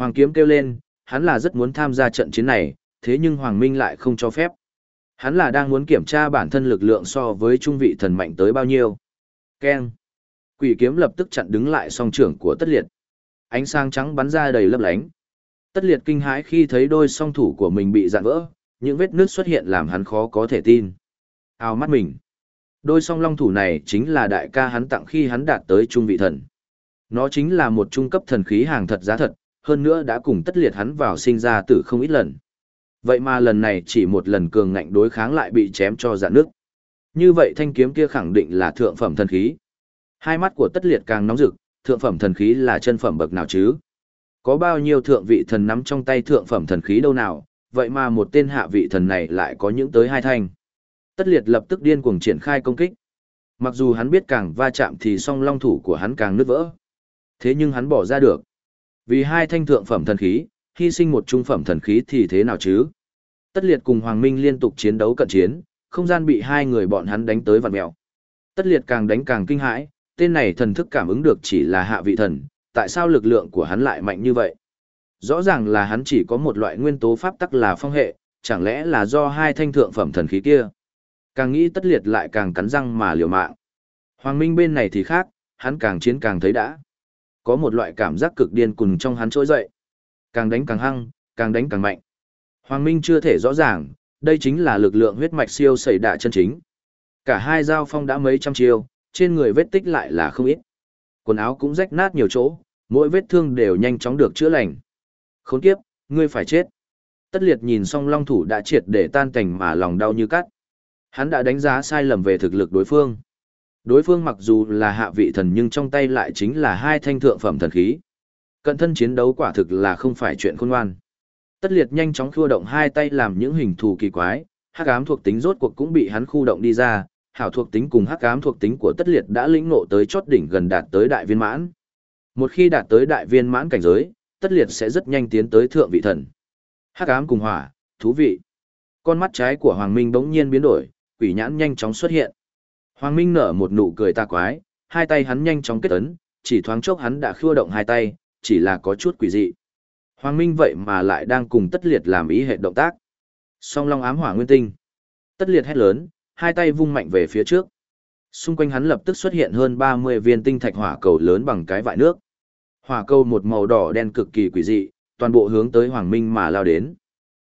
Hoàng kiếm kêu lên, hắn là rất muốn tham gia trận chiến này, thế nhưng Hoàng Minh lại không cho phép. Hắn là đang muốn kiểm tra bản thân lực lượng so với trung vị thần mạnh tới bao nhiêu. Keng. Quỷ kiếm lập tức chặn đứng lại song trưởng của tất liệt. Ánh sáng trắng bắn ra đầy lấp lánh. Tất liệt kinh hãi khi thấy đôi song thủ của mình bị dạn vỡ, những vết nước xuất hiện làm hắn khó có thể tin. Ao mắt mình. Đôi song long thủ này chính là đại ca hắn tặng khi hắn đạt tới trung vị thần. Nó chính là một trung cấp thần khí hàng thật giá thật, hơn nữa đã cùng tất liệt hắn vào sinh ra tử không ít lần. Vậy mà lần này chỉ một lần cường ngạnh đối kháng lại bị chém cho dạn nước. Như vậy thanh kiếm kia khẳng định là thượng phẩm thần khí. Hai mắt của tất liệt càng nóng rực, thượng phẩm thần khí là chân phẩm bậc nào chứ? Có bao nhiêu thượng vị thần nắm trong tay thượng phẩm thần khí đâu nào, vậy mà một tên hạ vị thần này lại có những tới hai thanh. Tất liệt lập tức điên cuồng triển khai công kích. Mặc dù hắn biết càng va chạm thì song long thủ của hắn càng nứt vỡ. Thế nhưng hắn bỏ ra được. Vì hai thanh thượng phẩm thần khí, hy sinh một trung phẩm thần khí thì thế nào chứ? Tất liệt cùng Hoàng Minh liên tục chiến đấu cận chiến, không gian bị hai người bọn hắn đánh tới vặn mèo. Tất liệt càng đánh càng kinh hãi, tên này thần thức cảm ứng được chỉ là hạ vị thần, tại sao lực lượng của hắn lại mạnh như vậy? Rõ ràng là hắn chỉ có một loại nguyên tố pháp tắc là phong hệ, chẳng lẽ là do hai thanh thượng phẩm thần khí kia? Càng nghĩ tất liệt lại càng cắn răng mà liều mạng. Hoàng Minh bên này thì khác, hắn càng chiến càng thấy đã. Có một loại cảm giác cực điên cùng trong hắn trỗi dậy. Càng đánh càng hăng, càng đánh càng mạnh. Hoàng Minh chưa thể rõ ràng, đây chính là lực lượng huyết mạch siêu sẩy đạ chân chính. Cả hai giao phong đã mấy trăm chiêu, trên người vết tích lại là không ít. Quần áo cũng rách nát nhiều chỗ, mỗi vết thương đều nhanh chóng được chữa lành. Khốn kiếp, ngươi phải chết. Tất liệt nhìn xong long thủ đã triệt để tan cảnh mà lòng đau như cắt. Hắn đã đánh giá sai lầm về thực lực đối phương. Đối phương mặc dù là hạ vị thần nhưng trong tay lại chính là hai thanh thượng phẩm thần khí. Cận thân chiến đấu quả thực là không phải chuyện khôn ngoan. Tất liệt nhanh chóng khua động hai tay làm những hình thù kỳ quái, hắc ám thuộc tính rốt cuộc cũng bị hắn khu động đi ra, hảo thuộc tính cùng hắc ám thuộc tính của tất liệt đã lĩnh ngộ tới chót đỉnh gần đạt tới đại viên mãn. Một khi đạt tới đại viên mãn cảnh giới, tất liệt sẽ rất nhanh tiến tới thượng vị thần. Hắc ám cùng hỏa, thú vị. Con mắt trái của Hoàng Minh bỗng nhiên biến đổi, quỷ nhãn nhanh chóng xuất hiện. Hoàng Minh nở một nụ cười ta quái, hai tay hắn nhanh chóng kết ấn, chỉ thoáng chốc hắn đã khua động hai tay, chỉ là có chút quỷ dị. Hoàng Minh vậy mà lại đang cùng tất liệt làm ý hệ động tác. Song long ám hỏa nguyên tinh. Tất liệt hét lớn, hai tay vung mạnh về phía trước. Xung quanh hắn lập tức xuất hiện hơn 30 viên tinh thạch hỏa cầu lớn bằng cái vại nước. Hỏa cầu một màu đỏ đen cực kỳ quỷ dị, toàn bộ hướng tới Hoàng Minh mà lao đến.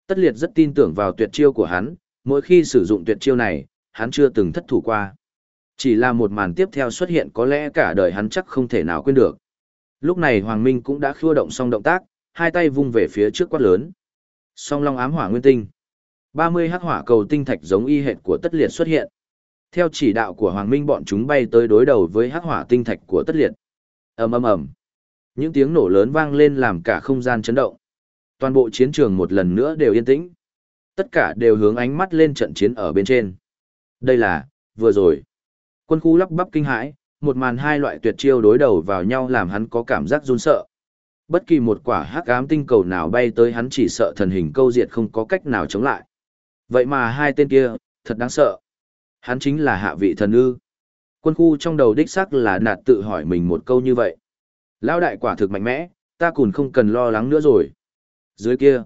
Tất liệt rất tin tưởng vào tuyệt chiêu của hắn, mỗi khi sử dụng tuyệt chiêu này, hắn chưa từng thất thủ qua. Chỉ là một màn tiếp theo xuất hiện có lẽ cả đời hắn chắc không thể nào quên được. Lúc này Hoàng Minh cũng đã khua động xong động tác, hai tay vung về phía trước quát lớn. Song long ám hỏa nguyên tinh. 30 hắc hỏa cầu tinh thạch giống y hệt của tất liệt xuất hiện. Theo chỉ đạo của Hoàng Minh bọn chúng bay tới đối đầu với hắc hỏa tinh thạch của tất liệt. ầm ầm ầm. Những tiếng nổ lớn vang lên làm cả không gian chấn động. Toàn bộ chiến trường một lần nữa đều yên tĩnh. Tất cả đều hướng ánh mắt lên trận chiến ở bên trên. Đây là, vừa rồi. Quân khu lắp bắp kinh hãi, một màn hai loại tuyệt chiêu đối đầu vào nhau làm hắn có cảm giác run sợ. Bất kỳ một quả hắc ám tinh cầu nào bay tới hắn chỉ sợ thần hình câu diệt không có cách nào chống lại. Vậy mà hai tên kia, thật đáng sợ. Hắn chính là hạ vị thần ư. Quân khu trong đầu đích sắc là nạt tự hỏi mình một câu như vậy. Lao đại quả thực mạnh mẽ, ta cũng không cần lo lắng nữa rồi. Dưới kia,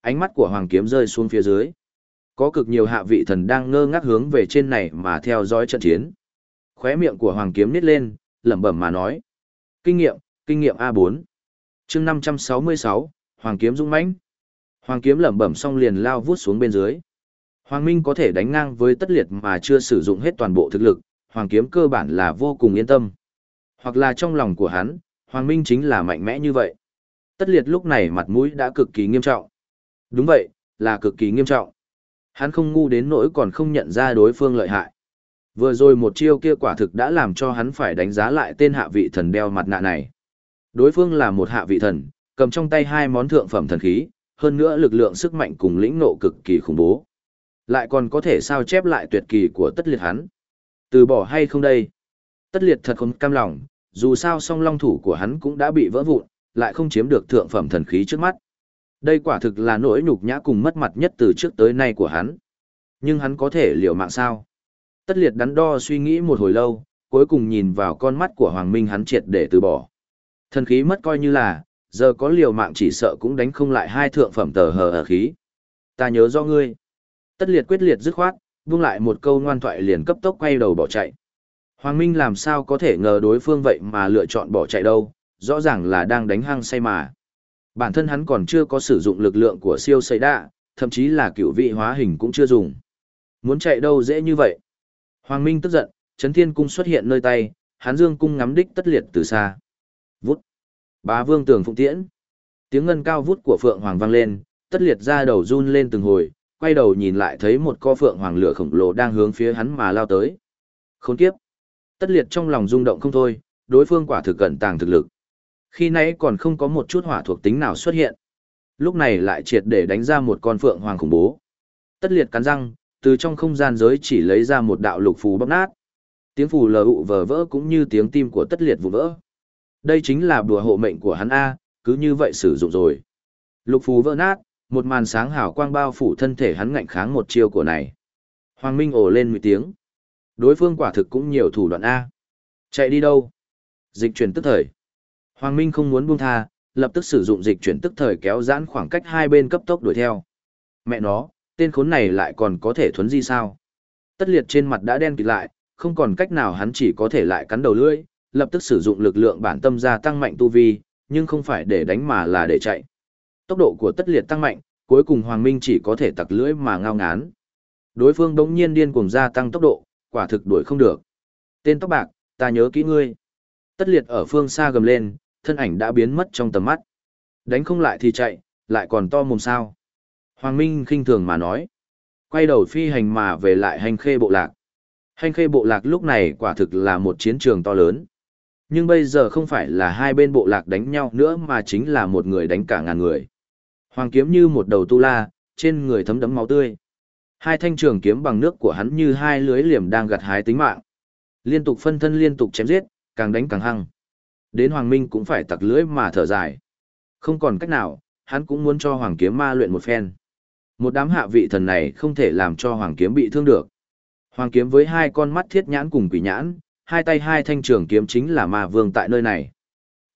ánh mắt của Hoàng Kiếm rơi xuống phía dưới. Có cực nhiều hạ vị thần đang ngơ ngác hướng về trên này mà theo dõi trận chiến. Khóe miệng của Hoàng Kiếm nít lên, lẩm bẩm mà nói. Kinh nghiệm, kinh nghiệm A4. chương 566, Hoàng Kiếm dũng mãnh Hoàng Kiếm lẩm bẩm xong liền lao vút xuống bên dưới. Hoàng Minh có thể đánh ngang với tất liệt mà chưa sử dụng hết toàn bộ thực lực, Hoàng Kiếm cơ bản là vô cùng yên tâm. Hoặc là trong lòng của hắn, Hoàng Minh chính là mạnh mẽ như vậy. Tất liệt lúc này mặt mũi đã cực kỳ nghiêm trọng. Đúng vậy, là cực kỳ nghiêm trọng. Hắn không ngu đến nỗi còn không nhận ra đối phương lợi hại. Vừa rồi một chiêu kia quả thực đã làm cho hắn phải đánh giá lại tên hạ vị thần đeo mặt nạ này. Đối phương là một hạ vị thần, cầm trong tay hai món thượng phẩm thần khí, hơn nữa lực lượng sức mạnh cùng lĩnh nộ cực kỳ khủng bố. Lại còn có thể sao chép lại tuyệt kỳ của tất liệt hắn. Từ bỏ hay không đây? Tất liệt thật không cam lòng, dù sao song long thủ của hắn cũng đã bị vỡ vụn, lại không chiếm được thượng phẩm thần khí trước mắt. Đây quả thực là nỗi nhục nhã cùng mất mặt nhất từ trước tới nay của hắn. Nhưng hắn có thể liều mạng sao? Tất liệt đắn đo suy nghĩ một hồi lâu, cuối cùng nhìn vào con mắt của Hoàng Minh hắn triệt để từ bỏ. Thần khí mất coi như là, giờ có liều mạng chỉ sợ cũng đánh không lại hai thượng phẩm tờ hờ ở khí. Ta nhớ do ngươi. Tất liệt quyết liệt dứt khoát, buông lại một câu ngoan thoại liền cấp tốc quay đầu bỏ chạy. Hoàng Minh làm sao có thể ngờ đối phương vậy mà lựa chọn bỏ chạy đâu, rõ ràng là đang đánh hăng say mà. Bản thân hắn còn chưa có sử dụng lực lượng của siêu xây đạ, thậm chí là cựu vị hóa hình cũng chưa dùng. Muốn chạy đâu dễ như vậy. Hoàng Minh tức giận, Trấn thiên cung xuất hiện nơi tay, hán dương cung ngắm đích tất liệt từ xa. Vút. Bá vương tường phụng tiễn. Tiếng ngân cao vút của phượng hoàng vang lên, tất liệt ra đầu run lên từng hồi, quay đầu nhìn lại thấy một co phượng hoàng lửa khổng lồ đang hướng phía hắn mà lao tới. Khốn kiếp. Tất liệt trong lòng rung động không thôi, đối phương quả thực cận tàng thực lực. Khi nãy còn không có một chút hỏa thuộc tính nào xuất hiện. Lúc này lại triệt để đánh ra một con phượng hoàng khủng bố. Tất liệt cắn răng, từ trong không gian giới chỉ lấy ra một đạo lục phù bóc nát. Tiếng phù lờ ụ vờ vỡ cũng như tiếng tim của tất liệt vụ vỡ. Đây chính là bùa hộ mệnh của hắn A, cứ như vậy sử dụng rồi. Lục phù vỡ nát, một màn sáng hào quang bao phủ thân thể hắn ngạnh kháng một chiêu của này. Hoàng Minh ồ lên một tiếng. Đối phương quả thực cũng nhiều thủ đoạn A. Chạy đi đâu? Dịch chuyển tức thời. Hoàng Minh không muốn buông tha, lập tức sử dụng dịch chuyển tức thời kéo giãn khoảng cách hai bên cấp tốc đuổi theo. Mẹ nó, tên khốn này lại còn có thể thuấn di sao? Tất liệt trên mặt đã đen kịt lại, không còn cách nào hắn chỉ có thể lại cắn đầu lưỡi, lập tức sử dụng lực lượng bản tâm gia tăng mạnh tu vi, nhưng không phải để đánh mà là để chạy. Tốc độ của tất liệt tăng mạnh, cuối cùng Hoàng Minh chỉ có thể tặc lưỡi mà ngao ngán. Đối phương đống nhiên điên cuồng gia tăng tốc độ, quả thực đuổi không được. Tên tóc bạc, ta nhớ kỹ ngươi. Tất liệt ở phương xa gầm lên, thân ảnh đã biến mất trong tầm mắt. Đánh không lại thì chạy, lại còn to mồm sao. Hoàng Minh khinh thường mà nói. Quay đầu phi hành mà về lại hành khê bộ lạc. Hành khê bộ lạc lúc này quả thực là một chiến trường to lớn. Nhưng bây giờ không phải là hai bên bộ lạc đánh nhau nữa mà chính là một người đánh cả ngàn người. Hoàng kiếm như một đầu tu la, trên người thấm đấm máu tươi. Hai thanh trường kiếm bằng nước của hắn như hai lưới liềm đang gặt hái tính mạng. Liên tục phân thân liên tục chém giết, càng đánh càng hăng. Đến Hoàng Minh cũng phải tặc lưỡi mà thở dài. Không còn cách nào, hắn cũng muốn cho Hoàng kiếm ma luyện một phen. Một đám hạ vị thần này không thể làm cho Hoàng kiếm bị thương được. Hoàng kiếm với hai con mắt thiết nhãn cùng quỷ nhãn, hai tay hai thanh trường kiếm chính là ma vương tại nơi này.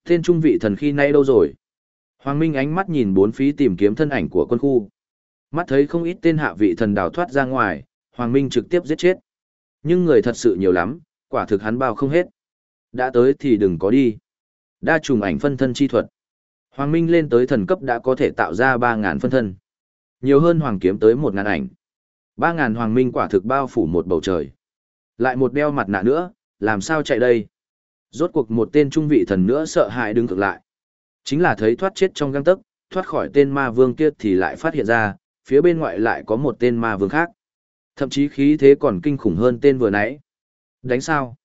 Tên trung vị thần khi nay đâu rồi? Hoàng Minh ánh mắt nhìn bốn phí tìm kiếm thân ảnh của quân khu. Mắt thấy không ít tên hạ vị thần đào thoát ra ngoài, Hoàng Minh trực tiếp giết chết. Nhưng người thật sự nhiều lắm, quả thực hắn bao không hết. Đã tới thì đừng có đi. Đa trùng ảnh phân thân chi thuật. Hoàng Minh lên tới thần cấp đã có thể tạo ra 3.000 phân thân. Nhiều hơn Hoàng kiếm tới một ngàn ảnh. ba ngàn Hoàng Minh quả thực bao phủ một bầu trời. Lại một đeo mặt nạ nữa, làm sao chạy đây? Rốt cuộc một tên trung vị thần nữa sợ hãi đứng cực lại. Chính là thấy thoát chết trong găng tấc, thoát khỏi tên ma vương kia thì lại phát hiện ra, phía bên ngoại lại có một tên ma vương khác. Thậm chí khí thế còn kinh khủng hơn tên vừa nãy. Đánh sao?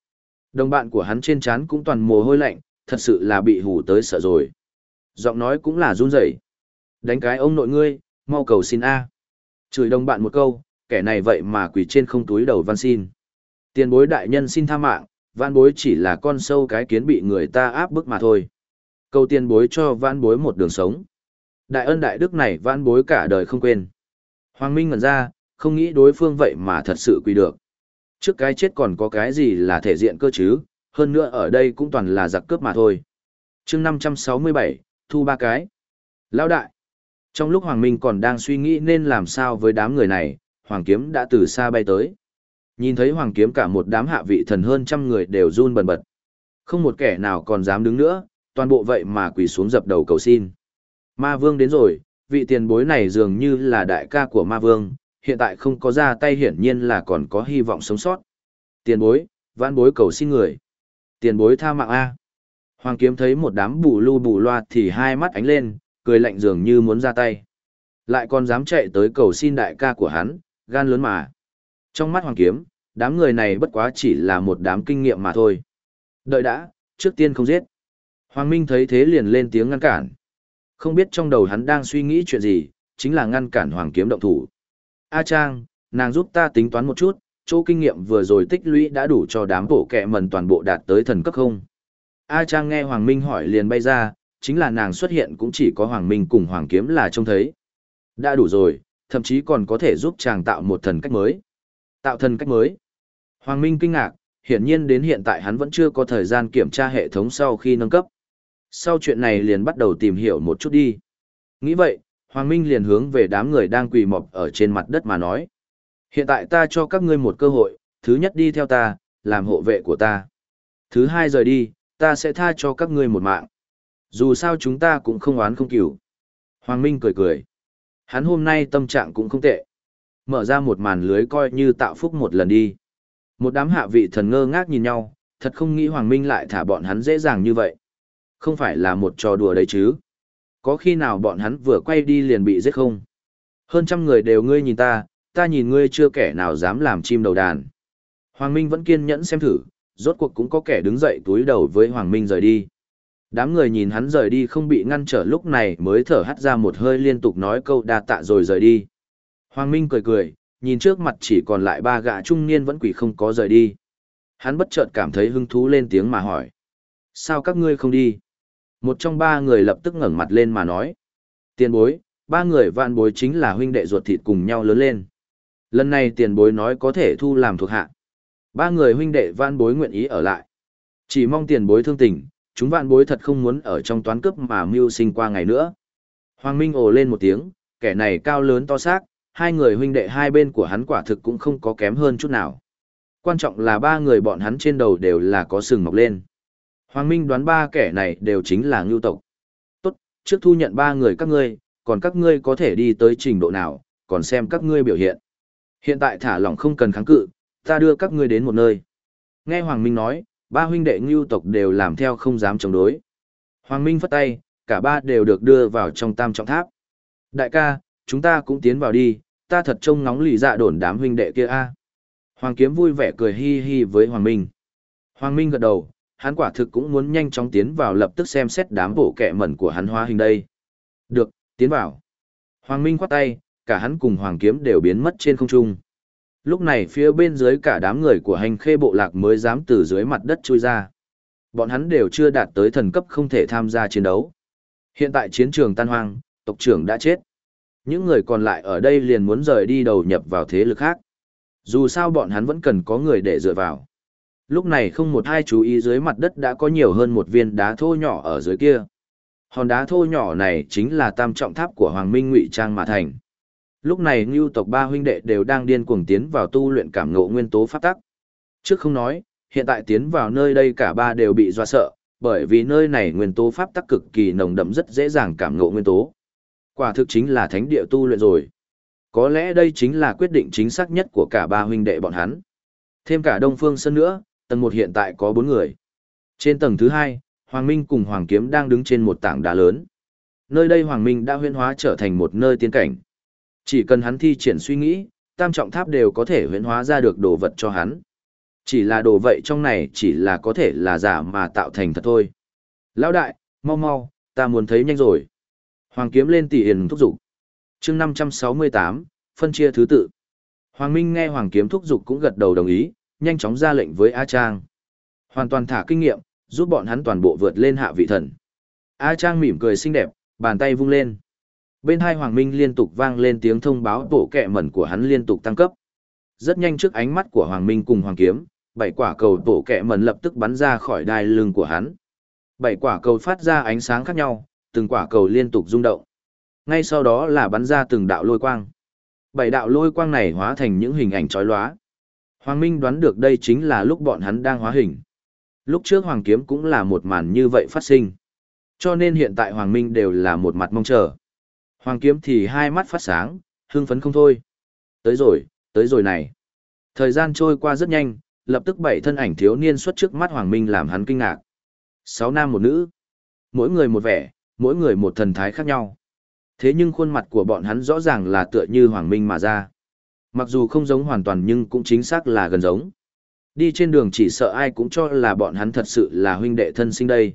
Đồng bạn của hắn trên trán cũng toàn mồ hôi lạnh, thật sự là bị hù tới sợ rồi. Giọng nói cũng là run rẩy. Đánh cái ông nội ngươi, mau cầu xin A. Chửi đồng bạn một câu, kẻ này vậy mà quỳ trên không túi đầu van xin. Tiền bối đại nhân xin tha mạng, van bối chỉ là con sâu cái kiến bị người ta áp bức mà thôi. Cầu tiền bối cho van bối một đường sống. Đại ân đại đức này van bối cả đời không quên. Hoàng Minh ngẩn ra, không nghĩ đối phương vậy mà thật sự quỳ được. Trước cái chết còn có cái gì là thể diện cơ chứ, hơn nữa ở đây cũng toàn là giặc cướp mà thôi. chương 567, thu ba cái. Lão đại. Trong lúc Hoàng Minh còn đang suy nghĩ nên làm sao với đám người này, Hoàng Kiếm đã từ xa bay tới. Nhìn thấy Hoàng Kiếm cả một đám hạ vị thần hơn trăm người đều run bần bật. Không một kẻ nào còn dám đứng nữa, toàn bộ vậy mà quỳ xuống dập đầu cầu xin. Ma Vương đến rồi, vị tiền bối này dường như là đại ca của Ma Vương, hiện tại không có ra tay hiển nhiên là còn có hy vọng sống sót. Tiền bối, vãn bối cầu xin người. Tiền bối tha mạng A. Hoàng kiếm thấy một đám bù lu bù loa thì hai mắt ánh lên, cười lạnh dường như muốn ra tay. Lại còn dám chạy tới cầu xin đại ca của hắn, gan lớn mà. Trong mắt hoàng kiếm, đám người này bất quá chỉ là một đám kinh nghiệm mà thôi. Đợi đã, trước tiên không giết. Hoàng Minh thấy thế liền lên tiếng ngăn cản. Không biết trong đầu hắn đang suy nghĩ chuyện gì, chính là ngăn cản hoàng kiếm động thủ. A Trang, nàng giúp ta tính toán một chút, chỗ kinh nghiệm vừa rồi tích lũy đã đủ cho đám bộ kẹ mần toàn bộ đạt tới thần cấp không. A Trang nghe Hoàng Minh hỏi liền bay ra, chính là nàng xuất hiện cũng chỉ có Hoàng Minh cùng Hoàng Kiếm là trông thấy. Đã đủ rồi, thậm chí còn có thể giúp chàng tạo một thần cách mới. Tạo thần cách mới. Hoàng Minh kinh ngạc, hiển nhiên đến hiện tại hắn vẫn chưa có thời gian kiểm tra hệ thống sau khi nâng cấp. Sau chuyện này liền bắt đầu tìm hiểu một chút đi. Nghĩ vậy, Hoàng Minh liền hướng về đám người đang quỳ mọp ở trên mặt đất mà nói. Hiện tại ta cho các ngươi một cơ hội, thứ nhất đi theo ta, làm hộ vệ của ta. Thứ hai rời đi, ta sẽ tha cho các ngươi một mạng. Dù sao chúng ta cũng không oán không cửu. Hoàng Minh cười cười. Hắn hôm nay tâm trạng cũng không tệ. Mở ra một màn lưới coi như tạo phúc một lần đi. Một đám hạ vị thần ngơ ngác nhìn nhau, thật không nghĩ Hoàng Minh lại thả bọn hắn dễ dàng như vậy. Không phải là một trò đùa đấy chứ. Có khi nào bọn hắn vừa quay đi liền bị giết không? Hơn trăm người đều ngươi nhìn ta, ta nhìn ngươi chưa kẻ nào dám làm chim đầu đàn. Hoàng Minh vẫn kiên nhẫn xem thử, rốt cuộc cũng có kẻ đứng dậy túi đầu với Hoàng Minh rời đi. Đám người nhìn hắn rời đi không bị ngăn trở lúc này mới thở hắt ra một hơi liên tục nói câu đa tạ rồi rời đi. Hoàng Minh cười cười, nhìn trước mặt chỉ còn lại ba gã trung niên vẫn quỷ không có rời đi. Hắn bất chợt cảm thấy hứng thú lên tiếng mà hỏi. Sao các ngươi không đi? Một trong ba người lập tức ngẩng mặt lên mà nói. Tiền bối, ba người vạn bối chính là huynh đệ ruột thịt cùng nhau lớn lên. Lần này tiền bối nói có thể thu làm thuộc hạ. Ba người huynh đệ vạn bối nguyện ý ở lại. Chỉ mong tiền bối thương tình, chúng vạn bối thật không muốn ở trong toán cướp mà mưu sinh qua ngày nữa. Hoàng Minh ồ lên một tiếng, kẻ này cao lớn to xác, hai người huynh đệ hai bên của hắn quả thực cũng không có kém hơn chút nào. Quan trọng là ba người bọn hắn trên đầu đều là có sừng mọc lên. Hoàng Minh đoán ba kẻ này đều chính là ngưu tộc. Tốt, trước thu nhận ba người các ngươi, còn các ngươi có thể đi tới trình độ nào, còn xem các ngươi biểu hiện. Hiện tại thả lỏng không cần kháng cự, ta đưa các ngươi đến một nơi. Nghe Hoàng Minh nói, ba huynh đệ ngưu tộc đều làm theo không dám chống đối. Hoàng Minh phất tay, cả ba đều được đưa vào trong tam trọng tháp. Đại ca, chúng ta cũng tiến vào đi, ta thật trông ngóng lì dạ đồn đám huynh đệ kia a. Hoàng Kiếm vui vẻ cười hi hi với Hoàng Minh. Hoàng Minh gật đầu, hắn quả thực cũng muốn nhanh chóng tiến vào lập tức xem xét đám bộ kẻ mẩn của hắn hóa hình đây. Được, tiến vào. Hoàng Minh khoát tay, cả hắn cùng Hoàng Kiếm đều biến mất trên không trung. Lúc này phía bên dưới cả đám người của hành khê bộ lạc mới dám từ dưới mặt đất chui ra. Bọn hắn đều chưa đạt tới thần cấp không thể tham gia chiến đấu. Hiện tại chiến trường tan hoang, tộc trưởng đã chết. Những người còn lại ở đây liền muốn rời đi đầu nhập vào thế lực khác. Dù sao bọn hắn vẫn cần có người để dựa vào. Lúc này không một ai chú ý dưới mặt đất đã có nhiều hơn một viên đá thô nhỏ ở dưới kia. Hòn đá thô nhỏ này chính là tam trọng tháp của Hoàng Minh Ngụy Trang mà thành. Lúc này Ngưu tộc ba huynh đệ đều đang điên cuồng tiến vào tu luyện cảm ngộ nguyên tố pháp tắc. Trước không nói, hiện tại tiến vào nơi đây cả ba đều bị dọa sợ, bởi vì nơi này nguyên tố pháp tắc cực kỳ nồng đậm rất dễ dàng cảm ngộ nguyên tố. Quả thực chính là thánh địa tu luyện rồi. Có lẽ đây chính là quyết định chính xác nhất của cả ba huynh đệ bọn hắn. Thêm cả Đông Phương Sơn nữa, tầng một hiện tại có bốn người. Trên tầng thứ hai, Hoàng Minh cùng Hoàng Kiếm đang đứng trên một tảng đá lớn. Nơi đây Hoàng Minh đã huyễn hóa trở thành một nơi tiên cảnh. Chỉ cần hắn thi triển suy nghĩ, tam trọng tháp đều có thể huyễn hóa ra được đồ vật cho hắn. Chỉ là đồ vậy trong này chỉ là có thể là giả mà tạo thành thật thôi. Lão đại, mau mau, ta muốn thấy nhanh rồi. Hoàng kiếm lên tỷ hiền thúc giục. chương 568, phân chia thứ tự. Hoàng Minh nghe Hoàng kiếm thúc giục cũng gật đầu đồng ý, nhanh chóng ra lệnh với A Trang. Hoàn toàn thả kinh nghiệm, giúp bọn hắn toàn bộ vượt lên hạ vị thần. A Trang mỉm cười xinh đẹp, bàn tay vung lên. Bên hai Hoàng Minh liên tục vang lên tiếng thông báo bộ kẹ mẩn của hắn liên tục tăng cấp. Rất nhanh trước ánh mắt của Hoàng Minh cùng Hoàng Kiếm, bảy quả cầu bộ kẹ mẩn lập tức bắn ra khỏi đai lưng của hắn. Bảy quả cầu phát ra ánh sáng khác nhau, từng quả cầu liên tục rung động. Ngay sau đó là bắn ra từng đạo lôi quang. Bảy đạo lôi quang này hóa thành những hình ảnh chói lóa. Hoàng Minh đoán được đây chính là lúc bọn hắn đang hóa hình. Lúc trước Hoàng Kiếm cũng là một màn như vậy phát sinh. Cho nên hiện tại Hoàng Minh đều là một mặt mong chờ. Hoàng Kiếm thì hai mắt phát sáng, hưng phấn không thôi. Tới rồi, tới rồi này. Thời gian trôi qua rất nhanh, lập tức bảy thân ảnh thiếu niên xuất trước mắt Hoàng Minh làm hắn kinh ngạc. Sáu nam một nữ. Mỗi người một vẻ, mỗi người một thần thái khác nhau. Thế nhưng khuôn mặt của bọn hắn rõ ràng là tựa như Hoàng Minh mà ra. Mặc dù không giống hoàn toàn nhưng cũng chính xác là gần giống. Đi trên đường chỉ sợ ai cũng cho là bọn hắn thật sự là huynh đệ thân sinh đây.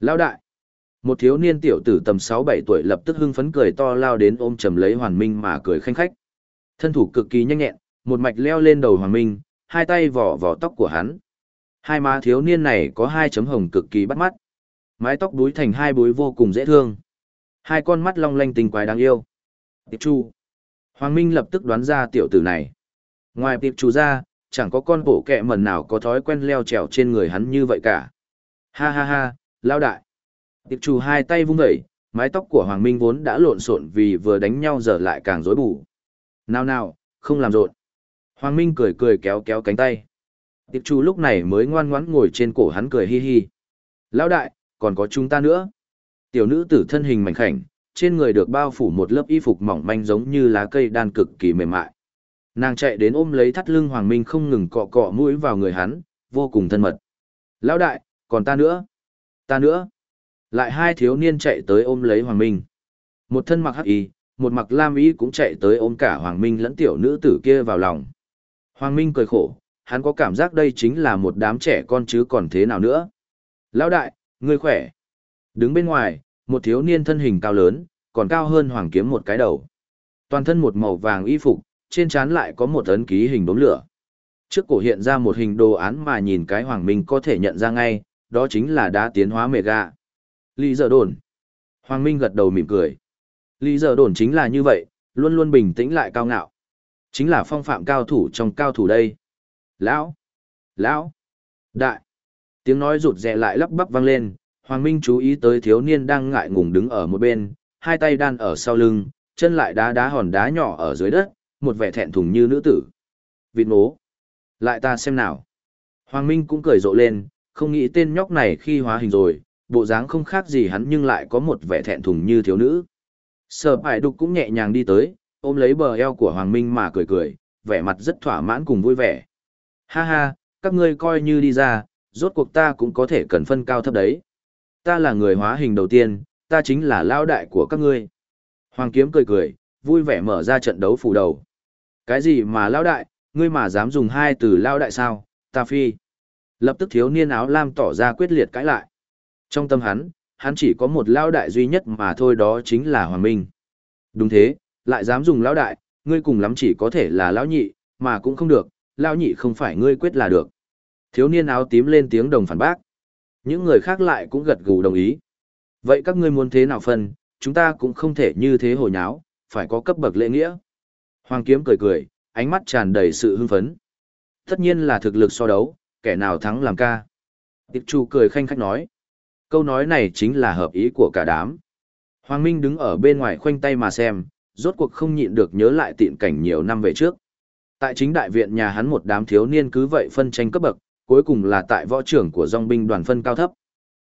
Lão đại. Một thiếu niên tiểu tử tầm 6-7 tuổi lập tức hưng phấn cười to lao đến ôm chầm lấy Hoàng Minh mà cười khanh khách. Thân thủ cực kỳ nhanh nhẹn, một mạch leo lên đầu Hoàng Minh, hai tay vỏ vỏ tóc của hắn. Hai má thiếu niên này có hai chấm hồng cực kỳ bắt mắt. Mái tóc đuối thành hai búi vô cùng dễ thương. Hai con mắt long lanh tình quái đáng yêu. Tiệp Chu. Hoàng Minh lập tức đoán ra tiểu tử này. Ngoài Tiệp Chu ra, chẳng có con bổ kẹ mần nào có thói quen leo trèo trên người hắn như vậy cả. Ha ha ha, lao đại. Tiệp chủ hai tay vung vẩy, mái tóc của Hoàng Minh vốn đã lộn xộn vì vừa đánh nhau giờ lại càng rối bù. Nào nào, không làm rộn. Hoàng Minh cười cười kéo kéo cánh tay. Tiệp chủ lúc này mới ngoan ngoãn ngồi trên cổ hắn cười hi hi. Lão đại, còn có chúng ta nữa. Tiểu nữ tử thân hình mảnh khảnh, trên người được bao phủ một lớp y phục mỏng manh giống như lá cây đan cực kỳ mềm mại. Nàng chạy đến ôm lấy thắt lưng Hoàng Minh không ngừng cọ cọ mũi vào người hắn, vô cùng thân mật. Lão đại, còn ta nữa. Ta nữa. Lại hai thiếu niên chạy tới ôm lấy Hoàng Minh. Một thân mặc hắc y, một mặc lam y cũng chạy tới ôm cả Hoàng Minh lẫn tiểu nữ tử kia vào lòng. Hoàng Minh cười khổ, hắn có cảm giác đây chính là một đám trẻ con chứ còn thế nào nữa. Lão đại, ngươi khỏe. Đứng bên ngoài, một thiếu niên thân hình cao lớn, còn cao hơn Hoàng Kiếm một cái đầu. Toàn thân một màu vàng y phục, trên trán lại có một ấn ký hình đốm lửa. Trước cổ hiện ra một hình đồ án mà nhìn cái Hoàng Minh có thể nhận ra ngay, đó chính là đá tiến hóa mega. Lý giờ đồn. Hoàng Minh gật đầu mỉm cười. Lý giờ đồn chính là như vậy, luôn luôn bình tĩnh lại cao ngạo. Chính là phong phạm cao thủ trong cao thủ đây. Lão! Lão! Đại! Tiếng nói rụt rè lại lắp bắp vang lên, Hoàng Minh chú ý tới thiếu niên đang ngại ngùng đứng ở một bên, hai tay đan ở sau lưng, chân lại đá đá hòn đá nhỏ ở dưới đất, một vẻ thẹn thùng như nữ tử. Vịt nố! Lại ta xem nào! Hoàng Minh cũng cười rộ lên, không nghĩ tên nhóc này khi hóa hình rồi, bộ dáng không khác gì hắn nhưng lại có một vẻ thẹn thùng như thiếu nữ. Sở hải đục cũng nhẹ nhàng đi tới, ôm lấy bờ eo của Hoàng Minh mà cười cười, vẻ mặt rất thỏa mãn cùng vui vẻ. Ha ha, các ngươi coi như đi ra, rốt cuộc ta cũng có thể cần phân cao thấp đấy. Ta là người hóa hình đầu tiên, ta chính là lao đại của các ngươi. Hoàng kiếm cười cười, vui vẻ mở ra trận đấu phủ đầu. Cái gì mà lao đại, ngươi mà dám dùng hai từ lao đại sao, ta phi. Lập tức thiếu niên áo lam tỏ ra quyết liệt cãi lại. Trong tâm hắn, hắn chỉ có một lao đại duy nhất mà thôi đó chính là Hoàng Minh. Đúng thế, lại dám dùng lão đại, ngươi cùng lắm chỉ có thể là lão nhị, mà cũng không được, lão nhị không phải ngươi quyết là được. Thiếu niên áo tím lên tiếng đồng phản bác. Những người khác lại cũng gật gù đồng ý. Vậy các ngươi muốn thế nào phân, chúng ta cũng không thể như thế hồi nháo, phải có cấp bậc lễ nghĩa. Hoàng kiếm cười cười, ánh mắt tràn đầy sự hưng phấn. Tất nhiên là thực lực so đấu, kẻ nào thắng làm ca. Tiệp Chu cười khanh khách nói. Câu nói này chính là hợp ý của cả đám. Hoàng Minh đứng ở bên ngoài khoanh tay mà xem, rốt cuộc không nhịn được nhớ lại tiện cảnh nhiều năm về trước. Tại chính đại viện nhà hắn một đám thiếu niên cứ vậy phân tranh cấp bậc, cuối cùng là tại võ trưởng của dòng binh đoàn phân cao thấp.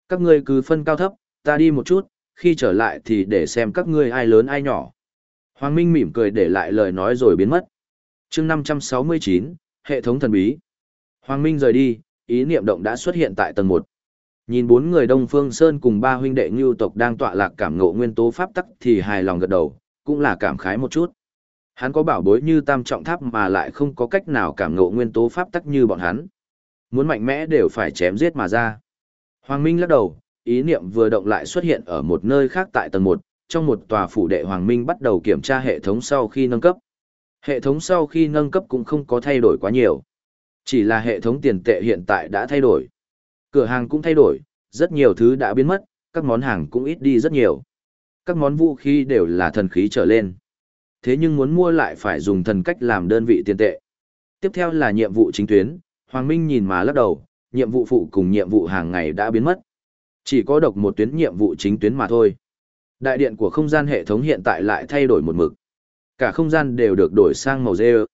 Các ngươi cứ phân cao thấp, ta đi một chút, khi trở lại thì để xem các ngươi ai lớn ai nhỏ. Hoàng Minh mỉm cười để lại lời nói rồi biến mất. chương 569, hệ thống thần bí. Hoàng Minh rời đi, ý niệm động đã xuất hiện tại tầng 1. Nhìn bốn người Đông Phương Sơn cùng ba huynh đệ ngưu tộc đang tọa lạc cảm ngộ nguyên tố pháp tắc thì hài lòng gật đầu, cũng là cảm khái một chút. Hắn có bảo bối như tam trọng tháp mà lại không có cách nào cảm ngộ nguyên tố pháp tắc như bọn hắn. Muốn mạnh mẽ đều phải chém giết mà ra. Hoàng Minh lắc đầu, ý niệm vừa động lại xuất hiện ở một nơi khác tại tầng 1, trong một tòa phủ đệ Hoàng Minh bắt đầu kiểm tra hệ thống sau khi nâng cấp. Hệ thống sau khi nâng cấp cũng không có thay đổi quá nhiều. Chỉ là hệ thống tiền tệ hiện tại đã thay đổi. Cửa hàng cũng thay đổi, rất nhiều thứ đã biến mất, các món hàng cũng ít đi rất nhiều. Các món vũ khí đều là thần khí trở lên. Thế nhưng muốn mua lại phải dùng thần cách làm đơn vị tiền tệ. Tiếp theo là nhiệm vụ chính tuyến, Hoàng Minh nhìn mà lắc đầu, nhiệm vụ phụ cùng nhiệm vụ hàng ngày đã biến mất. Chỉ có độc một tuyến nhiệm vụ chính tuyến mà thôi. Đại điện của không gian hệ thống hiện tại lại thay đổi một mực. Cả không gian đều được đổi sang màu rêu.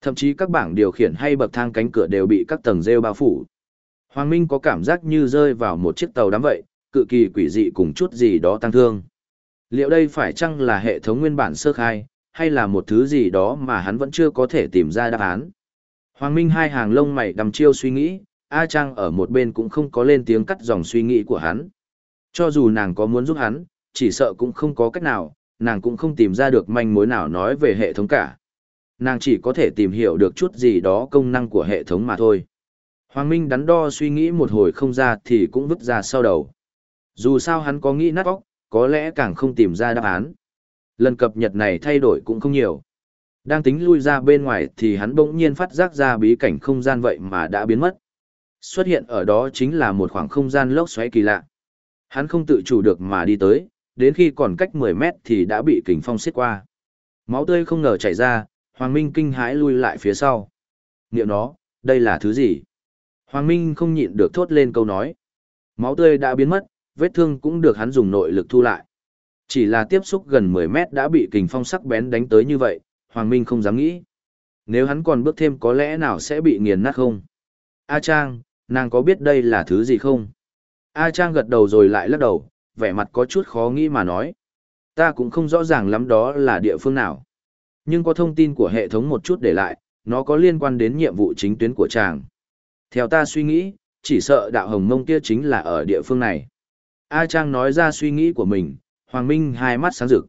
Thậm chí các bảng điều khiển hay bậc thang cánh cửa đều bị các tầng rêu bao phủ. Hoàng Minh có cảm giác như rơi vào một chiếc tàu đám vậy, cự kỳ quỷ dị cùng chút gì đó tăng thương. Liệu đây phải chăng là hệ thống nguyên bản sơ khai, hay là một thứ gì đó mà hắn vẫn chưa có thể tìm ra đáp án? Hoàng Minh hai hàng lông mày đầm chiêu suy nghĩ, A Trang ở một bên cũng không có lên tiếng cắt dòng suy nghĩ của hắn. Cho dù nàng có muốn giúp hắn, chỉ sợ cũng không có cách nào, nàng cũng không tìm ra được manh mối nào nói về hệ thống cả. Nàng chỉ có thể tìm hiểu được chút gì đó công năng của hệ thống mà thôi. Hoàng Minh đắn đo suy nghĩ một hồi không ra thì cũng vứt ra sau đầu. Dù sao hắn có nghĩ nát óc, có lẽ càng không tìm ra đáp án. Lần cập nhật này thay đổi cũng không nhiều. Đang tính lui ra bên ngoài thì hắn bỗng nhiên phát giác ra bí cảnh không gian vậy mà đã biến mất. Xuất hiện ở đó chính là một khoảng không gian lốc xoáy kỳ lạ. Hắn không tự chủ được mà đi tới, đến khi còn cách 10 mét thì đã bị kình phong xiết qua. Máu tươi không ngờ chảy ra, Hoàng Minh kinh hãi lui lại phía sau. Niệm nó, đây là thứ gì? Hoàng Minh không nhịn được thốt lên câu nói. Máu tươi đã biến mất, vết thương cũng được hắn dùng nội lực thu lại. Chỉ là tiếp xúc gần 10 mét đã bị kình phong sắc bén đánh tới như vậy, Hoàng Minh không dám nghĩ. Nếu hắn còn bước thêm có lẽ nào sẽ bị nghiền nát không? A Trang, nàng có biết đây là thứ gì không? A Trang gật đầu rồi lại lắc đầu, vẻ mặt có chút khó nghĩ mà nói. Ta cũng không rõ ràng lắm đó là địa phương nào. Nhưng có thông tin của hệ thống một chút để lại, nó có liên quan đến nhiệm vụ chính tuyến của chàng. Theo ta suy nghĩ, chỉ sợ đạo hồng mông kia chính là ở địa phương này. A Trang nói ra suy nghĩ của mình, Hoàng Minh hai mắt sáng rực.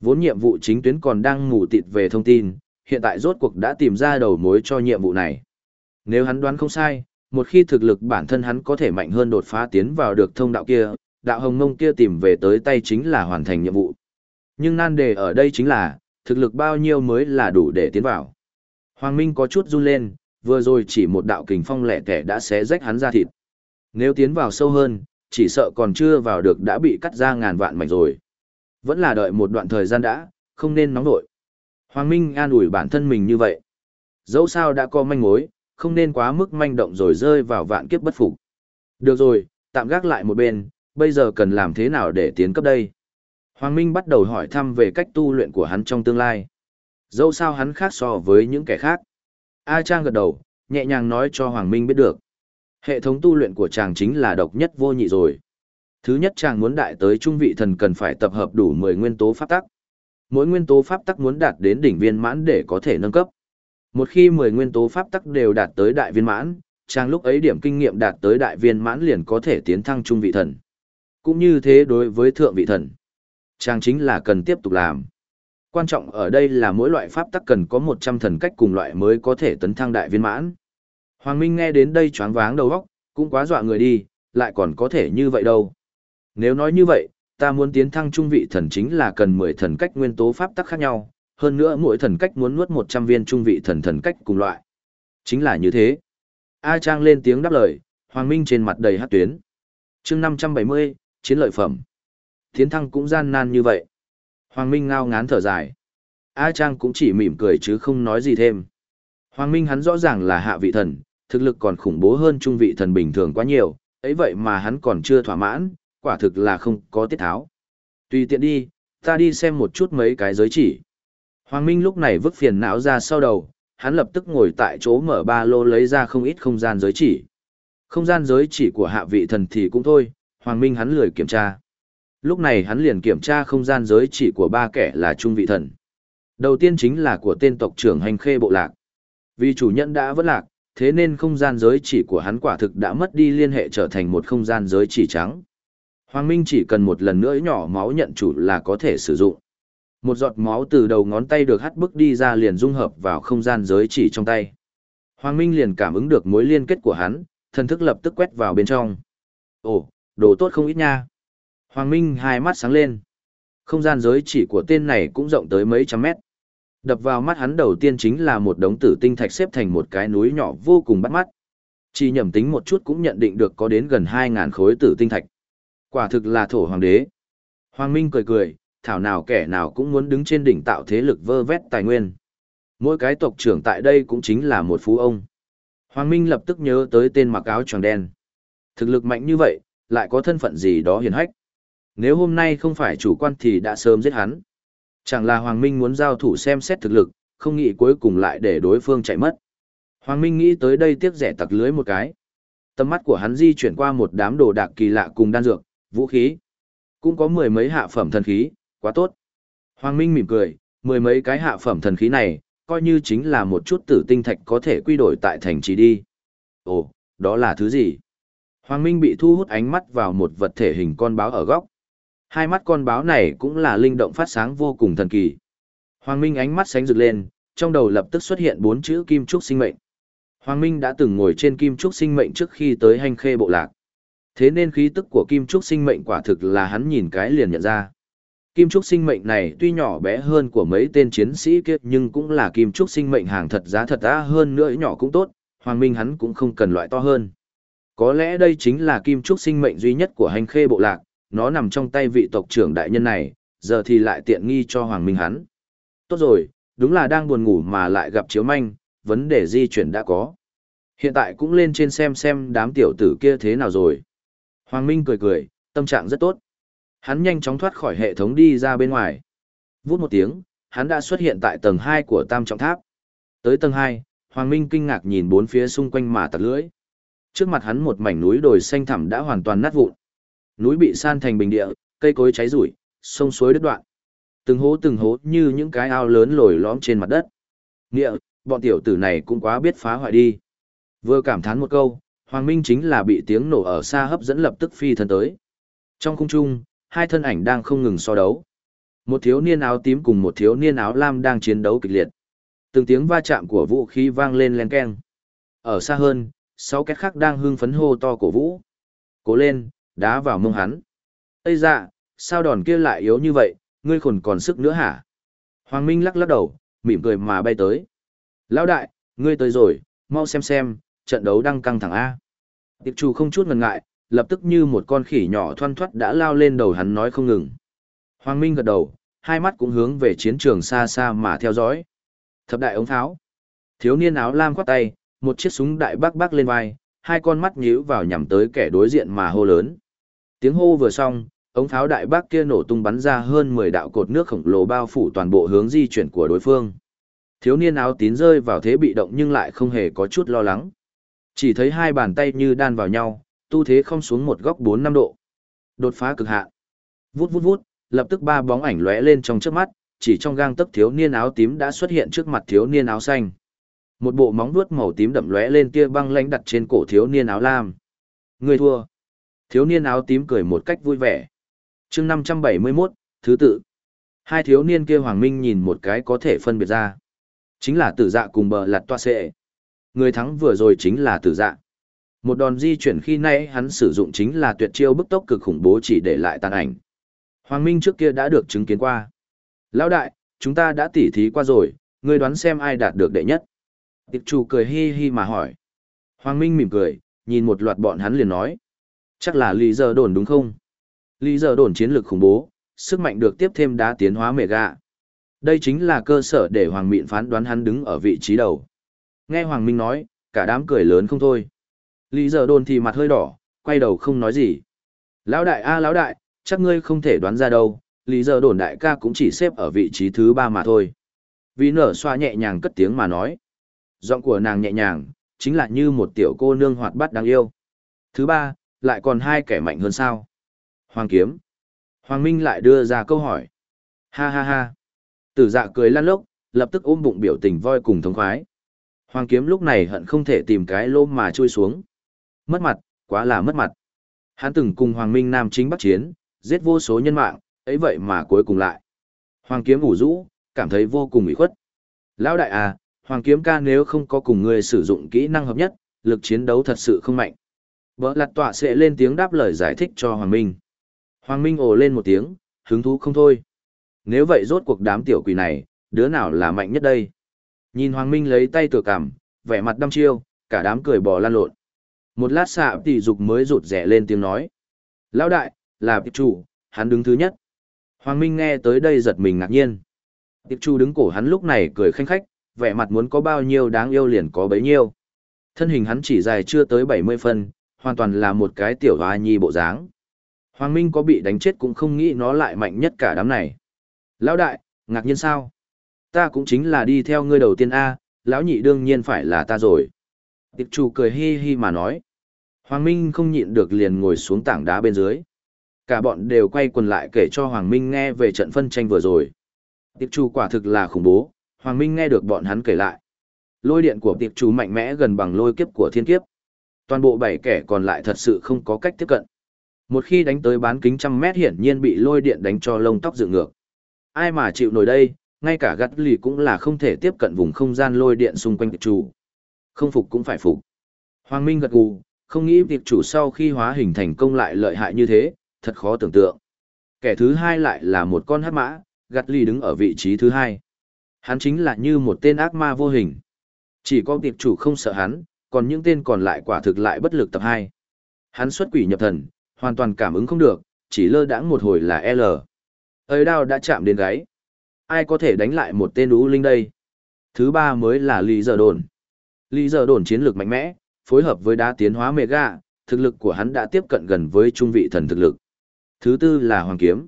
Vốn nhiệm vụ chính tuyến còn đang ngủ tịt về thông tin, hiện tại rốt cuộc đã tìm ra đầu mối cho nhiệm vụ này. Nếu hắn đoán không sai, một khi thực lực bản thân hắn có thể mạnh hơn đột phá tiến vào được thông đạo kia, đạo hồng mông kia tìm về tới tay chính là hoàn thành nhiệm vụ. Nhưng nan đề ở đây chính là, thực lực bao nhiêu mới là đủ để tiến vào. Hoàng Minh có chút run lên, vừa rồi chỉ một đạo kình phong lẻ tẻ đã xé rách hắn ra thịt. Nếu tiến vào sâu hơn, chỉ sợ còn chưa vào được đã bị cắt ra ngàn vạn mảnh rồi. Vẫn là đợi một đoạn thời gian đã, không nên nóng nổi. Hoàng Minh an ủi bản thân mình như vậy. Dẫu sao đã có manh mối, không nên quá mức manh động rồi rơi vào vạn kiếp bất phục. Được rồi, tạm gác lại một bên, bây giờ cần làm thế nào để tiến cấp đây? Hoàng Minh bắt đầu hỏi thăm về cách tu luyện của hắn trong tương lai. Dẫu sao hắn khác so với những kẻ khác. A Trang gật đầu, nhẹ nhàng nói cho Hoàng Minh biết được. Hệ thống tu luyện của chàng chính là độc nhất vô nhị rồi. Thứ nhất chàng muốn đại tới trung vị thần cần phải tập hợp đủ 10 nguyên tố pháp tắc. Mỗi nguyên tố pháp tắc muốn đạt đến đỉnh viên mãn để có thể nâng cấp. Một khi 10 nguyên tố pháp tắc đều đạt tới đại viên mãn, chàng lúc ấy điểm kinh nghiệm đạt tới đại viên mãn liền có thể tiến thăng trung vị thần. Cũng như thế đối với thượng vị thần. Chàng chính là cần tiếp tục làm. Quan trọng ở đây là mỗi loại pháp tắc cần có 100 thần cách cùng loại mới có thể tấn thăng đại viên mãn. Hoàng Minh nghe đến đây choáng váng đầu óc, cũng quá dọa người đi, lại còn có thể như vậy đâu. Nếu nói như vậy, ta muốn tiến thăng trung vị thần chính là cần 10 thần cách nguyên tố pháp tắc khác nhau, hơn nữa mỗi thần cách muốn nuốt 100 viên trung vị thần thần cách cùng loại. Chính là như thế. A Trang lên tiếng đáp lời, Hoàng Minh trên mặt đầy hát tuyến. chương 570, chiến lợi phẩm. Tiến thăng cũng gian nan như vậy. Hoàng Minh ngao ngán thở dài. A Trang cũng chỉ mỉm cười chứ không nói gì thêm. Hoàng Minh hắn rõ ràng là hạ vị thần, thực lực còn khủng bố hơn trung vị thần bình thường quá nhiều, ấy vậy mà hắn còn chưa thỏa mãn, quả thực là không có tiết tháo. Tùy tiện đi, ta đi xem một chút mấy cái giới chỉ. Hoàng Minh lúc này vứt phiền não ra sau đầu, hắn lập tức ngồi tại chỗ mở ba lô lấy ra không ít không gian giới chỉ. Không gian giới chỉ của hạ vị thần thì cũng thôi, Hoàng Minh hắn lười kiểm tra. Lúc này hắn liền kiểm tra không gian giới chỉ của ba kẻ là trung vị thần. Đầu tiên chính là của tên tộc trưởng hành khê bộ lạc. Vì chủ nhân đã vất lạc, thế nên không gian giới chỉ của hắn quả thực đã mất đi liên hệ trở thành một không gian giới chỉ trắng. Hoàng Minh chỉ cần một lần nữa nhỏ máu nhận chủ là có thể sử dụng. Một giọt máu từ đầu ngón tay được hắt bước đi ra liền dung hợp vào không gian giới chỉ trong tay. Hoàng Minh liền cảm ứng được mối liên kết của hắn, thần thức lập tức quét vào bên trong. Ồ, đồ tốt không ít nha. Hoàng Minh hai mắt sáng lên. Không gian giới chỉ của tên này cũng rộng tới mấy trăm mét. Đập vào mắt hắn đầu tiên chính là một đống tử tinh thạch xếp thành một cái núi nhỏ vô cùng bắt mắt. Chỉ nhầm tính một chút cũng nhận định được có đến gần 2.000 khối tử tinh thạch. Quả thực là thổ hoàng đế. Hoàng Minh cười cười, thảo nào kẻ nào cũng muốn đứng trên đỉnh tạo thế lực vơ vét tài nguyên. Mỗi cái tộc trưởng tại đây cũng chính là một phú ông. Hoàng Minh lập tức nhớ tới tên mặc áo tròn đen. Thực lực mạnh như vậy, lại có thân phận gì đó hiền hách. Nếu hôm nay không phải chủ quan thì đã sớm giết hắn. Chẳng là Hoàng Minh muốn giao thủ xem xét thực lực, không nghĩ cuối cùng lại để đối phương chạy mất. Hoàng Minh nghĩ tới đây tiếc rẻ tặc lưới một cái. Tầm mắt của hắn di chuyển qua một đám đồ đạc kỳ lạ cùng đan dược, vũ khí. Cũng có mười mấy hạ phẩm thần khí, quá tốt. Hoàng Minh mỉm cười, mười mấy cái hạ phẩm thần khí này, coi như chính là một chút tử tinh thạch có thể quy đổi tại thành trì đi. Ồ, đó là thứ gì? Hoàng Minh bị thu hút ánh mắt vào một vật thể hình con báo ở góc. Hai mắt con báo này cũng là linh động phát sáng vô cùng thần kỳ. Hoàng Minh ánh mắt sáng rực lên, trong đầu lập tức xuất hiện bốn chữ kim trúc sinh mệnh. Hoàng Minh đã từng ngồi trên kim trúc sinh mệnh trước khi tới hành khê bộ lạc. Thế nên khí tức của kim trúc sinh mệnh quả thực là hắn nhìn cái liền nhận ra. Kim trúc sinh mệnh này tuy nhỏ bé hơn của mấy tên chiến sĩ kia nhưng cũng là kim trúc sinh mệnh hàng thật giá thật á hơn nữa nhỏ cũng tốt, Hoàng Minh hắn cũng không cần loại to hơn. Có lẽ đây chính là kim trúc sinh mệnh duy nhất của hành khê bộ lạc, nó nằm trong tay vị tộc trưởng đại nhân này, giờ thì lại tiện nghi cho Hoàng Minh hắn. Tốt rồi, đúng là đang buồn ngủ mà lại gặp chiếu manh, vấn đề di chuyển đã có. Hiện tại cũng lên trên xem xem đám tiểu tử kia thế nào rồi. Hoàng Minh cười cười, Tâm trạng rất tốt. Hắn nhanh chóng thoát khỏi hệ thống đi ra bên ngoài. Vút một tiếng, hắn đã xuất hiện tại tầng 2 của tam trọng tháp. Tới tầng 2, Hoàng Minh kinh ngạc nhìn bốn phía xung quanh mà tạt lưỡi. Trước mặt hắn một mảnh núi đồi xanh thẳm đã hoàn toàn nát vụn. Núi bị san thành bình địa, cây cối cháy rủi, sông suối đứt đoạn. Từng hố từng hố như những cái ao lớn lồi lõm trên mặt đất. Nghĩa, bọn tiểu tử này cũng quá biết phá hoại đi. Vừa cảm thán một câu, Hoàng Minh chính là bị tiếng nổ ở xa hấp dẫn lập tức phi thân tới. Trong khung trung, hai thân ảnh đang không ngừng so đấu. Một thiếu niên áo tím cùng một thiếu niên áo lam đang chiến đấu kịch liệt. Từng tiếng va chạm của vũ khí vang lên len keng. Ở xa hơn, sáu két khác đang hưng phấn hô to cổ vũ. Cố lên, đá vào mông hắn. Ây dạ, sao đòn kia lại yếu như vậy, ngươi khổn còn sức nữa hả? Hoàng Minh lắc lắc đầu, mỉm cười mà bay tới. Lão đại, ngươi tới rồi, mau xem xem, trận đấu đang căng thẳng A. Tiệp chủ không chút ngần ngại, lập tức như một con khỉ nhỏ thoăn thoắt đã lao lên đầu hắn nói không ngừng. Hoàng Minh gật đầu, hai mắt cũng hướng về chiến trường xa xa mà theo dõi. Thập đại ống tháo. Thiếu niên áo lam khoát tay, một chiếc súng đại bác bác lên vai, hai con mắt nhíu vào nhằm tới kẻ đối diện mà hô lớn. Tiếng hô vừa xong, ống pháo đại bác kia nổ tung bắn ra hơn 10 đạo cột nước khổng lồ bao phủ toàn bộ hướng di chuyển của đối phương. Thiếu niên áo tín rơi vào thế bị động nhưng lại không hề có chút lo lắng. Chỉ thấy hai bàn tay như đan vào nhau, tu thế không xuống một góc 4-5 độ. Đột phá cực hạn. Vút vút vút, lập tức ba bóng ảnh lóe lên trong trước mắt, chỉ trong gang tấc thiếu niên áo tím đã xuất hiện trước mặt thiếu niên áo xanh. Một bộ móng vuốt màu tím đậm lóe lên tia băng lãnh đặt trên cổ thiếu niên áo lam. Người thua. Thiếu niên áo tím cười một cách vui vẻ. chương 571, thứ tự. Hai thiếu niên kia Hoàng Minh nhìn một cái có thể phân biệt ra. Chính là tử dạ cùng bờ lặt toa xệ. Người thắng vừa rồi chính là tử dạ. Một đòn di chuyển khi nãy hắn sử dụng chính là tuyệt chiêu bức tốc cực khủng bố chỉ để lại tàn ảnh. Hoàng Minh trước kia đã được chứng kiến qua. Lão đại, chúng ta đã tỉ thí qua rồi, ngươi đoán xem ai đạt được đệ nhất. Tiệp chủ cười hi hi mà hỏi. Hoàng Minh mỉm cười, nhìn một loạt bọn hắn liền nói. Chắc là lý giờ đồn đúng không? Lý giờ đồn chiến lược khủng bố, sức mạnh được tiếp thêm đá tiến hóa mega. gạ. Đây chính là cơ sở để Hoàng Mịn phán đoán hắn đứng ở vị trí đầu. Nghe Hoàng Minh nói, cả đám cười lớn không thôi. Lý giờ đồn thì mặt hơi đỏ, quay đầu không nói gì. Lão đại a lão đại, chắc ngươi không thể đoán ra đâu, lý giờ đồn đại ca cũng chỉ xếp ở vị trí thứ ba mà thôi. Vì nở xoa nhẹ nhàng cất tiếng mà nói. Giọng của nàng nhẹ nhàng, chính là như một tiểu cô nương hoạt bát đáng yêu. Thứ ba, lại còn hai kẻ mạnh hơn sao? Hoàng kiếm. Hoàng Minh lại đưa ra câu hỏi. Ha ha ha. Tử dạ cười lan lốc, lập tức ôm bụng biểu tình voi cùng thống khoái. Hoàng kiếm lúc này hận không thể tìm cái lô mà chui xuống. Mất mặt, quá là mất mặt. Hắn từng cùng Hoàng Minh Nam chính bắc chiến, giết vô số nhân mạng, ấy vậy mà cuối cùng lại. Hoàng kiếm ủ rũ, cảm thấy vô cùng ủy khuất. Lão đại à, Hoàng kiếm ca nếu không có cùng người sử dụng kỹ năng hợp nhất, lực chiến đấu thật sự không mạnh. Vợ lặt tọa sẽ lên tiếng đáp lời giải thích cho Hoàng Minh. Hoàng Minh ồ lên một tiếng, hứng thú không thôi. Nếu vậy rốt cuộc đám tiểu quỷ này, đứa nào là mạnh nhất đây? Nhìn Hoàng Minh lấy tay tựa cằm, vẻ mặt đăm chiêu, cả đám cười bò lan lộn. Một lát xạ tỷ dục mới rụt rẻ lên tiếng nói. Lão đại, là tiệp chủ, hắn đứng thứ nhất. Hoàng Minh nghe tới đây giật mình ngạc nhiên. Tiệp chủ đứng cổ hắn lúc này cười khanh khách, vẻ mặt muốn có bao nhiêu đáng yêu liền có bấy nhiêu. Thân hình hắn chỉ dài chưa tới 70 phân, hoàn toàn là một cái tiểu hoa nhi bộ dáng. Hoàng Minh có bị đánh chết cũng không nghĩ nó lại mạnh nhất cả đám này. Lão đại, ngạc nhiên sao? Ta cũng chính là đi theo ngươi đầu tiên A, lão nhị đương nhiên phải là ta rồi. Tiệp chủ cười hi hi mà nói. Hoàng Minh không nhịn được liền ngồi xuống tảng đá bên dưới. Cả bọn đều quay quần lại kể cho Hoàng Minh nghe về trận phân tranh vừa rồi. Tiệp chủ quả thực là khủng bố, Hoàng Minh nghe được bọn hắn kể lại. Lôi điện của tiệp chủ mạnh mẽ gần bằng lôi kiếp của thiên kiếp. Toàn bộ bảy kẻ còn lại thật sự không có cách tiếp cận. Một khi đánh tới bán kính trăm mét hiển nhiên bị lôi điện đánh cho lông tóc dựng ngược. Ai mà chịu nổi đây, ngay cả gắt lì cũng là không thể tiếp cận vùng không gian lôi điện xung quanh tiệp chủ. Không phục cũng phải phục. Hoàng Minh gật gù, không nghĩ tiệp chủ sau khi hóa hình thành công lại lợi hại như thế, thật khó tưởng tượng. Kẻ thứ hai lại là một con hát mã, gắt lì đứng ở vị trí thứ hai. Hắn chính là như một tên ác ma vô hình. Chỉ có tiệp chủ không sợ hắn, còn những tên còn lại quả thực lại bất lực tập hai. Hắn xuất quỷ nhập thần, hoàn toàn cảm ứng không được, chỉ lơ đãng một hồi là L. ấy đao đã chạm đến gáy. Ai có thể đánh lại một tên ú linh đây? Thứ ba mới là Lý Giờ Đồn. Lý Giờ Đồn chiến lược mạnh mẽ, phối hợp với đá tiến hóa Mega, thực lực của hắn đã tiếp cận gần với trung vị thần thực lực. Thứ tư là Hoàng Kiếm.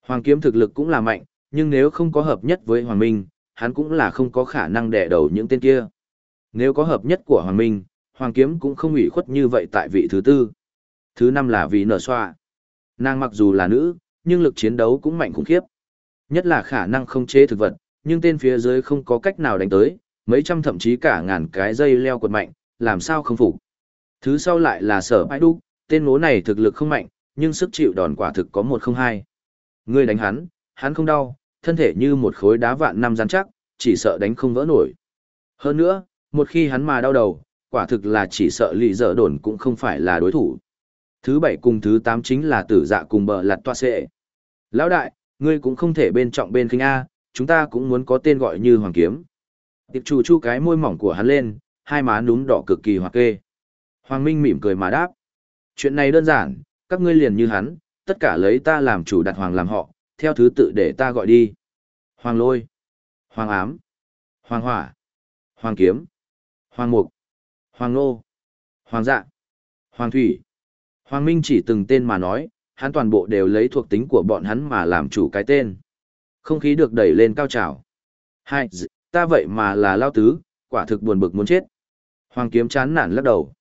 Hoàng Kiếm thực lực cũng là mạnh, nhưng nếu không có hợp nhất với Hoàng Minh, hắn cũng là không có khả năng đè đầu những tên kia. Nếu có hợp nhất của Hoàng Minh, Hoàng Kiếm cũng không ủy khuất như vậy tại vị thứ tư. Thứ năm là vì nở xoa. Nàng mặc dù là nữ, nhưng lực chiến đấu cũng mạnh khủng khiếp. Nhất là khả năng không chế thực vật, nhưng tên phía dưới không có cách nào đánh tới, mấy trăm thậm chí cả ngàn cái dây leo quật mạnh, làm sao không phục. Thứ sau lại là sở bãi đúc, tên ngố này thực lực không mạnh, nhưng sức chịu đòn quả thực có một không hai. Ngươi đánh hắn, hắn không đau, thân thể như một khối đá vạn năm rắn chắc, chỉ sợ đánh không vỡ nổi. Hơn nữa, một khi hắn mà đau đầu, quả thực là chỉ sợ lì dở đồn cũng không phải là đối thủ. Thứ bảy cùng thứ tám chính là tử dạ cùng bờ lạt toa xệ. Lão đại, ngươi cũng không thể bên trọng bên khinh A, chúng ta cũng muốn có tên gọi như Hoàng Kiếm. Tiệp chủ chu cái môi mỏng của hắn lên, hai má núm đỏ cực kỳ hoặc kê. Hoàng Minh mỉm cười mà đáp. Chuyện này đơn giản, các ngươi liền như hắn, tất cả lấy ta làm chủ đặt Hoàng làm họ, theo thứ tự để ta gọi đi. Hoàng Lôi, Hoàng Ám, Hoàng Hỏa, Hoàng Kiếm, Hoàng Mục, Hoàng Nô, Hoàng Dạ, Hoàng Thủy. Hoàng Minh chỉ từng tên mà nói, hắn toàn bộ đều lấy thuộc tính của bọn hắn mà làm chủ cái tên. Không khí được đẩy lên cao trào. Hai, ta vậy mà là lao tứ, quả thực buồn bực muốn chết. Hoàng kiếm chán nản lắc đầu.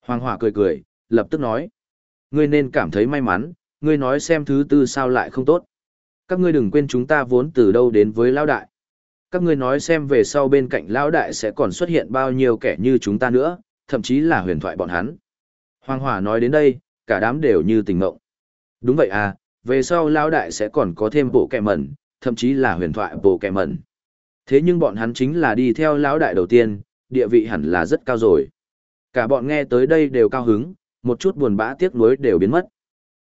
Hoàng hỏa cười cười, lập tức nói. Ngươi nên cảm thấy may mắn, ngươi nói xem thứ tư sao lại không tốt. Các ngươi đừng quên chúng ta vốn từ đâu đến với lao đại. Các ngươi nói xem về sau bên cạnh lão đại sẽ còn xuất hiện bao nhiêu kẻ như chúng ta nữa, thậm chí là huyền thoại bọn hắn. Hoàng hỏa nói đến đây, cả đám đều như tình ngộng. Đúng vậy à, về sau lão đại sẽ còn có thêm bộ kẻ mẩn, thậm chí là huyền thoại bộ kẻ mẩn. Thế nhưng bọn hắn chính là đi theo lão đại đầu tiên, địa vị hẳn là rất cao rồi. Cả bọn nghe tới đây đều cao hứng, một chút buồn bã tiếc nuối đều biến mất.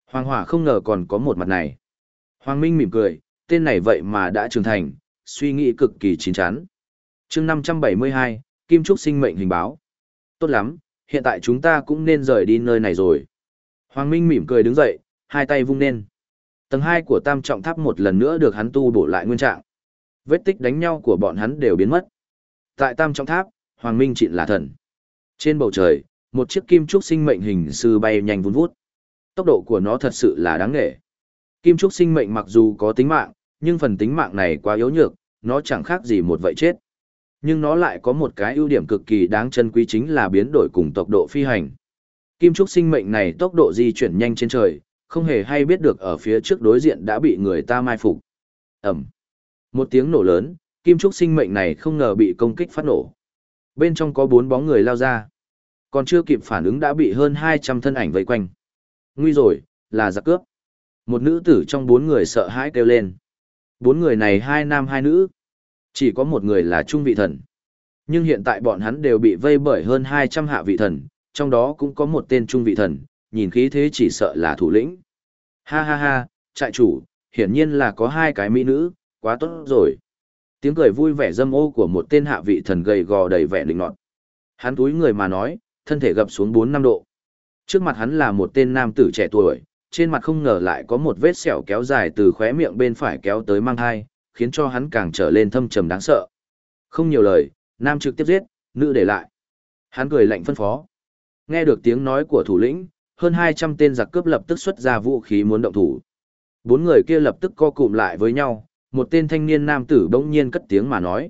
Hoàng Hỏa không ngờ còn có một mặt này. Hoàng Minh mỉm cười, tên này vậy mà đã trưởng thành, suy nghĩ cực kỳ chín chắn. chương 572, Kim Trúc sinh mệnh hình báo. Tốt lắm, hiện tại chúng ta cũng nên rời đi nơi này rồi. Hoàng Minh mỉm cười đứng dậy, hai tay vung lên. Tầng 2 của tam trọng tháp một lần nữa được hắn tu bổ lại nguyên trạng. Vết tích đánh nhau của bọn hắn đều biến mất. Tại tam trọng tháp, Hoàng Minh trịn là thần. Trên bầu trời, một chiếc kim trúc sinh mệnh hình sư bay nhanh vun vút. Tốc độ của nó thật sự là đáng nghệ. Kim trúc sinh mệnh mặc dù có tính mạng, nhưng phần tính mạng này quá yếu nhược, nó chẳng khác gì một vậy chết. Nhưng nó lại có một cái ưu điểm cực kỳ đáng trân quý chính là biến đổi cùng tốc độ phi hành. Kim trúc sinh mệnh này tốc độ di chuyển nhanh trên trời, không hề hay biết được ở phía trước đối diện đã bị người ta mai phục. Ẩm. Một tiếng nổ lớn, kim trúc sinh mệnh này không ngờ bị công kích phát nổ. Bên trong có bốn bóng người lao ra. Còn chưa kịp phản ứng đã bị hơn 200 thân ảnh vây quanh. Nguy rồi, là giặc cướp. Một nữ tử trong bốn người sợ hãi kêu lên. Bốn người này hai nam hai nữ. Chỉ có một người là trung vị thần. Nhưng hiện tại bọn hắn đều bị vây bởi hơn 200 hạ vị thần, trong đó cũng có một tên trung vị thần, nhìn khí thế chỉ sợ là thủ lĩnh. Ha ha ha, trại chủ, hiển nhiên là có hai cái mỹ nữ, quá tốt rồi. Tiếng cười vui vẻ dâm ô của một tên hạ vị thần gầy gò đầy vẻ lĩnh nọt. Hắn túi người mà nói, thân thể gập xuống 4 năm độ. Trước mặt hắn là một tên nam tử trẻ tuổi, trên mặt không ngờ lại có một vết sẹo kéo dài từ khóe miệng bên phải kéo tới mang hai, khiến cho hắn càng trở lên thâm trầm đáng sợ. Không nhiều lời, nam trực tiếp giết, nữ để lại. Hắn cười lạnh phân phó. Nghe được tiếng nói của thủ lĩnh, hơn 200 tên giặc cướp lập tức xuất ra vũ khí muốn động thủ. Bốn người kia lập tức co cụm lại với nhau, một tên thanh niên nam tử bỗng nhiên cất tiếng mà nói.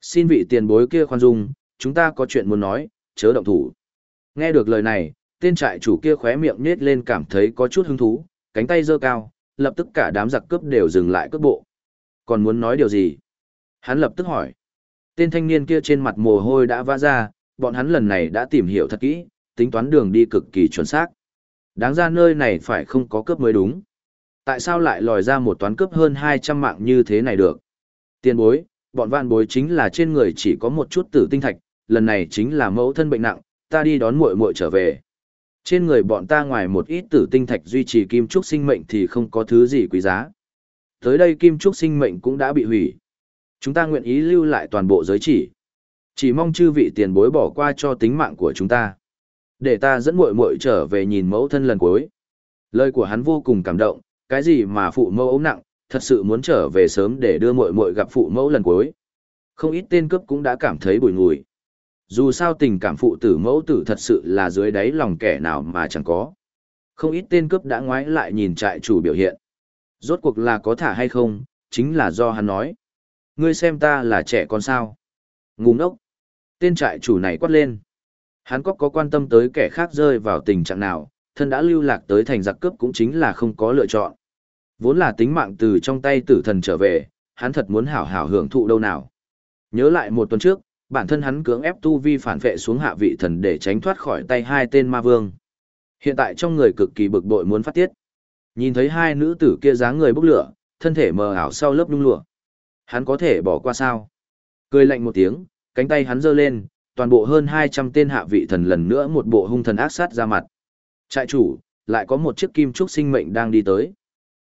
Xin vị tiền bối kia khoan dung, chúng ta có chuyện muốn nói, chớ động thủ. Nghe được lời này, tên trại chủ kia khóe miệng nhếch lên cảm thấy có chút hứng thú, cánh tay giơ cao, lập tức cả đám giặc cướp đều dừng lại cướp bộ. Còn muốn nói điều gì? Hắn lập tức hỏi. Tên thanh niên kia trên mặt mồ hôi đã vã ra, bọn hắn lần này đã tìm hiểu thật kỹ, tính toán đường đi cực kỳ chuẩn xác. Đáng ra nơi này phải không có cướp mới đúng. Tại sao lại lòi ra một toán cướp hơn 200 mạng như thế này được? Tiền bối, bọn vạn bối chính là trên người chỉ có một chút tử tinh thạch, lần này chính là mẫu thân bệnh nặng, ta đi đón muội muội trở về. Trên người bọn ta ngoài một ít tử tinh thạch duy trì kim trúc sinh mệnh thì không có thứ gì quý giá. Tới đây kim trúc sinh mệnh cũng đã bị hủy. Chúng ta nguyện ý lưu lại toàn bộ giới chỉ. Chỉ mong chư vị tiền bối bỏ qua cho tính mạng của chúng ta. Để ta dẫn muội muội trở về nhìn mẫu thân lần cuối. Lời của hắn vô cùng cảm động, cái gì mà phụ mẫu ốm nặng, thật sự muốn trở về sớm để đưa muội muội gặp phụ mẫu lần cuối. Không ít tên cướp cũng đã cảm thấy bùi ngùi. Dù sao tình cảm phụ tử mẫu tử thật sự là dưới đáy lòng kẻ nào mà chẳng có. Không ít tên cướp đã ngoái lại nhìn trại chủ biểu hiện. Rốt cuộc là có thả hay không, chính là do hắn nói. Ngươi xem ta là trẻ con sao. Ngu ngốc. Tên trại chủ này quát lên. Hắn có có quan tâm tới kẻ khác rơi vào tình trạng nào, thân đã lưu lạc tới thành giặc cướp cũng chính là không có lựa chọn. Vốn là tính mạng từ trong tay tử thần trở về, hắn thật muốn hảo hảo hưởng thụ đâu nào. Nhớ lại một tuần trước, bản thân hắn cưỡng ép tu vi phản vệ xuống hạ vị thần để tránh thoát khỏi tay hai tên ma vương. Hiện tại trong người cực kỳ bực bội muốn phát tiết. Nhìn thấy hai nữ tử kia dáng người bốc lửa, thân thể mờ ảo sau lớp nhung lụa. Hắn có thể bỏ qua sao? Cười lạnh một tiếng, cánh tay hắn giơ lên, toàn bộ hơn 200 tên hạ vị thần lần nữa một bộ hung thần ác sát ra mặt. Trại chủ, lại có một chiếc kim trúc sinh mệnh đang đi tới.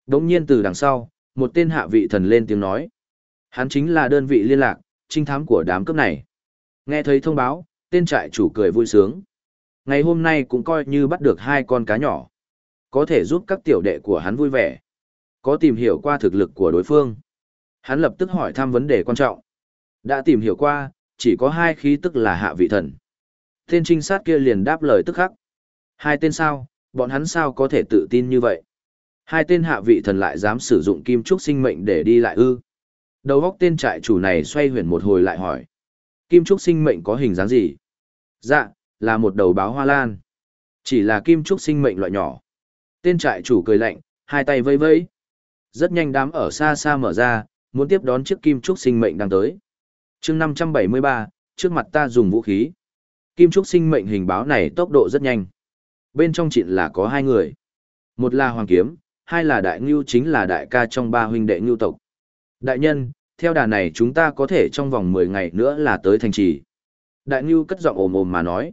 Đống nhiên từ đằng sau, một tên hạ vị thần lên tiếng nói. Hắn chính là đơn vị liên lạc, trinh thám của đám cướp này. Nghe thấy thông báo, tên trại chủ cười vui sướng. Ngày hôm nay cũng coi như bắt được hai con cá nhỏ. Có thể giúp các tiểu đệ của hắn vui vẻ. Có tìm hiểu qua thực lực của đối phương. Hắn lập tức hỏi thăm vấn đề quan trọng. Đã tìm hiểu qua, chỉ có hai khí tức là hạ vị thần. Tên trinh sát kia liền đáp lời tức khắc. Hai tên sao, bọn hắn sao có thể tự tin như vậy? Hai tên hạ vị thần lại dám sử dụng kim trúc sinh mệnh để đi lại ư. Đầu góc tên trại chủ này xoay huyền một hồi lại hỏi. Kim trúc sinh mệnh có hình dáng gì? Dạ, là một đầu báo hoa lan. Chỉ là kim trúc sinh mệnh loại nhỏ. Tên trại chủ cười lạnh, hai tay vây vây. Rất nhanh đám ở xa xa mở ra, muốn tiếp đón chiếc kim trúc sinh mệnh đang tới. chương 573, trước mặt ta dùng vũ khí. Kim trúc sinh mệnh hình báo này tốc độ rất nhanh. Bên trong chịn là có hai người. Một là Hoàng Kiếm, hai là Đại Ngưu chính là đại ca trong ba huynh đệ Ngưu tộc. Đại nhân, theo đà này chúng ta có thể trong vòng 10 ngày nữa là tới thành trì. Đại Ngưu cất giọng ồm ồm mà nói.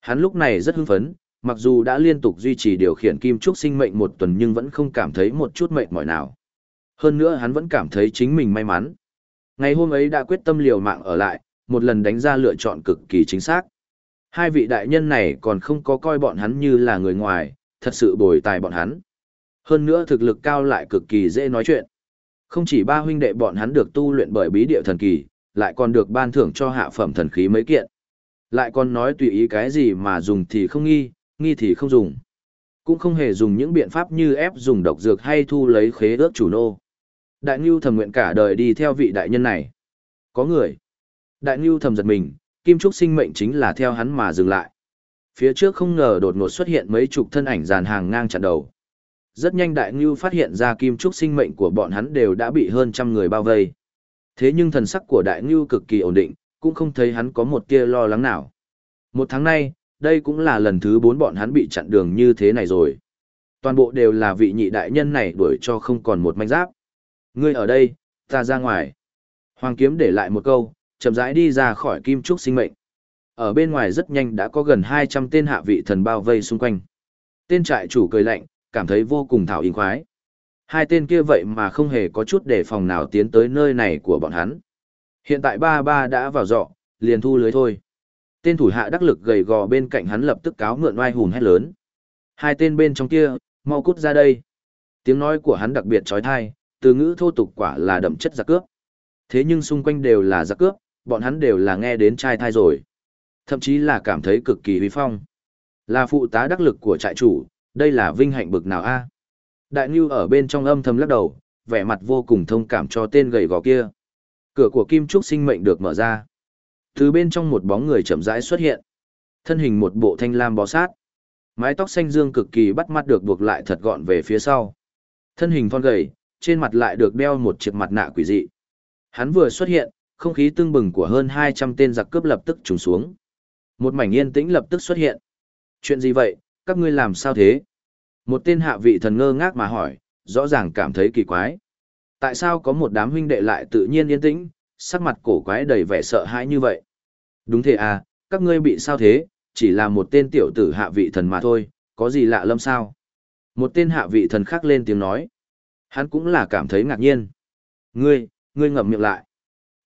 Hắn lúc này rất hưng phấn, mặc dù đã liên tục duy trì điều khiển kim trúc sinh mệnh một tuần nhưng vẫn không cảm thấy một chút mệt mỏi nào. Hơn nữa hắn vẫn cảm thấy chính mình may mắn. Ngày hôm ấy đã quyết tâm liều mạng ở lại, một lần đánh ra lựa chọn cực kỳ chính xác. Hai vị đại nhân này còn không có coi bọn hắn như là người ngoài, thật sự bồi tài bọn hắn. Hơn nữa thực lực cao lại cực kỳ dễ nói chuyện. Không chỉ ba huynh đệ bọn hắn được tu luyện bởi bí địa thần kỳ, lại còn được ban thưởng cho hạ phẩm thần khí mấy kiện. Lại còn nói tùy ý cái gì mà dùng thì không nghi, nghi thì không dùng. Cũng không hề dùng những biện pháp như ép dùng độc dược hay thu lấy khế ước chủ nô. Đại Ngưu thầm nguyện cả đời đi theo vị đại nhân này. Có người. Đại Ngưu thầm giật mình, Kim Trúc sinh mệnh chính là theo hắn mà dừng lại. Phía trước không ngờ đột ngột xuất hiện mấy chục thân ảnh dàn hàng ngang chặn đầu. Rất nhanh Đại Ngưu phát hiện ra Kim Trúc sinh mệnh của bọn hắn đều đã bị hơn trăm người bao vây. Thế nhưng thần sắc của Đại Ngưu cực kỳ ổn định, cũng không thấy hắn có một tia lo lắng nào. Một tháng nay, đây cũng là lần thứ bốn bọn hắn bị chặn đường như thế này rồi. Toàn bộ đều là vị nhị đại nhân này đuổi cho không còn một manh giáp. Ngươi ở đây, ta ra ngoài. Hoàng kiếm để lại một câu, chậm rãi đi ra khỏi kim trúc sinh mệnh. Ở bên ngoài rất nhanh đã có gần 200 tên hạ vị thần bao vây xung quanh. Tên trại chủ cười lạnh, cảm thấy vô cùng thảo yên khoái. Hai tên kia vậy mà không hề có chút đề phòng nào tiến tới nơi này của bọn hắn. Hiện tại ba ba đã vào dọ, liền thu lưới thôi. Tên thủ hạ đắc lực gầy gò bên cạnh hắn lập tức cáo mượn oai hùn hét lớn. Hai tên bên trong kia, mau cút ra đây. Tiếng nói của hắn đặc biệt trói thai, từ ngữ thô tục quả là đậm chất giặc cướp. Thế nhưng xung quanh đều là giặc cướp, bọn hắn đều là nghe đến trai thai rồi. Thậm chí là cảm thấy cực kỳ huy phong. Là phụ tá đắc lực của trại chủ, đây là vinh hạnh bực nào a? Đại ngưu ở bên trong âm thầm lắc đầu, vẻ mặt vô cùng thông cảm cho tên gầy gò kia. Cửa của Kim Trúc sinh mệnh được mở ra. Từ bên trong một bóng người chậm rãi xuất hiện. Thân hình một bộ thanh lam bó sát. Mái tóc xanh dương cực kỳ bắt mắt được buộc lại thật gọn về phía sau. Thân hình thon gầy, trên mặt lại được đeo một chiếc mặt nạ quỷ dị. Hắn vừa xuất hiện, không khí tương bừng của hơn 200 tên giặc cướp lập tức trùng xuống. Một mảnh yên tĩnh lập tức xuất hiện. Chuyện gì vậy, các ngươi làm sao thế? Một tên hạ vị thần ngơ ngác mà hỏi, rõ ràng cảm thấy kỳ quái. Tại sao có một đám huynh đệ lại tự nhiên yên tĩnh, sắc mặt cổ quái đầy vẻ sợ hãi như vậy? Đúng thế à, các ngươi bị sao thế, chỉ là một tên tiểu tử hạ vị thần mà thôi, có gì lạ lâm sao? Một tên hạ vị thần khác lên tiếng nói. Hắn cũng là cảm thấy ngạc nhiên. Ngươi, ngươi ngậm miệng lại.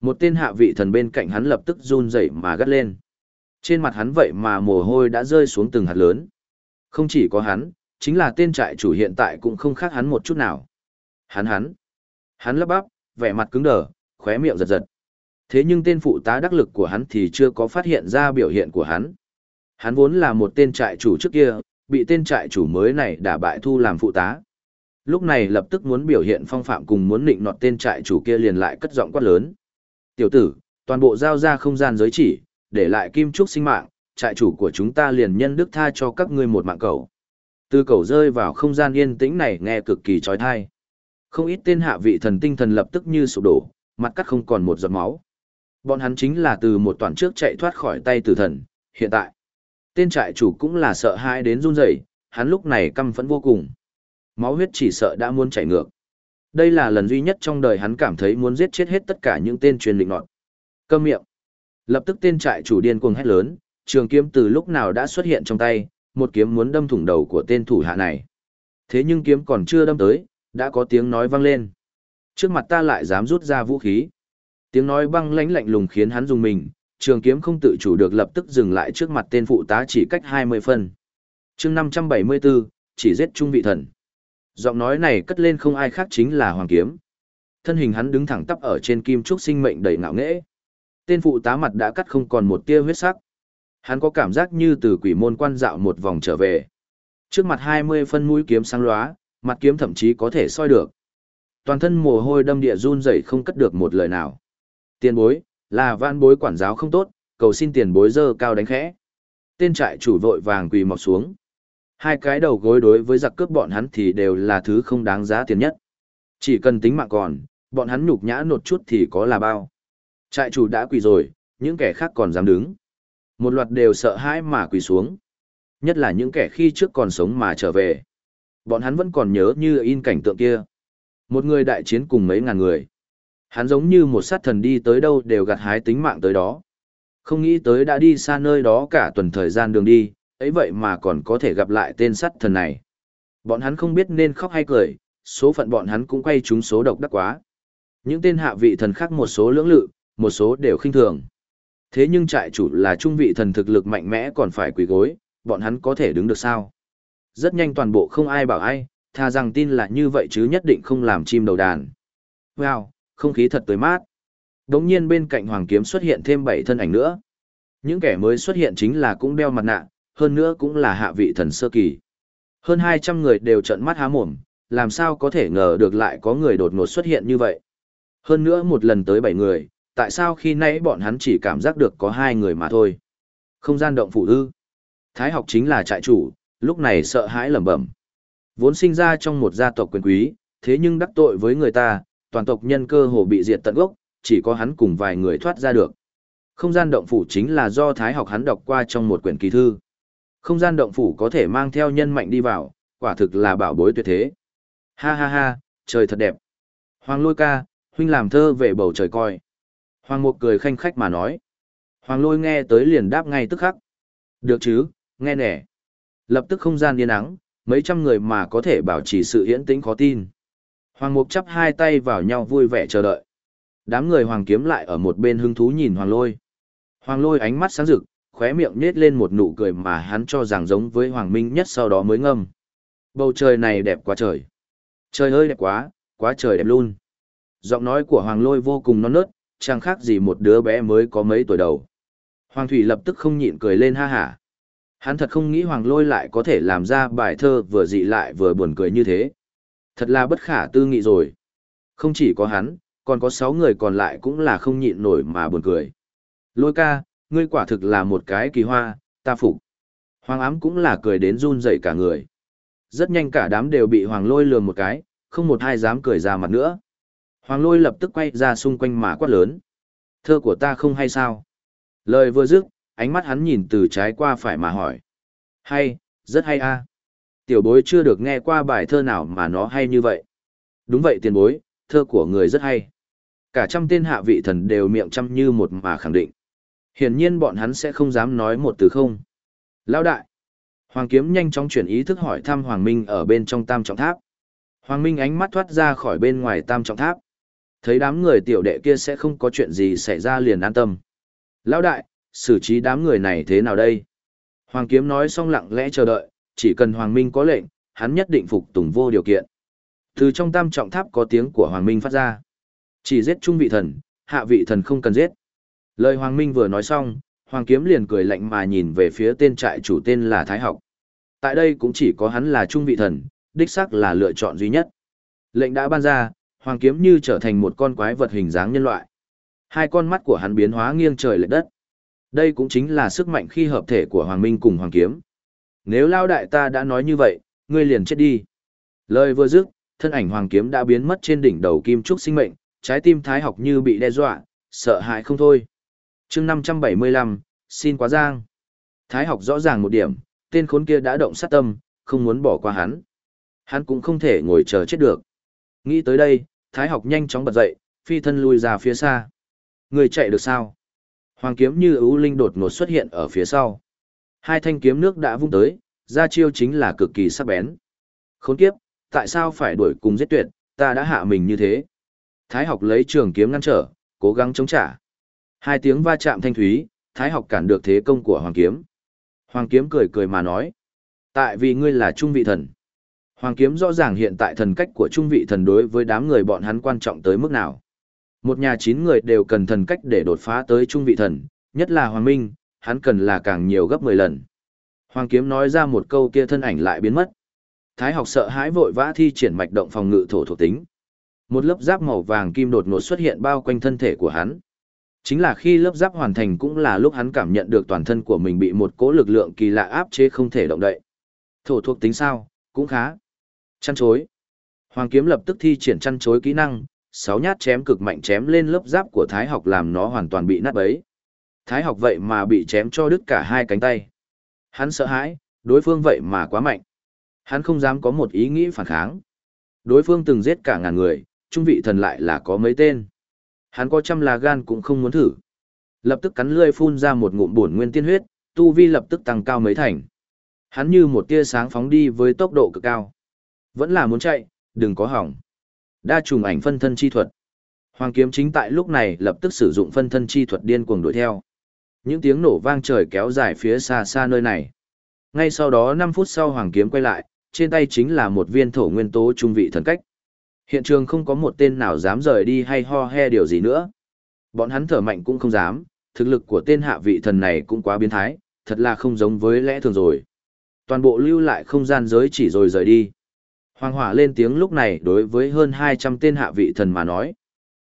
Một tên hạ vị thần bên cạnh hắn lập tức run rẩy mà gắt lên. Trên mặt hắn vậy mà mồ hôi đã rơi xuống từng hạt lớn. Không chỉ có hắn, chính là tên trại chủ hiện tại cũng không khác hắn một chút nào. Hắn hắn. Hắn lắp bắp, vẻ mặt cứng đờ, khóe miệng giật giật. Thế nhưng tên phụ tá đắc lực của hắn thì chưa có phát hiện ra biểu hiện của hắn. Hắn vốn là một tên trại chủ trước kia, bị tên trại chủ mới này đả bại thu làm phụ tá. Lúc này lập tức muốn biểu hiện phong phạm cùng muốn định nọt tên trại chủ kia liền lại cất giọng quát lớn. Tiểu tử, toàn bộ giao ra không gian giới chỉ, để lại kim trúc sinh mạng, trại chủ của chúng ta liền nhân đức tha cho các ngươi một mạng cầu. Từ cầu rơi vào không gian yên tĩnh này nghe cực kỳ trói thai. Không ít tên hạ vị thần tinh thần lập tức như sụp đổ, mặt cắt không còn một giọt máu. Bọn hắn chính là từ một toàn trước chạy thoát khỏi tay tử thần, hiện tại. Tên trại chủ cũng là sợ hãi đến run rẩy, hắn lúc này căm phẫn vô cùng. Máu huyết chỉ sợ đã muốn chảy ngược. Đây là lần duy nhất trong đời hắn cảm thấy muốn giết chết hết tất cả những tên truyền lệnh nọt. Câm miệng. Lập tức tên trại chủ điên cuồng hét lớn, trường kiếm từ lúc nào đã xuất hiện trong tay, một kiếm muốn đâm thủng đầu của tên thủ hạ này. Thế nhưng kiếm còn chưa đâm tới, đã có tiếng nói vang lên. Trước mặt ta lại dám rút ra vũ khí. Tiếng nói băng lãnh lạnh lùng khiến hắn dùng mình, trường kiếm không tự chủ được lập tức dừng lại trước mặt tên phụ tá chỉ cách 20 phân. chương 574, chỉ giết trung vị thần. Giọng nói này cất lên không ai khác chính là Hoàng Kiếm. Thân hình hắn đứng thẳng tắp ở trên kim trúc sinh mệnh đầy ngạo nghễ. Tên phụ tá mặt đã cắt không còn một tia huyết sắc. Hắn có cảm giác như từ quỷ môn quan dạo một vòng trở về. Trước mặt 20 phân mũi kiếm sáng lóa, mặt kiếm thậm chí có thể soi được. Toàn thân mồ hôi đâm địa run rẩy không cất được một lời nào. Tiền bối, là vạn bối quản giáo không tốt, cầu xin tiền bối dơ cao đánh khẽ. Tên trại chủ vội vàng quỳ mọc xuống. Hai cái đầu gối đối với giặc cướp bọn hắn thì đều là thứ không đáng giá tiền nhất. Chỉ cần tính mạng còn, bọn hắn nhục nhã nột chút thì có là bao. Trại chủ đã quỳ rồi, những kẻ khác còn dám đứng. Một loạt đều sợ hãi mà quỳ xuống. Nhất là những kẻ khi trước còn sống mà trở về. Bọn hắn vẫn còn nhớ như in cảnh tượng kia. Một người đại chiến cùng mấy ngàn người. Hắn giống như một sát thần đi tới đâu đều gặt hái tính mạng tới đó. Không nghĩ tới đã đi xa nơi đó cả tuần thời gian đường đi, ấy vậy mà còn có thể gặp lại tên sát thần này. Bọn hắn không biết nên khóc hay cười, số phận bọn hắn cũng quay chúng số độc đắc quá. Những tên hạ vị thần khác một số lưỡng lự, một số đều khinh thường. Thế nhưng trại chủ là trung vị thần thực lực mạnh mẽ còn phải quỳ gối, bọn hắn có thể đứng được sao? Rất nhanh toàn bộ không ai bảo ai, thà rằng tin là như vậy chứ nhất định không làm chim đầu đàn. Wow, không khí thật tươi mát. Đống nhiên bên cạnh Hoàng Kiếm xuất hiện thêm bảy thân ảnh nữa. Những kẻ mới xuất hiện chính là cũng đeo mặt nạ, hơn nữa cũng là hạ vị thần sơ kỳ. Hơn 200 người đều trợn mắt há mồm, làm sao có thể ngờ được lại có người đột ngột xuất hiện như vậy. Hơn nữa một lần tới 7 người, tại sao khi nãy bọn hắn chỉ cảm giác được có hai người mà thôi. Không gian động phủ ư. Thái học chính là trại chủ, lúc này sợ hãi lẩm bẩm. Vốn sinh ra trong một gia tộc quyền quý, thế nhưng đắc tội với người ta, toàn tộc nhân cơ hồ bị diệt tận gốc, chỉ có hắn cùng vài người thoát ra được. Không gian động phủ chính là do Thái học hắn đọc qua trong một quyển kỳ thư. Không gian động phủ có thể mang theo nhân mạnh đi vào, quả thực là bảo bối tuyệt thế. Ha ha ha, trời thật đẹp. Hoàng lôi ca, huynh làm thơ về bầu trời coi. Hoàng mục cười khanh khách mà nói. Hoàng lôi nghe tới liền đáp ngay tức khắc. Được chứ, nghe nè. Lập tức không gian yên ắng, mấy trăm người mà có thể bảo trì sự yên tĩnh khó tin. Hoàng mục chắp hai tay vào nhau vui vẻ chờ đợi. Đám người hoàng kiếm lại ở một bên hứng thú nhìn hoàng lôi. Hoàng lôi ánh mắt sáng rực, khóe miệng nết lên một nụ cười mà hắn cho rằng giống với Hoàng Minh nhất sau đó mới ngâm. Bầu trời này đẹp quá trời. Trời ơi đẹp quá, quá trời đẹp luôn. Giọng nói của Hoàng Lôi vô cùng non nớt, chẳng khác gì một đứa bé mới có mấy tuổi đầu. Hoàng Thủy lập tức không nhịn cười lên ha hả. Hắn thật không nghĩ Hoàng Lôi lại có thể làm ra bài thơ vừa dị lại vừa buồn cười như thế. Thật là bất khả tư nghị rồi. Không chỉ có hắn, còn có sáu người còn lại cũng là không nhịn nổi mà buồn cười. Lôi ca, ngươi quả thực là một cái kỳ hoa, ta phục. Hoàng ám cũng là cười đến run rẩy cả người. Rất nhanh cả đám đều bị hoàng lôi lườm một cái, không một ai dám cười ra mặt nữa. Hoàng lôi lập tức quay ra xung quanh mà quát lớn. Thơ của ta không hay sao? Lời vừa dứt, ánh mắt hắn nhìn từ trái qua phải mà hỏi. Hay, rất hay a. Tiểu bối chưa được nghe qua bài thơ nào mà nó hay như vậy. Đúng vậy tiền bối, thơ của người rất hay. Cả trăm tên hạ vị thần đều miệng chăm như một mà khẳng định. Hiển nhiên bọn hắn sẽ không dám nói một từ không. Lão đại. Hoàng kiếm nhanh chóng chuyển ý thức hỏi thăm Hoàng Minh ở bên trong tam trọng tháp. Hoàng Minh ánh mắt thoát ra khỏi bên ngoài tam trọng tháp. Thấy đám người tiểu đệ kia sẽ không có chuyện gì xảy ra liền an tâm. Lão đại, xử trí đám người này thế nào đây? Hoàng kiếm nói xong lặng lẽ chờ đợi, chỉ cần Hoàng Minh có lệnh, hắn nhất định phục tùng vô điều kiện. Từ trong tam trọng tháp có tiếng của Hoàng Minh phát ra. Chỉ giết trung vị thần, hạ vị thần không cần giết. Lời Hoàng Minh vừa nói xong, Hoàng Kiếm liền cười lạnh mà nhìn về phía tên trại chủ tên là Thái Học. Tại đây cũng chỉ có hắn là trung vị thần, đích xác là lựa chọn duy nhất. Lệnh đã ban ra, hoàng kiếm như trở thành một con quái vật hình dáng nhân loại. Hai con mắt của hắn biến hóa nghiêng trời lệch đất. Đây cũng chính là sức mạnh khi hợp thể của hoàng minh cùng hoàng kiếm. Nếu lao đại ta đã nói như vậy, ngươi liền chết đi. Lời vừa dứt, thân ảnh hoàng kiếm đã biến mất trên đỉnh đầu kim trúc sinh mệnh, trái tim thái học như bị đe dọa, sợ hãi không thôi. chương 575, xin quá giang. Thái học rõ ràng một điểm, tên khốn kia đã động sát tâm, không muốn bỏ qua hắn. Hắn cũng không thể ngồi chờ chết được. Nghĩ tới đây, Thái học nhanh chóng bật dậy, phi thân lui ra phía xa. Người chạy được sao? Hoàng kiếm như ưu linh đột ngột xuất hiện ở phía sau. Hai thanh kiếm nước đã vung tới, ra chiêu chính là cực kỳ sắc bén. Khốn kiếp, tại sao phải đuổi cùng giết tuyệt, ta đã hạ mình như thế. Thái học lấy trường kiếm ngăn trở, cố gắng chống trả. Hai tiếng va chạm thanh thúy, Thái học cản được thế công của Hoàng kiếm. Hoàng kiếm cười cười mà nói. Tại vì ngươi là trung vị thần. Hoàng kiếm rõ ràng hiện tại thần cách của trung vị thần đối với đám người bọn hắn quan trọng tới mức nào. Một nhà chín người đều cần thần cách để đột phá tới trung vị thần, nhất là Hoàng Minh, hắn cần là càng nhiều gấp 10 lần. Hoàng kiếm nói ra một câu kia thân ảnh lại biến mất. Thái học sợ hãi vội vã thi triển mạch động phòng ngự thổ thuộc tính. Một lớp giáp màu vàng kim đột ngột xuất hiện bao quanh thân thể của hắn. Chính là khi lớp giáp hoàn thành cũng là lúc hắn cảm nhận được toàn thân của mình bị một cỗ lực lượng kỳ lạ áp chế không thể động đậy. Thổ thuộc tính sao, cũng khá. Chăn chối. Hoàng kiếm lập tức thi triển chăn chối kỹ năng, sáu nhát chém cực mạnh chém lên lớp giáp của Thái học làm nó hoàn toàn bị nát bấy. Thái học vậy mà bị chém cho đứt cả hai cánh tay. Hắn sợ hãi, đối phương vậy mà quá mạnh. Hắn không dám có một ý nghĩ phản kháng. Đối phương từng giết cả ngàn người, trung vị thần lại là có mấy tên. Hắn có trăm là gan cũng không muốn thử. Lập tức cắn lươi phun ra một ngụm bổn nguyên tiên huyết, tu vi lập tức tăng cao mấy thành. Hắn như một tia sáng phóng đi với tốc độ cực cao. Vẫn là muốn chạy, đừng có hỏng. Đa trùng ảnh phân thân chi thuật. Hoàng kiếm chính tại lúc này lập tức sử dụng phân thân chi thuật điên cuồng đuổi theo. Những tiếng nổ vang trời kéo dài phía xa xa nơi này. Ngay sau đó 5 phút sau Hoàng kiếm quay lại, trên tay chính là một viên thổ nguyên tố trung vị thần cách. Hiện trường không có một tên nào dám rời đi hay ho he điều gì nữa. Bọn hắn thở mạnh cũng không dám, thực lực của tên hạ vị thần này cũng quá biến thái, thật là không giống với lẽ thường rồi. Toàn bộ lưu lại không gian giới chỉ rồi rời đi. Hoàng hỏa lên tiếng lúc này đối với hơn 200 tên hạ vị thần mà nói.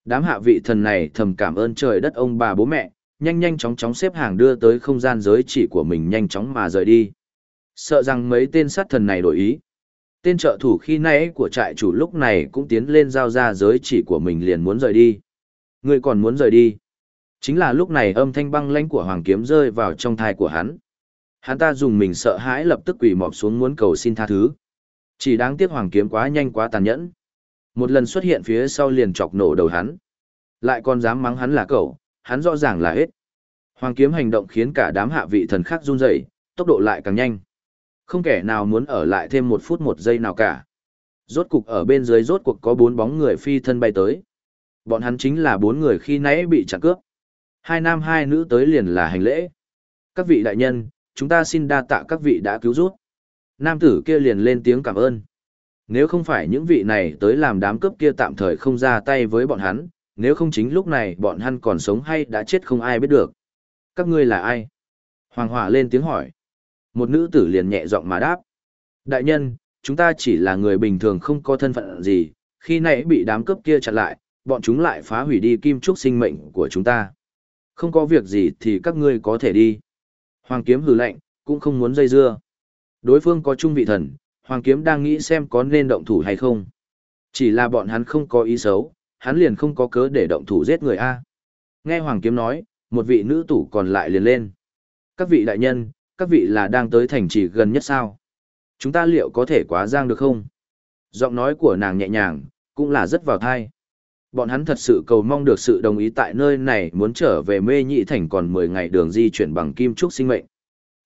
Đám hạ vị thần này thầm cảm ơn trời đất ông bà bố mẹ, nhanh nhanh chóng chóng xếp hàng đưa tới không gian giới chỉ của mình nhanh chóng mà rời đi. Sợ rằng mấy tên sát thần này đổi ý. Tên trợ thủ khi nãy của trại chủ lúc này cũng tiến lên giao ra giới chỉ của mình liền muốn rời đi. Người còn muốn rời đi. Chính là lúc này âm thanh băng lãnh của Hoàng Kiếm rơi vào trong thai của hắn. Hắn ta dùng mình sợ hãi lập tức quỳ mọp xuống muốn cầu xin tha thứ. Chỉ đáng tiếc Hoàng Kiếm quá nhanh quá tàn nhẫn. Một lần xuất hiện phía sau liền chọc nổ đầu hắn. Lại còn dám mắng hắn là cậu, hắn rõ ràng là hết. Hoàng Kiếm hành động khiến cả đám hạ vị thần khác run rẩy, tốc độ lại càng nhanh. Không kẻ nào muốn ở lại thêm một phút một giây nào cả. Rốt cục ở bên dưới rốt cuộc có bốn bóng người phi thân bay tới. Bọn hắn chính là bốn người khi nãy bị chặn cướp. Hai nam hai nữ tới liền là hành lễ. Các vị đại nhân, chúng ta xin đa tạ các vị đã cứu rút. Nam tử kia liền lên tiếng cảm ơn. Nếu không phải những vị này tới làm đám cướp kia tạm thời không ra tay với bọn hắn, nếu không chính lúc này bọn hắn còn sống hay đã chết không ai biết được. Các ngươi là ai? Hoàng hỏa lên tiếng hỏi. Một nữ tử liền nhẹ giọng mà đáp. Đại nhân, chúng ta chỉ là người bình thường không có thân phận gì, khi nãy bị đám cướp kia chặn lại, bọn chúng lại phá hủy đi kim trúc sinh mệnh của chúng ta. Không có việc gì thì các ngươi có thể đi. Hoàng kiếm hừ lạnh, cũng không muốn dây dưa. Đối phương có trung vị thần, Hoàng kiếm đang nghĩ xem có nên động thủ hay không. Chỉ là bọn hắn không có ý xấu, hắn liền không có cớ để động thủ giết người A. Nghe Hoàng kiếm nói, một vị nữ tủ còn lại liền lên. Các vị đại nhân, các vị là đang tới thành trì gần nhất sao? Chúng ta liệu có thể quá giang được không? Giọng nói của nàng nhẹ nhàng, cũng là rất vào thai. Bọn hắn thật sự cầu mong được sự đồng ý tại nơi này muốn trở về mê nhị thành còn 10 ngày đường di chuyển bằng kim trúc sinh mệnh.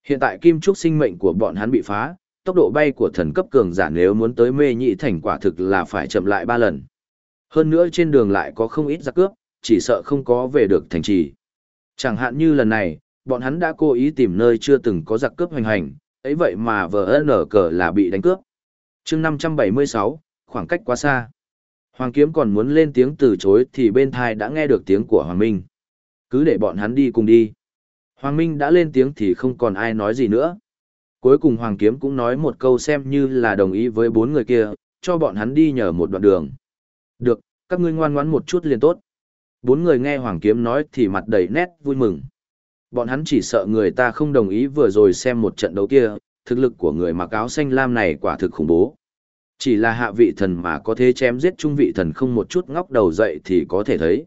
Hiện tại kim trúc sinh mệnh của bọn hắn bị phá, tốc độ bay của thần cấp cường giả nếu muốn tới mê nhị thành quả thực là phải chậm lại 3 lần. Hơn nữa trên đường lại có không ít giặc cướp, chỉ sợ không có về được thành trì. Chẳng hạn như lần này, bọn hắn đã cố ý tìm nơi chưa từng có giặc cướp hoành hành, ấy vậy mà vờ nở cờ là bị đánh cướp. chương 576, khoảng cách quá xa. Hoàng kiếm còn muốn lên tiếng từ chối thì bên thai đã nghe được tiếng của Hoàng Minh. Cứ để bọn hắn đi cùng đi. Hoàng Minh đã lên tiếng thì không còn ai nói gì nữa. Cuối cùng Hoàng Kiếm cũng nói một câu xem như là đồng ý với bốn người kia, cho bọn hắn đi nhờ một đoạn đường. Được, các ngươi ngoan ngoãn một chút liền tốt. Bốn người nghe Hoàng Kiếm nói thì mặt đầy nét vui mừng. Bọn hắn chỉ sợ người ta không đồng ý vừa rồi xem một trận đấu kia, thực lực của người mặc áo xanh lam này quả thực khủng bố. Chỉ là hạ vị thần mà có thể chém giết trung vị thần không một chút ngóc đầu dậy thì có thể thấy.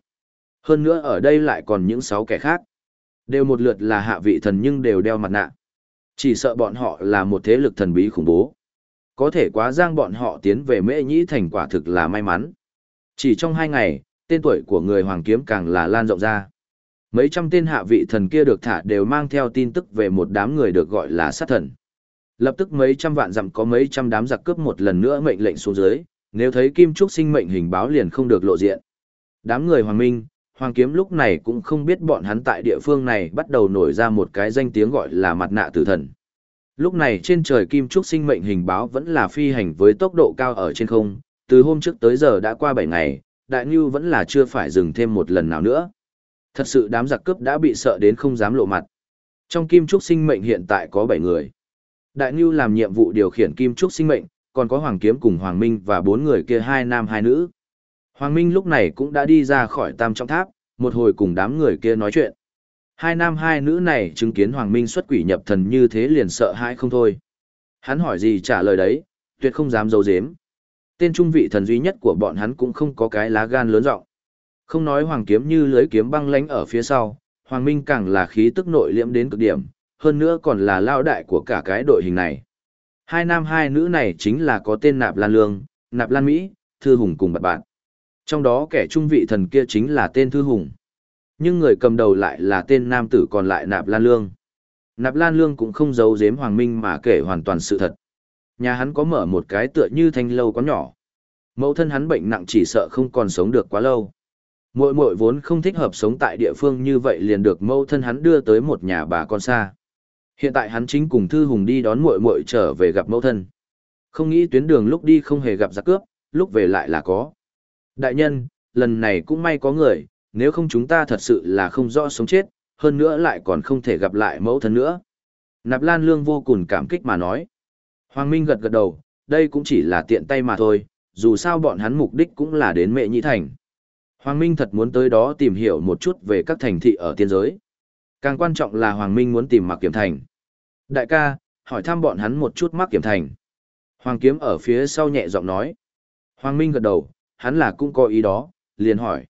Hơn nữa ở đây lại còn những sáu kẻ khác. Đều một lượt là hạ vị thần nhưng đều đeo mặt nạ. Chỉ sợ bọn họ là một thế lực thần bí khủng bố. Có thể quá giang bọn họ tiến về mễ nhĩ thành quả thực là may mắn. Chỉ trong hai ngày, tên tuổi của người Hoàng Kiếm càng là lan rộng ra. Mấy trăm tên hạ vị thần kia được thả đều mang theo tin tức về một đám người được gọi là sát thần. Lập tức mấy trăm vạn dặm có mấy trăm đám giặc cướp một lần nữa mệnh lệnh xuống dưới, nếu thấy Kim Trúc sinh mệnh hình báo liền không được lộ diện. Đám người Hoàng Minh, Hoàng Kiếm lúc này cũng không biết bọn hắn tại địa phương này bắt đầu nổi ra một cái danh tiếng gọi là mặt nạ tử thần. Lúc này trên trời Kim Trúc sinh mệnh hình báo vẫn là phi hành với tốc độ cao ở trên không, từ hôm trước tới giờ đã qua 7 ngày, Đại Ngưu vẫn là chưa phải dừng thêm một lần nào nữa. Thật sự đám giặc cướp đã bị sợ đến không dám lộ mặt. Trong Kim Trúc sinh mệnh hiện tại có 7 người. Đại Ngưu làm nhiệm vụ điều khiển Kim Trúc sinh mệnh, còn có Hoàng Kiếm cùng Hoàng Minh và bốn người kia hai nam hai nữ. Hoàng Minh lúc này cũng đã đi ra khỏi tam trọng tháp, một hồi cùng đám người kia nói chuyện. Hai nam hai nữ này chứng kiến Hoàng Minh xuất quỷ nhập thần như thế liền sợ hãi không thôi. Hắn hỏi gì trả lời đấy, tuyệt không dám giấu giếm. Tên trung vị thần duy nhất của bọn hắn cũng không có cái lá gan lớn rộng. Không nói Hoàng kiếm như lưới kiếm băng lánh ở phía sau, Hoàng Minh càng là khí tức nội liễm đến cực điểm, hơn nữa còn là lao đại của cả cái đội hình này. Hai nam hai nữ này chính là có tên Nạp Lan Lương, Nạp Lan Mỹ, Thư Hùng cùng bạn bạn. Trong đó kẻ trung vị thần kia chính là tên Thư Hùng. Nhưng người cầm đầu lại là tên nam tử còn lại Nạp Lan Lương. Nạp Lan Lương cũng không giấu giếm Hoàng Minh mà kể hoàn toàn sự thật. Nhà hắn có mở một cái tựa như thanh lâu có nhỏ. Mẫu thân hắn bệnh nặng chỉ sợ không còn sống được quá lâu. Muội muội vốn không thích hợp sống tại địa phương như vậy liền được mẫu thân hắn đưa tới một nhà bà con xa. Hiện tại hắn chính cùng Thư Hùng đi đón muội muội trở về gặp mẫu thân. Không nghĩ tuyến đường lúc đi không hề gặp giặc cướp, lúc về lại là có. Đại nhân, lần này cũng may có người, nếu không chúng ta thật sự là không rõ sống chết, hơn nữa lại còn không thể gặp lại mẫu thân nữa. Nạp Lan Lương vô cùng cảm kích mà nói. Hoàng Minh gật gật đầu, đây cũng chỉ là tiện tay mà thôi, dù sao bọn hắn mục đích cũng là đến mệ nhị thành. Hoàng Minh thật muốn tới đó tìm hiểu một chút về các thành thị ở tiên giới. Càng quan trọng là Hoàng Minh muốn tìm Mạc Kiểm Thành. Đại ca, hỏi thăm bọn hắn một chút Mạc Kiểm Thành. Hoàng Kiếm ở phía sau nhẹ giọng nói. Hoàng Minh gật đầu, hắn là cũng có ý đó, liền hỏi.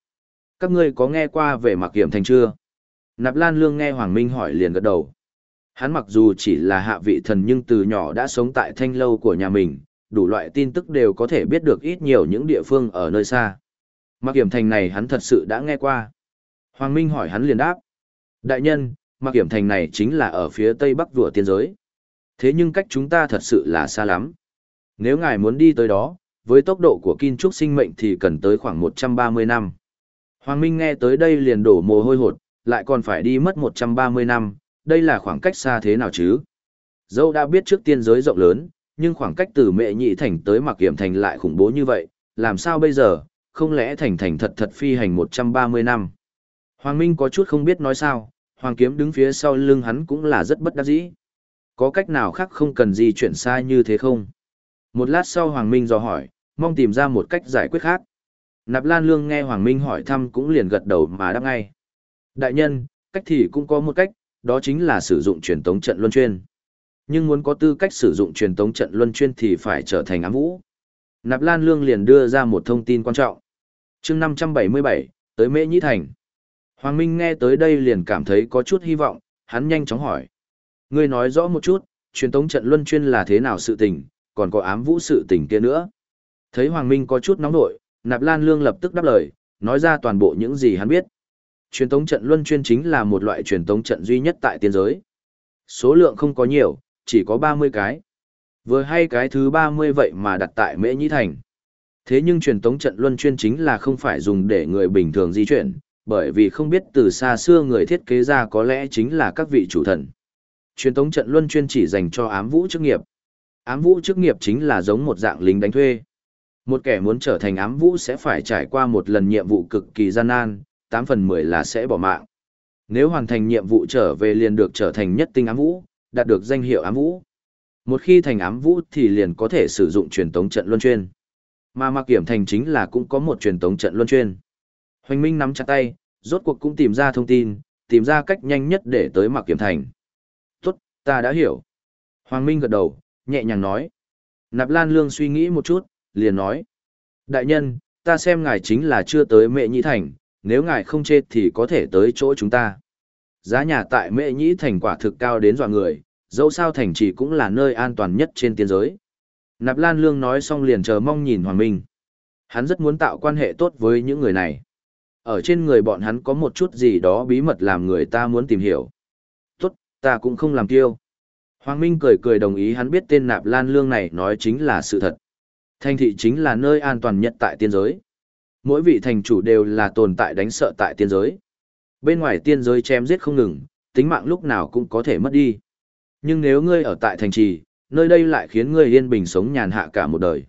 Các ngươi có nghe qua về Mạc Kiểm Thành chưa? Nạp Lan Lương nghe Hoàng Minh hỏi liền gật đầu. Hắn mặc dù chỉ là hạ vị thần nhưng từ nhỏ đã sống tại thanh lâu của nhà mình, đủ loại tin tức đều có thể biết được ít nhiều những địa phương ở nơi xa. Mạc Kiểm Thành này hắn thật sự đã nghe qua. Hoàng Minh hỏi hắn liền đáp. Đại nhân, Mạc Kiểm Thành này chính là ở phía tây bắc vựa tiên giới. Thế nhưng cách chúng ta thật sự là xa lắm. Nếu ngài muốn đi tới đó, với tốc độ của Kim Trúc sinh mệnh thì cần tới khoảng 130 năm. Hoàng Minh nghe tới đây liền đổ mồ hôi hột, lại còn phải đi mất 130 năm, đây là khoảng cách xa thế nào chứ? Dẫu đã biết trước tiên giới rộng lớn, nhưng khoảng cách từ mẹ nhị thành tới mặc kiểm thành lại khủng bố như vậy, làm sao bây giờ, không lẽ thành thành thật thật phi hành 130 năm? Hoàng Minh có chút không biết nói sao, Hoàng Kiếm đứng phía sau lưng hắn cũng là rất bất đắc dĩ. Có cách nào khác không cần gì chuyển xa như thế không? Một lát sau Hoàng Minh dò hỏi, mong tìm ra một cách giải quyết khác. Nạp Lan Lương nghe Hoàng Minh hỏi thăm cũng liền gật đầu mà đáp ngay. Đại nhân, cách thì cũng có một cách, đó chính là sử dụng truyền tống trận luân chuyên. Nhưng muốn có tư cách sử dụng truyền tống trận luân chuyên thì phải trở thành ám vũ. Nạp Lan Lương liền đưa ra một thông tin quan trọng. chương 577, tới Mễ Nhĩ Thành. Hoàng Minh nghe tới đây liền cảm thấy có chút hy vọng, hắn nhanh chóng hỏi. Ngươi nói rõ một chút, truyền tống trận luân chuyên là thế nào sự tình, còn có ám vũ sự tình kia nữa. Thấy Hoàng Minh có chút nóng nổi, Nạp Lan Lương lập tức đáp lời, nói ra toàn bộ những gì hắn biết. Truyền tống trận luân chuyên chính là một loại truyền tống trận duy nhất tại tiên giới. Số lượng không có nhiều, chỉ có 30 cái. Vừa hay cái thứ 30 vậy mà đặt tại Mễ Nhĩ Thành. Thế nhưng truyền tống trận luân chuyên chính là không phải dùng để người bình thường di chuyển, bởi vì không biết từ xa xưa người thiết kế ra có lẽ chính là các vị chủ thần. Truyền tống trận luân chuyên chỉ dành cho ám vũ chức nghiệp. Ám vũ chức nghiệp chính là giống một dạng lính đánh thuê. Một kẻ muốn trở thành ám vũ sẽ phải trải qua một lần nhiệm vụ cực kỳ gian nan, 8 phần 10 là sẽ bỏ mạng. Nếu hoàn thành nhiệm vụ trở về liền được trở thành nhất tinh ám vũ, đạt được danh hiệu ám vũ. Một khi thành ám vũ thì liền có thể sử dụng truyền tống trận luân chuyên. Mà Mặc Kiểm Thành chính là cũng có một truyền tống trận luân chuyên. Hoành Minh nắm chặt tay, rốt cuộc cũng tìm ra thông tin, tìm ra cách nhanh nhất để tới mặc Kiểm Thành. Tốt, ta đã hiểu. Hoàng Minh gật đầu, nhẹ nhàng nói. Nạp Lan Lương suy nghĩ một chút, liền nói. Đại nhân, ta xem ngài chính là chưa tới mệ nhĩ thành, nếu ngài không chết thì có thể tới chỗ chúng ta. Giá nhà tại mệ nhĩ thành quả thực cao đến dọa người, dẫu sao thành chỉ cũng là nơi an toàn nhất trên tiên giới. Nạp Lan Lương nói xong liền chờ mong nhìn Hoàng Minh. Hắn rất muốn tạo quan hệ tốt với những người này. Ở trên người bọn hắn có một chút gì đó bí mật làm người ta muốn tìm hiểu. Tốt, ta cũng không làm tiêu. Hoàng Minh cười cười đồng ý hắn biết tên Nạp Lan Lương này nói chính là sự thật. Thành thị chính là nơi an toàn nhất tại tiên giới. Mỗi vị thành chủ đều là tồn tại đánh sợ tại tiên giới. Bên ngoài tiên giới chém giết không ngừng, tính mạng lúc nào cũng có thể mất đi. Nhưng nếu ngươi ở tại thành trì, nơi đây lại khiến ngươi yên bình sống nhàn hạ cả một đời.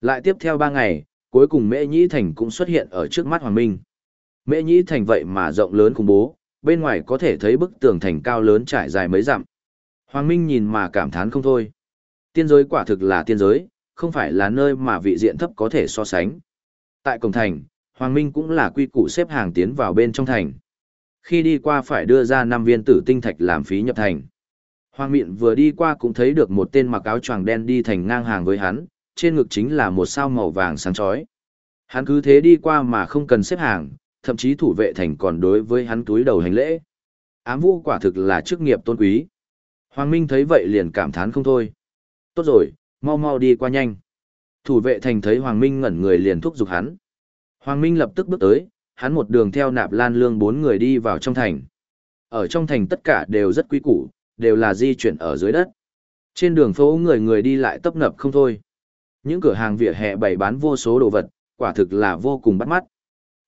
Lại tiếp theo ba ngày, cuối cùng Mễ Nhĩ Thành cũng xuất hiện ở trước mắt Hoàng Minh. Mễ Nhĩ Thành vậy mà rộng lớn khủng bố, bên ngoài có thể thấy bức tường thành cao lớn trải dài mấy dặm. Hoàng Minh nhìn mà cảm thán không thôi. Tiên giới quả thực là tiên giới, không phải là nơi mà vị diện thấp có thể so sánh. Tại cổng thành, Hoàng Minh cũng là quy củ xếp hàng tiến vào bên trong thành. Khi đi qua phải đưa ra 5 viên tử tinh thạch làm phí nhập thành. Hoàng Miện vừa đi qua cũng thấy được một tên mặc áo choàng đen đi thành ngang hàng với hắn, trên ngực chính là một sao màu vàng sáng chói. Hắn cứ thế đi qua mà không cần xếp hàng, thậm chí thủ vệ thành còn đối với hắn túi đầu hành lễ. Ám vũ quả thực là chức nghiệp tôn quý. Hoàng Minh thấy vậy liền cảm thán không thôi. Tốt rồi, mau mau đi qua nhanh. Thủ vệ thành thấy Hoàng Minh ngẩn người liền thúc giục hắn. Hoàng Minh lập tức bước tới, hắn một đường theo nạp lan lương bốn người đi vào trong thành. Ở trong thành tất cả đều rất quý củ, đều là di chuyển ở dưới đất. Trên đường phố người người đi lại tấp nập không thôi. Những cửa hàng vỉa hè bày bán vô số đồ vật, quả thực là vô cùng bắt mắt.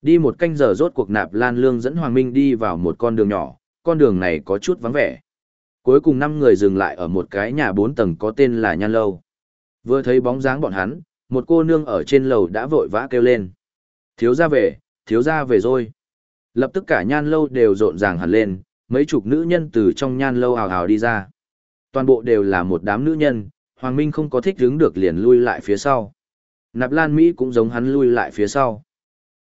Đi một canh giờ rốt cuộc nạp lan lương dẫn Hoàng Minh đi vào một con đường nhỏ, con đường này có chút vắng vẻ. Cuối cùng năm người dừng lại ở một cái nhà bốn tầng có tên là Nhan Lâu. Vừa thấy bóng dáng bọn hắn, một cô nương ở trên lầu đã vội vã kêu lên. Thiếu ra về, thiếu ra về rồi. Lập tức cả Nhan Lâu đều rộn ràng hẳn lên, mấy chục nữ nhân từ trong Nhan Lâu hào hào đi ra. Toàn bộ đều là một đám nữ nhân, Hoàng Minh không có thích đứng được liền lui lại phía sau. Nạp Lan Mỹ cũng giống hắn lui lại phía sau.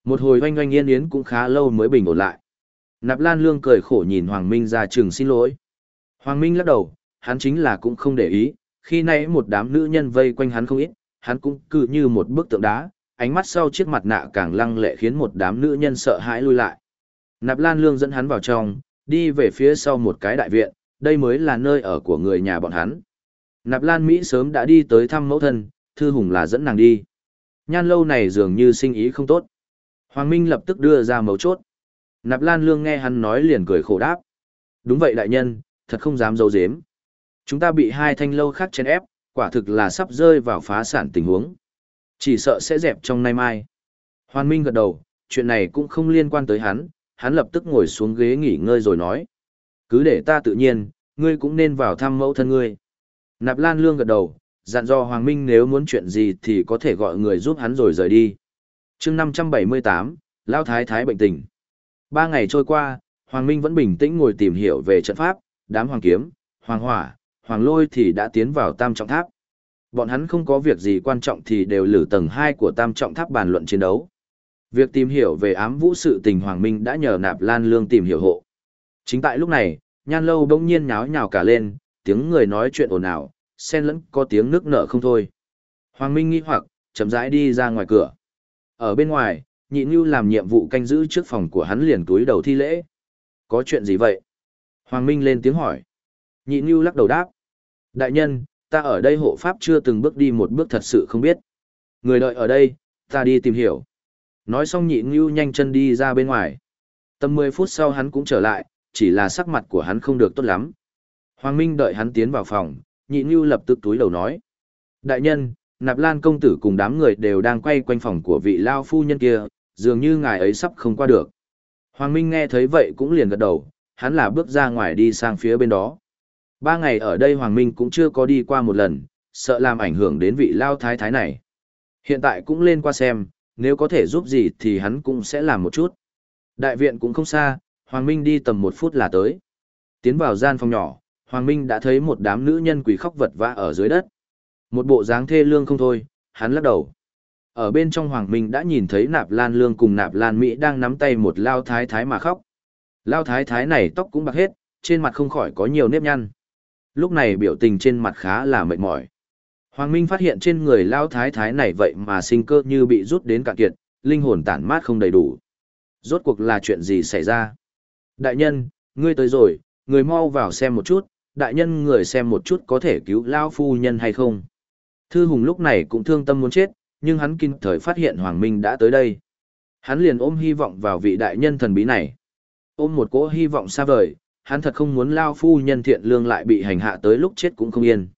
Một hồi oanh oanh yên yến cũng khá lâu mới bình ổn lại. Nạp Lan Lương cười khổ nhìn Hoàng Minh ra chừng xin lỗi. Hoàng Minh lắc đầu, hắn chính là cũng không để ý, khi nãy một đám nữ nhân vây quanh hắn không ít, hắn cũng cứ như một bức tượng đá, ánh mắt sau chiếc mặt nạ càng lăng lệ khiến một đám nữ nhân sợ hãi lui lại. Nạp Lan Lương dẫn hắn vào trong, đi về phía sau một cái đại viện, đây mới là nơi ở của người nhà bọn hắn. Nạp Lan Mỹ sớm đã đi tới thăm mẫu thân, Thư Hùng là dẫn nàng đi. Nhan lâu này dường như sinh ý không tốt. Hoàng Minh lập tức đưa ra mấu chốt. Nạp Lan Lương nghe hắn nói liền cười khổ đáp. Đúng vậy đại nhân, thật không dám dâu dếm. Chúng ta bị hai thanh lâu khác chen ép, quả thực là sắp rơi vào phá sản tình huống. Chỉ sợ sẽ dẹp trong nay mai. Hoàn Minh gật đầu, chuyện này cũng không liên quan tới hắn, hắn lập tức ngồi xuống ghế nghỉ ngơi rồi nói. Cứ để ta tự nhiên, ngươi cũng nên vào thăm mẫu thân ngươi. Nạp Lan Lương gật đầu, dặn dò Hoàng Minh nếu muốn chuyện gì thì có thể gọi người giúp hắn rồi rời đi. chương 578, Lao Thái Thái bệnh tình. Ba ngày trôi qua, Hoàng Minh vẫn bình tĩnh ngồi tìm hiểu về trận pháp, đám hoàng kiếm, hoàng hỏa, hoàng lôi thì đã tiến vào tam trọng tháp. Bọn hắn không có việc gì quan trọng thì đều lử tầng 2 của tam trọng tháp bàn luận chiến đấu. Việc tìm hiểu về ám vũ sự tình Hoàng Minh đã nhờ nạp lan lương tìm hiểu hộ. Chính tại lúc này, nhan lâu bỗng nhiên nháo nhào cả lên, tiếng người nói chuyện ồn ào, xen lẫn có tiếng nước nở không thôi. Hoàng Minh nghi hoặc, chậm rãi đi ra ngoài cửa. Ở bên ngoài, nhị như làm nhiệm vụ canh giữ trước phòng của hắn liền túi đầu thi lễ. Có chuyện gì vậy? Hoàng Minh lên tiếng hỏi. Nhị Nhu lắc đầu đáp. Đại nhân, ta ở đây hộ pháp chưa từng bước đi một bước thật sự không biết. Người đợi ở đây, ta đi tìm hiểu. Nói xong nhị Nhu nhanh chân đi ra bên ngoài. Tầm 10 phút sau hắn cũng trở lại, chỉ là sắc mặt của hắn không được tốt lắm. Hoàng Minh đợi hắn tiến vào phòng, nhị Nhu lập tức túi đầu nói. Đại nhân, Nạp Lan công tử cùng đám người đều đang quay quanh phòng của vị lao phu nhân kia, dường như ngài ấy sắp không qua được. Hoàng Minh nghe thấy vậy cũng liền gật đầu, hắn là bước ra ngoài đi sang phía bên đó. Ba ngày ở đây Hoàng Minh cũng chưa có đi qua một lần, sợ làm ảnh hưởng đến vị lao thái thái này. Hiện tại cũng lên qua xem, nếu có thể giúp gì thì hắn cũng sẽ làm một chút. Đại viện cũng không xa, Hoàng Minh đi tầm một phút là tới. Tiến vào gian phòng nhỏ, Hoàng Minh đã thấy một đám nữ nhân quỷ khóc vật vã ở dưới đất. Một bộ dáng thê lương không thôi, hắn lắc đầu. Ở bên trong Hoàng Minh đã nhìn thấy Nạp Lan Lương cùng Nạp Lan Mỹ đang nắm tay một lao thái thái mà khóc. Lao thái thái này tóc cũng bạc hết, trên mặt không khỏi có nhiều nếp nhăn. Lúc này biểu tình trên mặt khá là mệt mỏi. Hoàng Minh phát hiện trên người lao thái thái này vậy mà sinh cơ như bị rút đến cạn kiệt, linh hồn tản mát không đầy đủ. Rốt cuộc là chuyện gì xảy ra? Đại nhân, ngươi tới rồi, người mau vào xem một chút, đại nhân người xem một chút có thể cứu lao phu nhân hay không. Thư Hùng lúc này cũng thương tâm muốn chết, nhưng hắn kinh thời phát hiện Hoàng Minh đã tới đây. Hắn liền ôm hy vọng vào vị đại nhân thần bí này. Ôm một cỗ hy vọng xa vời, hắn thật không muốn lao phu nhân thiện lương lại bị hành hạ tới lúc chết cũng không yên.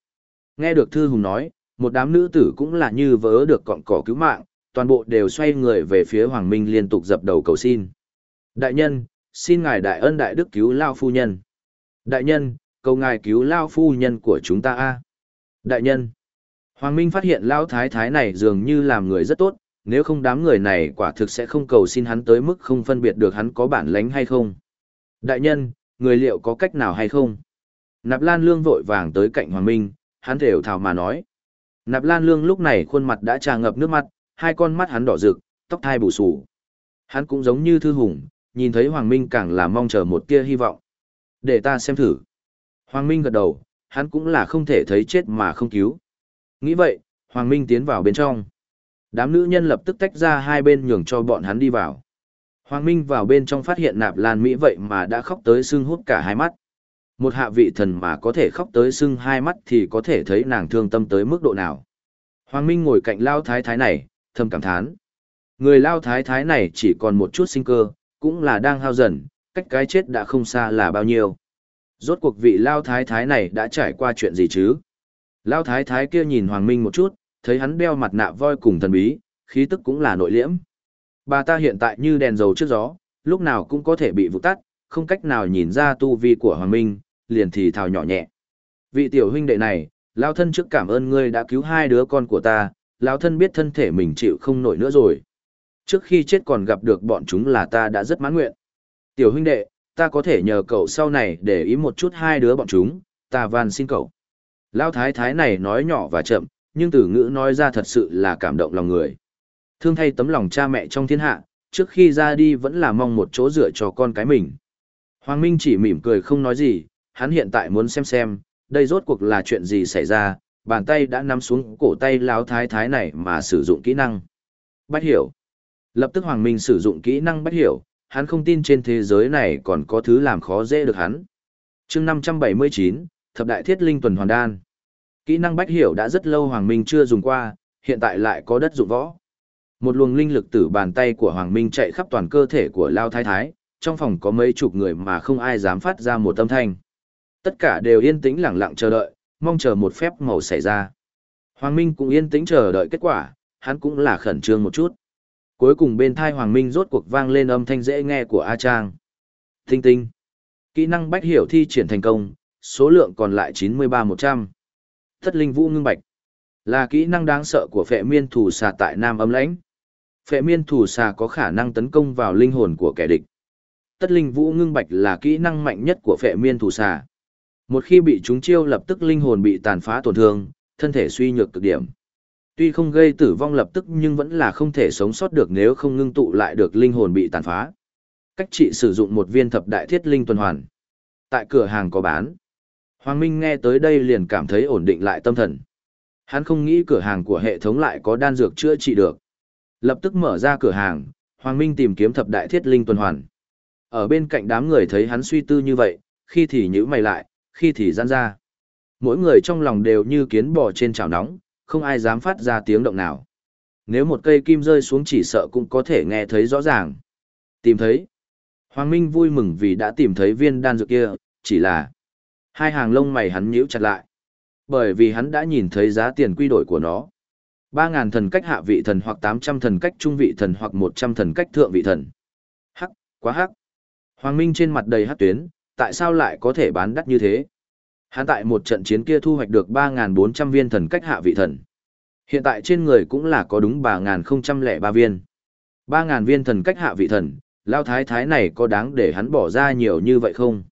Nghe được Thư Hùng nói, một đám nữ tử cũng là như vớ được cọng cỏ cứu mạng, toàn bộ đều xoay người về phía Hoàng Minh liên tục dập đầu cầu xin. Đại nhân, xin ngài đại ân đại đức cứu lao phu nhân. Đại nhân, cầu ngài cứu lao phu nhân của chúng ta a. Đại nhân, Hoàng Minh phát hiện lao thái thái này dường như làm người rất tốt, nếu không đám người này quả thực sẽ không cầu xin hắn tới mức không phân biệt được hắn có bản lánh hay không. Đại nhân, người liệu có cách nào hay không? Nạp Lan Lương vội vàng tới cạnh Hoàng Minh, hắn thều thào mà nói. Nạp Lan Lương lúc này khuôn mặt đã tràn ngập nước mắt, hai con mắt hắn đỏ rực, tóc thai bù sù. Hắn cũng giống như Thư Hùng, nhìn thấy Hoàng Minh càng là mong chờ một tia hy vọng. Để ta xem thử. Hoàng Minh gật đầu, hắn cũng là không thể thấy chết mà không cứu. Nghĩ vậy, Hoàng Minh tiến vào bên trong. Đám nữ nhân lập tức tách ra hai bên nhường cho bọn hắn đi vào. Hoàng Minh vào bên trong phát hiện nạp lan Mỹ vậy mà đã khóc tới sưng hút cả hai mắt. Một hạ vị thần mà có thể khóc tới sưng hai mắt thì có thể thấy nàng thương tâm tới mức độ nào. Hoàng Minh ngồi cạnh lao thái thái này, thầm cảm thán. Người lao thái thái này chỉ còn một chút sinh cơ, cũng là đang hao dần, cách cái chết đã không xa là bao nhiêu. Rốt cuộc vị lao thái thái này đã trải qua chuyện gì chứ? Lao thái thái kia nhìn Hoàng Minh một chút, thấy hắn đeo mặt nạ voi cùng thần bí, khí tức cũng là nội liễm. Bà ta hiện tại như đèn dầu trước gió, lúc nào cũng có thể bị vụ tắt, không cách nào nhìn ra tu vi của Hoàng Minh, liền thì thào nhỏ nhẹ. Vị tiểu huynh đệ này, Lao thân trước cảm ơn ngươi đã cứu hai đứa con của ta, Lao thân biết thân thể mình chịu không nổi nữa rồi. Trước khi chết còn gặp được bọn chúng là ta đã rất mãn nguyện. Tiểu huynh đệ, ta có thể nhờ cậu sau này để ý một chút hai đứa bọn chúng, ta van xin cậu. Lao thái thái này nói nhỏ và chậm, nhưng từ ngữ nói ra thật sự là cảm động lòng người. Thương thay tấm lòng cha mẹ trong thiên hạ, trước khi ra đi vẫn là mong một chỗ dựa cho con cái mình. Hoàng Minh chỉ mỉm cười không nói gì, hắn hiện tại muốn xem xem, đây rốt cuộc là chuyện gì xảy ra, bàn tay đã nắm xuống cổ tay láo thái thái này mà sử dụng kỹ năng. Bắt hiểu. Lập tức Hoàng Minh sử dụng kỹ năng bắt hiểu, hắn không tin trên thế giới này còn có thứ làm khó dễ được hắn. chương 579, Thập Đại Thiết Linh Tuần Hoàn Đan. Kỹ năng bách hiểu đã rất lâu Hoàng Minh chưa dùng qua, hiện tại lại có đất dụng võ. Một luồng linh lực từ bàn tay của Hoàng Minh chạy khắp toàn cơ thể của Lao Thái Thái, trong phòng có mấy chục người mà không ai dám phát ra một âm thanh. Tất cả đều yên tĩnh lặng lặng chờ đợi, mong chờ một phép màu xảy ra. Hoàng Minh cũng yên tĩnh chờ đợi kết quả, hắn cũng là khẩn trương một chút. Cuối cùng bên thai Hoàng Minh rốt cuộc vang lên âm thanh dễ nghe của A Trang. Tinh tinh. Kỹ năng bách hiểu thi triển thành công, số lượng còn lại 93-100. Thất linh vũ ngưng bạch. Là kỹ năng đáng sợ của phệ miên thủ xà tại Nam âm lãnh. Phệ miên thủ xà có khả năng tấn công vào linh hồn của kẻ địch. Tất linh vũ ngưng bạch là kỹ năng mạnh nhất của phệ miên thủ xà. Một khi bị chúng chiêu lập tức linh hồn bị tàn phá tổn thương, thân thể suy nhược cực điểm. Tuy không gây tử vong lập tức nhưng vẫn là không thể sống sót được nếu không ngưng tụ lại được linh hồn bị tàn phá. Cách trị sử dụng một viên thập đại thiết linh tuần hoàn. Tại cửa hàng có bán. Hoàng Minh nghe tới đây liền cảm thấy ổn định lại tâm thần. Hắn không nghĩ cửa hàng của hệ thống lại có đan dược chữa trị được. Lập tức mở ra cửa hàng, Hoàng Minh tìm kiếm thập đại thiết linh tuần hoàn. Ở bên cạnh đám người thấy hắn suy tư như vậy, khi thì nhíu mày lại, khi thì giãn ra. Mỗi người trong lòng đều như kiến bò trên chảo nóng, không ai dám phát ra tiếng động nào. Nếu một cây kim rơi xuống chỉ sợ cũng có thể nghe thấy rõ ràng. Tìm thấy. Hoàng Minh vui mừng vì đã tìm thấy viên đan dược kia, chỉ là hai hàng lông mày hắn nhíu chặt lại. Bởi vì hắn đã nhìn thấy giá tiền quy đổi của nó. 3.000 thần cách hạ vị thần hoặc 800 thần cách trung vị thần hoặc 100 thần cách thượng vị thần. Hắc, quá hắc. Hoàng Minh trên mặt đầy hắc tuyến, tại sao lại có thể bán đắt như thế? Hắn tại một trận chiến kia thu hoạch được 3.400 viên thần cách hạ vị thần. Hiện tại trên người cũng là có đúng 3.003 viên. 3.000 viên thần cách hạ vị thần, lao thái thái này có đáng để hắn bỏ ra nhiều như vậy không?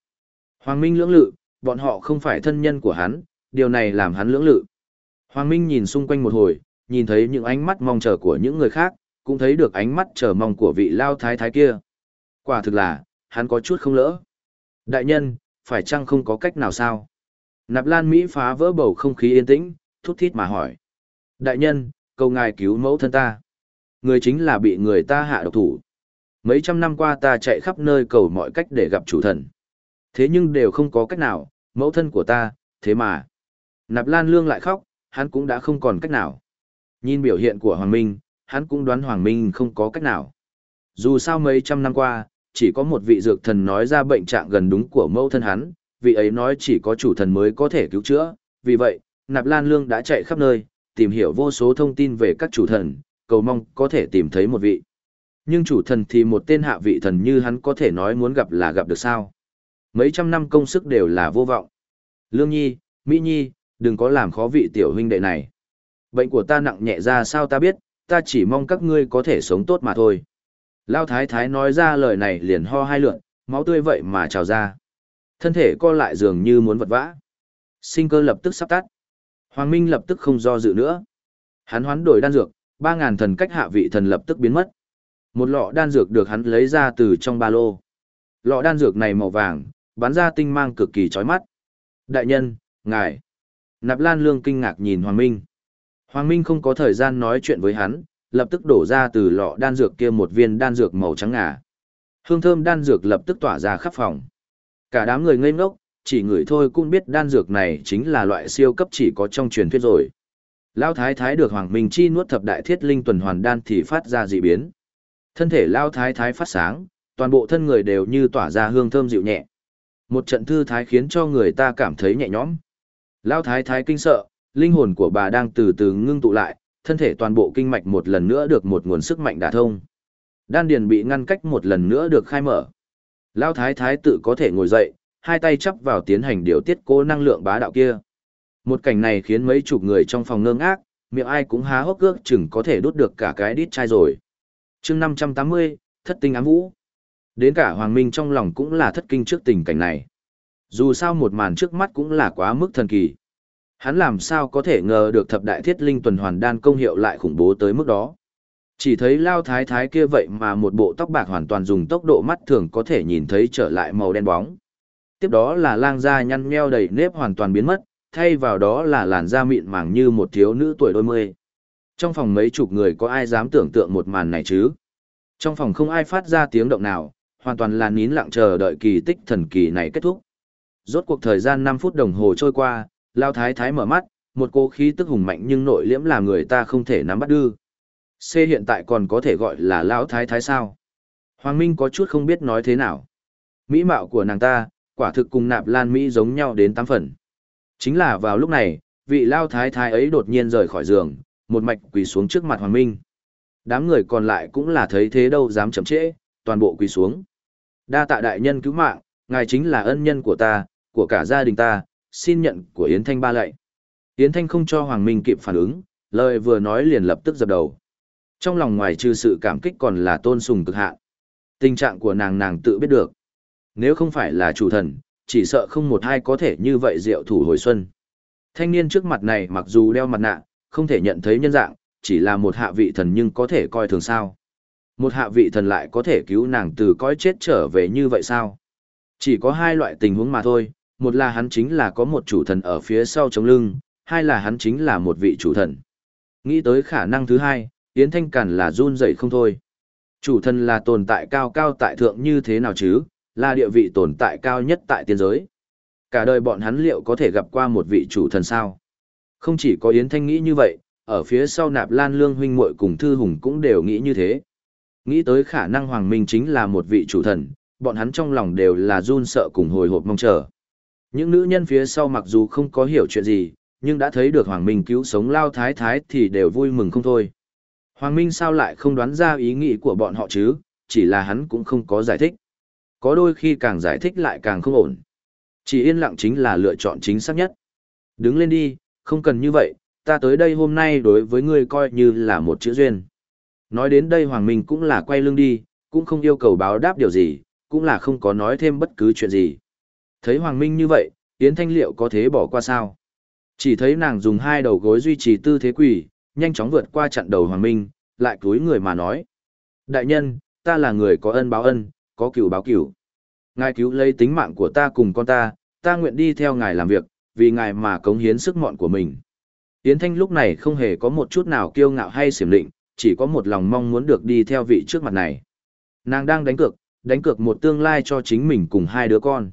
Hoàng Minh lưỡng lự, bọn họ không phải thân nhân của hắn, điều này làm hắn lưỡng lự. Hoàng Minh nhìn xung quanh một hồi, nhìn thấy những ánh mắt mong chờ của những người khác, cũng thấy được ánh mắt chờ mong của vị lao thái thái kia. Quả thực là, hắn có chút không lỡ. Đại nhân, phải chăng không có cách nào sao? Nạp Lan Mỹ phá vỡ bầu không khí yên tĩnh, thút thít mà hỏi. Đại nhân, cầu ngài cứu mẫu thân ta. Người chính là bị người ta hạ độc thủ. Mấy trăm năm qua ta chạy khắp nơi cầu mọi cách để gặp chủ thần. Thế nhưng đều không có cách nào, mẫu thân của ta, thế mà. Nạp Lan Lương lại khóc, hắn cũng đã không còn cách nào. Nhìn biểu hiện của Hoàng Minh, hắn cũng đoán Hoàng Minh không có cách nào. Dù sao mấy trăm năm qua, chỉ có một vị dược thần nói ra bệnh trạng gần đúng của mẫu thân hắn, vị ấy nói chỉ có chủ thần mới có thể cứu chữa, vì vậy, Nạp Lan Lương đã chạy khắp nơi, tìm hiểu vô số thông tin về các chủ thần, cầu mong có thể tìm thấy một vị. Nhưng chủ thần thì một tên hạ vị thần như hắn có thể nói muốn gặp là gặp được sao. Mấy trăm năm công sức đều là vô vọng. Lương Nhi, Mỹ Nhi, đừng có làm khó vị tiểu huynh đệ này. Bệnh của ta nặng nhẹ ra sao ta biết, ta chỉ mong các ngươi có thể sống tốt mà thôi. Lao Thái Thái nói ra lời này liền ho hai lượn, máu tươi vậy mà trào ra. Thân thể co lại dường như muốn vật vã. Sinh cơ lập tức sắp tắt. Hoàng Minh lập tức không do dự nữa. Hắn hoán đổi đan dược, ba ngàn thần cách hạ vị thần lập tức biến mất. Một lọ đan dược được hắn lấy ra từ trong ba lô. Lọ đan dược này màu vàng, bắn ra tinh mang cực kỳ chói mắt. Đại nhân, ngài. Nạp Lan Lương kinh ngạc nhìn Hoàng Minh. Hoàng Minh không có thời gian nói chuyện với hắn, lập tức đổ ra từ lọ đan dược kia một viên đan dược màu trắng ngà. Hương thơm đan dược lập tức tỏa ra khắp phòng. Cả đám người ngây ngốc, chỉ người thôi cũng biết đan dược này chính là loại siêu cấp chỉ có trong truyền thuyết rồi. lão Thái Thái được Hoàng Minh Chi nuốt thập đại thiết linh tuần hoàn đan thì phát ra dị biến. Thân thể lão Thái Thái phát sáng, toàn bộ thân người đều như tỏa ra hương thơm dịu nhẹ. Một trận thư thái khiến cho người ta cảm thấy nhẹ nhõm. Lao Thái Thái kinh sợ, linh hồn của bà đang từ từ ngưng tụ lại, thân thể toàn bộ kinh mạch một lần nữa được một nguồn sức mạnh đả thông. Đan điền bị ngăn cách một lần nữa được khai mở. Lao Thái Thái tự có thể ngồi dậy, hai tay chắp vào tiến hành điều tiết cố năng lượng bá đạo kia. Một cảnh này khiến mấy chục người trong phòng ngơ ngác, miệng ai cũng há hốc ước chừng có thể đốt được cả cái đít chai rồi. chương 580, thất tinh ám vũ. Đến cả Hoàng Minh trong lòng cũng là thất kinh trước tình cảnh này. Dù sao một màn trước mắt cũng là quá mức thần kỳ. Hắn làm sao có thể ngờ được thập đại thiết linh tuần hoàn đan công hiệu lại khủng bố tới mức đó. Chỉ thấy lao thái thái kia vậy mà một bộ tóc bạc hoàn toàn dùng tốc độ mắt thường có thể nhìn thấy trở lại màu đen bóng. Tiếp đó là lang da nhăn nheo đầy nếp hoàn toàn biến mất, thay vào đó là làn da mịn màng như một thiếu nữ tuổi đôi mươi. Trong phòng mấy chục người có ai dám tưởng tượng một màn này chứ? Trong phòng không ai phát ra tiếng động nào, hoàn toàn là nín lặng chờ đợi kỳ tích thần kỳ này kết thúc. Rốt cuộc thời gian 5 phút đồng hồ trôi qua, Lao Thái Thái mở mắt, một cô khí tức hùng mạnh nhưng nội liễm làm người ta không thể nắm bắt đưa. C hiện tại còn có thể gọi là Lão Thái Thái sao? Hoàng Minh có chút không biết nói thế nào. Mỹ mạo của nàng ta, quả thực cùng nạp lan Mỹ giống nhau đến tám phần. Chính là vào lúc này, vị Lao Thái Thái ấy đột nhiên rời khỏi giường, một mạch quỳ xuống trước mặt Hoàng Minh. Đám người còn lại cũng là thấy thế đâu dám chậm trễ, toàn bộ quỳ xuống. Đa tạ đại nhân cứu mạng, ngài chính là ân nhân của ta, của cả gia đình ta, xin nhận của Yến Thanh ba lạy. Yến Thanh không cho Hoàng Minh kịp phản ứng, lời vừa nói liền lập tức dập đầu. Trong lòng ngoài trừ sự cảm kích còn là tôn sùng cực hạn. Tình trạng của nàng nàng tự biết được. Nếu không phải là chủ thần, chỉ sợ không một ai có thể như vậy diệu thủ hồi xuân. Thanh niên trước mặt này mặc dù đeo mặt nạ, không thể nhận thấy nhân dạng, chỉ là một hạ vị thần nhưng có thể coi thường sao. Một hạ vị thần lại có thể cứu nàng từ cõi chết trở về như vậy sao? Chỉ có hai loại tình huống mà thôi, một là hắn chính là có một chủ thần ở phía sau chống lưng, hai là hắn chính là một vị chủ thần. Nghĩ tới khả năng thứ hai, Yến Thanh Cản là run dậy không thôi. Chủ thần là tồn tại cao cao tại thượng như thế nào chứ, là địa vị tồn tại cao nhất tại tiên giới. Cả đời bọn hắn liệu có thể gặp qua một vị chủ thần sao? Không chỉ có Yến Thanh nghĩ như vậy, ở phía sau nạp lan lương huynh muội cùng thư hùng cũng đều nghĩ như thế. Nghĩ tới khả năng Hoàng Minh chính là một vị chủ thần, bọn hắn trong lòng đều là run sợ cùng hồi hộp mong chờ. Những nữ nhân phía sau mặc dù không có hiểu chuyện gì, nhưng đã thấy được Hoàng Minh cứu sống Lao Thái Thái thì đều vui mừng không thôi. Hoàng Minh sao lại không đoán ra ý nghĩ của bọn họ chứ, chỉ là hắn cũng không có giải thích. Có đôi khi càng giải thích lại càng không ổn. Chỉ yên lặng chính là lựa chọn chính xác nhất. Đứng lên đi, không cần như vậy, ta tới đây hôm nay đối với ngươi coi như là một chữ duyên. Nói đến đây Hoàng Minh cũng là quay lưng đi, cũng không yêu cầu báo đáp điều gì, cũng là không có nói thêm bất cứ chuyện gì. Thấy Hoàng Minh như vậy, Yến Thanh Liệu có thế bỏ qua sao? Chỉ thấy nàng dùng hai đầu gối duy trì tư thế quỳ, nhanh chóng vượt qua chặn đầu Hoàng Minh, lại cúi người mà nói. Đại nhân, ta là người có ân báo ân, có cửu báo cửu. Ngài cứu lấy tính mạng của ta cùng con ta, ta nguyện đi theo ngài làm việc, vì ngài mà cống hiến sức mọn của mình. Yến Thanh lúc này không hề có một chút nào kiêu ngạo hay xiểm định, chỉ có một lòng mong muốn được đi theo vị trước mặt này. Nàng đang đánh cược, đánh cược một tương lai cho chính mình cùng hai đứa con.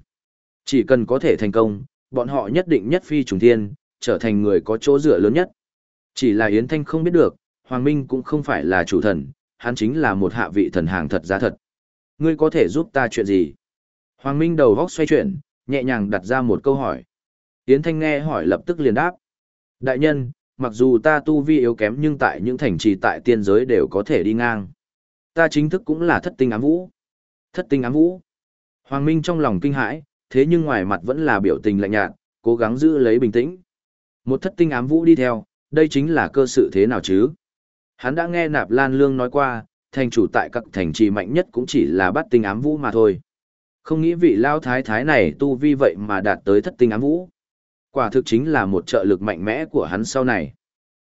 Chỉ cần có thể thành công, bọn họ nhất định nhất phi trùng thiên, trở thành người có chỗ dựa lớn nhất. Chỉ là Yến Thanh không biết được, Hoàng Minh cũng không phải là chủ thần, hắn chính là một hạ vị thần hàng thật giá thật. Ngươi có thể giúp ta chuyện gì? Hoàng Minh đầu góc xoay chuyển, nhẹ nhàng đặt ra một câu hỏi. Yến Thanh nghe hỏi lập tức liền đáp. Đại nhân, mặc dù ta tu vi yếu kém nhưng tại những thành trì tại tiên giới đều có thể đi ngang. Ta chính thức cũng là thất tinh ám vũ. Thất tinh ám vũ. Hoàng Minh trong lòng kinh hãi, thế nhưng ngoài mặt vẫn là biểu tình lạnh nhạt, cố gắng giữ lấy bình tĩnh. Một thất tinh ám vũ đi theo, đây chính là cơ sự thế nào chứ? Hắn đã nghe Nạp Lan Lương nói qua, thành chủ tại các thành trì mạnh nhất cũng chỉ là bắt tinh ám vũ mà thôi. Không nghĩ vị lao thái thái này tu vi vậy mà đạt tới thất tinh ám vũ. Quả thực chính là một trợ lực mạnh mẽ của hắn sau này.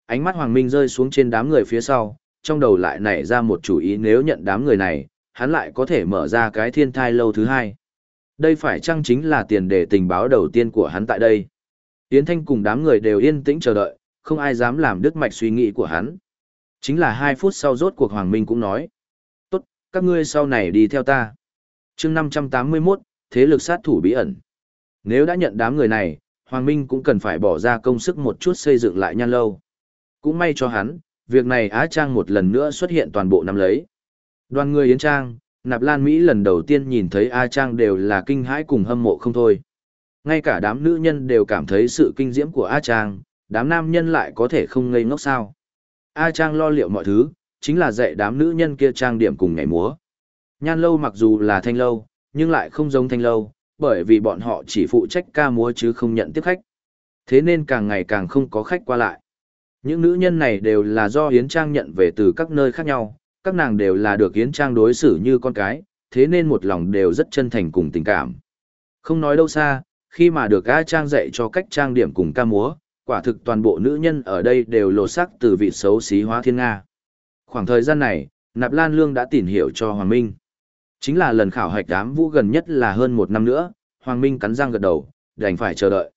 Ánh mắt Hoàng Minh rơi xuống trên đám người phía sau, trong đầu lại nảy ra một chủ ý nếu nhận đám người này, hắn lại có thể mở ra cái thiên thai lâu thứ hai. Đây phải chăng chính là tiền đề tình báo đầu tiên của hắn tại đây. Yến Thanh cùng đám người đều yên tĩnh chờ đợi, không ai dám làm đứt mạch suy nghĩ của hắn. Chính là hai phút sau rốt cuộc Hoàng Minh cũng nói. Tốt, các ngươi sau này đi theo ta. chương 581, Thế lực sát thủ bí ẩn. Nếu đã nhận đám người này, Hoàng Minh cũng cần phải bỏ ra công sức một chút xây dựng lại nhan lâu. Cũng may cho hắn, việc này Á Trang một lần nữa xuất hiện toàn bộ năm lấy. Đoàn người Yến Trang, Nạp Lan Mỹ lần đầu tiên nhìn thấy A Trang đều là kinh hãi cùng hâm mộ không thôi. Ngay cả đám nữ nhân đều cảm thấy sự kinh diễm của A Trang, đám nam nhân lại có thể không ngây ngốc sao. A Trang lo liệu mọi thứ, chính là dạy đám nữ nhân kia trang điểm cùng nhảy múa. Nhan lâu mặc dù là thanh lâu, nhưng lại không giống thanh lâu, bởi vì bọn họ chỉ phụ trách ca múa chứ không nhận tiếp khách. Thế nên càng ngày càng không có khách qua lại. Những nữ nhân này đều là do Yến Trang nhận về từ các nơi khác nhau, các nàng đều là được Yến Trang đối xử như con cái, thế nên một lòng đều rất chân thành cùng tình cảm. Không nói đâu xa, khi mà được A Trang dạy cho cách trang điểm cùng ca múa, quả thực toàn bộ nữ nhân ở đây đều lột sắc từ vị xấu xí hóa thiên Nga. Khoảng thời gian này, Nạp Lan Lương đã tìm hiểu cho Hoàng Minh. Chính là lần khảo hạch đám vũ gần nhất là hơn một năm nữa, Hoàng Minh cắn răng gật đầu, đành phải chờ đợi.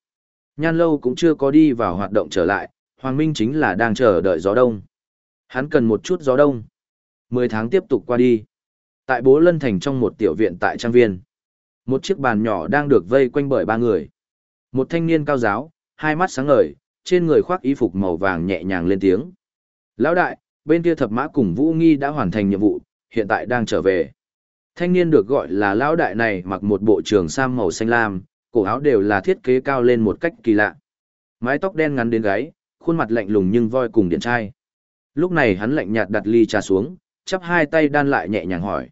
Nhan lâu cũng chưa có đi vào hoạt động trở lại, Hoàng Minh chính là đang chờ đợi gió đông. Hắn cần một chút gió đông. Mười tháng tiếp tục qua đi. Tại Bố Lân Thành trong một tiểu viện tại trang viên. Một chiếc bàn nhỏ đang được vây quanh bởi ba người. Một thanh niên cao giáo, hai mắt sáng ngời, trên người khoác y phục màu vàng nhẹ nhàng lên tiếng. Lão đại, bên kia thập mã cùng Vũ Nghi đã hoàn thành nhiệm vụ, hiện tại đang trở về. Thanh niên được gọi là lão đại này mặc một bộ trường sam màu xanh lam, cổ áo đều là thiết kế cao lên một cách kỳ lạ. Mái tóc đen ngắn đến gáy, khuôn mặt lạnh lùng nhưng voi cùng điện trai. Lúc này hắn lạnh nhạt đặt ly trà xuống, chắp hai tay đan lại nhẹ nhàng hỏi.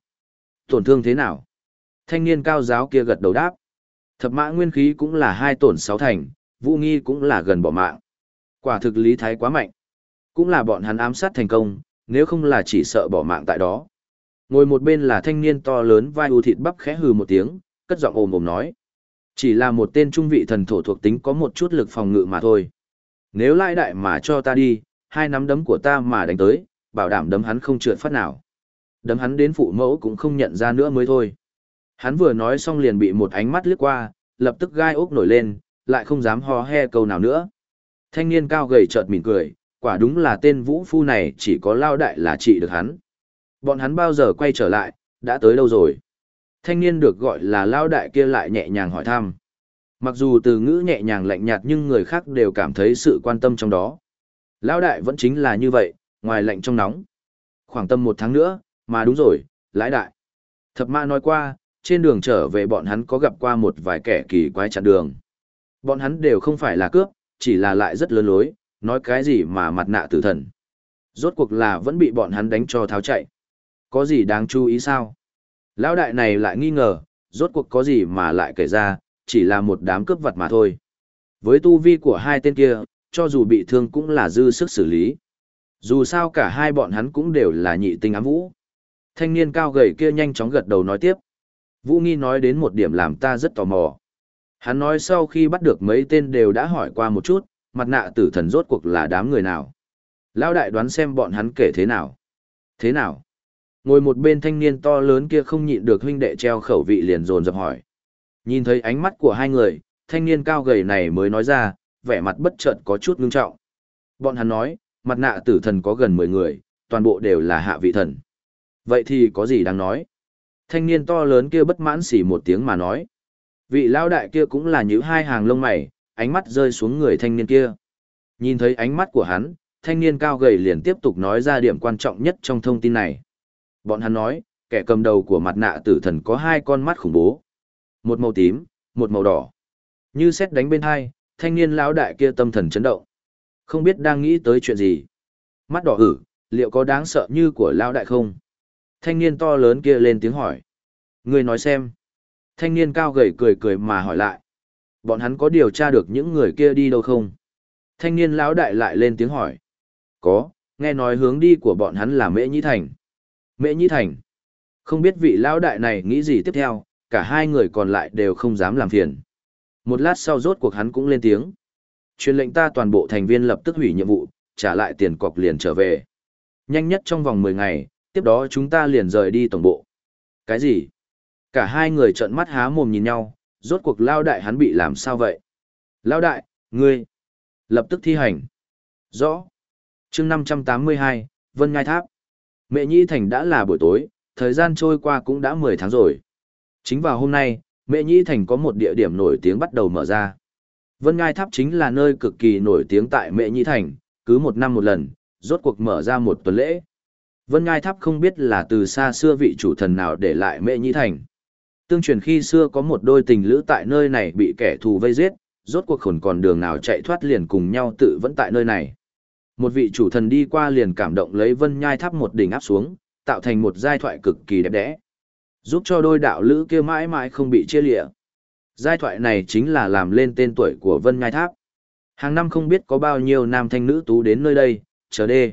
Tổn thương thế nào? Thanh niên cao giáo kia gật đầu đáp. Thập mã nguyên khí cũng là hai tổn sáu thành, vũ nghi cũng là gần bỏ mạng. Quả thực lý thái quá mạnh. Cũng là bọn hắn ám sát thành công, nếu không là chỉ sợ bỏ mạng tại đó. Ngồi một bên là thanh niên to lớn vai u thịt bắp khẽ hừ một tiếng, cất giọng ồm ồm nói. Chỉ là một tên trung vị thần thổ thuộc tính có một chút lực phòng ngự mà thôi. Nếu lai đại mà cho ta đi, hai nắm đấm của ta mà đánh tới, bảo đảm đấm hắn không trượt phát nào. Đấm hắn đến phụ mẫu cũng không nhận ra nữa mới thôi. Hắn vừa nói xong liền bị một ánh mắt lướt qua, lập tức gai ốc nổi lên, lại không dám ho he câu nào nữa. Thanh niên cao gầy chợt mỉm cười, quả đúng là tên vũ phu này chỉ có lao đại là trị được hắn. Bọn hắn bao giờ quay trở lại, đã tới đâu rồi? Thanh niên được gọi là lao đại kia lại nhẹ nhàng hỏi thăm. Mặc dù từ ngữ nhẹ nhàng lạnh nhạt nhưng người khác đều cảm thấy sự quan tâm trong đó. Lao đại vẫn chính là như vậy, ngoài lạnh trong nóng. Khoảng tầm một tháng nữa, mà đúng rồi, lãi đại. Thập ma nói qua, trên đường trở về bọn hắn có gặp qua một vài kẻ kỳ quái chặn đường. Bọn hắn đều không phải là cướp, chỉ là lại rất lớn lối, nói cái gì mà mặt nạ tử thần. Rốt cuộc là vẫn bị bọn hắn đánh cho tháo chạy. Có gì đáng chú ý sao? Lão đại này lại nghi ngờ, rốt cuộc có gì mà lại kể ra, chỉ là một đám cướp vật mà thôi. Với tu vi của hai tên kia, cho dù bị thương cũng là dư sức xử lý. Dù sao cả hai bọn hắn cũng đều là nhị tinh ám vũ. Thanh niên cao gầy kia nhanh chóng gật đầu nói tiếp. Vũ Nghi nói đến một điểm làm ta rất tò mò. Hắn nói sau khi bắt được mấy tên đều đã hỏi qua một chút, mặt nạ tử thần rốt cuộc là đám người nào. Lão đại đoán xem bọn hắn kể thế nào. Thế nào? Ngồi một bên thanh niên to lớn kia không nhịn được huynh đệ treo khẩu vị liền dồn dập hỏi. Nhìn thấy ánh mắt của hai người, thanh niên cao gầy này mới nói ra, vẻ mặt bất chợt có chút ngưng trọng. Bọn hắn nói, mặt nạ tử thần có gần 10 người, toàn bộ đều là hạ vị thần. Vậy thì có gì đáng nói? Thanh niên to lớn kia bất mãn xỉ một tiếng mà nói. Vị lao đại kia cũng là những hai hàng lông mày, ánh mắt rơi xuống người thanh niên kia. Nhìn thấy ánh mắt của hắn, thanh niên cao gầy liền tiếp tục nói ra điểm quan trọng nhất trong thông tin này. Bọn hắn nói, kẻ cầm đầu của mặt nạ tử thần có hai con mắt khủng bố. Một màu tím, một màu đỏ. Như xét đánh bên hai, thanh niên lão đại kia tâm thần chấn động. Không biết đang nghĩ tới chuyện gì. Mắt đỏ ử, liệu có đáng sợ như của lão đại không? Thanh niên to lớn kia lên tiếng hỏi. Người nói xem. Thanh niên cao gầy cười cười mà hỏi lại. Bọn hắn có điều tra được những người kia đi đâu không? Thanh niên lão đại lại lên tiếng hỏi. Có, nghe nói hướng đi của bọn hắn là Mễ Nhĩ Thành. Mễ Nhĩ Thành. Không biết vị lão đại này nghĩ gì tiếp theo, cả hai người còn lại đều không dám làm phiền. Một lát sau rốt cuộc hắn cũng lên tiếng. Truyền lệnh ta toàn bộ thành viên lập tức hủy nhiệm vụ, trả lại tiền cọc liền trở về. Nhanh nhất trong vòng 10 ngày, tiếp đó chúng ta liền rời đi tổng bộ. Cái gì? Cả hai người trợn mắt há mồm nhìn nhau, rốt cuộc lao đại hắn bị làm sao vậy? Lao đại, ngươi, lập tức thi hành. Rõ. chương 582, Vân Ngai Tháp. Mẹ Nhĩ Thành đã là buổi tối, thời gian trôi qua cũng đã 10 tháng rồi. Chính vào hôm nay, Mẹ Nhĩ Thành có một địa điểm nổi tiếng bắt đầu mở ra. Vân Ngai Tháp chính là nơi cực kỳ nổi tiếng tại Mẹ Nhĩ Thành, cứ một năm một lần, rốt cuộc mở ra một tuần lễ. Vân Ngai Tháp không biết là từ xa xưa vị chủ thần nào để lại Mẹ Nhĩ Thành. Tương truyền khi xưa có một đôi tình lữ tại nơi này bị kẻ thù vây giết, rốt cuộc khổn còn đường nào chạy thoát liền cùng nhau tự vẫn tại nơi này. Một vị chủ thần đi qua liền cảm động lấy Vân Nhai Tháp một đỉnh áp xuống, tạo thành một giai thoại cực kỳ đẹp đẽ. Giúp cho đôi đạo lữ kia mãi mãi không bị chia lịa. Giai thoại này chính là làm lên tên tuổi của Vân Nhai Tháp. Hàng năm không biết có bao nhiêu nam thanh nữ tú đến nơi đây, chờ đê.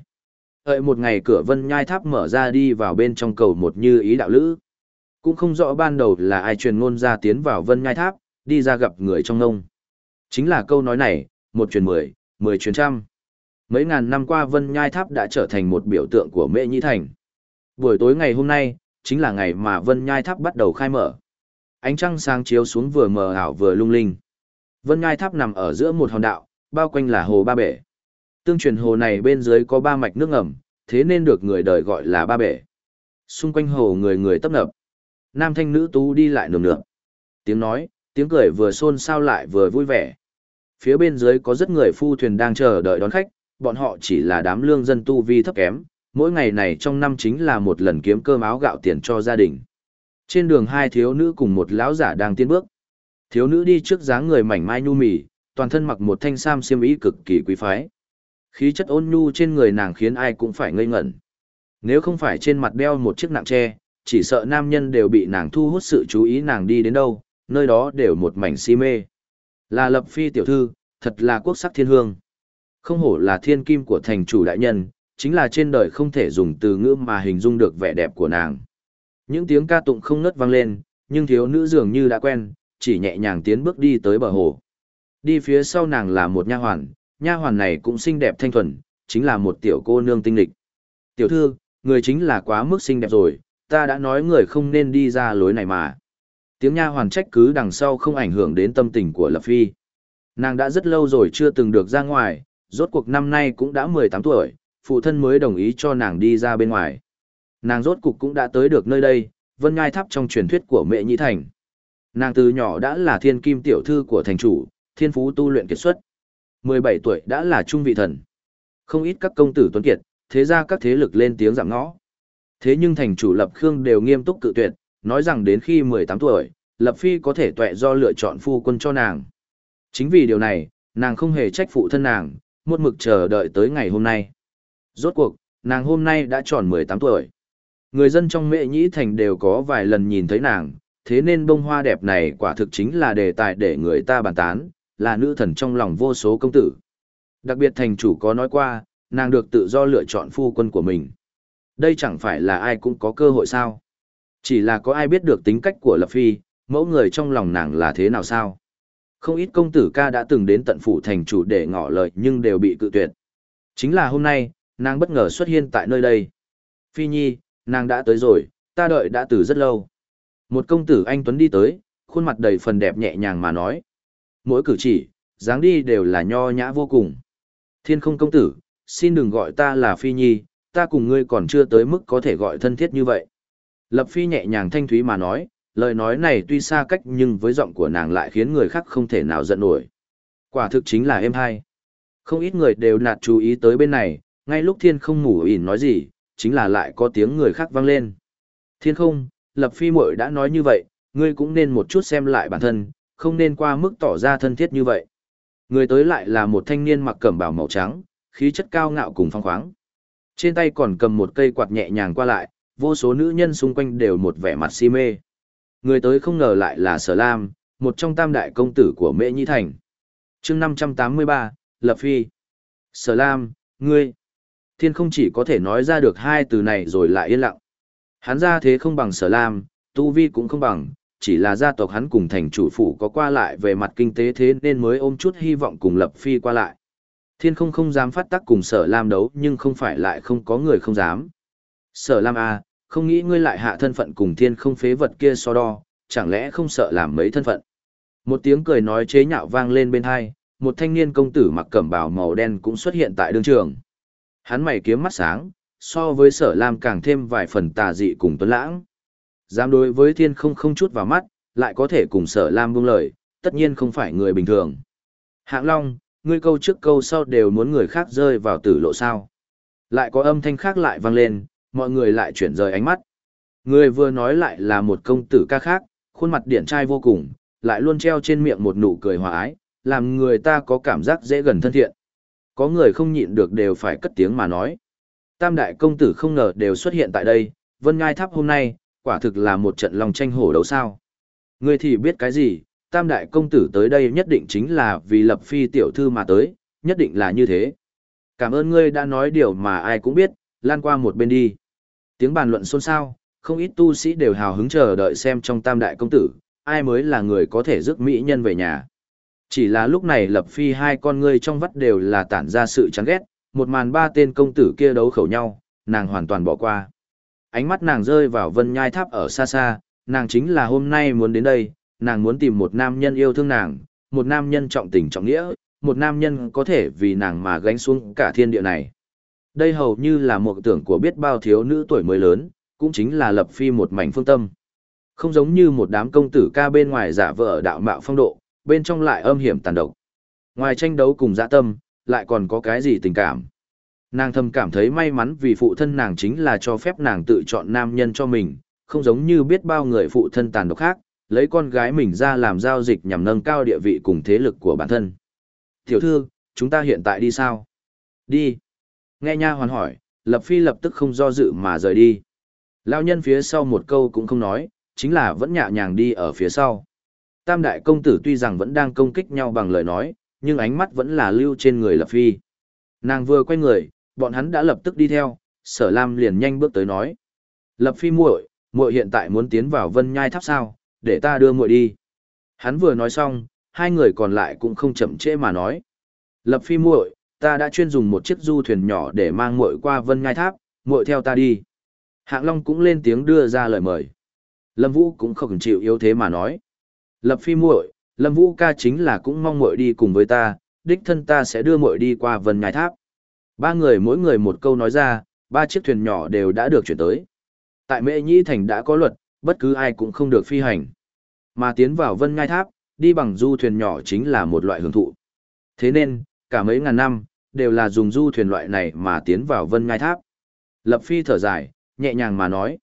Hợi một ngày cửa Vân Nhai Tháp mở ra đi vào bên trong cầu một như ý đạo lữ. Cũng không rõ ban đầu là ai truyền ngôn ra tiến vào Vân Nhai Tháp, đi ra gặp người trong ngông. Chính là câu nói này, một truyền mười, mười truyền trăm. Mấy ngàn năm qua Vân Nhai Tháp đã trở thành một biểu tượng của Mễ Nhĩ Thành. Buổi tối ngày hôm nay, chính là ngày mà Vân Nhai Tháp bắt đầu khai mở. Ánh trăng sáng chiếu xuống vừa mờ ảo vừa lung linh. Vân Nhai Tháp nằm ở giữa một hòn đạo, bao quanh là hồ ba bể. Tương truyền hồ này bên dưới có ba mạch nước ngầm, thế nên được người đời gọi là ba bể. Xung quanh hồ người người tấp nập. Nam thanh nữ tú đi lại nườm nượp. Tiếng nói, tiếng cười vừa xôn xao lại vừa vui vẻ. Phía bên dưới có rất người phu thuyền đang chờ đợi đón khách, bọn họ chỉ là đám lương dân tu vi thấp kém, mỗi ngày này trong năm chính là một lần kiếm cơm áo gạo tiền cho gia đình. Trên đường hai thiếu nữ cùng một lão giả đang tiến bước. Thiếu nữ đi trước dáng người mảnh mai nhu mì, toàn thân mặc một thanh sam xiêm y cực kỳ quý phái. Khí chất ôn nhu trên người nàng khiến ai cũng phải ngây ngẩn. Nếu không phải trên mặt đeo một chiếc nạng tre, chỉ sợ nam nhân đều bị nàng thu hút sự chú ý nàng đi đến đâu, nơi đó đều một mảnh si mê. Là lập phi tiểu thư, thật là quốc sắc thiên hương. Không hổ là thiên kim của thành chủ đại nhân, chính là trên đời không thể dùng từ ngữ mà hình dung được vẻ đẹp của nàng. Những tiếng ca tụng không ngớt vang lên, nhưng thiếu nữ dường như đã quen, chỉ nhẹ nhàng tiến bước đi tới bờ hồ. Đi phía sau nàng là một nha hoàn, nha hoàn này cũng xinh đẹp thanh thuần, chính là một tiểu cô nương tinh lịch. Tiểu thư, người chính là quá mức xinh đẹp rồi, ta đã nói người không nên đi ra lối này mà. Tiếng nha hoàn trách cứ đằng sau không ảnh hưởng đến tâm tình của Lập Phi. Nàng đã rất lâu rồi chưa từng được ra ngoài, rốt cuộc năm nay cũng đã 18 tuổi, phụ thân mới đồng ý cho nàng đi ra bên ngoài. Nàng rốt cuộc cũng đã tới được nơi đây, vân ngai tháp trong truyền thuyết của mẹ nhị thành. Nàng từ nhỏ đã là thiên kim tiểu thư của thành chủ, thiên phú tu luyện kiệt xuất. 17 tuổi đã là trung vị thần. Không ít các công tử tuấn kiệt, thế ra các thế lực lên tiếng giảm ngõ. Thế nhưng thành chủ Lập Khương đều nghiêm túc cự tuyệt, nói rằng đến khi 18 tuổi, Lập Phi có thể tuệ do lựa chọn phu quân cho nàng. Chính vì điều này, nàng không hề trách phụ thân nàng, một mực chờ đợi tới ngày hôm nay. Rốt cuộc, nàng hôm nay đã tròn 18 tuổi. Người dân trong mệ nhĩ thành đều có vài lần nhìn thấy nàng, thế nên bông hoa đẹp này quả thực chính là đề tài để người ta bàn tán, là nữ thần trong lòng vô số công tử. Đặc biệt thành chủ có nói qua, nàng được tự do lựa chọn phu quân của mình. Đây chẳng phải là ai cũng có cơ hội sao. Chỉ là có ai biết được tính cách của Lập Phi, mẫu người trong lòng nàng là thế nào sao. Không ít công tử ca đã từng đến tận phủ thành chủ để ngỏ lời nhưng đều bị cự tuyệt. Chính là hôm nay, nàng bất ngờ xuất hiện tại nơi đây. Phi Nhi, nàng đã tới rồi, ta đợi đã từ rất lâu. Một công tử anh Tuấn đi tới, khuôn mặt đầy phần đẹp nhẹ nhàng mà nói. Mỗi cử chỉ, dáng đi đều là nho nhã vô cùng. Thiên không công tử, xin đừng gọi ta là Phi Nhi, ta cùng ngươi còn chưa tới mức có thể gọi thân thiết như vậy. Lập Phi nhẹ nhàng thanh thúy mà nói, lời nói này tuy xa cách nhưng với giọng của nàng lại khiến người khác không thể nào giận nổi. Quả thực chính là êm hai. Không ít người đều nạt chú ý tới bên này, ngay lúc thiên không ngủ ỉn nói gì, chính là lại có tiếng người khác vang lên. Thiên không, Lập Phi muội đã nói như vậy, ngươi cũng nên một chút xem lại bản thân, không nên qua mức tỏ ra thân thiết như vậy. Người tới lại là một thanh niên mặc cẩm bào màu trắng, khí chất cao ngạo cùng phong khoáng. Trên tay còn cầm một cây quạt nhẹ nhàng qua lại, vô số nữ nhân xung quanh đều một vẻ mặt si mê. Người tới không ngờ lại là Sở Lam, một trong tam đại công tử của Mễ Nhĩ Thành. chương 583, Lập Phi. Sở Lam, ngươi. Thiên không chỉ có thể nói ra được hai từ này rồi lại yên lặng. Hắn ra thế không bằng Sở Lam, Tu Vi cũng không bằng, chỉ là gia tộc hắn cùng thành chủ phủ có qua lại về mặt kinh tế thế nên mới ôm chút hy vọng cùng Lập Phi qua lại. Thiên không không dám phát tác cùng Sở Lam đấu nhưng không phải lại không có người không dám. Sở Lam A, không nghĩ ngươi lại hạ thân phận cùng thiên không phế vật kia so đo, chẳng lẽ không sợ làm mấy thân phận. Một tiếng cười nói chế nhạo vang lên bên hai, một thanh niên công tử mặc cẩm bào màu đen cũng xuất hiện tại đường trường. Hắn mày kiếm mắt sáng, so với sở lam càng thêm vài phần tà dị cùng tuấn lãng. Dám đối với thiên không không chút vào mắt, lại có thể cùng sở lam buông lời, tất nhiên không phải người bình thường. Hạng Long, ngươi câu trước câu sau đều muốn người khác rơi vào tử lộ sao. Lại có âm thanh khác lại vang lên, mọi người lại chuyển rời ánh mắt. Người vừa nói lại là một công tử ca khác, khuôn mặt điển trai vô cùng, lại luôn treo trên miệng một nụ cười hòa ái, làm người ta có cảm giác dễ gần thân thiện. Có người không nhịn được đều phải cất tiếng mà nói. Tam đại công tử không ngờ đều xuất hiện tại đây, vân ngai tháp hôm nay, quả thực là một trận lòng tranh hổ đấu sao. Người thì biết cái gì, tam đại công tử tới đây nhất định chính là vì lập phi tiểu thư mà tới, nhất định là như thế. Cảm ơn ngươi đã nói điều mà ai cũng biết, lan qua một bên đi. Tiếng bàn luận xôn xao, không ít tu sĩ đều hào hứng chờ đợi xem trong tam đại công tử, ai mới là người có thể rước mỹ nhân về nhà. Chỉ là lúc này lập phi hai con ngươi trong vắt đều là tản ra sự chán ghét, một màn ba tên công tử kia đấu khẩu nhau, nàng hoàn toàn bỏ qua. Ánh mắt nàng rơi vào vân nhai tháp ở xa xa, nàng chính là hôm nay muốn đến đây, nàng muốn tìm một nam nhân yêu thương nàng, một nam nhân trọng tình trọng nghĩa, một nam nhân có thể vì nàng mà gánh xuống cả thiên địa này. Đây hầu như là một tưởng của biết bao thiếu nữ tuổi mới lớn, cũng chính là lập phi một mảnh phương tâm. Không giống như một đám công tử ca bên ngoài giả vợ đạo mạo phong độ, bên trong lại âm hiểm tàn độc. Ngoài tranh đấu cùng dã tâm, lại còn có cái gì tình cảm. Nàng thầm cảm thấy may mắn vì phụ thân nàng chính là cho phép nàng tự chọn nam nhân cho mình, không giống như biết bao người phụ thân tàn độc khác, lấy con gái mình ra làm giao dịch nhằm nâng cao địa vị cùng thế lực của bản thân. Tiểu thư, chúng ta hiện tại đi sao? Đi. Nghe nha hoàn hỏi, Lập Phi lập tức không do dự mà rời đi. Lao nhân phía sau một câu cũng không nói, chính là vẫn nhẹ nhàng đi ở phía sau. Tam đại công tử tuy rằng vẫn đang công kích nhau bằng lời nói, nhưng ánh mắt vẫn là lưu trên người Lập Phi. Nàng vừa quay người, bọn hắn đã lập tức đi theo, sở lam liền nhanh bước tới nói. Lập Phi muội, muội hiện tại muốn tiến vào vân nhai tháp sao, để ta đưa muội đi. Hắn vừa nói xong, hai người còn lại cũng không chậm trễ mà nói. Lập Phi muội, ta đã chuyên dùng một chiếc du thuyền nhỏ để mang muội qua vân ngai tháp, muội theo ta đi. Hạng Long cũng lên tiếng đưa ra lời mời. Lâm Vũ cũng không chịu yếu thế mà nói. Lập phi muội, Lâm Vũ ca chính là cũng mong muội đi cùng với ta, đích thân ta sẽ đưa muội đi qua vân ngai tháp. Ba người mỗi người một câu nói ra, ba chiếc thuyền nhỏ đều đã được chuyển tới. Tại Mễ Nhĩ Thành đã có luật, bất cứ ai cũng không được phi hành. Mà tiến vào vân ngai tháp, đi bằng du thuyền nhỏ chính là một loại hưởng thụ. Thế nên, cả mấy ngàn năm, đều là dùng du thuyền loại này mà tiến vào vân ngai tháp. Lập Phi thở dài, nhẹ nhàng mà nói.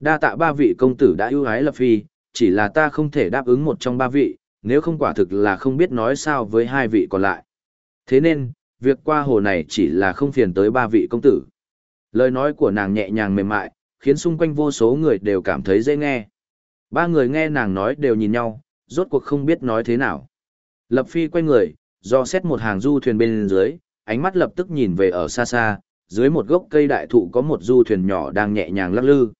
Đa tạ ba vị công tử đã ưu ái Lập Phi, chỉ là ta không thể đáp ứng một trong ba vị, nếu không quả thực là không biết nói sao với hai vị còn lại. Thế nên, việc qua hồ này chỉ là không phiền tới ba vị công tử. Lời nói của nàng nhẹ nhàng mềm mại, khiến xung quanh vô số người đều cảm thấy dễ nghe. Ba người nghe nàng nói đều nhìn nhau, rốt cuộc không biết nói thế nào. Lập Phi quay người, do xét một hàng du thuyền bên dưới, ánh mắt lập tức nhìn về ở xa xa, dưới một gốc cây đại thụ có một du thuyền nhỏ đang nhẹ nhàng lắc lư.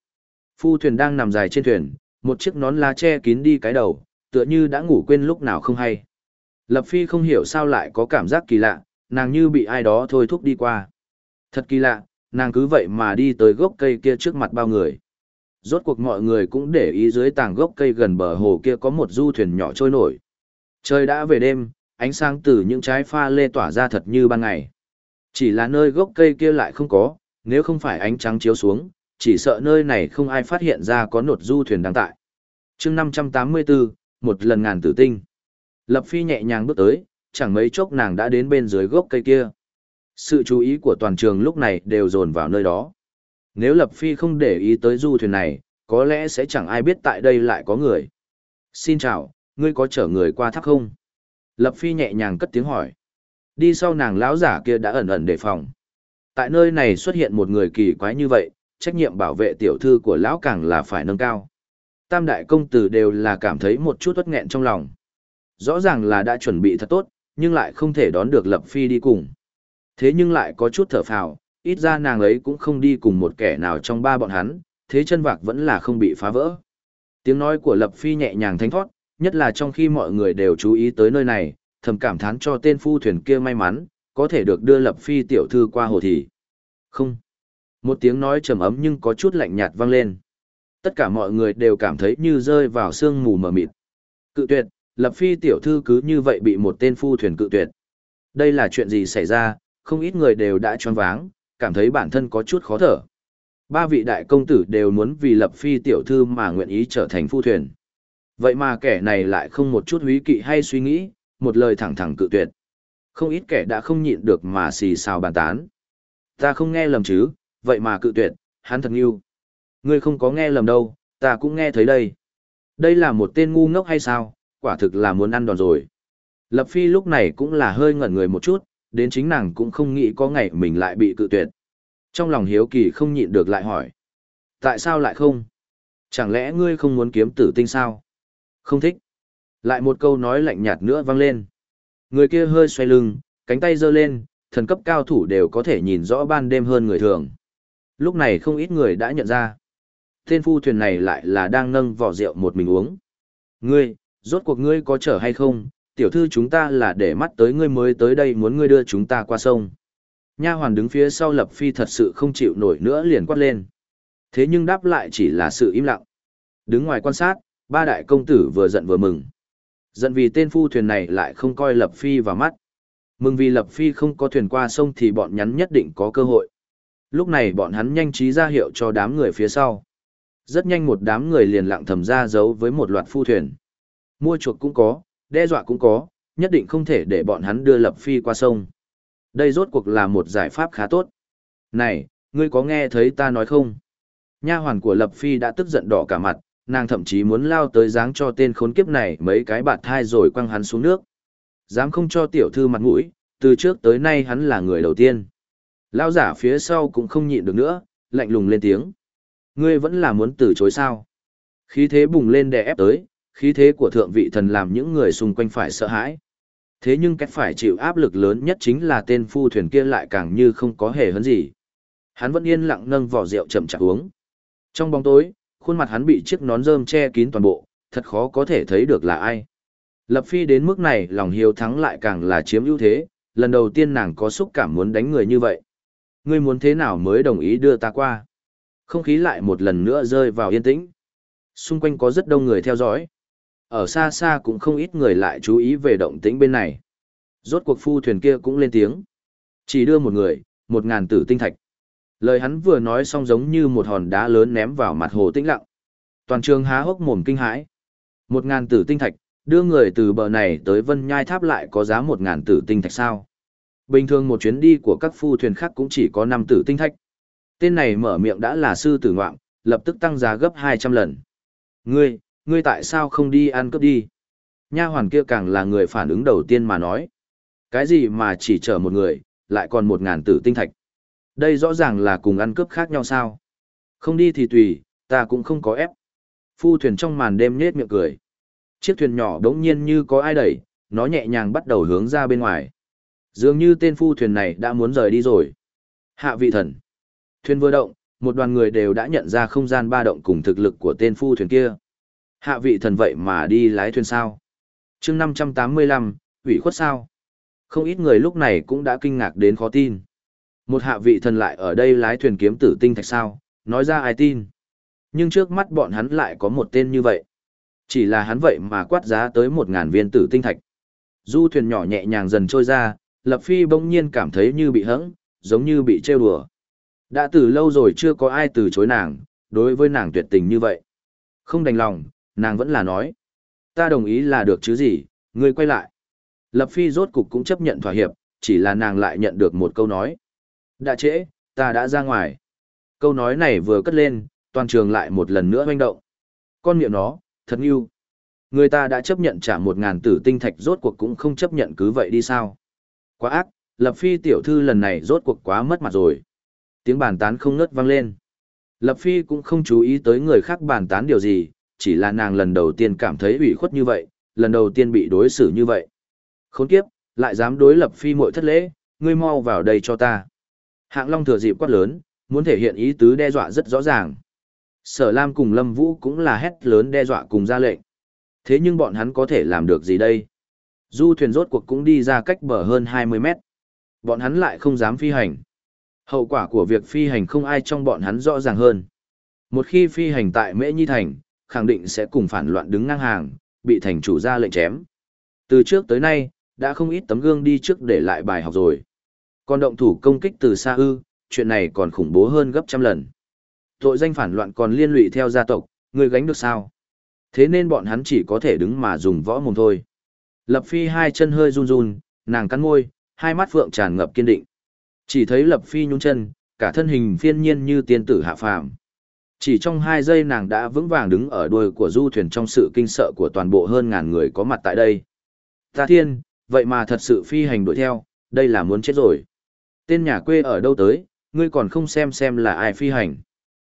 Phu thuyền đang nằm dài trên thuyền, một chiếc nón lá che kín đi cái đầu, tựa như đã ngủ quên lúc nào không hay. Lập Phi không hiểu sao lại có cảm giác kỳ lạ, nàng như bị ai đó thôi thúc đi qua. Thật kỳ lạ, nàng cứ vậy mà đi tới gốc cây kia trước mặt bao người. Rốt cuộc mọi người cũng để ý dưới tàng gốc cây gần bờ hồ kia có một du thuyền nhỏ trôi nổi. Trời đã về đêm, ánh sáng từ những trái pha lê tỏa ra thật như ban ngày. Chỉ là nơi gốc cây kia lại không có, nếu không phải ánh trắng chiếu xuống, chỉ sợ nơi này không ai phát hiện ra có nột du thuyền đang tại. chương 584, một lần ngàn tử tinh. Lập Phi nhẹ nhàng bước tới, chẳng mấy chốc nàng đã đến bên dưới gốc cây kia. Sự chú ý của toàn trường lúc này đều dồn vào nơi đó. Nếu Lập Phi không để ý tới du thuyền này, có lẽ sẽ chẳng ai biết tại đây lại có người. Xin chào, ngươi có chở người qua tháp không? Lập Phi nhẹ nhàng cất tiếng hỏi. Đi sau nàng lão giả kia đã ẩn ẩn đề phòng. Tại nơi này xuất hiện một người kỳ quái như vậy, trách nhiệm bảo vệ tiểu thư của lão càng là phải nâng cao. Tam đại công tử đều là cảm thấy một chút uất nghẹn trong lòng. Rõ ràng là đã chuẩn bị thật tốt, nhưng lại không thể đón được Lập Phi đi cùng. Thế nhưng lại có chút thở phào, ít ra nàng ấy cũng không đi cùng một kẻ nào trong ba bọn hắn, thế chân vạc vẫn là không bị phá vỡ. Tiếng nói của Lập Phi nhẹ nhàng thanh thoát, nhất là trong khi mọi người đều chú ý tới nơi này, thầm cảm thán cho tên phu thuyền kia may mắn, có thể được đưa Lập Phi tiểu thư qua hồ thì. Không. Một tiếng nói trầm ấm nhưng có chút lạnh nhạt vang lên. Tất cả mọi người đều cảm thấy như rơi vào sương mù mờ mịt. Cự tuyệt, Lập Phi tiểu thư cứ như vậy bị một tên phu thuyền cự tuyệt. Đây là chuyện gì xảy ra, không ít người đều đã choáng váng, cảm thấy bản thân có chút khó thở. Ba vị đại công tử đều muốn vì Lập Phi tiểu thư mà nguyện ý trở thành phu thuyền. Vậy mà kẻ này lại không một chút húy kỵ hay suy nghĩ, một lời thẳng thẳng cự tuyệt. Không ít kẻ đã không nhịn được mà xì xào bàn tán. Ta không nghe lầm chứ, vậy mà cự tuyệt, hắn thật yêu. Ngươi không có nghe lầm đâu, ta cũng nghe thấy đây. Đây là một tên ngu ngốc hay sao, quả thực là muốn ăn đòn rồi. Lập Phi lúc này cũng là hơi ngẩn người một chút, đến chính nàng cũng không nghĩ có ngày mình lại bị cự tuyệt. Trong lòng hiếu kỳ không nhịn được lại hỏi. Tại sao lại không? Chẳng lẽ ngươi không muốn kiếm tử tinh sao? Không thích. Lại một câu nói lạnh nhạt nữa vang lên. Người kia hơi xoay lưng, cánh tay giơ lên, thần cấp cao thủ đều có thể nhìn rõ ban đêm hơn người thường. Lúc này không ít người đã nhận ra. Tên phu thuyền này lại là đang nâng vỏ rượu một mình uống. Ngươi, rốt cuộc ngươi có chở hay không? Tiểu thư chúng ta là để mắt tới ngươi mới tới đây muốn ngươi đưa chúng ta qua sông. Nha hoàn đứng phía sau lập phi thật sự không chịu nổi nữa liền quát lên. Thế nhưng đáp lại chỉ là sự im lặng. Đứng ngoài quan sát, ba đại công tử vừa giận vừa mừng. Giận vì tên phu thuyền này lại không coi lập phi vào mắt. Mừng vì lập phi không có thuyền qua sông thì bọn nhắn nhất định có cơ hội. Lúc này bọn hắn nhanh trí ra hiệu cho đám người phía sau. Rất nhanh một đám người liền lặng thầm ra giấu với một loạt phu thuyền. Mua chuộc cũng có, đe dọa cũng có, nhất định không thể để bọn hắn đưa lập phi qua sông. Đây rốt cuộc là một giải pháp khá tốt. Này, ngươi có nghe thấy ta nói không? Nha hoàn của Lập Phi đã tức giận đỏ cả mặt, nàng thậm chí muốn lao tới giáng cho tên khốn kiếp này mấy cái bạt thai rồi quăng hắn xuống nước. Dám không cho tiểu thư mặt mũi, từ trước tới nay hắn là người đầu tiên. Lao giả phía sau cũng không nhịn được nữa, lạnh lùng lên tiếng. Ngươi vẫn là muốn từ chối sao? Khí thế bùng lên đè ép tới, khí thế của thượng vị thần làm những người xung quanh phải sợ hãi. Thế nhưng cách phải chịu áp lực lớn nhất chính là tên phu thuyền kia lại càng như không có hề hấn gì. Hắn vẫn yên lặng nâng vỏ rượu chậm chạp uống. Trong bóng tối, khuôn mặt hắn bị chiếc nón rơm che kín toàn bộ, thật khó có thể thấy được là ai. Lập Phi đến mức này lòng hiếu thắng lại càng là chiếm ưu thế, lần đầu tiên nàng có xúc cảm muốn đánh người như vậy. Ngươi muốn thế nào mới đồng ý đưa ta qua? Không khí lại một lần nữa rơi vào yên tĩnh. Xung quanh có rất đông người theo dõi. Ở xa xa cũng không ít người lại chú ý về động tĩnh bên này. Rốt cuộc phu thuyền kia cũng lên tiếng. Chỉ đưa một người, một ngàn tử tinh thạch. Lời hắn vừa nói xong giống như một hòn đá lớn ném vào mặt hồ tĩnh lặng. Toàn trường há hốc mồm kinh hãi. Một ngàn tử tinh thạch, đưa người từ bờ này tới vân nhai tháp lại có giá một ngàn tử tinh thạch sao. Bình thường một chuyến đi của các phu thuyền khác cũng chỉ có năm tử tinh thạch. Tên này mở miệng đã là sư tử ngoạm, lập tức tăng giá gấp hai trăm lần. Ngươi, ngươi tại sao không đi ăn cướp đi? Nha hoàn kia càng là người phản ứng đầu tiên mà nói. Cái gì mà chỉ chở một người, lại còn một ngàn tử tinh thạch. Đây rõ ràng là cùng ăn cướp khác nhau sao. Không đi thì tùy, ta cũng không có ép. Phu thuyền trong màn đêm nhết miệng cười. Chiếc thuyền nhỏ đống nhiên như có ai đẩy, nó nhẹ nhàng bắt đầu hướng ra bên ngoài. Dường như tên phu thuyền này đã muốn rời đi rồi. Hạ vị thần. Thuyền vừa động, một đoàn người đều đã nhận ra không gian ba động cùng thực lực của tên phu thuyền kia. Hạ vị thần vậy mà đi lái thuyền sao. chương 585, ủy khuất sao? Không ít người lúc này cũng đã kinh ngạc đến khó tin. Một hạ vị thần lại ở đây lái thuyền kiếm tử tinh thạch sao, nói ra ai tin. Nhưng trước mắt bọn hắn lại có một tên như vậy. Chỉ là hắn vậy mà quát giá tới một ngàn viên tử tinh thạch. Du thuyền nhỏ nhẹ nhàng dần trôi ra, Lập Phi bỗng nhiên cảm thấy như bị hẫng, giống như bị trêu đùa. Đã từ lâu rồi chưa có ai từ chối nàng, đối với nàng tuyệt tình như vậy. Không đành lòng, nàng vẫn là nói. Ta đồng ý là được chứ gì, ngươi quay lại. Lập Phi rốt cục cũng chấp nhận thỏa hiệp, chỉ là nàng lại nhận được một câu nói. Đã trễ, ta đã ra ngoài. Câu nói này vừa cất lên, toàn trường lại một lần nữa hoành động. Con miệng nó, thật yêu. Người ta đã chấp nhận trả một ngàn tử tinh thạch rốt cuộc cũng không chấp nhận cứ vậy đi sao. Quá ác, Lập Phi tiểu thư lần này rốt cuộc quá mất mặt rồi. Tiếng bàn tán không ngớt vang lên. Lập Phi cũng không chú ý tới người khác bàn tán điều gì, chỉ là nàng lần đầu tiên cảm thấy ủy khuất như vậy, lần đầu tiên bị đối xử như vậy. Khốn kiếp, lại dám đối Lập Phi muội thất lễ, ngươi mau vào đây cho ta. Hạng Long thừa dịp quát lớn, muốn thể hiện ý tứ đe dọa rất rõ ràng. Sở Lam cùng Lâm Vũ cũng là hét lớn đe dọa cùng ra lệnh. Thế nhưng bọn hắn có thể làm được gì đây? Du thuyền rốt cuộc cũng đi ra cách bờ hơn 20 mét. Bọn hắn lại không dám phi hành. Hậu quả của việc phi hành không ai trong bọn hắn rõ ràng hơn. Một khi phi hành tại Mễ Nhi Thành, khẳng định sẽ cùng phản loạn đứng ngang hàng, bị thành chủ ra lệnh chém. Từ trước tới nay, đã không ít tấm gương đi trước để lại bài học rồi. Còn động thủ công kích từ xa ư, chuyện này còn khủng bố hơn gấp trăm lần. Tội danh phản loạn còn liên lụy theo gia tộc, người gánh được sao? Thế nên bọn hắn chỉ có thể đứng mà dùng võ mồm thôi. Lập Phi hai chân hơi run run, nàng cắn môi, hai mắt phượng tràn ngập kiên định. Chỉ thấy Lập Phi nhún chân, cả thân hình phiên nhiên như tiên tử hạ phàm. Chỉ trong hai giây nàng đã vững vàng đứng ở đuôi của du thuyền trong sự kinh sợ của toàn bộ hơn ngàn người có mặt tại đây. Ta thiên, vậy mà thật sự phi hành đuổi theo, đây là muốn chết rồi. Tên nhà quê ở đâu tới, ngươi còn không xem xem là ai phi hành.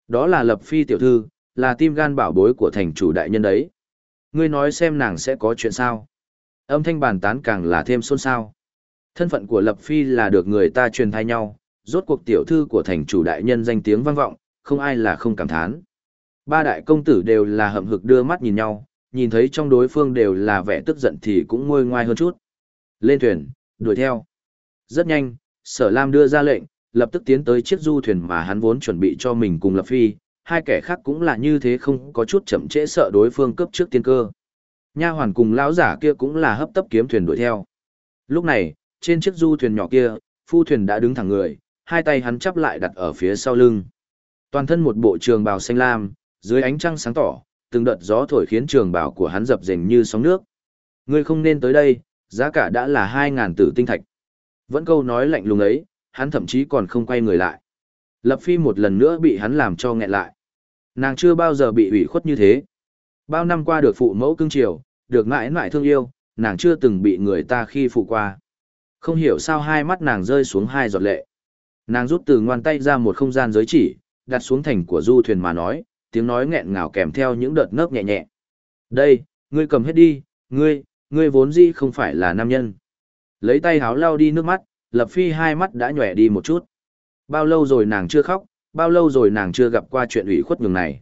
Đó là Lập Phi tiểu thư, là tim gan bảo bối của thành chủ đại nhân đấy. Ngươi nói xem nàng sẽ có chuyện sao. Âm thanh bàn tán càng là thêm xôn xao. Thân phận của Lập Phi là được người ta truyền thay nhau, rốt cuộc tiểu thư của thành chủ đại nhân danh tiếng vang vọng, không ai là không cảm thán. Ba đại công tử đều là hậm hực đưa mắt nhìn nhau, nhìn thấy trong đối phương đều là vẻ tức giận thì cũng ngôi ngoai hơn chút. Lên thuyền, đuổi theo. Rất nhanh, sở lam đưa ra lệnh, lập tức tiến tới chiếc du thuyền mà hắn vốn chuẩn bị cho mình cùng Lập Phi, hai kẻ khác cũng là như thế không có chút chậm trễ sợ đối phương cướp trước tiên cơ. Nha hoàn cùng lão giả kia cũng là hấp tấp kiếm thuyền đuổi theo. Lúc này, trên chiếc du thuyền nhỏ kia, phu thuyền đã đứng thẳng người, hai tay hắn chắp lại đặt ở phía sau lưng. Toàn thân một bộ trường bào xanh lam, dưới ánh trăng sáng tỏ, từng đợt gió thổi khiến trường bào của hắn dập dềnh như sóng nước. Ngươi không nên tới đây, giá cả đã là hai ngàn tử tinh thạch. Vẫn câu nói lạnh lùng ấy, hắn thậm chí còn không quay người lại. Lập Phi một lần nữa bị hắn làm cho nghẹn lại. Nàng chưa bao giờ bị ủy khuất như thế. Bao năm qua được phụ mẫu cưng chiều, được mãi mãi thương yêu, nàng chưa từng bị người ta khi phụ qua. Không hiểu sao hai mắt nàng rơi xuống hai giọt lệ. Nàng rút từ ngoan tay ra một không gian giới chỉ, đặt xuống thành của du thuyền mà nói, tiếng nói nghẹn ngào kèm theo những đợt nấc nhẹ nhẹ. Đây, ngươi cầm hết đi, ngươi, ngươi vốn dĩ không phải là nam nhân. Lấy tay háo lau đi nước mắt, Lập Phi hai mắt đã nhòe đi một chút. Bao lâu rồi nàng chưa khóc, bao lâu rồi nàng chưa gặp qua chuyện ủy khuất nhường này.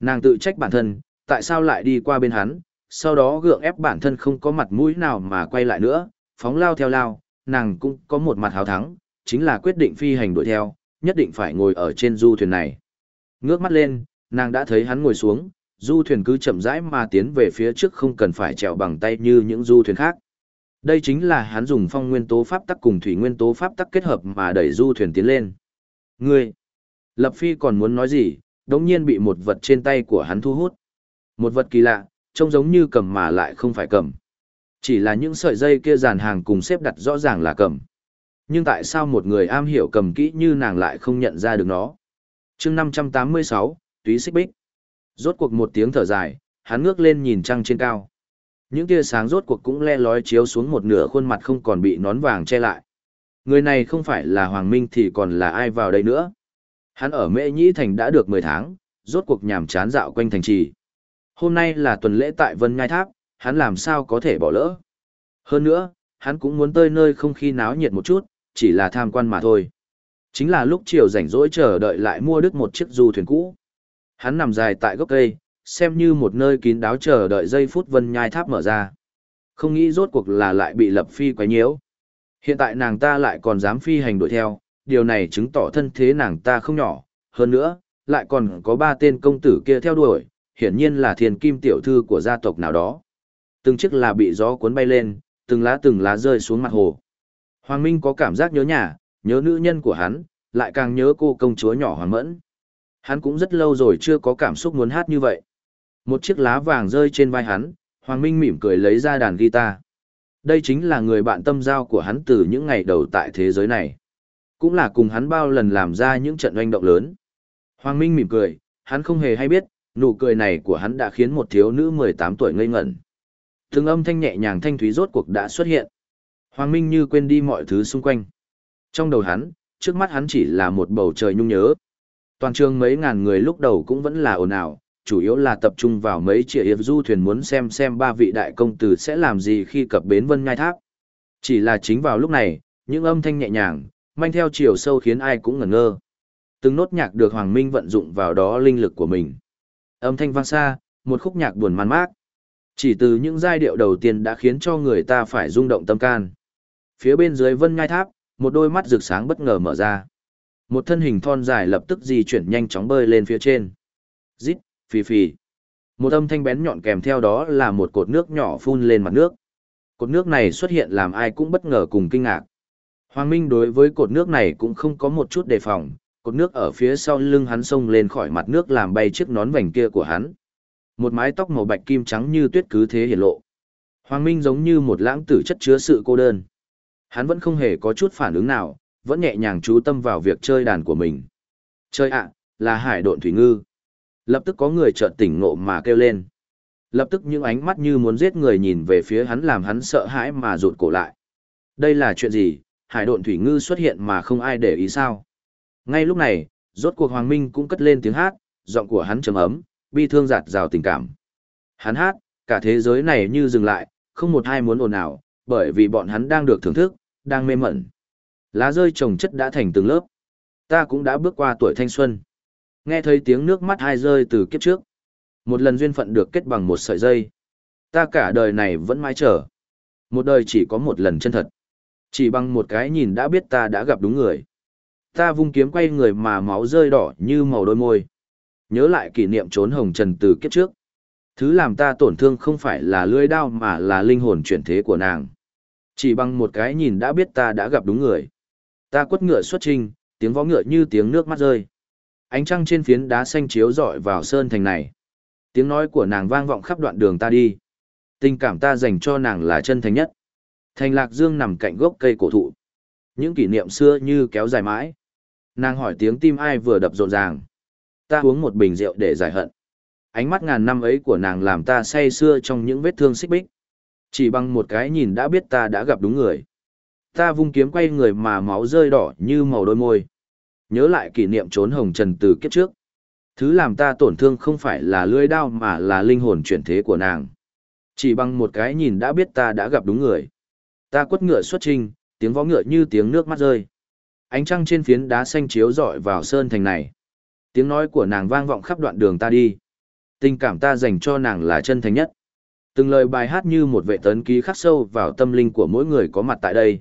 Nàng tự trách bản thân, tại sao lại đi qua bên hắn, sau đó gượng ép bản thân không có mặt mũi nào mà quay lại nữa, phóng lao theo lao, nàng cũng có một mặt hào thắng, chính là quyết định phi hành đuổi theo, nhất định phải ngồi ở trên du thuyền này. Ngước mắt lên, nàng đã thấy hắn ngồi xuống, du thuyền cứ chậm rãi mà tiến về phía trước không cần phải trèo bằng tay như những du thuyền khác. Đây chính là hắn dùng phong nguyên tố pháp tắc cùng thủy nguyên tố pháp tắc kết hợp mà đẩy du thuyền tiến lên. Ngươi! Lập Phi còn muốn nói gì, đống nhiên bị một vật trên tay của hắn thu hút. Một vật kỳ lạ, trông giống như cầm mà lại không phải cầm. Chỉ là những sợi dây kia dàn hàng cùng xếp đặt rõ ràng là cầm. Nhưng tại sao một người am hiểu cầm kỹ như nàng lại không nhận ra được nó? chương 586, túy xích bích. Rốt cuộc một tiếng thở dài, hắn ngước lên nhìn trăng trên cao. Những tia sáng rốt cuộc cũng le lói chiếu xuống một nửa khuôn mặt không còn bị nón vàng che lại. Người này không phải là Hoàng Minh thì còn là ai vào đây nữa. Hắn ở Mễ Nhĩ Thành đã được 10 tháng, rốt cuộc nhàm chán dạo quanh thành trì. Hôm nay là tuần lễ tại Vân Nhai Tháp, hắn làm sao có thể bỏ lỡ. Hơn nữa, hắn cũng muốn tới nơi không khí náo nhiệt một chút, chỉ là tham quan mà thôi. Chính là lúc chiều rảnh rỗi chờ đợi lại mua được một chiếc du thuyền cũ. Hắn nằm dài tại gốc cây, xem như một nơi kín đáo chờ đợi giây phút Vân Nhai Tháp mở ra. Không nghĩ rốt cuộc là lại bị lập phi quấy nhiễu. Hiện tại nàng ta lại còn dám phi hành đuổi theo, điều này chứng tỏ thân thế nàng ta không nhỏ, hơn nữa, lại còn có ba tên công tử kia theo đuổi, hiển nhiên là thiền kim tiểu thư của gia tộc nào đó. Từng chiếc là bị gió cuốn bay lên, từng lá từng lá rơi xuống mặt hồ. Hoàng Minh có cảm giác nhớ nhà, nhớ nữ nhân của hắn, lại càng nhớ cô công chúa nhỏ Hoàng Mẫn. Hắn cũng rất lâu rồi chưa có cảm xúc muốn hát như vậy. Một chiếc lá vàng rơi trên vai hắn, Hoàng Minh mỉm cười lấy ra đàn guitar. Đây chính là người bạn tâm giao của hắn từ những ngày đầu tại thế giới này. Cũng là cùng hắn bao lần làm ra những trận oanh động lớn. Hoàng Minh mỉm cười, hắn không hề hay biết, nụ cười này của hắn đã khiến một thiếu nữ 18 tuổi ngây ngẩn. Từng âm thanh nhẹ nhàng thanh thúy rốt cuộc đã xuất hiện. Hoàng Minh như quên đi mọi thứ xung quanh. Trong đầu hắn, trước mắt hắn chỉ là một bầu trời nhung nhớ. Toàn trường mấy ngàn người lúc đầu cũng vẫn là ồn ào, chủ yếu là tập trung vào mấy triệu hiệp du thuyền muốn xem xem ba vị đại công tử sẽ làm gì khi cập bến Vân Ngai Tháp. Chỉ là chính vào lúc này, những âm thanh nhẹ nhàng, manh theo chiều sâu khiến ai cũng ngẩn ngơ. Từng nốt nhạc được Hoàng Minh vận dụng vào đó linh lực của mình. Âm thanh vang xa, một khúc nhạc buồn man mác. Chỉ từ những giai điệu đầu tiên đã khiến cho người ta phải rung động tâm can. Phía bên dưới Vân Ngai Tháp, một đôi mắt rực sáng bất ngờ mở ra. Một thân hình thon dài lập tức di chuyển nhanh chóng bơi lên phía trên. Rít, phì phì. Một âm thanh bén nhọn kèm theo đó là một cột nước nhỏ phun lên mặt nước. Cột nước này xuất hiện làm ai cũng bất ngờ cùng kinh ngạc. Hoàng Minh đối với cột nước này cũng không có một chút đề phòng, cột nước ở phía sau lưng hắn xông lên khỏi mặt nước làm bay chiếc nón vành kia của hắn. Một mái tóc màu bạch kim trắng như tuyết cứ thế hiển lộ. Hoàng Minh giống như một lãng tử chất chứa sự cô đơn. Hắn vẫn không hề có chút phản ứng nào, vẫn nhẹ nhàng chú tâm vào việc chơi đàn của mình. Chơi ạ, là hải độn thủy ngư. Lập tức có người chợt tỉnh ngộ mà kêu lên. Lập tức những ánh mắt như muốn giết người nhìn về phía hắn làm hắn sợ hãi mà rụt cổ lại. Đây là chuyện gì, hải độn thủy ngư xuất hiện mà không ai để ý sao? Ngay lúc này, rốt cuộc Hoàng Minh cũng cất lên tiếng hát, giọng của hắn trầm ấm, bi thương giạt rào tình cảm. Hắn hát, cả thế giới này như dừng lại, không một ai muốn ồn ào, bởi vì bọn hắn đang được thưởng thức, đang mê mẩn. Lá rơi trồng chất đã thành từng lớp. Ta cũng đã bước qua tuổi thanh xuân. Nghe thấy tiếng nước mắt hai rơi từ kiếp trước. Một lần duyên phận được kết bằng một sợi dây. Ta cả đời này vẫn mãi chờ. Một đời chỉ có một lần chân thật. Chỉ bằng một cái nhìn đã biết ta đã gặp đúng người. Ta vung kiếm quay người mà máu rơi đỏ như màu đôi môi. Nhớ lại kỷ niệm trốn hồng trần từ kiếp trước. Thứ làm ta tổn thương không phải là lưỡi đao mà là linh hồn chuyển thế của nàng. Chỉ bằng một cái nhìn đã biết ta đã gặp đúng người. Ta quất ngựa xuất trình, tiếng vó ngựa như tiếng nước mắt rơi. Ánh trăng trên phiến đá xanh chiếu rọi vào sơn thành này. Tiếng nói của nàng vang vọng khắp đoạn đường ta đi. Tình cảm ta dành cho nàng là chân thành nhất. Thành Lạc Dương nằm cạnh gốc cây cổ thụ. Những kỷ niệm xưa như kéo dài mãi. Nàng hỏi tiếng tim ai vừa đập rộn ràng. Ta uống một bình rượu để giải hận. Ánh mắt ngàn năm ấy của nàng làm ta say xưa trong những vết thương xích bích. Chỉ bằng một cái nhìn đã biết ta đã gặp đúng người. Ta vung kiếm quay người mà máu rơi đỏ như màu đôi môi. Nhớ lại kỷ niệm trốn hồng trần từ kiếp trước. Thứ làm ta tổn thương không phải là lưỡi đao mà là linh hồn chuyển thế của nàng. Chỉ bằng một cái nhìn đã biết ta đã gặp đúng người. Ta quất ngựa xuất trình, tiếng vó ngựa như tiếng nước mắt rơi. Ánh trăng trên phiến đá xanh chiếu rọi vào sơn thành này. Tiếng nói của nàng vang vọng khắp đoạn đường ta đi. Tình cảm ta dành cho nàng là chân thành nhất. Từng lời bài hát như một vệ tấn ký khắc sâu vào tâm linh của mỗi người có mặt tại đây.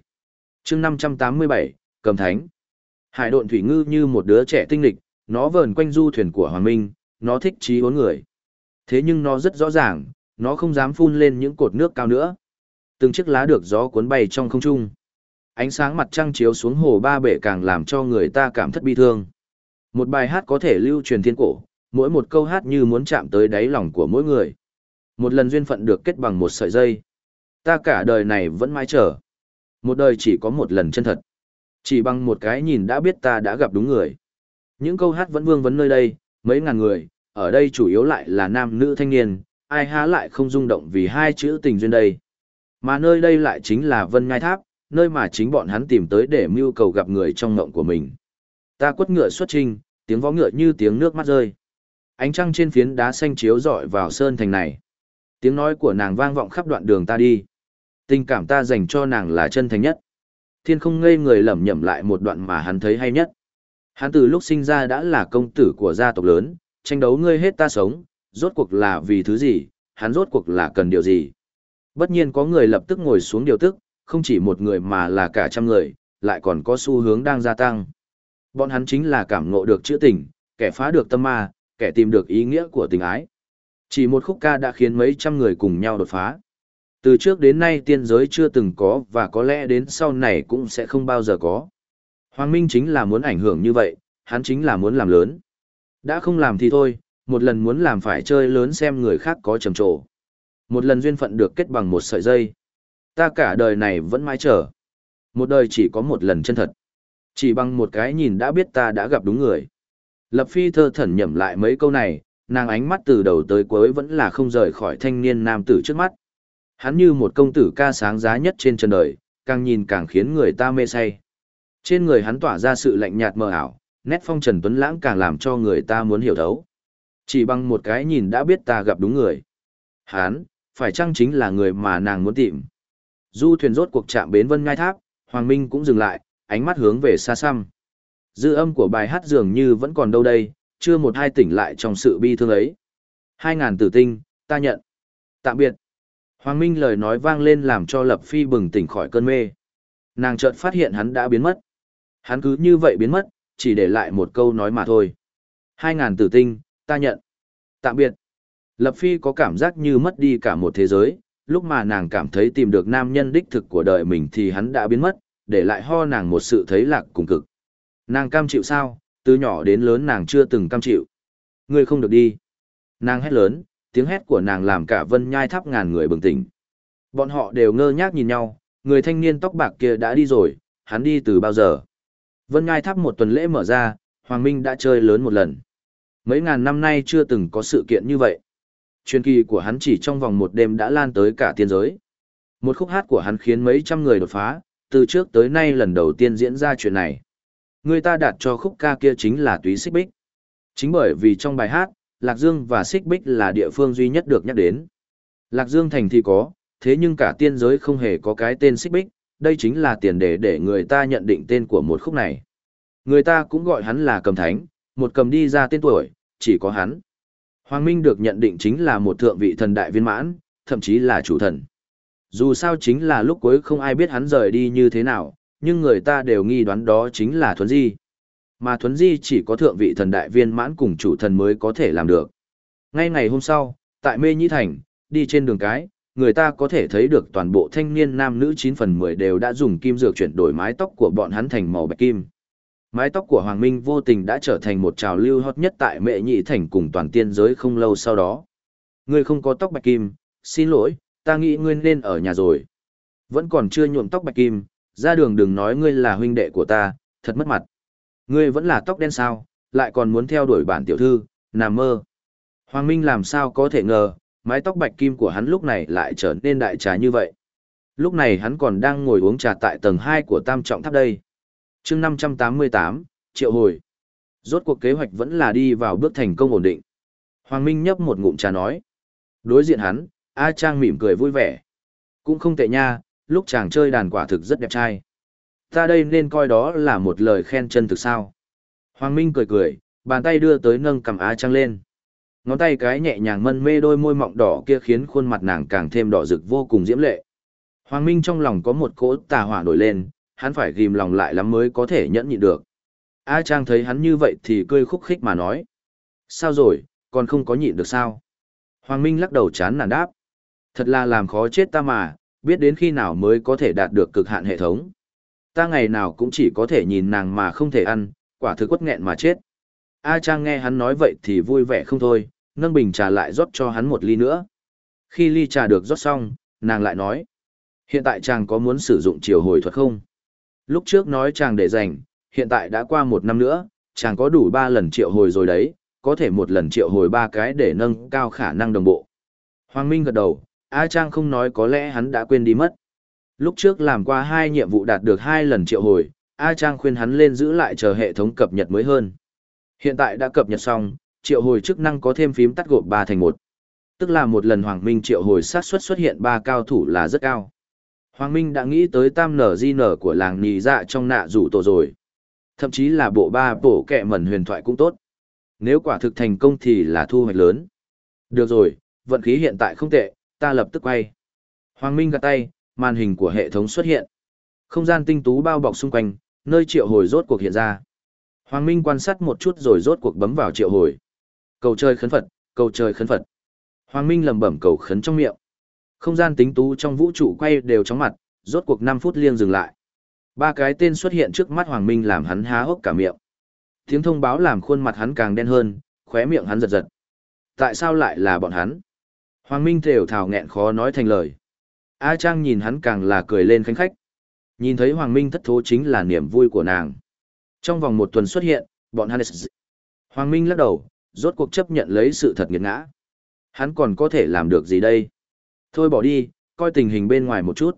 chương 587, Cầm Thánh. Hải độn thủy ngư như một đứa trẻ tinh lịch, nó vờn quanh du thuyền của Hoàng Minh, nó thích trí hốn người. Thế nhưng nó rất rõ ràng, nó không dám phun lên những cột nước cao nữa. Từng chiếc lá được gió cuốn bay trong không trung. Ánh sáng mặt trăng chiếu xuống hồ ba bể càng làm cho người ta cảm thất bi thương. Một bài hát có thể lưu truyền thiên cổ, mỗi một câu hát như muốn chạm tới đáy lòng của mỗi người. Một lần duyên phận được kết bằng một sợi dây. Ta cả đời này vẫn mãi chờ. Một đời chỉ có một lần chân thật. Chỉ bằng một cái nhìn đã biết ta đã gặp đúng người. Những câu hát vẫn vương vấn nơi đây, mấy ngàn người, ở đây chủ yếu lại là nam nữ thanh niên, ai há lại không rung động vì hai chữ tình duyên đây. Mà nơi đây lại chính là Vân Ngai Tháp, nơi mà chính bọn hắn tìm tới để mưu cầu gặp người trong ngộng của mình. Ta quất ngựa xuất trình, tiếng vó ngựa như tiếng nước mắt rơi. Ánh trăng trên phiến đá xanh chiếu rọi vào sơn thành này. Tiếng nói của nàng vang vọng khắp đoạn đường ta đi. Tình cảm ta dành cho nàng là chân thành nhất. Thiên không ngây người lẩm nhẩm lại một đoạn mà hắn thấy hay nhất. Hắn từ lúc sinh ra đã là công tử của gia tộc lớn, tranh đấu ngươi hết ta sống, rốt cuộc là vì thứ gì, hắn rốt cuộc là cần điều gì. Bất nhiên có người lập tức ngồi xuống điều tức, không chỉ một người mà là cả trăm người, lại còn có xu hướng đang gia tăng. Bọn hắn chính là cảm ngộ được chữ tình, kẻ phá được tâm ma, kẻ tìm được ý nghĩa của tình ái. Chỉ một khúc ca đã khiến mấy trăm người cùng nhau đột phá. Từ trước đến nay tiên giới chưa từng có và có lẽ đến sau này cũng sẽ không bao giờ có. Hoàng Minh chính là muốn ảnh hưởng như vậy, hắn chính là muốn làm lớn. Đã không làm thì thôi, một lần muốn làm phải chơi lớn xem người khác có trầm trồ. Một lần duyên phận được kết bằng một sợi dây. Ta cả đời này vẫn mãi chờ. Một đời chỉ có một lần chân thật. Chỉ bằng một cái nhìn đã biết ta đã gặp đúng người. Lập phi thơ thẩn nhẩm lại mấy câu này, nàng ánh mắt từ đầu tới cuối vẫn là không rời khỏi thanh niên nam tử trước mắt. Hắn như một công tử ca sáng giá nhất trên trần đời, càng nhìn càng khiến người ta mê say. Trên người hắn tỏa ra sự lạnh nhạt mờ ảo, nét phong trần tuấn lãng càng làm cho người ta muốn hiểu thấu. Chỉ bằng một cái nhìn đã biết ta gặp đúng người. Hắn, phải chăng chính là người mà nàng muốn tìm. Du thuyền rốt cuộc chạm bến Vân Ngai Tháp, Hoàng Minh cũng dừng lại, ánh mắt hướng về xa xăm. Dư âm của bài hát dường như vẫn còn đâu đây, chưa một hai tỉnh lại trong sự bi thương ấy. Hai ngàn tử tinh, ta nhận. Tạm biệt. Hoàng Minh lời nói vang lên làm cho Lập Phi bừng tỉnh khỏi cơn mê. Nàng chợt phát hiện hắn đã biến mất. Hắn cứ như vậy biến mất, chỉ để lại một câu nói mà thôi. Hai ngàn tử tinh, ta nhận. Tạm biệt. Lập Phi có cảm giác như mất đi cả một thế giới, lúc mà nàng cảm thấy tìm được nam nhân đích thực của đời mình thì hắn đã biến mất, để lại ho nàng một sự thấy lạc cùng cực. Nàng cam chịu sao, từ nhỏ đến lớn nàng chưa từng cam chịu. Ngươi không được đi. Nàng hét lớn, tiếng hét của nàng làm cả vân nhai tháp ngàn người bừng tỉnh. Bọn họ đều ngơ ngác nhìn nhau, người thanh niên tóc bạc kia đã đi rồi, hắn đi từ bao giờ. Vân nhai tháp một tuần lễ mở ra, Hoàng Minh đã chơi lớn một lần. Mấy ngàn năm nay chưa từng có sự kiện như vậy. Truyền kỳ của hắn chỉ trong vòng một đêm đã lan tới cả tiên giới. Một khúc hát của hắn khiến mấy trăm người đột phá, từ trước tới nay lần đầu tiên diễn ra chuyện này. Người ta đặt cho khúc ca kia chính là túy xích bích. Chính bởi vì trong bài hát, Lạc Dương và xích bích là địa phương duy nhất được nhắc đến. Lạc Dương thành thì có, thế nhưng cả tiên giới không hề có cái tên xích bích, đây chính là tiền đề để người ta nhận định tên của một khúc này. Người ta cũng gọi hắn là cầm thánh, một cầm đi ra tên tuổi, chỉ có hắn. Hoàng Minh được nhận định chính là một thượng vị thần đại viên mãn, thậm chí là chủ thần. Dù sao chính là lúc cuối không ai biết hắn rời đi như thế nào, nhưng người ta đều nghi đoán đó chính là Thuấn Di. Mà Thuấn Di chỉ có thượng vị thần đại viên mãn cùng chủ thần mới có thể làm được. Ngay ngày hôm sau, tại Mê Nhĩ Thành, đi trên đường cái, người ta có thể thấy được toàn bộ thanh niên nam nữ 9 phần 10 đều đã dùng kim dược chuyển đổi mái tóc của bọn hắn thành màu bạch kim. Mái tóc của Hoàng Minh vô tình đã trở thành một trào lưu hot nhất tại Mệ Nhị Thành cùng toàn tiên giới không lâu sau đó. Ngươi không có tóc bạch kim, xin lỗi, ta nghĩ ngươi nên ở nhà rồi. Vẫn còn chưa nhuộm tóc bạch kim, ra đường đừng nói ngươi là huynh đệ của ta, thật mất mặt. Ngươi vẫn là tóc đen sao, lại còn muốn theo đuổi bản tiểu thư, nằm mơ. Hoàng Minh làm sao có thể ngờ, mái tóc bạch kim của hắn lúc này lại trở nên đại trà như vậy. Lúc này hắn còn đang ngồi uống trà tại tầng 2 của tam trọng tháp đây. chương 588, triệu hồi. Rốt cuộc kế hoạch vẫn là đi vào bước thành công ổn định. Hoàng Minh nhấp một ngụm trà nói. Đối diện hắn, A Trang mỉm cười vui vẻ. Cũng không tệ nha, lúc chàng chơi đàn quả thực rất đẹp trai. Ta đây nên coi đó là một lời khen chân thực sao. Hoàng Minh cười cười, bàn tay đưa tới nâng cầm Á Trang lên. Ngón tay cái nhẹ nhàng mân mê đôi môi mọng đỏ kia khiến khuôn mặt nàng càng thêm đỏ rực vô cùng diễm lệ. Hoàng Minh trong lòng có một cỗ tà hỏa nổi lên, hắn phải ghim lòng lại lắm mới có thể nhẫn nhịn được. A Trang thấy hắn như vậy thì cười khúc khích mà nói. Sao rồi, còn không có nhịn được sao? Hoàng Minh lắc đầu chán nản đáp. Thật là làm khó chết ta mà, biết đến khi nào mới có thể đạt được cực hạn hệ thống. Ta ngày nào cũng chỉ có thể nhìn nàng mà không thể ăn, quả thực quất nghẹn mà chết. A Trang nghe hắn nói vậy thì vui vẻ không thôi, nâng bình trà lại rót cho hắn một ly nữa. Khi ly trà được rót xong, nàng lại nói. Hiện tại chàng có muốn sử dụng chiều hồi thuật không? Lúc trước nói chàng để dành, hiện tại đã qua một năm nữa, chàng có đủ ba lần triệu hồi rồi đấy, có thể một lần triệu hồi ba cái để nâng cao khả năng đồng bộ. Hoàng Minh gật đầu, A Trang không nói có lẽ hắn đã quên đi mất. Lúc trước làm qua hai nhiệm vụ đạt được hai lần triệu hồi, A Trang khuyên hắn lên giữ lại chờ hệ thống cập nhật mới hơn. Hiện tại đã cập nhật xong, triệu hồi chức năng có thêm phím tắt gộp 3 thành 1. Tức là một lần Hoàng Minh triệu hồi sát suất xuất hiện 3 cao thủ là rất cao. Hoàng Minh đã nghĩ tới tam nở di nở của làng nì dạ trong nạ rủ tổ rồi. Thậm chí là bộ ba bộ kẹ mẩn huyền thoại cũng tốt. Nếu quả thực thành công thì là thu hoạch lớn. Được rồi, vận khí hiện tại không tệ, ta lập tức quay. Hoàng Minh gạt tay, màn hình của hệ thống xuất hiện. Không gian tinh tú bao bọc xung quanh, nơi triệu hồi rốt cuộc hiện ra. Hoàng Minh quan sát một chút rồi rốt cuộc bấm vào triệu hồi. Cầu trời khấn Phật, cầu trời khấn Phật. Hoàng Minh lẩm bẩm cầu khấn trong miệng. Không gian tính tú trong vũ trụ quay đều chóng mặt, rốt cuộc 5 phút liên dừng lại. Ba cái tên xuất hiện trước mắt Hoàng Minh làm hắn há hốc cả miệng. Tiếng thông báo làm khuôn mặt hắn càng đen hơn, khóe miệng hắn giật giật. Tại sao lại là bọn hắn? Hoàng Minh thều thào nghẹn khó nói thành lời. A Trang nhìn hắn càng là cười lên khánh khách. Nhìn thấy Hoàng Minh thất thố chính là niềm vui của nàng. Trong vòng một tuần xuất hiện, bọn hắn... Hoàng Minh lắc đầu, rốt cuộc chấp nhận lấy sự thật nghiệt ngã. Hắn còn có thể làm được gì đây? Thôi bỏ đi, coi tình hình bên ngoài một chút.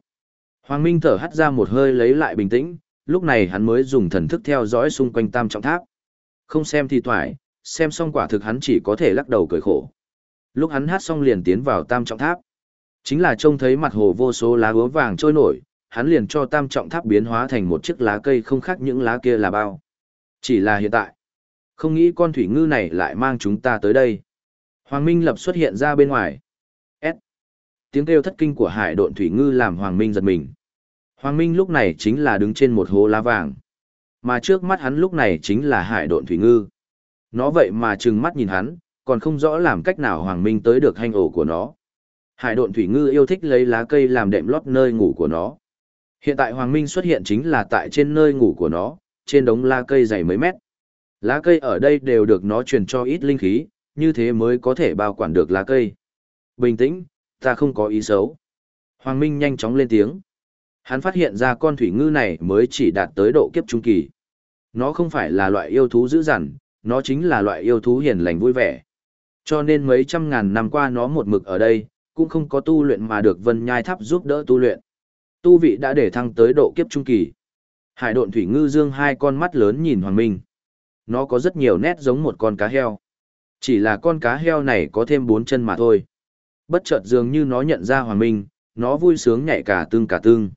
Hoàng Minh thở hắt ra một hơi lấy lại bình tĩnh, lúc này hắn mới dùng thần thức theo dõi xung quanh tam trọng tháp. Không xem thì toại, xem xong quả thực hắn chỉ có thể lắc đầu cười khổ. Lúc hắn hát xong liền tiến vào tam trọng tháp. Chính là trông thấy mặt hồ vô số lá úa vàng trôi nổi, hắn liền cho tam trọng tháp biến hóa thành một chiếc lá cây không khác những lá kia là bao. Chỉ là hiện tại, không nghĩ con thủy ngư này lại mang chúng ta tới đây. Hoàng Minh lập xuất hiện ra bên ngoài. S. Tiếng kêu thất kinh của hải độn thủy ngư làm Hoàng Minh giật mình. Hoàng Minh lúc này chính là đứng trên một hố lá vàng. Mà trước mắt hắn lúc này chính là hải độn thủy ngư. Nó vậy mà trừng mắt nhìn hắn, còn không rõ làm cách nào Hoàng Minh tới được hành ổ của nó. Hải độn thủy ngư yêu thích lấy lá cây làm đệm lót nơi ngủ của nó. Hiện tại Hoàng Minh xuất hiện chính là tại trên nơi ngủ của nó, trên đống lá cây dày mấy mét. Lá cây ở đây đều được nó truyền cho ít linh khí, như thế mới có thể bao quản được lá cây. Bình tĩnh, ta không có ý xấu. Hoàng Minh nhanh chóng lên tiếng. Hắn phát hiện ra con thủy ngư này mới chỉ đạt tới độ kiếp trung kỳ. Nó không phải là loại yêu thú dữ dằn, nó chính là loại yêu thú hiền lành vui vẻ. Cho nên mấy trăm ngàn năm qua nó một mực ở đây, cũng không có tu luyện mà được vân nhai tháp giúp đỡ tu luyện. Tu vị đã để thăng tới độ kiếp trung kỳ. Hải độn thủy ngư dương hai con mắt lớn nhìn Hoàng Minh. Nó có rất nhiều nét giống một con cá heo. Chỉ là con cá heo này có thêm bốn chân mà thôi. Bất chợt dường như nó nhận ra Hoàng Minh, nó vui sướng nhảy cả tương cả tương.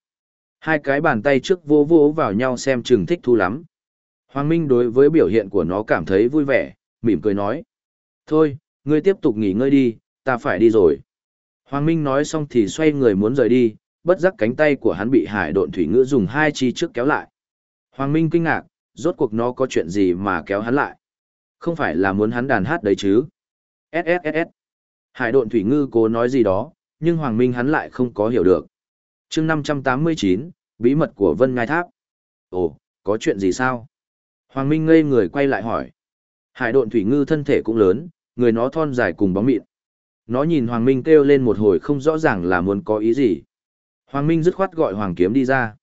Hai cái bàn tay trước vô vô vào nhau xem chừng thích thu lắm. Hoàng Minh đối với biểu hiện của nó cảm thấy vui vẻ, mỉm cười nói. Thôi, ngươi tiếp tục nghỉ ngơi đi, ta phải đi rồi. Hoàng Minh nói xong thì xoay người muốn rời đi, bất giác cánh tay của hắn bị hải độn thủy ngữ dùng hai chi trước kéo lại. Hoàng Minh kinh ngạc, rốt cuộc nó có chuyện gì mà kéo hắn lại. Không phải là muốn hắn đàn hát đấy chứ. SSSS. Hải độn thủy ngư cố nói gì đó, nhưng Hoàng Minh hắn lại không có hiểu được. chương 589, bí mật của Vân Ngai Tháp. Ồ, có chuyện gì sao? Hoàng Minh ngây người quay lại hỏi. Hải độn thủy ngư thân thể cũng lớn, người nó thon dài cùng bóng mịn. Nó nhìn Hoàng Minh kêu lên một hồi không rõ ràng là muốn có ý gì. Hoàng Minh dứt khoát gọi Hoàng Kiếm đi ra.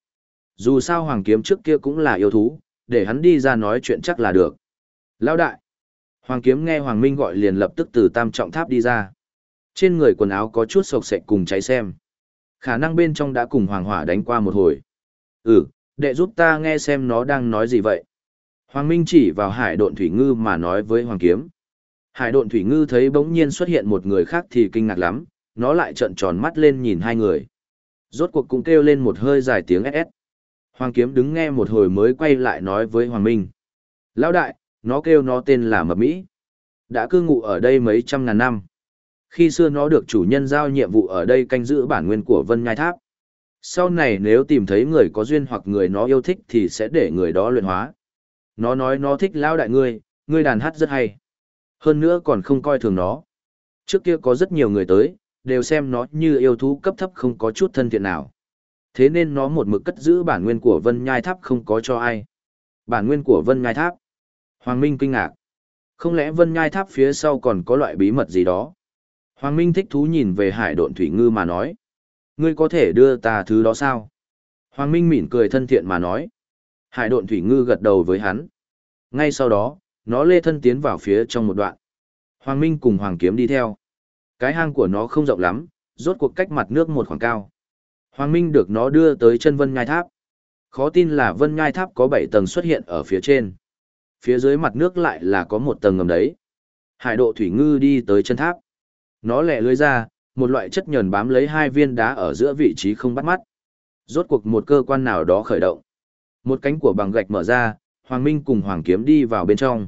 Dù sao Hoàng Kiếm trước kia cũng là yêu thú, để hắn đi ra nói chuyện chắc là được. Lão đại! Hoàng Kiếm nghe Hoàng Minh gọi liền lập tức từ tam trọng tháp đi ra. Trên người quần áo có chút sộc sạch cùng cháy xem. Khả năng bên trong đã cùng Hoàng Hỏa đánh qua một hồi. Ừ, đệ giúp ta nghe xem nó đang nói gì vậy. Hoàng Minh chỉ vào hải độn thủy ngư mà nói với Hoàng Kiếm. Hải độn thủy ngư thấy bỗng nhiên xuất hiện một người khác thì kinh ngạc lắm, nó lại trợn tròn mắt lên nhìn hai người. Rốt cuộc cũng kêu lên một hơi dài tiếng SS. Hoàng Kiếm đứng nghe một hồi mới quay lại nói với Hoàng Minh. Lão đại, nó kêu nó tên là Mập Mỹ. Đã cư ngụ ở đây mấy trăm ngàn năm. Khi xưa nó được chủ nhân giao nhiệm vụ ở đây canh giữ bản nguyên của Vân Nhai Tháp. Sau này nếu tìm thấy người có duyên hoặc người nó yêu thích thì sẽ để người đó luyện hóa. Nó nói nó thích lão đại ngươi, ngươi đàn hát rất hay. Hơn nữa còn không coi thường nó. Trước kia có rất nhiều người tới, đều xem nó như yêu thú cấp thấp không có chút thân thiện nào. Thế nên nó một mực cất giữ bản nguyên của Vân Nhai Tháp không có cho ai. Bản nguyên của Vân Nhai Tháp. Hoàng Minh kinh ngạc. Không lẽ Vân Nhai Tháp phía sau còn có loại bí mật gì đó? Hoàng Minh thích thú nhìn về hải độn thủy ngư mà nói. Ngươi có thể đưa ta thứ đó sao? Hoàng Minh mỉm cười thân thiện mà nói. Hải độn thủy ngư gật đầu với hắn. Ngay sau đó, nó lê thân tiến vào phía trong một đoạn. Hoàng Minh cùng Hoàng Kiếm đi theo. Cái hang của nó không rộng lắm, rốt cuộc cách mặt nước một khoảng cao. Hoàng Minh được nó đưa tới chân Vân Ngai Tháp. Khó tin là Vân Ngai Tháp có 7 tầng xuất hiện ở phía trên. Phía dưới mặt nước lại là có một tầng ngầm đấy. Hải độ thủy ngư đi tới chân tháp. Nó lẹ lưới ra, một loại chất nhờn bám lấy hai viên đá ở giữa vị trí không bắt mắt. Rốt cuộc một cơ quan nào đó khởi động. Một cánh của bằng gạch mở ra, Hoàng Minh cùng Hoàng Kiếm đi vào bên trong.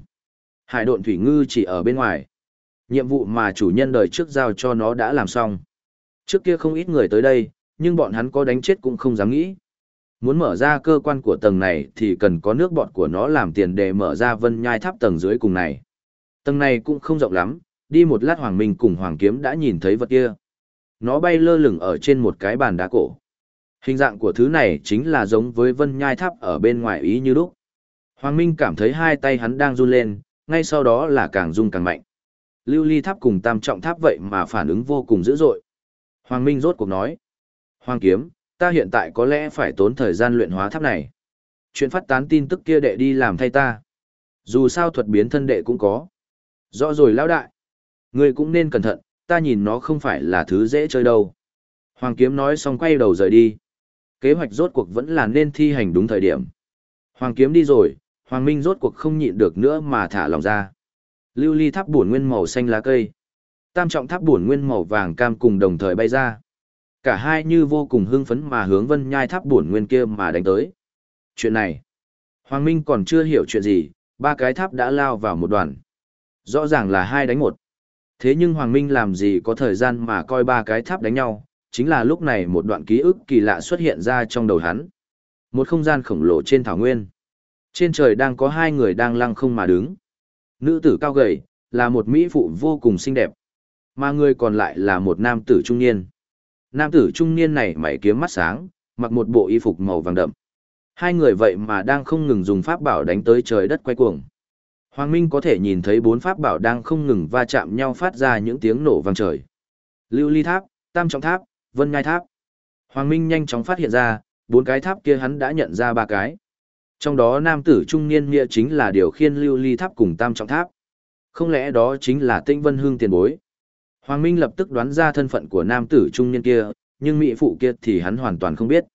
Hải độn thủy ngư chỉ ở bên ngoài. Nhiệm vụ mà chủ nhân đời trước giao cho nó đã làm xong. Trước kia không ít người tới đây, nhưng bọn hắn có đánh chết cũng không dám nghĩ. Muốn mở ra cơ quan của tầng này thì cần có nước bọt của nó làm tiền để mở ra vân nhai tháp tầng dưới cùng này. Tầng này cũng không rộng lắm, đi một lát Hoàng Minh cùng Hoàng Kiếm đã nhìn thấy vật kia. Nó bay lơ lửng ở trên một cái bàn đá cổ. Hình dạng của thứ này chính là giống với vân nhai tháp ở bên ngoài ý như lúc. Hoàng Minh cảm thấy hai tay hắn đang run lên, ngay sau đó là càng rung càng mạnh. Lưu ly tháp cùng tam trọng tháp vậy mà phản ứng vô cùng dữ dội. Hoàng Minh rốt cuộc nói. Hoàng Kiếm, ta hiện tại có lẽ phải tốn thời gian luyện hóa tháp này. Chuyện phát tán tin tức kia đệ đi làm thay ta. Dù sao thuật biến thân đệ cũng có. Rõ rồi lão đại. Ngươi cũng nên cẩn thận, ta nhìn nó không phải là thứ dễ chơi đâu. Hoàng Kiếm nói xong quay đầu rời đi. Kế hoạch rốt cuộc vẫn là nên thi hành đúng thời điểm. Hoàng Kiếm đi rồi, Hoàng Minh rốt cuộc không nhịn được nữa mà thả lòng ra. Lưu ly tháp bổn nguyên màu xanh lá cây. Tam trọng tháp bổn nguyên màu vàng cam cùng đồng thời bay ra. Cả hai như vô cùng hưng phấn mà hướng vân nhai tháp bổn nguyên kia mà đánh tới. Chuyện này, Hoàng Minh còn chưa hiểu chuyện gì, ba cái tháp đã lao vào một đoàn. Rõ ràng là hai đánh một. Thế nhưng Hoàng Minh làm gì có thời gian mà coi ba cái tháp đánh nhau, chính là lúc này một đoạn ký ức kỳ lạ xuất hiện ra trong đầu hắn. Một không gian khổng lồ trên thảo nguyên. Trên trời đang có hai người đang lăng không mà đứng. Nữ tử cao gầy, là một mỹ phụ vô cùng xinh đẹp. Mà người còn lại là một nam tử trung niên. Nam tử trung niên này mày kiếm mắt sáng, mặc một bộ y phục màu vàng đậm. Hai người vậy mà đang không ngừng dùng pháp bảo đánh tới trời đất quay cuồng. Hoàng Minh có thể nhìn thấy bốn pháp bảo đang không ngừng va chạm nhau phát ra những tiếng nổ vang trời. Lưu ly tháp, tam trọng tháp, vân ngai tháp. Hoàng Minh nhanh chóng phát hiện ra, bốn cái tháp kia hắn đã nhận ra ba cái. Trong đó nam tử trung niên nghĩa chính là điều khiên lưu ly tháp cùng tam trọng tháp. Không lẽ đó chính là tinh vân hương tiền bối? Hoàng Minh lập tức đoán ra thân phận của nam tử trung niên kia, nhưng mỹ phụ kia thì hắn hoàn toàn không biết.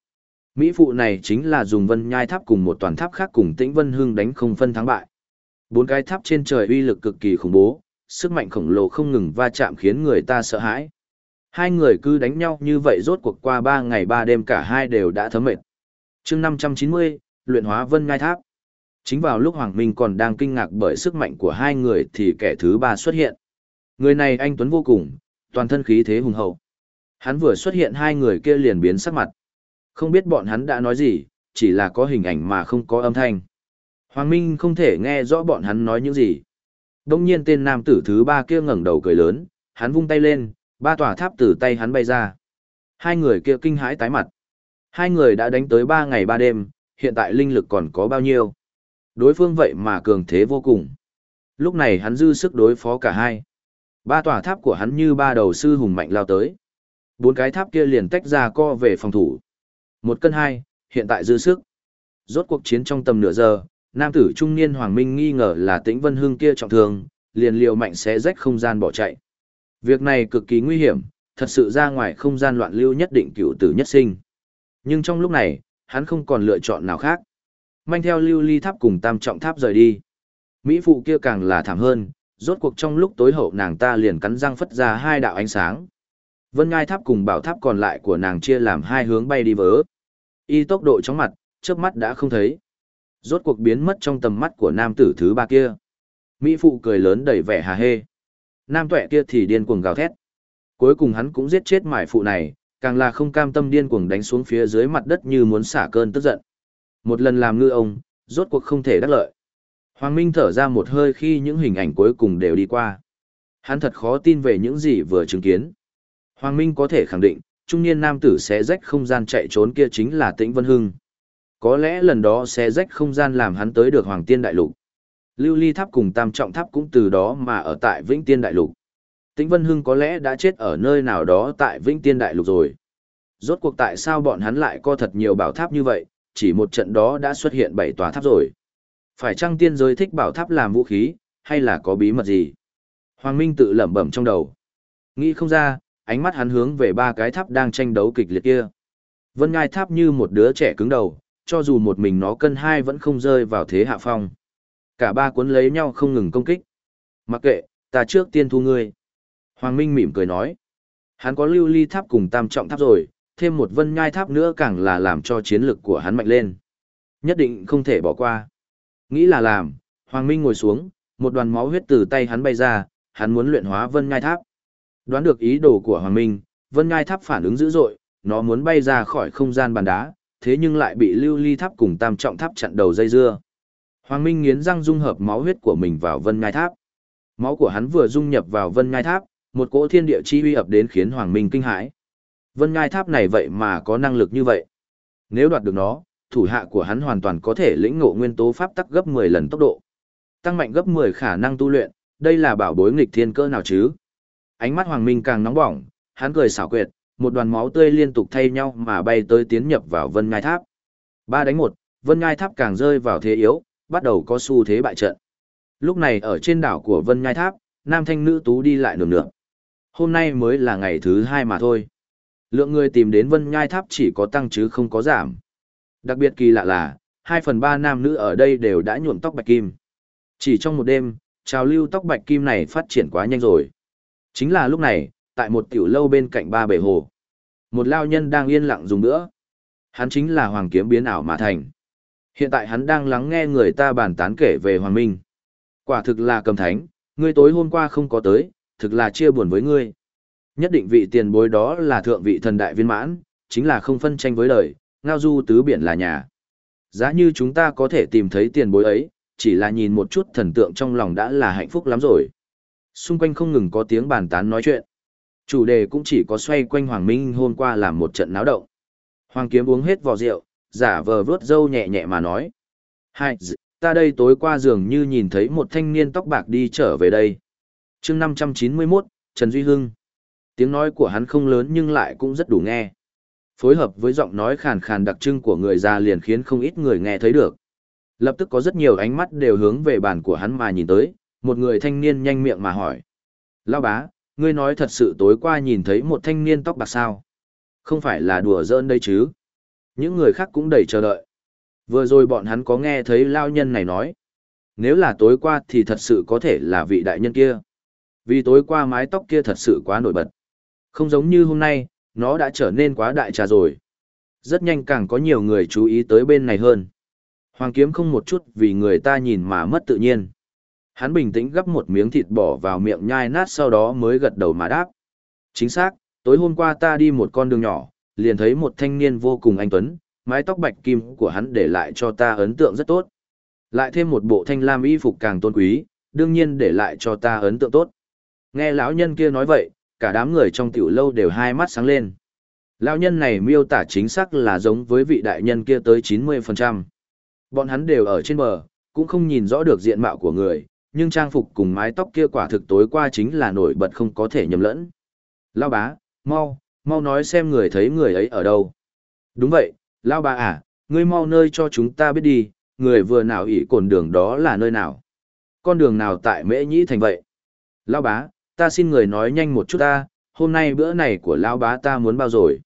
Mỹ phụ này chính là dùng vân nhai tháp cùng một toàn tháp khác cùng tĩnh vân hương đánh không phân thắng bại. Bốn cái tháp trên trời uy lực cực kỳ khủng bố, sức mạnh khổng lồ không ngừng va chạm khiến người ta sợ hãi. Hai người cứ đánh nhau như vậy rốt cuộc qua ba ngày ba đêm cả hai đều đã thấm mệt. chương 590, luyện hóa vân ngai tháp. Chính vào lúc Hoàng Minh còn đang kinh ngạc bởi sức mạnh của hai người thì kẻ thứ ba xuất hiện. Người này anh Tuấn vô cùng, toàn thân khí thế hùng hậu. Hắn vừa xuất hiện hai người kia liền biến sắc mặt. Không biết bọn hắn đã nói gì, chỉ là có hình ảnh mà không có âm thanh. Hoàng Minh không thể nghe rõ bọn hắn nói những gì. Đông nhiên tên nam tử thứ ba kia ngẩng đầu cười lớn, hắn vung tay lên, ba tòa tháp từ tay hắn bay ra. Hai người kia kinh hãi tái mặt. Hai người đã đánh tới ba ngày ba đêm, hiện tại linh lực còn có bao nhiêu. Đối phương vậy mà cường thế vô cùng. Lúc này hắn dư sức đối phó cả hai. Ba tòa tháp của hắn như ba đầu sư hùng mạnh lao tới. Bốn cái tháp kia liền tách ra co về phòng thủ. Một cân hai, hiện tại dư sức. Rốt cuộc chiến trong tầm nửa giờ, nam tử trung niên Hoàng Minh nghi ngờ là tĩnh vân hương kia trọng thương, liền liều mạnh xé rách không gian bỏ chạy. Việc này cực kỳ nguy hiểm, thật sự ra ngoài không gian loạn lưu nhất định cựu tử nhất sinh. Nhưng trong lúc này, hắn không còn lựa chọn nào khác. Manh theo lưu ly tháp cùng tam trọng tháp rời đi. Mỹ phụ kia càng là thảm hơn, rốt cuộc trong lúc tối hậu nàng ta liền cắn răng phất ra hai đạo ánh sáng. Vân ngai tháp cùng bảo tháp còn lại của nàng chia làm hai hướng bay đi vỡ. Y tốc độ chóng mặt, chớp mắt đã không thấy. Rốt cuộc biến mất trong tầm mắt của nam tử thứ ba kia. Mỹ phụ cười lớn đầy vẻ hà hê. Nam tuệ kia thì điên cuồng gào thét. Cuối cùng hắn cũng giết chết mải phụ này, càng là không cam tâm điên cuồng đánh xuống phía dưới mặt đất như muốn xả cơn tức giận. Một lần làm ngư ông, rốt cuộc không thể đắc lợi. Hoàng Minh thở ra một hơi khi những hình ảnh cuối cùng đều đi qua. Hắn thật khó tin về những gì vừa chứng kiến. Hoàng Minh có thể khẳng định, trung niên nam tử xé rách không gian chạy trốn kia chính là Tĩnh Vân Hưng. Có lẽ lần đó xé rách không gian làm hắn tới được Hoàng Tiên Đại Lục. Lưu Ly Tháp cùng Tam Trọng Tháp cũng từ đó mà ở tại Vĩnh Tiên Đại Lục. Tĩnh Vân Hưng có lẽ đã chết ở nơi nào đó tại Vĩnh Tiên Đại Lục rồi. Rốt cuộc tại sao bọn hắn lại có thật nhiều bảo tháp như vậy, chỉ một trận đó đã xuất hiện bảy tòa tháp rồi. Phải chăng tiên giới thích bảo tháp làm vũ khí, hay là có bí mật gì? Hoàng Minh tự lẩm bẩm trong đầu. Nghĩ không ra, ánh mắt hắn hướng về ba cái tháp đang tranh đấu kịch liệt kia. Vân Ngai tháp như một đứa trẻ cứng đầu, cho dù một mình nó cân hai vẫn không rơi vào thế hạ phong. Cả ba cuốn lấy nhau không ngừng công kích. Mặc kệ, ta trước tiên thu ngươi. Hoàng Minh mỉm cười nói. Hắn có lưu ly tháp cùng tam trọng tháp rồi, thêm một vân nhai tháp nữa càng là làm cho chiến lực của hắn mạnh lên. Nhất định không thể bỏ qua. Nghĩ là làm, Hoàng Minh ngồi xuống, một đoàn máu huyết từ tay hắn bay ra, hắn muốn luyện hóa vân nhai tháp. Đoán được ý đồ của Hoàng Minh, vân nhai tháp phản ứng dữ dội, nó muốn bay ra khỏi không gian bàn đá, thế nhưng lại bị lưu ly tháp cùng tam trọng tháp chặn đầu dây dưa. Hoàng Minh nghiến răng dung hợp máu huyết của mình vào vân Nhai tháp. Máu của hắn vừa dung nhập vào vân Nhai tháp, một cỗ thiên địa chi uy ập đến khiến Hoàng Minh kinh hãi. Vân ngai tháp này vậy mà có năng lực như vậy. Nếu đoạt được nó, thủ hạ của hắn hoàn toàn có thể lĩnh ngộ nguyên tố pháp tắc gấp 10 lần tốc độ. Tăng mạnh gấp 10 khả năng tu luyện, đây là bảo bối nghịch thiên cơ nào chứ? Ánh mắt Hoàng Minh càng nóng bỏng, hắn cười xảo quyệt, một đoàn máu tươi liên tục thay nhau mà bay tới tiến nhập vào Vân Ngai Tháp. Ba đánh một, Vân Ngai Tháp càng rơi vào thế yếu, bắt đầu có xu thế bại trận. Lúc này ở trên đảo của Vân Ngai Tháp, nam thanh nữ tú đi lại nườm nượp. Hôm nay mới là ngày thứ hai mà thôi. Lượng người tìm đến Vân Nhai Tháp chỉ có tăng chứ không có giảm. Đặc biệt kỳ lạ là, 2 phần 3 nam nữ ở đây đều đã nhuộm tóc bạch kim. Chỉ trong một đêm, trào lưu tóc bạch kim này phát triển quá nhanh rồi. Chính là lúc này, tại một tiểu lâu bên cạnh ba bể hồ. Một lao nhân đang yên lặng dùng nữa. Hắn chính là Hoàng Kiếm biến ảo mà thành. Hiện tại hắn đang lắng nghe người ta bàn tán kể về Hoàng Minh. Quả thực là cầm thánh, ngươi tối hôm qua không có tới, thực là chia buồn với ngươi. Nhất định vị tiền bối đó là thượng vị thần đại viên mãn, chính là không phân tranh với đời, ngao du tứ biển là nhà. Giá như chúng ta có thể tìm thấy tiền bối ấy, chỉ là nhìn một chút thần tượng trong lòng đã là hạnh phúc lắm rồi. Xung quanh không ngừng có tiếng bàn tán nói chuyện. Chủ đề cũng chỉ có xoay quanh Hoàng Minh hôm qua làm một trận náo động. Hoàng Kiếm uống hết vò rượu, giả vờ vớt dâu nhẹ nhẹ mà nói. Hai, ta đây tối qua dường như nhìn thấy một thanh niên tóc bạc đi trở về đây chương 591, Trần Duy Hưng. Tiếng nói của hắn không lớn nhưng lại cũng rất đủ nghe. Phối hợp với giọng nói khàn khàn đặc trưng của người già liền khiến không ít người nghe thấy được. Lập tức có rất nhiều ánh mắt đều hướng về bàn của hắn mà nhìn tới, một người thanh niên nhanh miệng mà hỏi. Lao bá, ngươi nói thật sự tối qua nhìn thấy một thanh niên tóc bạc sao? Không phải là đùa giỡn đây chứ? Những người khác cũng đầy chờ đợi. Vừa rồi bọn hắn có nghe thấy lao nhân này nói. Nếu là tối qua thì thật sự có thể là vị đại nhân kia. Vì tối qua mái tóc kia thật sự quá nổi bật. Không giống như hôm nay, nó đã trở nên quá đại trà rồi. Rất nhanh càng có nhiều người chú ý tới bên này hơn. Hoàng kiếm không một chút vì người ta nhìn mà mất tự nhiên. Hắn bình tĩnh gấp một miếng thịt bỏ vào miệng nhai nát sau đó mới gật đầu mà đáp. Chính xác, tối hôm qua ta đi một con đường nhỏ, liền thấy một thanh niên vô cùng anh tuấn, mái tóc bạch kim của hắn để lại cho ta ấn tượng rất tốt. Lại thêm một bộ thanh lam y phục càng tôn quý, đương nhiên để lại cho ta ấn tượng tốt. Nghe lão nhân kia nói vậy, cả đám người trong tiểu lâu đều hai mắt sáng lên. Lão nhân này miêu tả chính xác là giống với vị đại nhân kia tới 90%. Bọn hắn đều ở trên bờ, cũng không nhìn rõ được diện mạo của người, nhưng trang phục cùng mái tóc kia quả thực tối qua chính là nổi bật không có thể nhầm lẫn. Lão bá, mau, mau nói xem người thấy người ấy ở đâu. Đúng vậy, lão bá à, ngươi mau nơi cho chúng ta biết đi, người vừa nào ỉ cồn đường đó là nơi nào. Con đường nào tại mễ nhĩ thành vậy. Lão bá, ta xin người nói nhanh một chút ta, hôm nay bữa này của lão bá ta muốn bao rồi.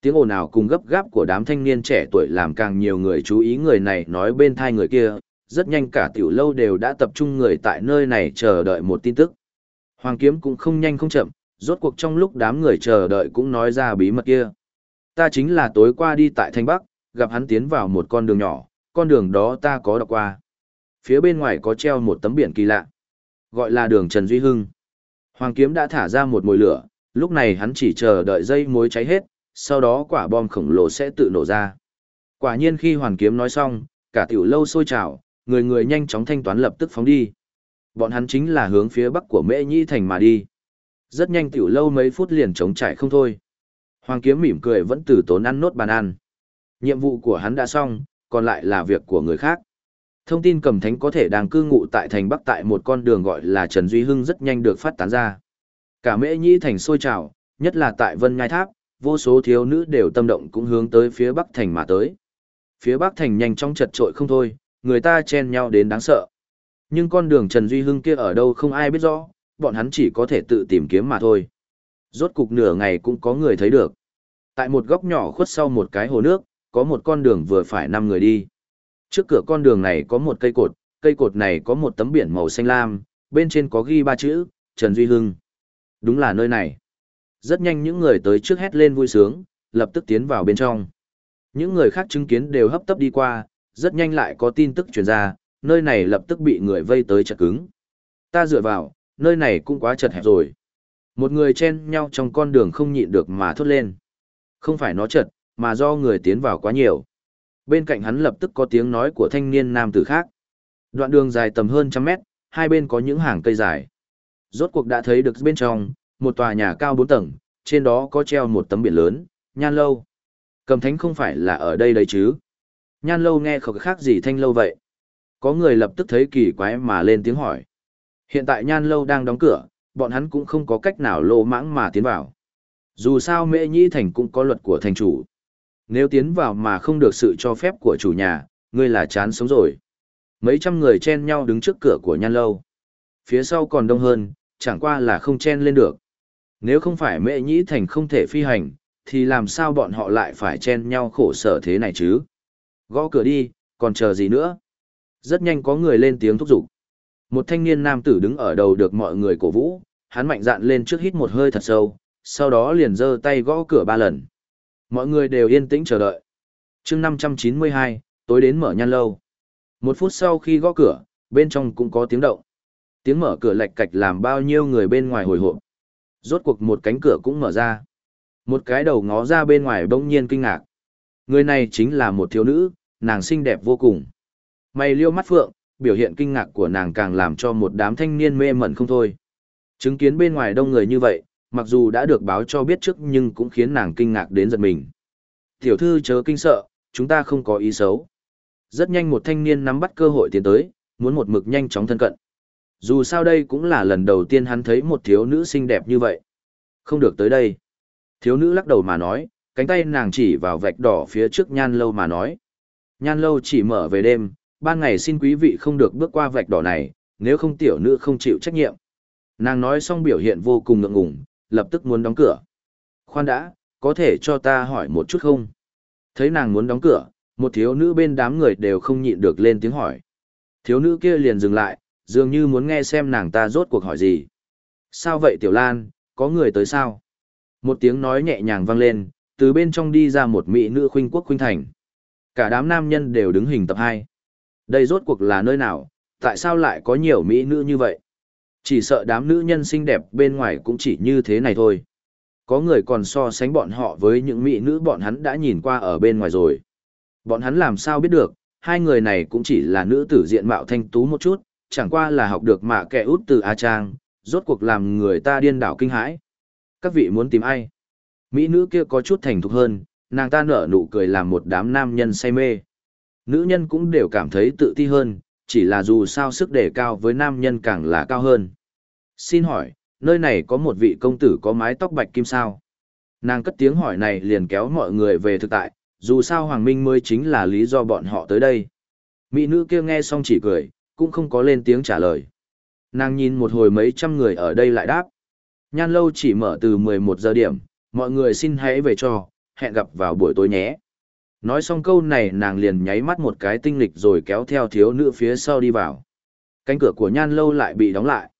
Tiếng ồn ào cùng gấp gáp của đám thanh niên trẻ tuổi làm càng nhiều người chú ý người này nói bên thai người kia, rất nhanh cả tiểu lâu đều đã tập trung người tại nơi này chờ đợi một tin tức. Hoàng kiếm cũng không nhanh không chậm, rốt cuộc trong lúc đám người chờ đợi cũng nói ra bí mật kia. Ta chính là tối qua đi tại Thanh Bắc, gặp hắn tiến vào một con đường nhỏ, con đường đó ta có đọc qua. Phía bên ngoài có treo một tấm biển kỳ lạ, gọi là đường Trần Duy Hưng. Hoàng kiếm đã thả ra một mùi lửa, lúc này hắn chỉ chờ đợi dây mối cháy hết, sau đó quả bom khổng lồ sẽ tự nổ ra. Quả nhiên khi Hoàng kiếm nói xong, cả tiểu lâu sôi trào, người người nhanh chóng thanh toán lập tức phóng đi. Bọn hắn chính là hướng phía bắc của Mễ Nhĩ Thành mà đi. Rất nhanh tiểu lâu mấy phút liền chống chạy không thôi. Hoàng kiếm mỉm cười vẫn từ tốn ăn nốt bàn ăn. Nhiệm vụ của hắn đã xong, còn lại là việc của người khác. Thông tin cầm thánh có thể đang cư ngụ tại thành Bắc tại một con đường gọi là Trần Duy Hưng rất nhanh được phát tán ra. Cả mễ nhĩ thành sôi trào, nhất là tại Vân Nhai Tháp, vô số thiếu nữ đều tâm động cũng hướng tới phía Bắc thành mà tới. Phía Bắc thành nhanh chóng chật trội không thôi, người ta chen nhau đến đáng sợ. Nhưng con đường Trần Duy Hưng kia ở đâu không ai biết rõ, bọn hắn chỉ có thể tự tìm kiếm mà thôi. Rốt cục nửa ngày cũng có người thấy được. Tại một góc nhỏ khuất sau một cái hồ nước, có một con đường vừa phải năm người đi. Trước cửa con đường này có một cây cột, cây cột này có một tấm biển màu xanh lam, bên trên có ghi ba chữ, Trần Duy Hưng. Đúng là nơi này. Rất nhanh những người tới trước hét lên vui sướng, lập tức tiến vào bên trong. Những người khác chứng kiến đều hấp tấp đi qua, rất nhanh lại có tin tức truyền ra, nơi này lập tức bị người vây tới chặt cứng. Ta dựa vào, nơi này cũng quá chật hẹp rồi. Một người chen nhau trong con đường không nhịn được mà thốt lên. Không phải nó chật, mà do người tiến vào quá nhiều. Bên cạnh hắn lập tức có tiếng nói của thanh niên nam tử khác. Đoạn đường dài tầm hơn trăm mét, hai bên có những hàng cây dài. Rốt cuộc đã thấy được bên trong, một tòa nhà cao bốn tầng, trên đó có treo một tấm biển lớn, nhan lâu. Cầm thánh không phải là ở đây đấy chứ. Nhan lâu nghe khẩu khác gì thanh lâu vậy. Có người lập tức thấy kỳ quái mà lên tiếng hỏi. Hiện tại nhan lâu đang đóng cửa, bọn hắn cũng không có cách nào lô mãng mà tiến vào. Dù sao mễ nhĩ thành cũng có luật của thành chủ. Nếu tiến vào mà không được sự cho phép của chủ nhà, ngươi là chán sống rồi. Mấy trăm người chen nhau đứng trước cửa của nhan lâu. Phía sau còn đông hơn, chẳng qua là không chen lên được. Nếu không phải mẹ nhĩ thành không thể phi hành, thì làm sao bọn họ lại phải chen nhau khổ sở thế này chứ? Gõ cửa đi, còn chờ gì nữa? Rất nhanh có người lên tiếng thúc giục. Một thanh niên nam tử đứng ở đầu được mọi người cổ vũ, hắn mạnh dạn lên trước hít một hơi thật sâu, sau đó liền giơ tay gõ cửa ba lần. Mọi người đều yên tĩnh chờ đợi. chương 592, tối đến mở nhan lâu. Một phút sau khi gõ cửa, bên trong cũng có tiếng động. Tiếng mở cửa lạch cạch làm bao nhiêu người bên ngoài hồi hộp. Rốt cuộc một cánh cửa cũng mở ra. Một cái đầu ngó ra bên ngoài bỗng nhiên kinh ngạc. Người này chính là một thiếu nữ, nàng xinh đẹp vô cùng. Mày liêu mắt phượng, biểu hiện kinh ngạc của nàng càng làm cho một đám thanh niên mê mẩn không thôi. Chứng kiến bên ngoài đông người như vậy, mặc dù đã được báo cho biết trước nhưng cũng khiến nàng kinh ngạc đến giật mình. Tiểu thư chớ kinh sợ, chúng ta không có ý xấu. Rất nhanh một thanh niên nắm bắt cơ hội tiến tới, muốn một mực nhanh chóng thân cận. Dù sao đây cũng là lần đầu tiên hắn thấy một thiếu nữ xinh đẹp như vậy. Không được tới đây. Thiếu nữ lắc đầu mà nói, cánh tay nàng chỉ vào vạch đỏ phía trước nhan lâu mà nói. Nhan lâu chỉ mở về đêm, ban ngày xin quý vị không được bước qua vạch đỏ này, nếu không tiểu nữ không chịu trách nhiệm. Nàng nói xong biểu hiện vô cùng ngượng ngùng, lập tức muốn đóng cửa. Khoan đã, có thể cho ta hỏi một chút không? Thấy nàng muốn đóng cửa, một thiếu nữ bên đám người đều không nhịn được lên tiếng hỏi. Thiếu nữ kia liền dừng lại, dường như muốn nghe xem nàng ta rốt cuộc hỏi gì. Sao vậy Tiểu Lan, có người tới sao? Một tiếng nói nhẹ nhàng vang lên, từ bên trong đi ra một mỹ nữ khuynh quốc khuynh thành. Cả đám nam nhân đều đứng hình tập hai. Đây rốt cuộc là nơi nào, tại sao lại có nhiều mỹ nữ như vậy? Chỉ sợ đám nữ nhân xinh đẹp bên ngoài cũng chỉ như thế này thôi. Có người còn so sánh bọn họ với những mỹ nữ bọn hắn đã nhìn qua ở bên ngoài rồi. Bọn hắn làm sao biết được, hai người này cũng chỉ là nữ tử diện mạo thanh tú một chút, chẳng qua là học được mạ kẻ út từ A Trang, rốt cuộc làm người ta điên đảo kinh hãi. Các vị muốn tìm ai? Mỹ nữ kia có chút thành thục hơn, nàng ta nở nụ cười làm một đám nam nhân say mê. Nữ nhân cũng đều cảm thấy tự ti hơn, chỉ là dù sao sức đề cao với nam nhân càng là cao hơn. Xin hỏi, nơi này có một vị công tử có mái tóc bạch kim sao? Nàng cất tiếng hỏi này liền kéo mọi người về thực tại, dù sao Hoàng Minh mới chính là lý do bọn họ tới đây. Mỹ nữ kia nghe xong chỉ cười, cũng không có lên tiếng trả lời. Nàng nhìn một hồi mấy trăm người ở đây lại đáp. Nhan lâu chỉ mở từ 11 giờ điểm, mọi người xin hãy về cho, hẹn gặp vào buổi tối nhé. Nói xong câu này nàng liền nháy mắt một cái tinh lịch rồi kéo theo thiếu nữ phía sau đi vào. Cánh cửa của nhan lâu lại bị đóng lại.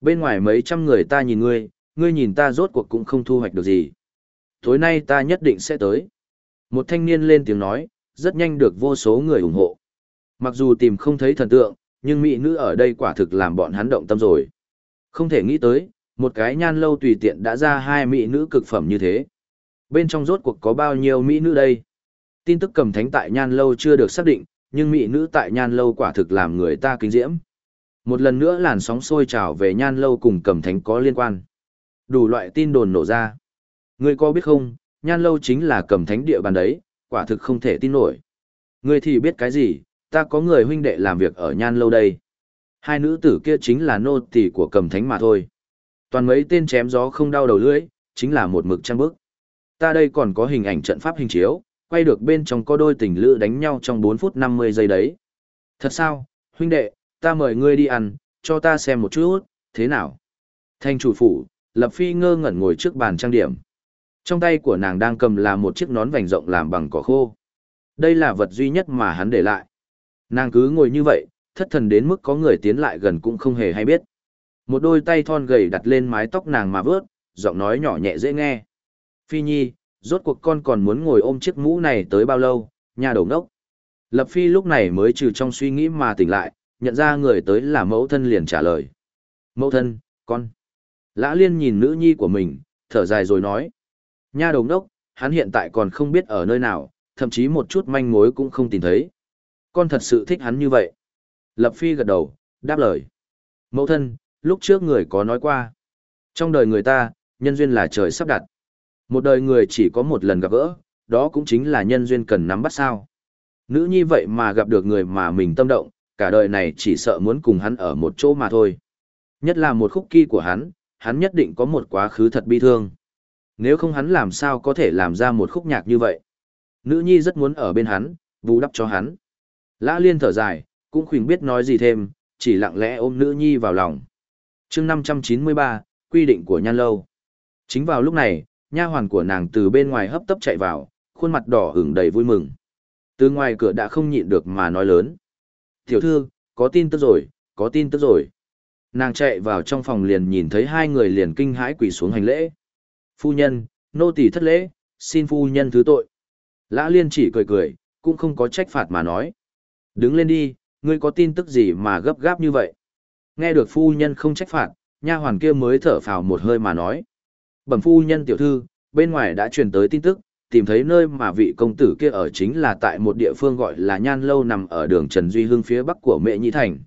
Bên ngoài mấy trăm người ta nhìn ngươi, ngươi nhìn ta rốt cuộc cũng không thu hoạch được gì. Tối nay ta nhất định sẽ tới. Một thanh niên lên tiếng nói, rất nhanh được vô số người ủng hộ. Mặc dù tìm không thấy thần tượng, nhưng mỹ nữ ở đây quả thực làm bọn hắn động tâm rồi. Không thể nghĩ tới, một cái nhan lâu tùy tiện đã ra hai mỹ nữ cực phẩm như thế. Bên trong rốt cuộc có bao nhiêu mỹ nữ đây? Tin tức cầm thánh tại nhan lâu chưa được xác định, nhưng mỹ nữ tại nhan lâu quả thực làm người ta kinh diễm. Một lần nữa làn sóng sôi trào về nhan lâu cùng cầm thánh có liên quan. Đủ loại tin đồn nổ ra. Ngươi có biết không, nhan lâu chính là cầm thánh địa bàn đấy, quả thực không thể tin nổi. Ngươi thì biết cái gì, ta có người huynh đệ làm việc ở nhan lâu đây. Hai nữ tử kia chính là nô tỳ của cầm thánh mà thôi. Toàn mấy tên chém gió không đau đầu lưỡi, chính là một mực trăng bức. Ta đây còn có hình ảnh trận pháp hình chiếu, quay được bên trong có đôi tình lữ đánh nhau trong 4 phút 50 giây đấy. Thật sao, huynh đệ, ta mời ngươi đi ăn, cho ta xem một chút, thế nào? Thanh chủ phủ, Lập Phi ngơ ngẩn ngồi trước bàn trang điểm. Trong tay của nàng đang cầm là một chiếc nón vành rộng làm bằng cỏ khô. Đây là vật duy nhất mà hắn để lại. Nàng cứ ngồi như vậy, thất thần đến mức có người tiến lại gần cũng không hề hay biết. Một đôi tay thon gầy đặt lên mái tóc nàng mà vớt, giọng nói nhỏ nhẹ dễ nghe. Phi Nhi, rốt cuộc con còn muốn ngồi ôm chiếc mũ này tới bao lâu, nhà đầu ngốc. Lập Phi lúc này mới trừ trong suy nghĩ mà tỉnh lại, nhận ra người tới là mẫu thân liền trả lời. Mẫu thân, con. Lã liên nhìn nữ nhi của mình, thở dài rồi nói. Nha đầu ngốc, hắn hiện tại còn không biết ở nơi nào, thậm chí một chút manh mối cũng không tìm thấy. Con thật sự thích hắn như vậy. Lập Phi gật đầu, đáp lời. Mẫu thân, lúc trước người có nói qua. Trong đời người ta, nhân duyên là trời sắp đặt. Một đời người chỉ có một lần gặp gỡ, đó cũng chính là nhân duyên cần nắm bắt sao. Nữ nhi vậy mà gặp được người mà mình tâm động, cả đời này chỉ sợ muốn cùng hắn ở một chỗ mà thôi. Nhất là một khúc kỳ của hắn, hắn nhất định có một quá khứ thật bi thương. Nếu không hắn làm sao có thể làm ra một khúc nhạc như vậy. Nữ nhi rất muốn ở bên hắn, vù đắp cho hắn. Lã liên thở dài, cũng khuyên biết nói gì thêm, chỉ lặng lẽ ôm nữ nhi vào lòng. chương 593, quy định của nhan lâu. Chính vào lúc này, nha hoàn của nàng từ bên ngoài hấp tấp chạy vào, khuôn mặt đỏ ửng đầy vui mừng. Từ ngoài cửa đã không nhịn được mà nói lớn. Tiểu thư, có tin tức rồi, có tin tức rồi. Nàng chạy vào trong phòng liền nhìn thấy hai người liền kinh hãi quỳ xuống hành lễ. Phu nhân, nô tỳ thất lễ, xin phu nhân thứ tội. Lã liên chỉ cười cười, cũng không có trách phạt mà nói. Đứng lên đi, ngươi có tin tức gì mà gấp gáp như vậy? Nghe được phu nhân không trách phạt, nha hoàn kia mới thở phào một hơi mà nói. Bẩm phu nhân tiểu thư, bên ngoài đã truyền tới tin tức, tìm thấy nơi mà vị công tử kia ở chính là tại một địa phương gọi là Nhan Lâu nằm ở đường Trần Duy Hưng phía bắc của Mệ Nhĩ Thành.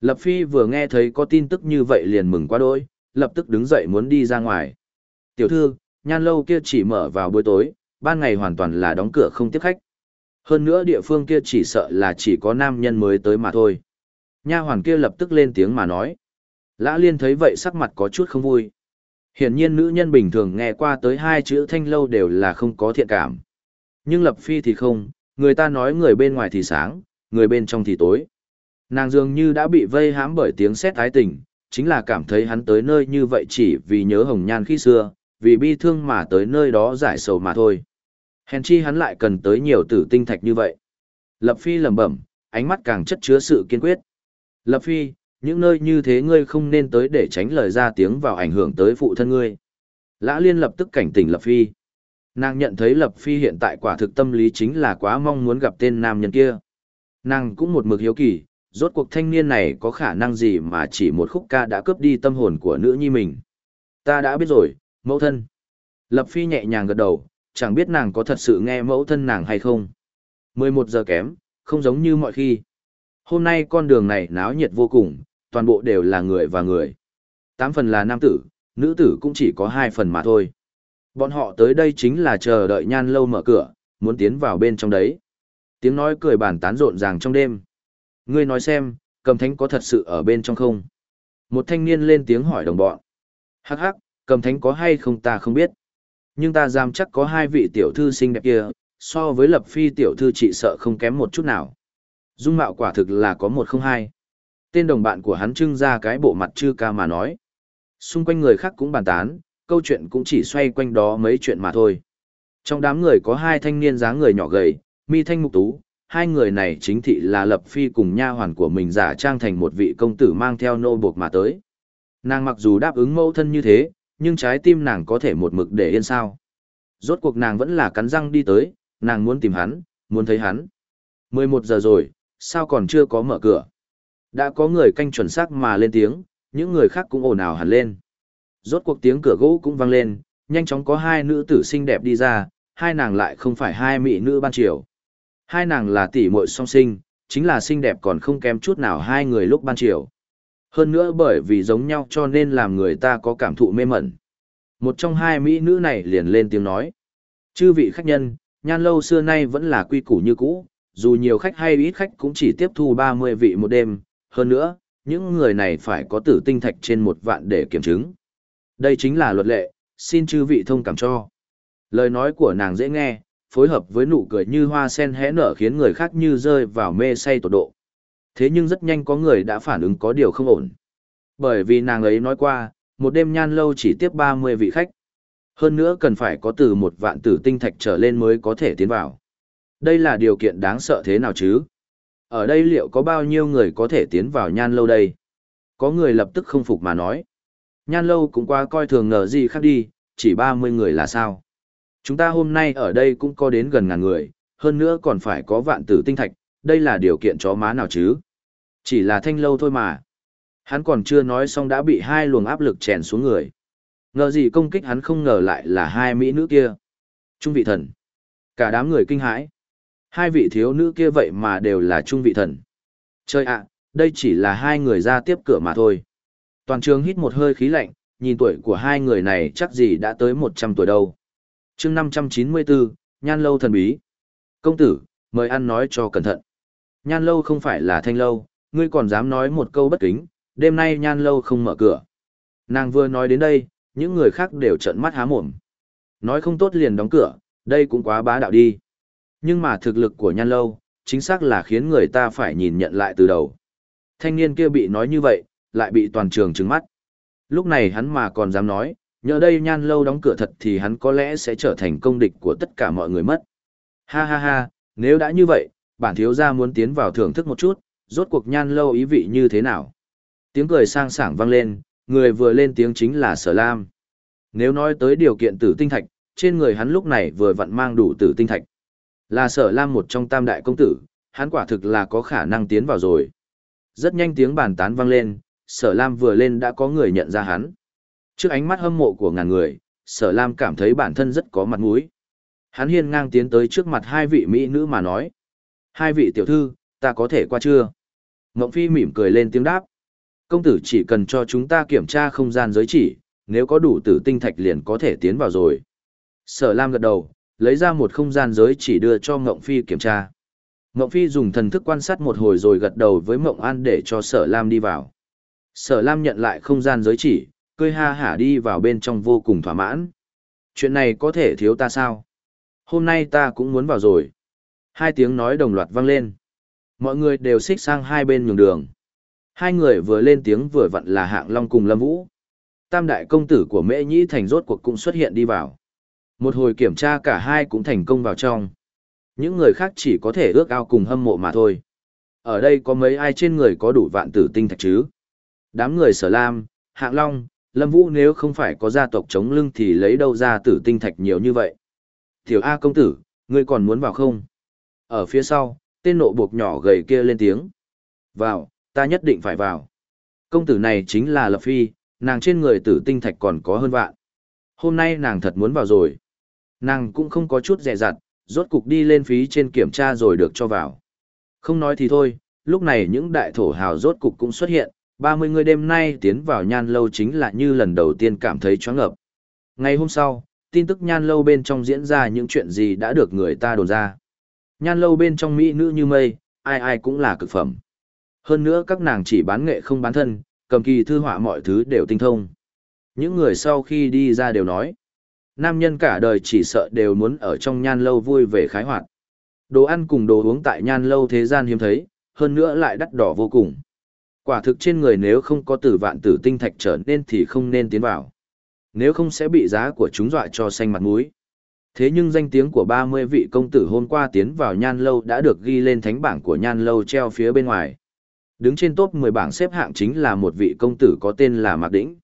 Lập Phi vừa nghe thấy có tin tức như vậy liền mừng quá đỗi, lập tức đứng dậy muốn đi ra ngoài. Tiểu thư, Nhan Lâu kia chỉ mở vào buổi tối, ban ngày hoàn toàn là đóng cửa không tiếp khách. Hơn nữa địa phương kia chỉ sợ là chỉ có nam nhân mới tới mà thôi. Nha hoàn kia lập tức lên tiếng mà nói. Lã Liên thấy vậy sắc mặt có chút không vui. Hiển nhiên nữ nhân bình thường nghe qua tới hai chữ thanh lâu đều là không có thiện cảm. Nhưng Lập Phi thì không, người ta nói người bên ngoài thì sáng, người bên trong thì tối. Nàng dường như đã bị vây hãm bởi tiếng sét ái tình, chính là cảm thấy hắn tới nơi như vậy chỉ vì nhớ hồng nhan khi xưa, vì bi thương mà tới nơi đó giải sầu mà thôi. Hèn chi hắn lại cần tới nhiều tử tinh thạch như vậy. Lập Phi lẩm bẩm, ánh mắt càng chất chứa sự kiên quyết. Lập Phi, những nơi như thế ngươi không nên tới để tránh lời ra tiếng vào ảnh hưởng tới phụ thân ngươi. Lã Liên lập tức cảnh tỉnh Lập Phi. Nàng nhận thấy Lập Phi hiện tại quả thực tâm lý chính là quá mong muốn gặp tên nam nhân kia. Nàng cũng một mực hiếu kỳ, rốt cuộc thanh niên này có khả năng gì mà chỉ một khúc ca đã cướp đi tâm hồn của nữ nhi mình. Ta đã biết rồi, mẫu thân. Lập Phi nhẹ nhàng gật đầu, chẳng biết nàng có thật sự nghe mẫu thân nàng hay không. 11 giờ kém, không giống như mọi khi. Hôm nay con đường này náo nhiệt vô cùng, toàn bộ đều là người và người. Tám phần là nam tử, nữ tử cũng chỉ có hai phần mà thôi. Bọn họ tới đây chính là chờ đợi nhan lâu mở cửa, muốn tiến vào bên trong đấy. Tiếng nói cười bàn tán rộn ràng trong đêm. Ngươi nói xem, cầm thánh có thật sự ở bên trong không? Một thanh niên lên tiếng hỏi đồng bọn. Hắc hắc, cầm thánh có hay không ta không biết. Nhưng ta dám chắc có hai vị tiểu thư xinh đẹp kia, so với lập phi tiểu thư chị sợ không kém một chút nào. Dung mạo quả thực là có một không hai. Tên đồng bạn của hắn trưng ra cái bộ mặt chư ca mà nói. Xung quanh người khác cũng bàn tán, câu chuyện cũng chỉ xoay quanh đó mấy chuyện mà thôi. Trong đám người có hai thanh niên dáng người nhỏ gầy, mi thanh mục tú, hai người này chính thị là lập phi cùng nha hoàn của mình giả trang thành một vị công tử mang theo nô buộc mà tới. Nàng mặc dù đáp ứng mẫu thân như thế, nhưng trái tim nàng có thể một mực để yên sao. Rốt cuộc nàng vẫn là cắn răng đi tới, nàng muốn tìm hắn, muốn thấy hắn. 11 giờ rồi, sao còn chưa có mở cửa? Đã có người canh chuẩn xác mà lên tiếng, những người khác cũng ồn ào hẳn lên. Rốt cuộc tiếng cửa gỗ cũng vang lên, nhanh chóng có hai nữ tử xinh đẹp đi ra, hai nàng lại không phải hai mỹ nữ ban triều. Hai nàng là tỷ muội song sinh, chính là xinh đẹp còn không kém chút nào hai người lúc ban triều. Hơn nữa bởi vì giống nhau cho nên làm người ta có cảm thụ mê mẩn. Một trong hai mỹ nữ này liền lên tiếng nói. Chư vị khách nhân, nhan lâu xưa nay vẫn là quy củ như cũ, dù nhiều khách hay ít khách cũng chỉ tiếp thu 30 vị một đêm, hơn nữa, những người này phải có tử tinh thạch trên một vạn để kiểm chứng. Đây chính là luật lệ, xin chư vị thông cảm cho. Lời nói của nàng dễ nghe, phối hợp với nụ cười như hoa sen hé nở khiến người khác như rơi vào mê say tột độ. Thế nhưng rất nhanh có người đã phản ứng có điều không ổn. Bởi vì nàng ấy nói qua, một đêm nhan lâu chỉ tiếp 30 vị khách. Hơn nữa cần phải có từ một vạn tử tinh thạch trở lên mới có thể tiến vào. Đây là điều kiện đáng sợ thế nào chứ? Ở đây liệu có bao nhiêu người có thể tiến vào nhan lâu đây? Có người lập tức không phục mà nói. Nhan lâu cũng quá coi thường ngờ gì khác đi, chỉ 30 người là sao? Chúng ta hôm nay ở đây cũng có đến gần ngàn người, hơn nữa còn phải có vạn tử tinh thạch, đây là điều kiện chó má nào chứ? Chỉ là thanh lâu thôi mà. Hắn còn chưa nói xong đã bị hai luồng áp lực chèn xuống người. Ngờ gì công kích hắn không ngờ lại là hai mỹ nữ kia. Trung vị thần. Cả đám người kinh hãi. Hai vị thiếu nữ kia vậy mà đều là trung vị thần. Chơi ạ, đây chỉ là hai người ra tiếp cửa mà thôi. Toàn trường hít một hơi khí lạnh, nhìn tuổi của hai người này chắc gì đã tới 100 tuổi đâu. chương 594, Nhan Lâu thần bí. Công tử, mời ăn nói cho cẩn thận. Nhan Lâu không phải là thanh lâu, ngươi còn dám nói một câu bất kính, đêm nay Nhan Lâu không mở cửa. Nàng vừa nói đến đây, những người khác đều trợn mắt há mồm. Nói không tốt liền đóng cửa, đây cũng quá bá đạo đi. Nhưng mà thực lực của Nhan Lâu, chính xác là khiến người ta phải nhìn nhận lại từ đầu. Thanh niên kia bị nói như vậy, lại bị toàn trường trừng mắt. Lúc này hắn mà còn dám nói, nhờ đây nhan lâu đóng cửa thật thì hắn có lẽ sẽ trở thành công địch của tất cả mọi người mất. Ha ha ha, nếu đã như vậy, bản thiếu gia muốn tiến vào thưởng thức một chút, rốt cuộc nhan lâu ý vị như thế nào. Tiếng cười sang sảng vang lên, người vừa lên tiếng chính là Sở Lam. Nếu nói tới điều kiện tử tinh thạch, trên người hắn lúc này vừa vặn mang đủ tử tinh thạch. Là Sở Lam một trong tam đại công tử, hắn quả thực là có khả năng tiến vào rồi. Rất nhanh tiếng bàn tán vang lên, sở lam vừa lên đã có người nhận ra hắn. Trước ánh mắt hâm mộ của ngàn người, sở lam cảm thấy bản thân rất có mặt mũi. Hắn hiên ngang tiến tới trước mặt hai vị mỹ nữ mà nói. Hai vị tiểu thư, ta có thể qua chưa? Ngộng Phi mỉm cười lên tiếng đáp. Công tử chỉ cần cho chúng ta kiểm tra không gian giới chỉ, nếu có đủ tử tinh thạch liền có thể tiến vào rồi. Sở Lam gật đầu, lấy ra một không gian giới chỉ đưa cho Ngộng Phi kiểm tra. Ngộng Phi dùng thần thức quan sát một hồi rồi gật đầu với Mộng An để cho Sở Lam đi vào. Sở Lam nhận lại không gian giới chỉ, cười ha hả đi vào bên trong vô cùng thỏa mãn. Chuyện này có thể thiếu ta sao? Hôm nay ta cũng muốn vào rồi. Hai tiếng nói đồng loạt vang lên. Mọi người đều xích sang hai bên nhường đường. Hai người vừa lên tiếng vừa vặn là Hạng Long cùng Lâm Vũ. Tam đại công tử của Mễ Nhĩ Thành rốt cuộc cũng xuất hiện đi vào. Một hồi kiểm tra cả hai cũng thành công vào trong. Những người khác chỉ có thể ước ao cùng hâm mộ mà thôi. Ở đây có mấy ai trên người có đủ vạn tử tinh thạch chứ? Đám người sở lam, hạng long, lâm vũ nếu không phải có gia tộc chống lưng thì lấy đâu ra tử tinh thạch nhiều như vậy. Tiểu A công tử, ngươi còn muốn vào không? Ở phía sau, tên nộ buộc nhỏ gầy kia lên tiếng. Vào, ta nhất định phải vào. Công tử này chính là Lập Phi, nàng trên người tử tinh thạch còn có hơn vạn. Hôm nay nàng thật muốn vào rồi. Nàng cũng không có chút dè dặt, rốt cục đi lên phí trên kiểm tra rồi được cho vào. Không nói thì thôi, lúc này những đại thổ hào rốt cục cũng xuất hiện, 30 người đêm nay tiến vào nhan lâu chính là như lần đầu tiên cảm thấy choáng ngợp. Ngày hôm sau, tin tức nhan lâu bên trong diễn ra những chuyện gì đã được người ta đồn ra. Nhan lâu bên trong mỹ nữ như mây, ai ai cũng là cực phẩm. Hơn nữa các nàng chỉ bán nghệ không bán thân, cầm kỳ thư họa mọi thứ đều tinh thông. Những người sau khi đi ra đều nói, nam nhân cả đời chỉ sợ đều muốn ở trong nhan lâu vui vẻ khái hoạt. Đồ ăn cùng đồ uống tại nhan lâu thế gian hiếm thấy, hơn nữa lại đắt đỏ vô cùng. Quả thực trên người nếu không có tử vạn tử tinh thạch trở nên thì không nên tiến vào. Nếu không sẽ bị giá của chúng dọa cho xanh mặt mũi. Thế nhưng danh tiếng của 30 vị công tử hôm qua tiến vào nhan lâu đã được ghi lên thánh bảng của nhan lâu treo phía bên ngoài. Đứng trên top 10 bảng xếp hạng chính là một vị công tử có tên là Mạc Đĩnh.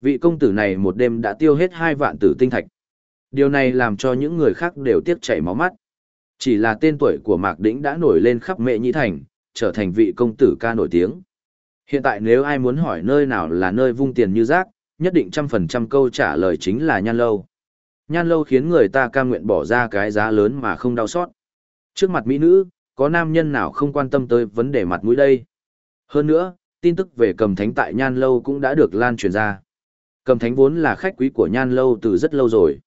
Vị công tử này một đêm đã tiêu hết hai vạn tử tinh thạch. Điều này làm cho những người khác đều tiếc chảy máu mắt. Chỉ là tên tuổi của Mạc Đĩnh đã nổi lên khắp mệ nhĩ thành, trở thành vị công tử ca nổi tiếng. Hiện tại nếu ai muốn hỏi nơi nào là nơi vung tiền như rác, nhất định trăm phần trăm câu trả lời chính là nhan lâu. Nhan lâu khiến người ta cam nguyện bỏ ra cái giá lớn mà không đau xót. Trước mặt mỹ nữ, có nam nhân nào không quan tâm tới vấn đề mặt mũi đây? Hơn nữa, tin tức về cầm thánh tại nhan lâu cũng đã được lan truyền ra. Cầm thánh vốn là khách quý của nhan lâu từ rất lâu rồi.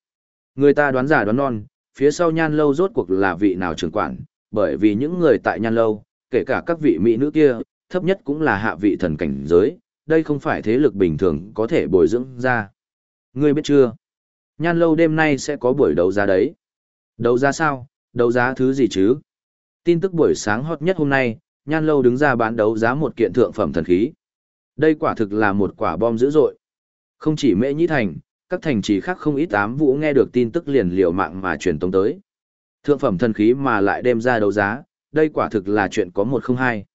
Người ta đoán giả đoán non, phía sau nhan lâu rốt cuộc là vị nào trưởng quản, bởi vì những người tại nhan lâu, kể cả các vị mỹ nữ kia, thấp nhất cũng là hạ vị thần cảnh giới, đây không phải thế lực bình thường có thể bồi dưỡng ra. Ngươi biết chưa? Nhan lâu đêm nay sẽ có buổi đấu giá đấy. Đấu giá sao? Đấu giá thứ gì chứ? Tin tức buổi sáng hot nhất hôm nay, Nhan lâu đứng ra bán đấu giá một kiện thượng phẩm thần khí. Đây quả thực là một quả bom dữ dội. Không chỉ mễ nhĩ thành, các thành trì khác không ít ám vũ nghe được tin tức liền liều mạng mà truyền tống tới. Thượng phẩm thần khí mà lại đem ra đấu giá, đây quả thực là chuyện có một không hai.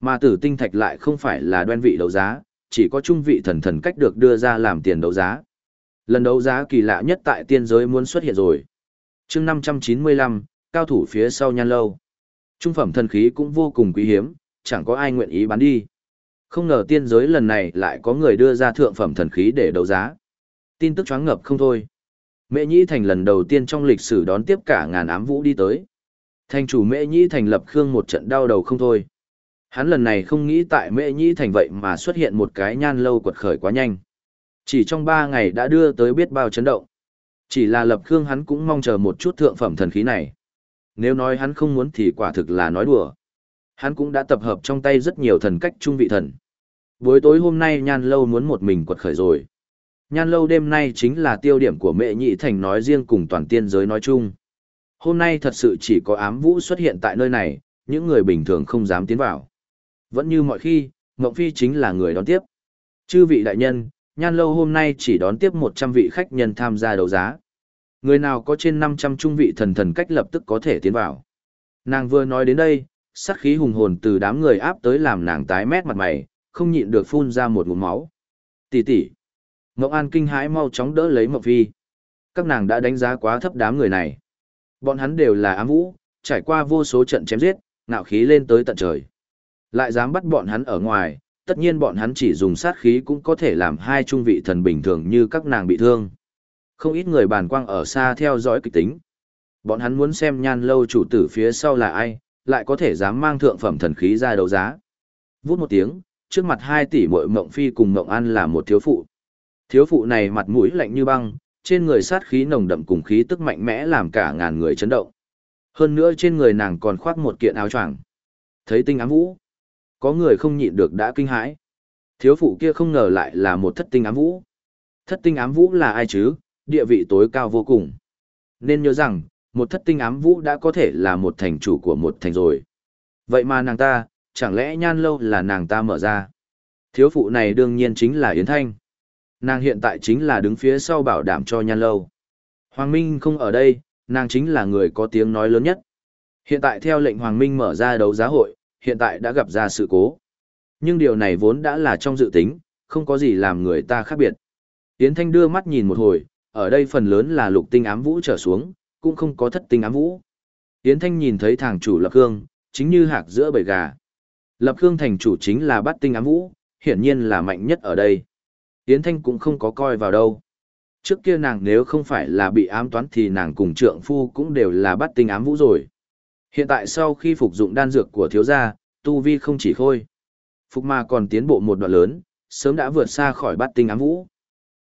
Mà tử tinh thạch lại không phải là đoan vị đấu giá, chỉ có trung vị thần thần cách được đưa ra làm tiền đấu giá. Lần đấu giá kỳ lạ nhất tại tiên giới muốn xuất hiện rồi. chương 595, cao thủ phía sau nhan lâu. Trung phẩm thần khí cũng vô cùng quý hiếm, chẳng có ai nguyện ý bán đi. Không ngờ tiên giới lần này lại có người đưa ra thượng phẩm thần khí để đấu giá. Tin tức choáng ngập không thôi. Mễ Nhĩ Thành lần đầu tiên trong lịch sử đón tiếp cả ngàn ám vũ đi tới. Thành chủ Mễ Nhĩ Thành lập Khương một trận đau đầu không thôi. Hắn lần này không nghĩ tại Mễ Nhĩ Thành vậy mà xuất hiện một cái nhan lâu quật khởi quá nhanh. Chỉ trong ba ngày đã đưa tới biết bao chấn động. Chỉ là lập Khương hắn cũng mong chờ một chút thượng phẩm thần khí này. Nếu nói hắn không muốn thì quả thực là nói đùa. Hắn cũng đã tập hợp trong tay rất nhiều thần cách trung vị thần. Buổi tối hôm nay Nhan Lâu muốn một mình quật khởi rồi. Nhan Lâu đêm nay chính là tiêu điểm của mẹ nhị thành nói riêng cùng toàn tiên giới nói chung. Hôm nay thật sự chỉ có ám vũ xuất hiện tại nơi này, những người bình thường không dám tiến vào. Vẫn như mọi khi, Ngộng Phi chính là người đón tiếp. Chư vị đại nhân, Nhan Lâu hôm nay chỉ đón tiếp 100 vị khách nhân tham gia đấu giá. Người nào có trên 500 trung vị thần thần cách lập tức có thể tiến vào. Nàng vừa nói đến đây, sát khí hùng hồn từ đám người áp tới làm nàng tái mét mặt mày, không nhịn được phun ra một ngụm máu. Tỷ tỷ. Ngọc An kinh hãi mau chóng đỡ lấy Mộc Phi. Các nàng đã đánh giá quá thấp đám người này. Bọn hắn đều là ám vũ, trải qua vô số trận chém giết, ngạo khí lên tới tận trời. Lại dám bắt bọn hắn ở ngoài, tất nhiên bọn hắn chỉ dùng sát khí cũng có thể làm hai trung vị thần bình thường như các nàng bị thương. Không ít người bàn quang ở xa theo dõi kịch tính. Bọn hắn muốn xem nhan lâu chủ tử phía sau là ai, lại có thể dám mang thượng phẩm thần khí ra đấu giá. Vút một tiếng, trước mặt hai tỷ muội mộng phi cùng mộng an là một thiếu phụ. Thiếu phụ này mặt mũi lạnh như băng, trên người sát khí nồng đậm cùng khí tức mạnh mẽ làm cả ngàn người chấn động. Hơn nữa trên người nàng còn khoác một kiện áo choàng. Thấy tinh ám vũ, có người không nhịn được đã kinh hãi. Thiếu phụ kia không ngờ lại là một thất tinh ám vũ. Thất tinh ám vũ là ai chứ, địa vị tối cao vô cùng. Nên nhớ rằng, một thất tinh ám vũ đã có thể là một thành chủ của một thành rồi. Vậy mà nàng ta, chẳng lẽ nhan lâu là nàng ta mở ra? Thiếu phụ này đương nhiên chính là Yến Thanh. Nàng hiện tại chính là đứng phía sau bảo đảm cho nhan lâu. Hoàng Minh không ở đây, nàng chính là người có tiếng nói lớn nhất. Hiện tại theo lệnh Hoàng Minh mở ra đấu giá hội, hiện tại đã gặp ra sự cố. Nhưng điều này vốn đã là trong dự tính, không có gì làm người ta khác biệt. Yến Thanh đưa mắt nhìn một hồi, ở đây phần lớn là lục tinh ám vũ trở xuống, cũng không có thất tinh ám vũ. Yến Thanh nhìn thấy thằng chủ Lập Khương, chính như hạc giữa bầy gà. Lập Khương thành chủ chính là bát tinh ám vũ, hiển nhiên là mạnh nhất ở đây. Yến Thanh cũng không có coi vào đâu. Trước kia nàng nếu không phải là bị ám toán thì nàng cùng trượng phu cũng đều là bát tinh ám vũ rồi. Hiện tại sau khi phục dụng đan dược của thiếu gia, tu vi không chỉ khôi. Phục ma còn tiến bộ một đoạn lớn, sớm đã vượt xa khỏi bát tinh ám vũ.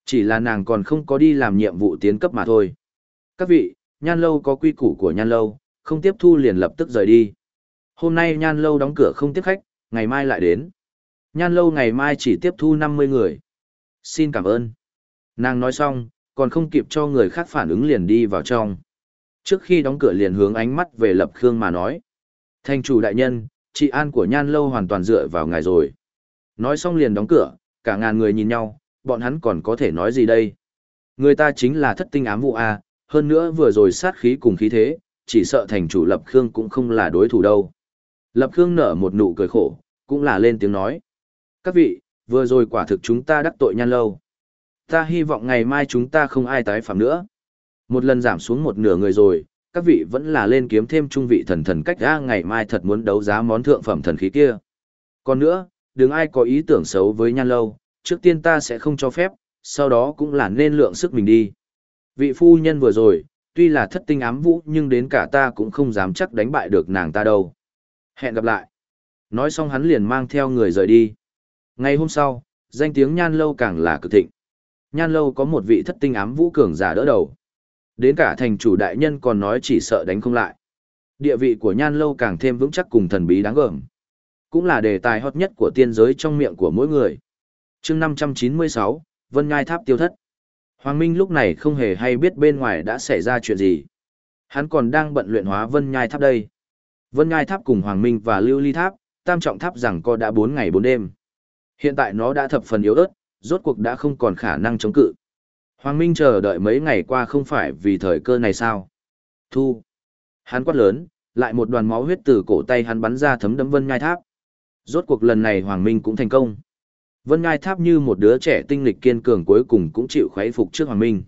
Chỉ là nàng còn không có đi làm nhiệm vụ tiến cấp mà thôi. Các vị, nhan lâu có quy củ của nhan lâu, không tiếp thu liền lập tức rời đi. Hôm nay nhan lâu đóng cửa không tiếp khách, ngày mai lại đến. Nhan lâu ngày mai chỉ tiếp thu 50 người. Xin cảm ơn. Nàng nói xong, còn không kịp cho người khác phản ứng liền đi vào trong. Trước khi đóng cửa liền hướng ánh mắt về Lập Khương mà nói. Thành chủ đại nhân, trị an của nhan lâu hoàn toàn dựa vào ngài rồi. Nói xong liền đóng cửa, cả ngàn người nhìn nhau, bọn hắn còn có thể nói gì đây? Người ta chính là thất tinh ám vụ A, hơn nữa vừa rồi sát khí cùng khí thế, chỉ sợ thành chủ Lập Khương cũng không là đối thủ đâu. Lập Khương nở một nụ cười khổ, cũng là lên tiếng nói. Các vị, vừa rồi quả thực chúng ta đắc tội nhan lâu. Ta hy vọng ngày mai chúng ta không ai tái phạm nữa. Một lần giảm xuống một nửa người rồi, các vị vẫn là lên kiếm thêm trung vị thần thần cách ra ngày mai thật muốn đấu giá món thượng phẩm thần khí kia. Còn nữa, đừng ai có ý tưởng xấu với nhan lâu, trước tiên ta sẽ không cho phép, sau đó cũng là nên lượng sức mình đi. Vị phu nhân vừa rồi, tuy là thất tinh ám vũ nhưng đến cả ta cũng không dám chắc đánh bại được nàng ta đâu. Hẹn gặp lại. Nói xong hắn liền mang theo người rời đi. Ngày hôm sau, danh tiếng nhan lâu càng là cực thịnh. Nhan lâu có một vị thất tinh ám vũ cường giả đỡ đầu. Đến cả thành chủ đại nhân còn nói chỉ sợ đánh không lại. Địa vị của nhan lâu càng thêm vững chắc cùng thần bí đáng gờm. Cũng là đề tài hot nhất của tiên giới trong miệng của mỗi người. chương 596, Vân Ngai Tháp tiêu thất. Hoàng Minh lúc này không hề hay biết bên ngoài đã xảy ra chuyện gì. Hắn còn đang bận luyện hóa Vân Nhai Tháp đây. Vân Nhai Tháp cùng Hoàng Minh và Lưu Ly Tháp, tam trọng tháp rằng co đã 4 ngày 4 đêm. Hiện tại nó đã thập phần yếu ớt, rốt cuộc đã không còn khả năng chống cự. Hoàng Minh chờ đợi mấy ngày qua không phải vì thời cơ này sao? Thu. Hắn quát lớn, lại một đoàn máu huyết từ cổ tay hắn bắn ra thấm đẫm Vân Nhai Tháp. Rốt cuộc lần này Hoàng Minh cũng thành công. Vân Ngai Tháp như một đứa trẻ tinh lịch kiên cường cuối cùng cũng chịu khuấy phục trước Hoàng Minh.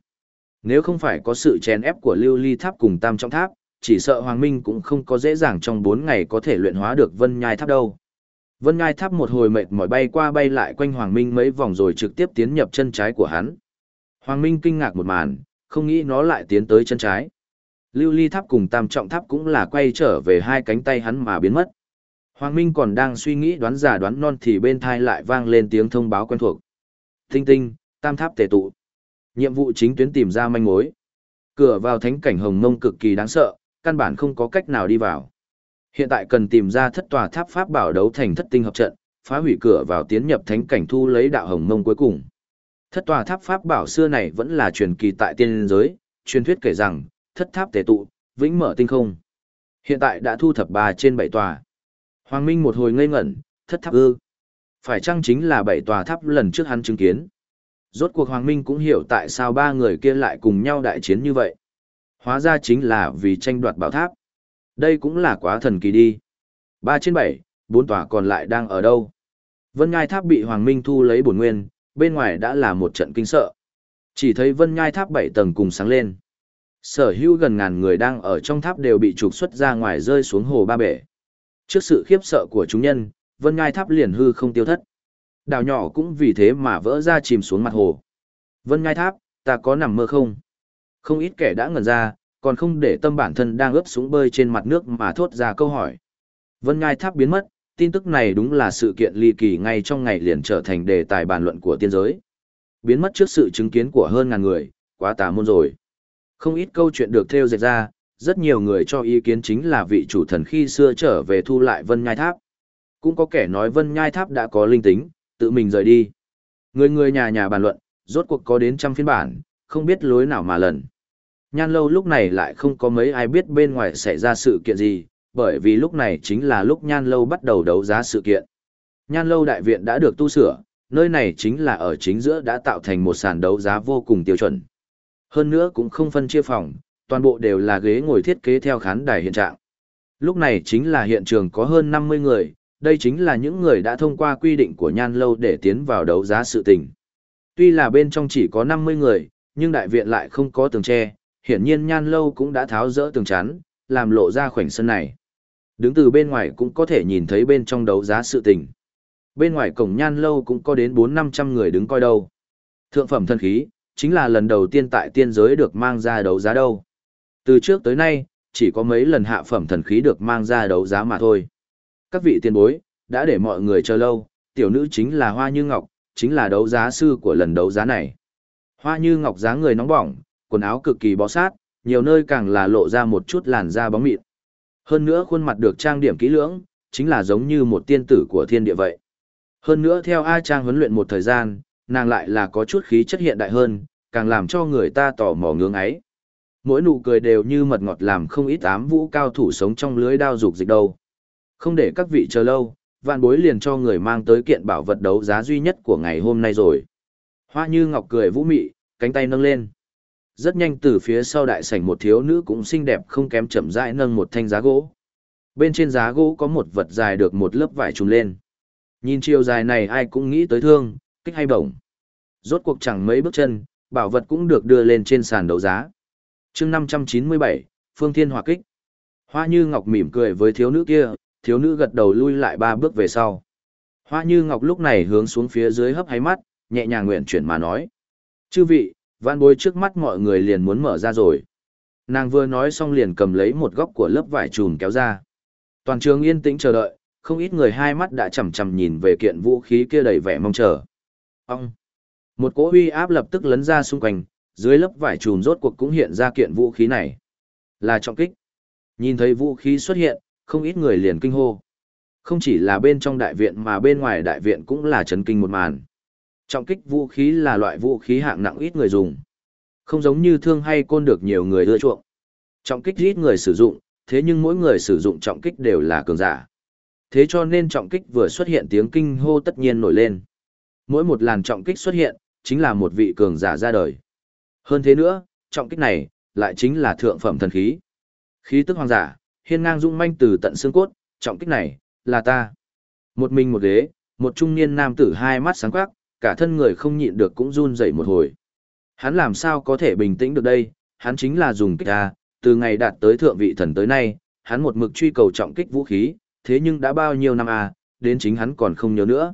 Nếu không phải có sự chèn ép của Lưu Ly Tháp cùng Tam Trọng Tháp, chỉ sợ Hoàng Minh cũng không có dễ dàng trong 4 ngày có thể luyện hóa được Vân Nhai Tháp đâu. Vân Nhai Tháp một hồi mệt mỏi bay qua bay lại quanh Hoàng Minh mấy vòng rồi trực tiếp tiến nhập chân trái của hắn. Hoàng Minh kinh ngạc một màn, Không nghĩ nó lại tiến tới chân trái. Lưu ly tháp cùng tam trọng tháp cũng là quay trở về hai cánh tay hắn mà biến mất. Hoàng Minh còn đang suy nghĩ đoán giả đoán non thì bên thai lại vang lên tiếng thông báo quen thuộc. Tinh tinh, tam tháp tề tụ. Nhiệm vụ chính tuyến tìm ra manh mối. Cửa vào thánh cảnh hồng mông cực kỳ đáng sợ, căn bản không có cách nào đi vào. Hiện tại cần tìm ra thất tòa tháp pháp bảo đấu thành thất tinh hợp trận, phá hủy cửa vào tiến nhập thánh cảnh thu lấy đạo hồng mông cuối cùng. Thất tòa tháp pháp bảo xưa này vẫn là truyền kỳ tại tiên giới, truyền thuyết kể rằng, thất tháp tề tụ, vĩnh mở tinh không. Hiện tại đã thu thập ba trên bảy tòa. Hoàng Minh một hồi ngây ngẩn, thất tháp ư. Phải chăng chính là bảy tòa tháp lần trước hắn chứng kiến. Rốt cuộc Hoàng Minh cũng hiểu tại sao ba người kia lại cùng nhau đại chiến như vậy. Hóa ra chính là vì tranh đoạt bảo tháp. Đây cũng là quá thần kỳ đi. Ba trên bảy, bốn tòa còn lại đang ở đâu? Vân Ngai Tháp bị Hoàng Minh thu lấy bổn nguyên, bên ngoài đã là một trận kinh sợ. Chỉ thấy Vân Ngai Tháp bảy tầng cùng sáng lên. Sở hữu gần ngàn người đang ở trong tháp đều bị trục xuất ra ngoài rơi xuống hồ ba bể. Trước sự khiếp sợ của chúng nhân, Vân Ngai Tháp liền hư không tiêu thất. Đảo nhỏ cũng vì thế mà vỡ ra chìm xuống mặt hồ. Vân Ngai Tháp, ta có nằm mơ không? Không ít kẻ đã ngẩn ra, còn không để tâm bản thân đang ướp súng bơi trên mặt nước mà thốt ra câu hỏi. Vân Ngai Tháp biến mất, tin tức này đúng là sự kiện ly kỳ ngay trong ngày liền trở thành đề tài bàn luận của tiên giới. Biến mất trước sự chứng kiến của hơn ngàn người, quá tà môn rồi. Không ít câu chuyện được theo dệt ra, rất nhiều người cho ý kiến chính là vị chủ thần khi xưa trở về thu lại Vân Nhai Tháp. Cũng có kẻ nói Vân Nhai Tháp đã có linh tính, tự mình rời đi. Người người nhà nhà bàn luận, rốt cuộc có đến trăm phiên bản, không biết lối nào mà lần. Nhan lâu lúc này lại không có mấy ai biết bên ngoài xảy ra sự kiện gì, bởi vì lúc này chính là lúc nhan lâu bắt đầu đấu giá sự kiện. Nhan lâu đại viện đã được tu sửa, nơi này chính là ở chính giữa đã tạo thành một sàn đấu giá vô cùng tiêu chuẩn. Hơn nữa cũng không phân chia phòng, toàn bộ đều là ghế ngồi thiết kế theo khán đài hiện trạng. Lúc này chính là hiện trường có hơn 50 người, đây chính là những người đã thông qua quy định của nhan lâu để tiến vào đấu giá sự tình. Tuy là bên trong chỉ có 50 người, nhưng đại viện lại không có tường tre, hiển nhiên nhan lâu cũng đã tháo rỡ tường chắn, làm lộ ra khoảnh sân này. Đứng từ bên ngoài cũng có thể nhìn thấy bên trong đấu giá sự tình. Bên ngoài cổng nhan lâu cũng có đến 4-500 người đứng coi đâu. Thượng phẩm thân khí, chính là lần đầu tiên tại tiên giới được mang ra đấu giá đâu. Từ trước tới nay, chỉ có mấy lần hạ phẩm thần khí được mang ra đấu giá mà thôi. Các vị tiên bối, đã để mọi người chờ lâu, tiểu nữ chính là Hoa Như Ngọc, chính là đấu giá sư của lần đấu giá này. Hoa Như Ngọc dáng người nóng bỏng, quần áo cực kỳ bó sát, nhiều nơi càng là lộ ra một chút làn da bóng mịn. Hơn nữa khuôn mặt được trang điểm kỹ lưỡng, chính là giống như một tiên tử của thiên địa vậy. Hơn nữa theo A Trang huấn luyện một thời gian, nàng lại là có chút khí chất hiện đại hơn, càng làm cho người ta tò mò ngưỡng ấy. Mỗi nụ cười đều như mật ngọt làm không ít ám vũ cao thủ sống trong lưới đao dục dịch đâu. Không để các vị chờ lâu, vạn bối liền cho người mang tới kiện bảo vật đấu giá duy nhất của ngày hôm nay rồi. Hoa như ngọc cười vũ mị, cánh tay nâng lên. Rất nhanh từ phía sau đại sảnh một thiếu nữ cũng xinh đẹp không kém chậm rãi nâng một thanh giá gỗ. Bên trên giá gỗ có một vật dài được một lớp vải trùm lên. Nhìn chiều dài này ai cũng nghĩ tới thương, kích hay bổng. Rốt cuộc chẳng mấy bước chân, bảo vật cũng được đưa lên trên sàn đấu giá chương 597, Phương Thiên Hỏa Kích. Hoa Như Ngọc mỉm cười với thiếu nữ kia, thiếu nữ gật đầu lui lại ba bước về sau. Hoa Như Ngọc lúc này hướng xuống phía dưới hấp háy mắt, nhẹ nhàng nguyện chuyển mà nói. Chư vị, vạn bối trước mắt mọi người liền muốn mở ra rồi. Nàng vừa nói xong liền cầm lấy một góc của lớp vải trùn kéo ra. Toàn trường yên tĩnh chờ đợi, không ít người hai mắt đã chầm chầm nhìn về kiện vũ khí kia đầy vẻ mong chờ. Ông! Một cỗ uy áp lập tức lấn ra xung quanh, dưới lớp vải trùm rốt cuộc cũng hiện ra kiện vũ khí này. Là trọng kích. Nhìn thấy vũ khí xuất hiện, không ít người liền kinh hô. Không chỉ là bên trong đại viện mà bên ngoài đại viện cũng là chấn kinh một màn. Trọng kích vũ khí là loại vũ khí hạng nặng ít người dùng. Không giống như thương hay côn được nhiều người ưa chuộng. Trọng kích ít người sử dụng, thế nhưng mỗi người sử dụng trọng kích đều là cường giả. Thế cho nên trọng kích vừa xuất hiện tiếng kinh hô tất nhiên nổi lên. Mỗi một làn trọng kích xuất hiện, chính là một vị cường giả ra đời. Hơn thế nữa, trọng kích này, lại chính là thượng phẩm thần khí. Khí tức hoàng giả, hiên ngang dũng manh từ tận xương cốt, trọng kích này, là ta. Một mình một ghế, một trung niên nam tử hai mắt sáng quắc, cả thân người không nhịn được cũng run rẩy một hồi. Hắn làm sao có thể bình tĩnh được đây, hắn chính là dùng kích ta, từ ngày đạt tới thượng vị thần tới nay, hắn một mực truy cầu trọng kích vũ khí, thế nhưng đã bao nhiêu năm à, đến chính hắn còn không nhớ nữa.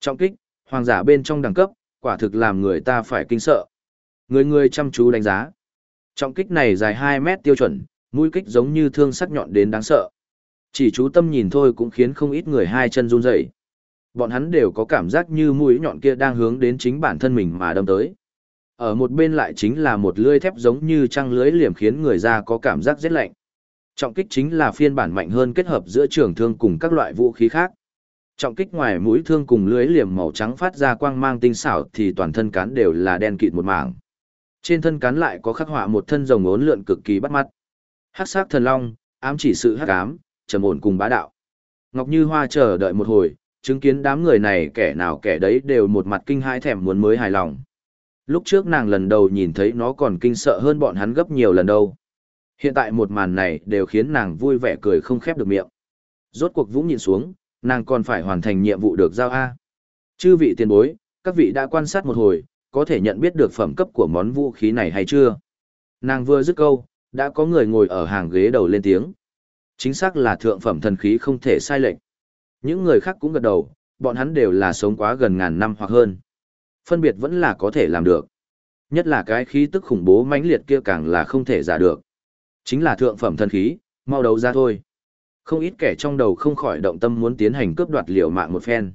Trọng kích, hoàng giả bên trong đẳng cấp, quả thực làm người ta phải kinh sợ. Người người chăm chú đánh giá, Trọng kích này dài 2 mét tiêu chuẩn, mũi kích giống như thương sắc nhọn đến đáng sợ. Chỉ chú tâm nhìn thôi cũng khiến không ít người hai chân run rẩy. Bọn hắn đều có cảm giác như mũi nhọn kia đang hướng đến chính bản thân mình mà đâm tới. Ở một bên lại chính là một lưỡi thép giống như trăng lưới liềm khiến người ra có cảm giác rét lạnh. Trọng kích chính là phiên bản mạnh hơn kết hợp giữa trường thương cùng các loại vũ khí khác. Trọng kích ngoài mũi thương cùng lưới liềm màu trắng phát ra quang mang tinh xảo thì toàn thân cán đều là đen kịt một mảng. Trên thân cán lại có khắc họa một thân rồng ốn lượn cực kỳ bắt mắt. Hắc sắc thần long, ám chỉ sự hắc ám, trầm ổn cùng bá đạo. Ngọc Như Hoa chờ đợi một hồi, chứng kiến đám người này kẻ nào kẻ đấy đều một mặt kinh hãi thèm muốn mới hài lòng. Lúc trước nàng lần đầu nhìn thấy nó còn kinh sợ hơn bọn hắn gấp nhiều lần đâu. Hiện tại một màn này đều khiến nàng vui vẻ cười không khép được miệng. Rốt cuộc vũng nhìn xuống, nàng còn phải hoàn thành nhiệm vụ được giao A. Chư vị tiền bối, các vị đã quan sát một hồi, có thể nhận biết được phẩm cấp của món vũ khí này hay chưa? Nàng vừa dứt câu, đã có người ngồi ở hàng ghế đầu lên tiếng. Chính xác là thượng phẩm thần khí không thể sai lệch. Những người khác cũng gật đầu, bọn hắn đều là sống quá gần ngàn năm hoặc hơn. Phân biệt vẫn là có thể làm được. Nhất là cái khí tức khủng bố mãnh liệt kia càng là không thể giả được. Chính là thượng phẩm thần khí, mau đấu ra thôi. Không ít kẻ trong đầu không khỏi động tâm muốn tiến hành cướp đoạt liều mạng một phen.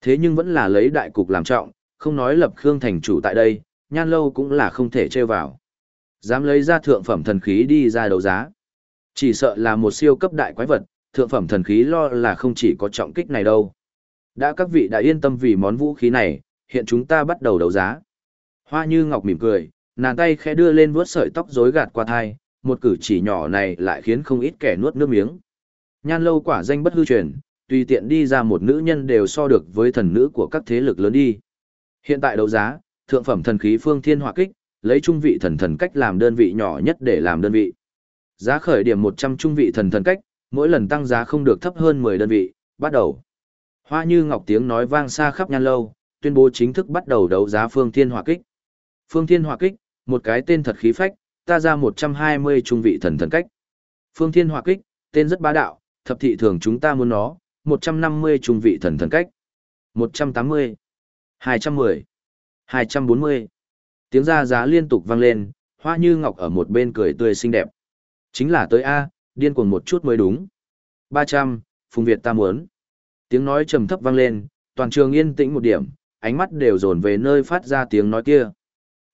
Thế nhưng vẫn là lấy đại cục làm trọng, không nói lập Khương thành chủ tại đây, nhan lâu cũng là không thể chơi vào. Dám lấy ra thượng phẩm thần khí đi ra đấu giá. Chỉ sợ là một siêu cấp đại quái vật, thượng phẩm thần khí lo là không chỉ có trọng kích này đâu. Đã các vị đã yên tâm vì món vũ khí này, hiện chúng ta bắt đầu đấu giá. Hoa như ngọc mỉm cười, nàng tay khẽ đưa lên vuốt sợi tóc rối gạt qua thai, một cử chỉ nhỏ này lại khiến không ít kẻ nuốt nước miếng. Nhan lâu quả danh bất hư truyền, tùy tiện đi ra một nữ nhân đều so được với thần nữ của các thế lực lớn đi. Hiện tại đấu giá, thượng phẩm thần khí phương thiên hỏa kích, lấy trung vị thần thần cách làm đơn vị nhỏ nhất để làm đơn vị. Giá khởi điểm 100 trung vị thần thần cách, mỗi lần tăng giá không được thấp hơn 10 đơn vị, bắt đầu. Hoa như ngọc tiếng nói vang xa khắp nhan lâu, tuyên bố chính thức bắt đầu đấu giá phương thiên hỏa kích. Phương thiên hỏa kích, một cái tên thật khí phách, ta ra 120 trung vị thần thần cách. Phương thiên hỏa kích, tên rất bá đạo, thập thị thường chúng ta muốn nó, 150 trung vị thần thần cách. 180, 210, 240. Tiếng ra giá liên tục vang lên, hoa như ngọc ở một bên cười tươi xinh đẹp. Chính là tới A, điên cuồng một chút mới đúng. 300, Phùng Việt ta muốn. Tiếng nói trầm thấp vang lên, toàn trường yên tĩnh một điểm, ánh mắt đều dồn về nơi phát ra tiếng nói kia.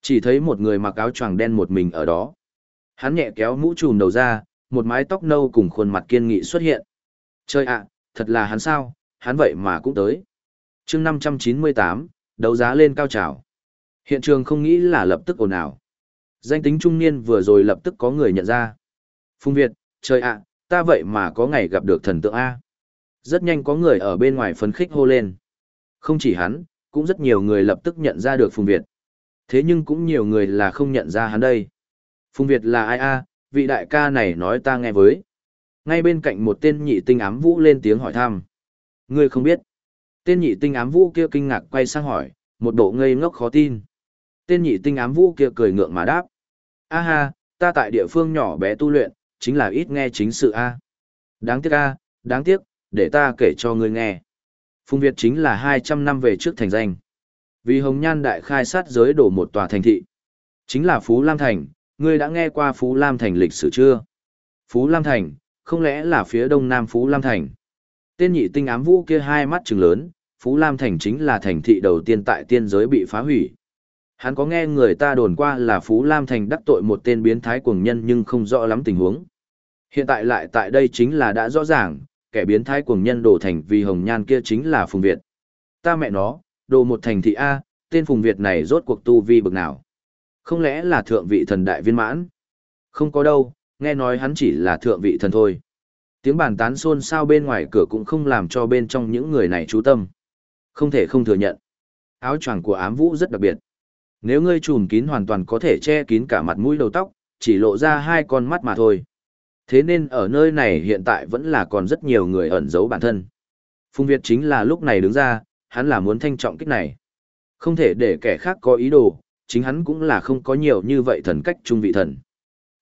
Chỉ thấy một người mặc áo choàng đen một mình ở đó. Hắn nhẹ kéo mũ trùm đầu ra, một mái tóc nâu cùng khuôn mặt kiên nghị xuất hiện. Chơi ạ, thật là hắn sao, hắn vậy mà cũng tới. chương 598, đấu giá lên cao trào. Hiện trường không nghĩ là lập tức ồn ào. Danh tính trung niên vừa rồi lập tức có người nhận ra. Phùng Việt, trời ạ, ta vậy mà có ngày gặp được thần tượng A. Rất nhanh có người ở bên ngoài phấn khích hô lên. Không chỉ hắn, cũng rất nhiều người lập tức nhận ra được Phùng Việt. Thế nhưng cũng nhiều người là không nhận ra hắn đây. Phùng Việt là ai a? vị đại ca này nói ta nghe với. Ngay bên cạnh một tên nhị tinh ám vũ lên tiếng hỏi thăm. Ngươi không biết. Tên nhị tinh ám vũ kia kinh ngạc quay sang hỏi, một độ ngây ngốc khó tin. Tên nhị tinh ám vũ kia cười ngượng mà đáp. A ha, ta tại địa phương nhỏ bé tu luyện, chính là ít nghe chính sự A. Đáng tiếc A, đáng tiếc, để ta kể cho ngươi nghe. Phùng Việt chính là 200 năm về trước thành danh. Vì Hồng Nhan đại khai sát giới đổ một tòa thành thị. Chính là Phú Lam Thành, ngươi đã nghe qua Phú Lam Thành lịch sử chưa? Phú Lam Thành, không lẽ là phía đông nam Phú Lam Thành? Tên nhị tinh ám vũ kia hai mắt trừng lớn, Phú Lam Thành chính là thành thị đầu tiên tại tiên giới bị phá hủy. Hắn có nghe người ta đồn qua là Phú Lam Thành đắc tội một tên biến thái cuồng nhân nhưng không rõ lắm tình huống. Hiện tại lại tại đây chính là đã rõ ràng, kẻ biến thái cuồng nhân đổ thành vì hồng nhan kia chính là Phùng Việt. Ta mẹ nó, đồ một thành thị A, tên Phùng Việt này rốt cuộc tu vi bực nào? Không lẽ là thượng vị thần đại viên mãn? Không có đâu, nghe nói hắn chỉ là thượng vị thần thôi. Tiếng bàn tán xôn xao bên ngoài cửa cũng không làm cho bên trong những người này chú tâm. Không thể không thừa nhận. Áo choàng của ám vũ rất đặc biệt. Nếu ngươi trùm kín hoàn toàn có thể che kín cả mặt mũi đầu tóc, chỉ lộ ra hai con mắt mà thôi. Thế nên ở nơi này hiện tại vẫn là còn rất nhiều người ẩn giấu bản thân. Phùng Việt chính là lúc này đứng ra, hắn là muốn thanh trọng kích này. Không thể để kẻ khác có ý đồ, chính hắn cũng là không có nhiều như vậy thần cách trung vị thần.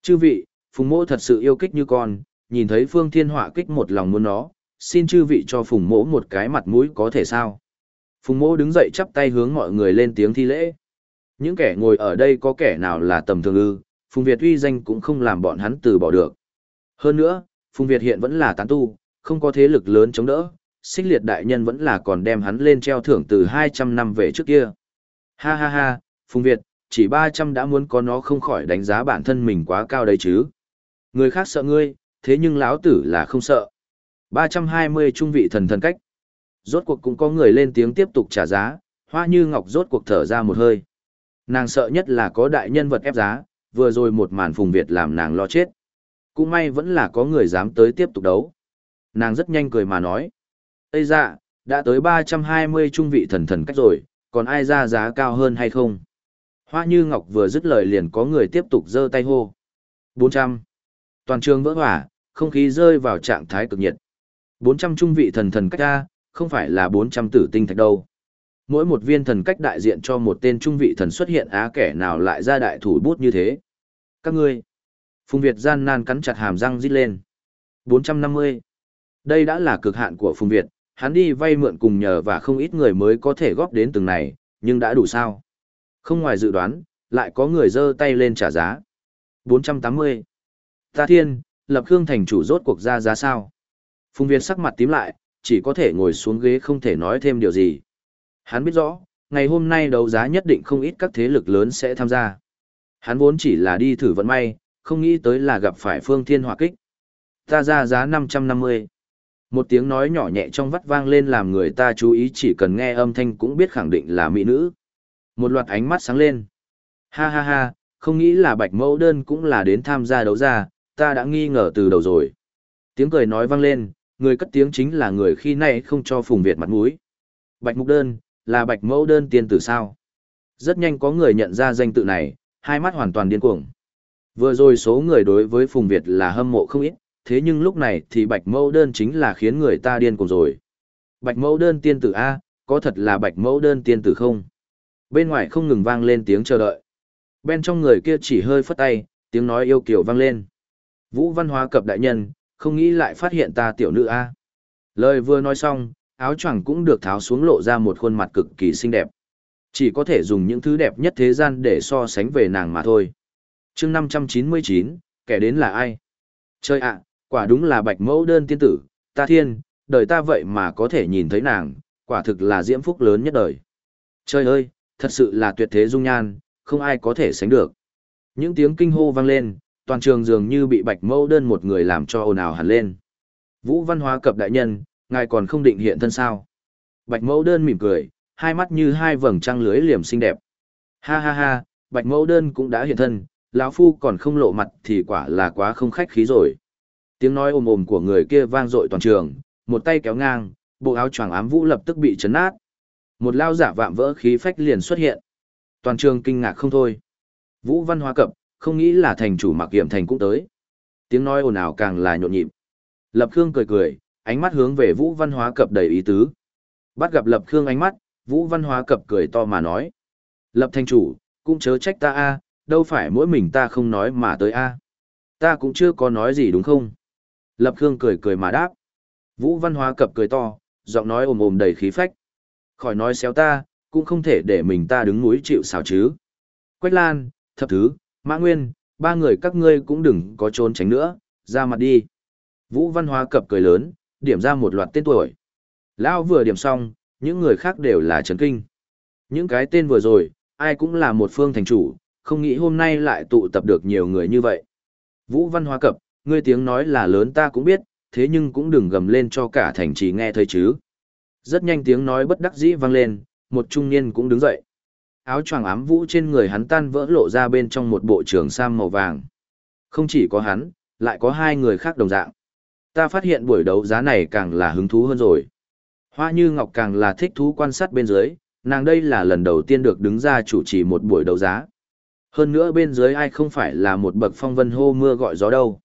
Chư vị, Phùng Mỗ thật sự yêu kích như con, nhìn thấy Phương Thiên Họa kích một lòng muốn nó, xin chư vị cho Phùng Mỗ một cái mặt mũi có thể sao? Phùng Mỗ đứng dậy chắp tay hướng mọi người lên tiếng thi lễ. Những kẻ ngồi ở đây có kẻ nào là tầm thường ư, Phùng Việt uy danh cũng không làm bọn hắn từ bỏ được. Hơn nữa, Phùng Việt hiện vẫn là tán tu, không có thế lực lớn chống đỡ, xích liệt đại nhân vẫn là còn đem hắn lên treo thưởng từ 200 năm về trước kia. Ha ha ha, Phùng Việt, chỉ 300 đã muốn có nó không khỏi đánh giá bản thân mình quá cao đấy chứ. Người khác sợ ngươi, thế nhưng lão tử là không sợ. 320 trung vị thần thần cách. Rốt cuộc cũng có người lên tiếng tiếp tục trả giá, hoa như ngọc rốt cuộc thở ra một hơi. Nàng sợ nhất là có đại nhân vật ép giá, vừa rồi một màn phùng Việt làm nàng lo chết. Cũng may vẫn là có người dám tới tiếp tục đấu. Nàng rất nhanh cười mà nói. Ây dạ, đã tới 320 trung vị thần thần cách rồi, còn ai ra giá cao hơn hay không? Hoa như ngọc vừa dứt lời liền có người tiếp tục giơ tay hô. 400. Toàn trường vỡ hỏa, không khí rơi vào trạng thái cực nhiệt. 400 trung vị thần thần cách ra, không phải là 400 tử tinh thạch đâu. Mỗi một viên thần cách đại diện cho một tên trung vị thần xuất hiện á kẻ nào lại ra đại thủ bút như thế. Các ngươi. Phùng Việt gian nan cắn chặt hàm răng rít lên. 450. Đây đã là cực hạn của Phùng Việt, hắn đi vay mượn cùng nhờ và không ít người mới có thể góp đến từng này, nhưng đã đủ sao. Không ngoài dự đoán, lại có người giơ tay lên trả giá. 480. Ta thiên, lập khương thành chủ rốt cuộc ra giá sao? Phùng Việt sắc mặt tím lại, chỉ có thể ngồi xuống ghế không thể nói thêm điều gì. Hắn biết rõ, ngày hôm nay đấu giá nhất định không ít các thế lực lớn sẽ tham gia. Hắn vốn chỉ là đi thử vận may, không nghĩ tới là gặp phải phương thiên hòa kích. Ta ra giá 550. Một tiếng nói nhỏ nhẹ trong vắt vang lên làm người ta chú ý chỉ cần nghe âm thanh cũng biết khẳng định là mỹ nữ. Một loạt ánh mắt sáng lên. Ha ha ha, không nghĩ là bạch mẫu đơn cũng là đến tham gia đấu giá, ta đã nghi ngờ từ đầu rồi. Tiếng cười nói vang lên, người cất tiếng chính là người khi nay không cho Phùng Việt mặt mũi. Bạch Mục Đơn, là Bạch Mẫu Đơn tiên tử sao? Rất nhanh có người nhận ra danh tự này, hai mắt hoàn toàn điên cuồng. Vừa rồi số người đối với Phùng Việt là hâm mộ không ít, thế nhưng lúc này thì Bạch Mẫu Đơn chính là khiến người ta điên cuồng rồi. Bạch Mẫu Đơn tiên tử A, có thật là Bạch Mẫu Đơn tiên tử không? Bên ngoài không ngừng vang lên tiếng chờ đợi. Bên trong người kia chỉ hơi phất tay, tiếng nói yêu kiều vang lên. Vũ văn hóa cập đại nhân, không nghĩ lại phát hiện ta tiểu nữ A. Lời vừa nói xong, áo choàng cũng được tháo xuống lộ ra một khuôn mặt cực kỳ xinh đẹp. Chỉ có thể dùng những thứ đẹp nhất thế gian để so sánh về nàng mà thôi. chương 599, kẻ đến là ai? Chơi ạ, quả đúng là bạch mẫu đơn tiên tử, ta thiên, đời ta vậy mà có thể nhìn thấy nàng, quả thực là diễm phúc lớn nhất đời. Trời ơi, thật sự là tuyệt thế dung nhan, không ai có thể sánh được. Những tiếng kinh hô vang lên, toàn trường dường như bị bạch mẫu đơn một người làm cho ồn ào hẳn lên. Vũ văn hóa cập đại nhân, ngài còn không định hiện thân sao. Bạch mẫu đơn mỉm cười, hai mắt như hai vầng trăng lưới liềm xinh đẹp. Ha ha ha, bạch mẫu đơn cũng đã hiện thân, lão phu còn không lộ mặt thì quả là quá không khách khí rồi. Tiếng nói ồm ồm của người kia vang dội toàn trường, một tay kéo ngang, bộ áo choàng ám vũ lập tức bị chấn nát. Một lao giả vạm vỡ khí phách liền xuất hiện. Toàn trường kinh ngạc không thôi. Vũ văn hóa cập, không nghĩ là thành chủ mặc kiểm thành cũng tới. Tiếng nói ồn ào càng là nhộn nhịp. Lập Khương cười cười, ánh mắt hướng về Vũ Văn Hóa Cập đầy ý tứ. Bắt gặp Lập Khương ánh mắt, Vũ Văn Hóa Cập cười to mà nói. Lập thành chủ, cũng chớ trách ta a, đâu phải mỗi mình ta không nói mà tới a. Ta cũng chưa có nói gì đúng không? Lập Khương cười cười mà đáp. Vũ Văn Hóa Cập cười to, giọng nói ồm ồm đầy khí phách. Khỏi nói xéo ta, cũng không thể để mình ta đứng núi chịu sao chứ. Quách Lan, thập thứ, Mã Nguyên, ba người các ngươi cũng đừng có trốn tránh nữa, ra mặt đi. Vũ Văn Hóa cập cười lớn, điểm ra một loạt tên tuổi. Lão vừa điểm xong, những người khác đều là chấn kinh. Những cái tên vừa rồi, ai cũng là một phương thành chủ, không nghĩ hôm nay lại tụ tập được nhiều người như vậy. Vũ Văn Hóa cập, ngươi tiếng nói là lớn ta cũng biết, thế nhưng cũng đừng gầm lên cho cả thành trì nghe thấy chứ. Rất nhanh tiếng nói bất đắc dĩ vang lên, một trung niên cũng đứng dậy áo choàng ám vũ trên người hắn tan vỡ lộ ra bên trong một bộ trường sam màu vàng. Không chỉ có hắn, lại có hai người khác đồng dạng. Ta phát hiện buổi đấu giá này càng là hứng thú hơn rồi. Hoa Như Ngọc càng là thích thú quan sát bên dưới, nàng đây là lần đầu tiên được đứng ra chủ trì một buổi đấu giá. Hơn nữa bên dưới ai không phải là một bậc phong vân hô mưa gọi gió đâu.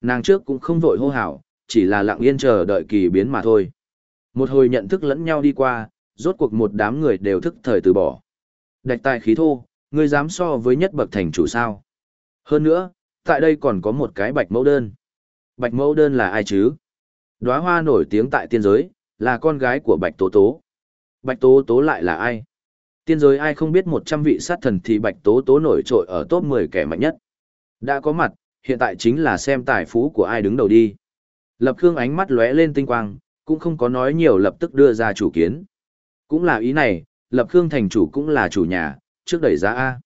Nàng trước cũng không vội hô hào, chỉ là lặng yên chờ đợi kỳ biến mà thôi. Một hồi nhận thức lẫn nhau đi qua, rốt cuộc một đám người đều thức thời từ bỏ. Đạch tài khí thô, ngươi dám so với nhất bậc thành chủ sao. Hơn nữa, tại đây còn có một cái bạch mẫu đơn. Bạch mẫu đơn là ai chứ? Đóa hoa nổi tiếng tại tiên giới, là con gái của bạch tố tố. Bạch tố tố lại là ai? Tiên giới ai không biết một trăm vị sát thần thì bạch tố tố nổi trội ở top mười kẻ mạnh nhất. Đã có mặt, hiện tại chính là xem tài phú của ai đứng đầu đi. Lập Khương ánh mắt lóe lên tinh quang, cũng không có nói nhiều lập tức đưa ra chủ kiến. Cũng là ý này, Lập Khương thành chủ cũng là chủ nhà, trước đẩy giá A.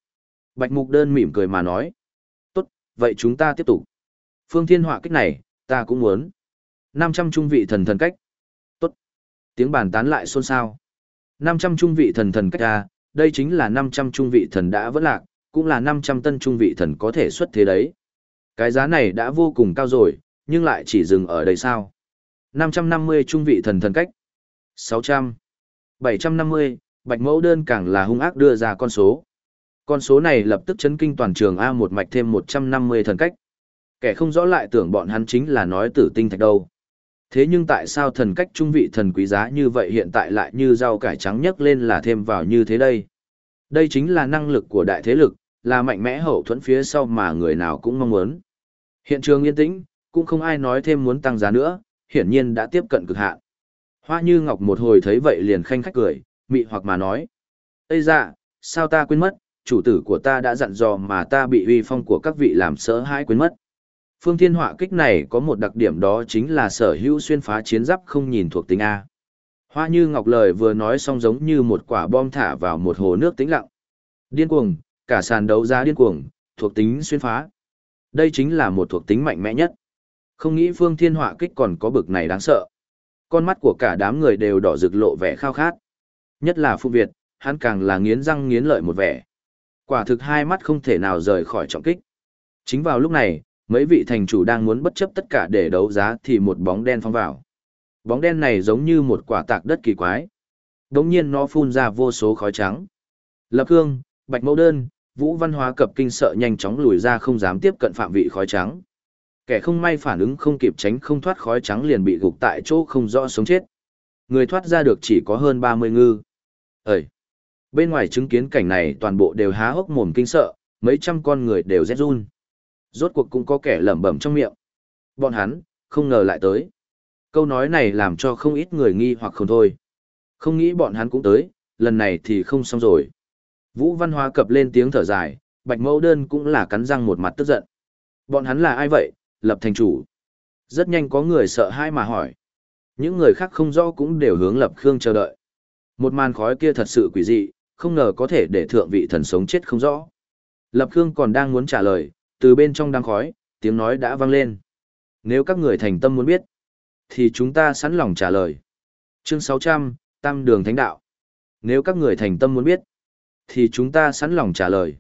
Bạch Mục Đơn mỉm cười mà nói. Tốt, vậy chúng ta tiếp tục. Phương Thiên Họa kích này, ta cũng muốn. 500 trung vị thần thần cách. Tốt. Tiếng bàn tán lại xôn xao. 500 trung vị thần thần cách A, đây chính là 500 trung vị thần đã vỡ lạc, cũng là 500 tân trung vị thần có thể xuất thế đấy. Cái giá này đã vô cùng cao rồi, nhưng lại chỉ dừng ở đây sao. 550 trung vị thần thần cách. 600. 750, bạch mẫu đơn càng là hung ác đưa ra con số. Con số này lập tức chấn kinh toàn trường A một mạch thêm 150 thần cách. Kẻ không rõ lại tưởng bọn hắn chính là nói tử tinh thạch đâu. Thế nhưng tại sao thần cách trung vị thần quý giá như vậy hiện tại lại như rau cải trắng nhấc lên là thêm vào như thế đây? Đây chính là năng lực của đại thế lực, là mạnh mẽ hậu thuẫn phía sau mà người nào cũng mong muốn. Hiện trường yên tĩnh, cũng không ai nói thêm muốn tăng giá nữa, hiển nhiên đã tiếp cận cực hạn. Hoa Như Ngọc một hồi thấy vậy liền khanh khách cười, mị hoặc mà nói. Ây dạ, sao ta quên mất, chủ tử của ta đã dặn dò mà ta bị uy phong của các vị làm sợ hãi quên mất. Phương Thiên Họa kích này có một đặc điểm đó chính là sở hữu xuyên phá chiến giáp không nhìn thuộc tính A. Hoa Như Ngọc lời vừa nói xong giống như một quả bom thả vào một hồ nước tĩnh lặng. Điên cuồng, cả sàn đấu giá điên cuồng, thuộc tính xuyên phá. Đây chính là một thuộc tính mạnh mẽ nhất. Không nghĩ Phương Thiên Họa kích còn có bực này đáng sợ. Con mắt của cả đám người đều đỏ rực lộ vẻ khao khát. Nhất là Phụ Việt, hắn càng là nghiến răng nghiến lợi một vẻ. Quả thực hai mắt không thể nào rời khỏi trọng kích. Chính vào lúc này, mấy vị thành chủ đang muốn bất chấp tất cả để đấu giá thì một bóng đen phong vào. Bóng đen này giống như một quả tạc đất kỳ quái. Đống nhiên nó phun ra vô số khói trắng. Lập Hương, Bạch Mẫu Đơn, Vũ Văn Hóa cập kinh sợ nhanh chóng lùi ra không dám tiếp cận phạm vị khói trắng. Kẻ không may phản ứng không kịp tránh không thoát khói trắng liền bị gục tại chỗ không rõ sống chết. Người thoát ra được chỉ có hơn 30 ngư. Ơi! Bên ngoài chứng kiến cảnh này toàn bộ đều há hốc mồm kinh sợ, mấy trăm con người đều rét run. Rốt cuộc cũng có kẻ lẩm bẩm trong miệng. Bọn hắn, không ngờ lại tới. Câu nói này làm cho không ít người nghi hoặc không thôi. Không nghĩ bọn hắn cũng tới, lần này thì không xong rồi. Vũ Văn Hoa cập lên tiếng thở dài, Bạch Mẫu Đơn cũng là cắn răng một mặt tức giận. Bọn hắn là ai vậy, lập thành chủ? Rất nhanh có người sợ hai mà hỏi. Những người khác không rõ cũng đều hướng lập Khương chờ đợi. Một màn khói kia thật sự quỷ dị, không ngờ có thể để thượng vị thần sống chết không rõ. Lập Khương còn đang muốn trả lời, từ bên trong đang khói, tiếng nói đã vang lên. Nếu các người thành tâm muốn biết, thì chúng ta sẵn lòng trả lời. Chương 600, Tam Đường Thánh Đạo. Nếu các người thành tâm muốn biết, thì chúng ta sẵn lòng trả lời.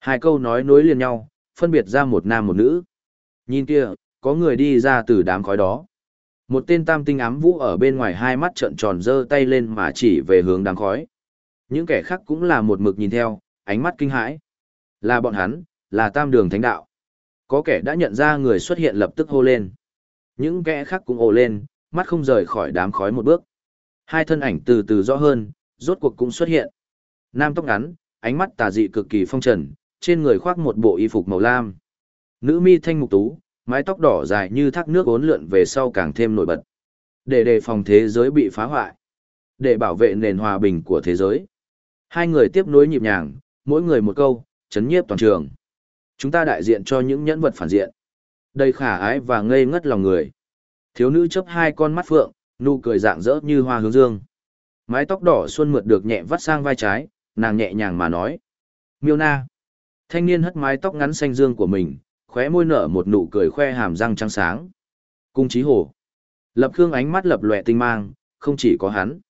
Hai câu nói nối liền nhau, phân biệt ra một nam một nữ. Nhìn kia, có người đi ra từ đám khói đó. Một tên tam tinh ám vũ ở bên ngoài hai mắt trợn tròn dơ tay lên mà chỉ về hướng đám khói. Những kẻ khác cũng là một mực nhìn theo, ánh mắt kinh hãi. Là bọn hắn, là tam đường thánh đạo. Có kẻ đã nhận ra người xuất hiện lập tức hô lên. Những kẻ khác cũng ồ lên, mắt không rời khỏi đám khói một bước. Hai thân ảnh từ từ rõ hơn, rốt cuộc cũng xuất hiện. Nam tóc ngắn, ánh mắt tà dị cực kỳ phong trần, trên người khoác một bộ y phục màu lam. Nữ mi thanh mục tú, mái tóc đỏ dài như thác nước ốn lượn về sau càng thêm nổi bật. Để đề phòng thế giới bị phá hoại. Để bảo vệ nền hòa bình của thế giới. Hai người tiếp nối nhịp nhàng, mỗi người một câu, chấn nhiếp toàn trường. Chúng ta đại diện cho những nhẫn vật phản diện. Đầy khả ái và ngây ngất lòng người. Thiếu nữ chấp hai con mắt phượng, nụ cười dạng dỡ như hoa hướng dương. Mái tóc đỏ xuân mượt được nhẹ vắt sang vai trái, nàng nhẹ nhàng mà nói. Miêu na. Thanh niên hất mái tóc ngắn xanh dương của mình, khóe môi nở một nụ cười khoe hàm răng trắng sáng. Cung trí hồ. Lập khương ánh mắt lập lòe tinh mang, không chỉ có hắn.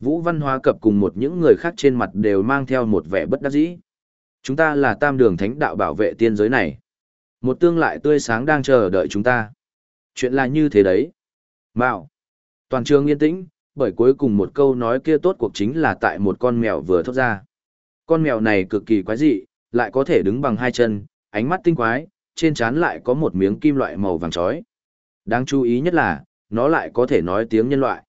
Vũ Văn Hoa cập cùng một những người khác trên mặt đều mang theo một vẻ bất đắc dĩ. Chúng ta là tam đường thánh đạo bảo vệ tiên giới này. Một tương lại tươi sáng đang chờ đợi chúng ta. Chuyện là như thế đấy. Mạo. Toàn trường yên tĩnh, bởi cuối cùng một câu nói kia tốt cuộc chính là tại một con mèo vừa thốt ra. Con mèo này cực kỳ quái dị, lại có thể đứng bằng hai chân, ánh mắt tinh quái, trên trán lại có một miếng kim loại màu vàng chói. Đáng chú ý nhất là, nó lại có thể nói tiếng nhân loại.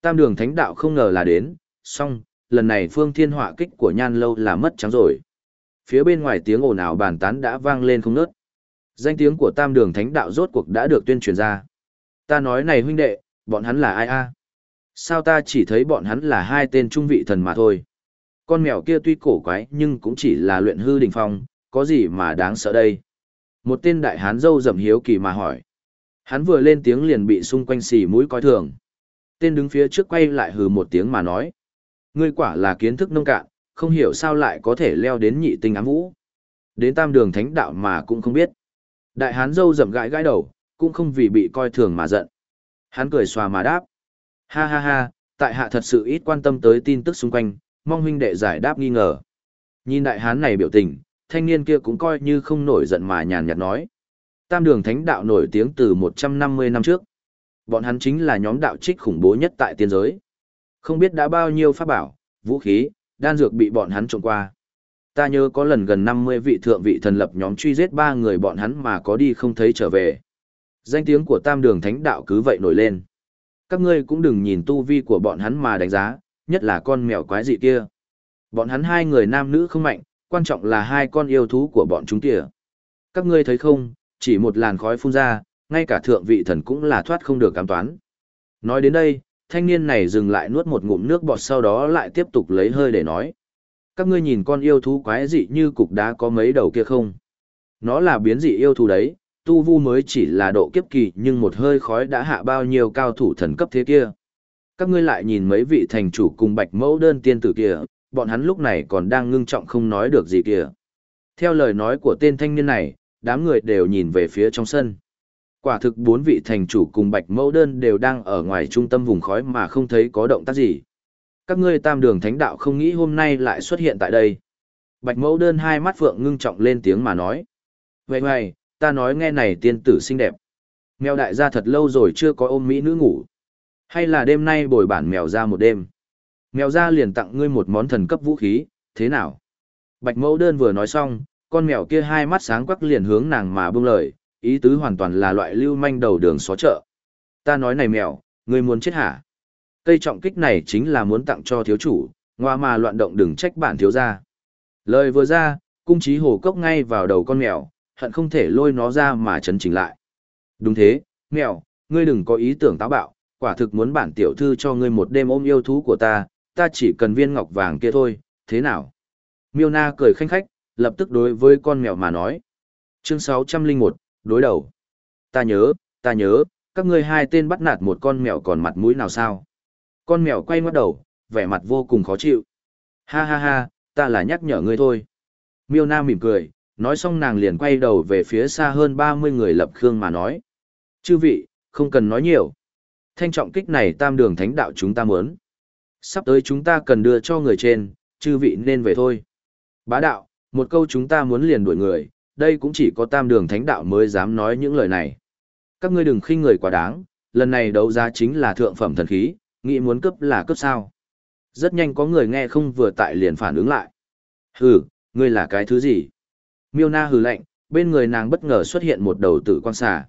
Tam đường thánh đạo không ngờ là đến, song, lần này phương thiên họa kích của nhan lâu là mất trắng rồi. Phía bên ngoài tiếng ồn ào bàn tán đã vang lên không nớt. Danh tiếng của tam đường thánh đạo rốt cuộc đã được tuyên truyền ra. Ta nói này huynh đệ, bọn hắn là ai a? Sao ta chỉ thấy bọn hắn là hai tên trung vị thần mà thôi. Con mèo kia tuy cổ quái nhưng cũng chỉ là luyện hư đỉnh phong, có gì mà đáng sợ đây. Một tên đại hán dâu rậm hiếu kỳ mà hỏi. Hắn vừa lên tiếng liền bị xung quanh xì mũi coi thường. Tên đứng phía trước quay lại hừ một tiếng mà nói. Ngươi quả là kiến thức nông cạn, không hiểu sao lại có thể leo đến nhị tinh ám vũ. Đến tam đường thánh đạo mà cũng không biết. Đại hán dâu rậm gãi gãi đầu, cũng không vì bị coi thường mà giận. Hắn cười xòa mà đáp. Ha ha ha, tại hạ thật sự ít quan tâm tới tin tức xung quanh, mong huynh đệ giải đáp nghi ngờ. Nhìn đại hán này biểu tình, thanh niên kia cũng coi như không nổi giận mà nhàn nhạt nói. Tam đường thánh đạo nổi tiếng từ 150 năm trước. Bọn hắn chính là nhóm đạo trích khủng bố nhất tại tiên giới. Không biết đã bao nhiêu pháp bảo, vũ khí, đan dược bị bọn hắn trộm qua. Ta nhớ có lần gần 50 vị thượng vị thần lập nhóm truy giết ba người bọn hắn mà có đi không thấy trở về. Danh tiếng của tam đường thánh đạo cứ vậy nổi lên. Các ngươi cũng đừng nhìn tu vi của bọn hắn mà đánh giá, nhất là con mèo quái dị kia. Bọn hắn hai người nam nữ không mạnh, quan trọng là hai con yêu thú của bọn chúng kìa. Các ngươi thấy không, chỉ một làn khói phun ra, ngay cả thượng vị thần cũng là thoát không được cám toán. Nói đến đây, thanh niên này dừng lại nuốt một ngụm nước bọt sau đó lại tiếp tục lấy hơi để nói. Các ngươi nhìn con yêu thú quái dị như cục đá có mấy đầu kia không? Nó là biến dị yêu thú đấy, tu vu mới chỉ là độ kiếp kỳ nhưng một hơi khói đã hạ bao nhiêu cao thủ thần cấp thế kia. Các ngươi lại nhìn mấy vị thành chủ cùng bạch mẫu đơn tiên tử kia, bọn hắn lúc này còn đang ngưng trọng không nói được gì kìa. Theo lời nói của tên thanh niên này, đám người đều nhìn về phía trong sân. Quả thực bốn vị thành chủ cùng bạch mẫu đơn đều đang ở ngoài trung tâm vùng khói mà không thấy có động tác gì. Các ngươi tam đường thánh đạo không nghĩ hôm nay lại xuất hiện tại đây. Bạch mẫu đơn hai mắt phượng ngưng trọng lên tiếng mà nói. Vậy vậy, ta nói nghe này tiên tử xinh đẹp. Mèo đại gia thật lâu rồi chưa có ôm mỹ nữ ngủ. Hay là đêm nay bồi bản mèo ra một đêm. Mèo ra liền tặng ngươi một món thần cấp vũ khí, thế nào? Bạch mẫu đơn vừa nói xong, con mèo kia hai mắt sáng quắc liền hướng nàng mà bưng lời, ý tứ hoàn toàn là loại lưu manh đầu đường xó chợ. Ta nói này mèo, ngươi muốn chết hả? Cây trọng kích này chính là muốn tặng cho thiếu chủ, ngoa mà loạn động đừng trách bản thiếu gia. Lời vừa ra, cung trí hồ cốc ngay vào đầu con mèo, hận không thể lôi nó ra mà chấn chỉnh lại. Đúng thế, mèo, ngươi đừng có ý tưởng táo bạo, quả thực muốn bản tiểu thư cho ngươi một đêm ôm yêu thú của ta, ta chỉ cần viên ngọc vàng kia thôi, thế nào? Miêu Na cười khanh khách, lập tức đối với con mèo mà nói. Chương 601, đối đầu. Ta nhớ, ta nhớ, các ngươi hai tên bắt nạt một con mèo còn mặt mũi nào sao? Con mèo quay ngoắt đầu, vẻ mặt vô cùng khó chịu. Ha ha ha, ta là nhắc nhở ngươi thôi. Miêu Na mỉm cười, nói xong nàng liền quay đầu về phía xa hơn 30 người lập khương mà nói. Chư vị, không cần nói nhiều. Thanh trọng kích này tam đường thánh đạo chúng ta muốn. Sắp tới chúng ta cần đưa cho người trên, chư vị nên về thôi. Bá đạo, một câu chúng ta muốn liền đuổi người, đây cũng chỉ có tam đường thánh đạo mới dám nói những lời này. Các ngươi đừng khinh người quá đáng, lần này đấu giá chính là thượng phẩm thần khí, nghĩ muốn cấp là cấp sao. Rất nhanh có người nghe không vừa tại liền phản ứng lại. Hừ, ngươi là cái thứ gì? Miêu Na hừ lạnh, bên người nàng bất ngờ xuất hiện một đầu tử quang xà.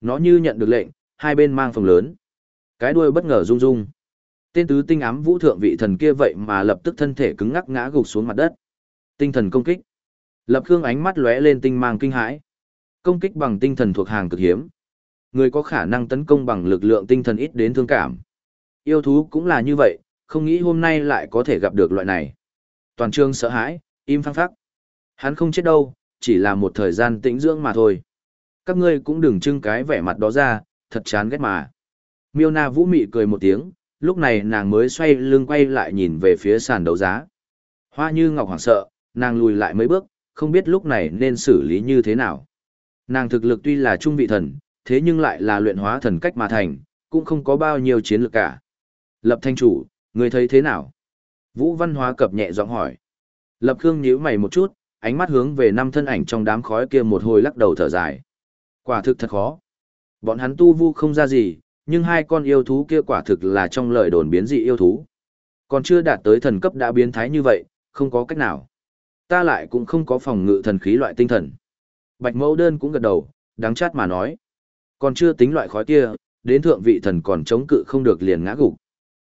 Nó như nhận được lệnh, hai bên mang phòng lớn. Cái đuôi bất ngờ rung rung. Tên tứ tinh ám vũ thượng vị thần kia vậy mà lập tức thân thể cứng ngắc ngã gục xuống mặt đất. Tinh thần công kích. Lập Khương ánh mắt lóe lên tinh mang kinh hãi. Công kích bằng tinh thần thuộc hàng cực hiếm. Người có khả năng tấn công bằng lực lượng tinh thần ít đến thương cảm. Yêu thú cũng là như vậy, không nghĩ hôm nay lại có thể gặp được loại này. Toàn trường sợ hãi, im phăng phắc. Hắn không chết đâu, chỉ là một thời gian tĩnh dưỡng mà thôi. Các ngươi cũng đừng trưng cái vẻ mặt đó ra, thật chán ghét mà. Miêu Na vũ mị cười một tiếng, lúc này nàng mới xoay lưng quay lại nhìn về phía sàn đấu giá. Hoa như ngọc hoảng sợ, nàng lùi lại mấy bước, không biết lúc này nên xử lý như thế nào. Nàng thực lực tuy là trung vị thần, thế nhưng lại là luyện hóa thần cách mà thành, cũng không có bao nhiêu chiến lược cả. Lập thanh chủ, người thấy thế nào? Vũ văn hóa cập nhẹ giọng hỏi. Lập Khương nhíu mày một chút, ánh mắt hướng về năm thân ảnh trong đám khói kia một hồi lắc đầu thở dài. Quả thực thật khó. Bọn hắn tu vu không ra gì, nhưng hai con yêu thú kia quả thực là trong lời đồn biến dị yêu thú. Còn chưa đạt tới thần cấp đã biến thái như vậy, không có cách nào. Ta lại cũng không có phòng ngự thần khí loại tinh thần. Bạch mẫu đơn cũng gật đầu, đáng chát mà nói. Còn chưa tính loại khói kia, đến thượng vị thần còn chống cự không được liền ngã gục.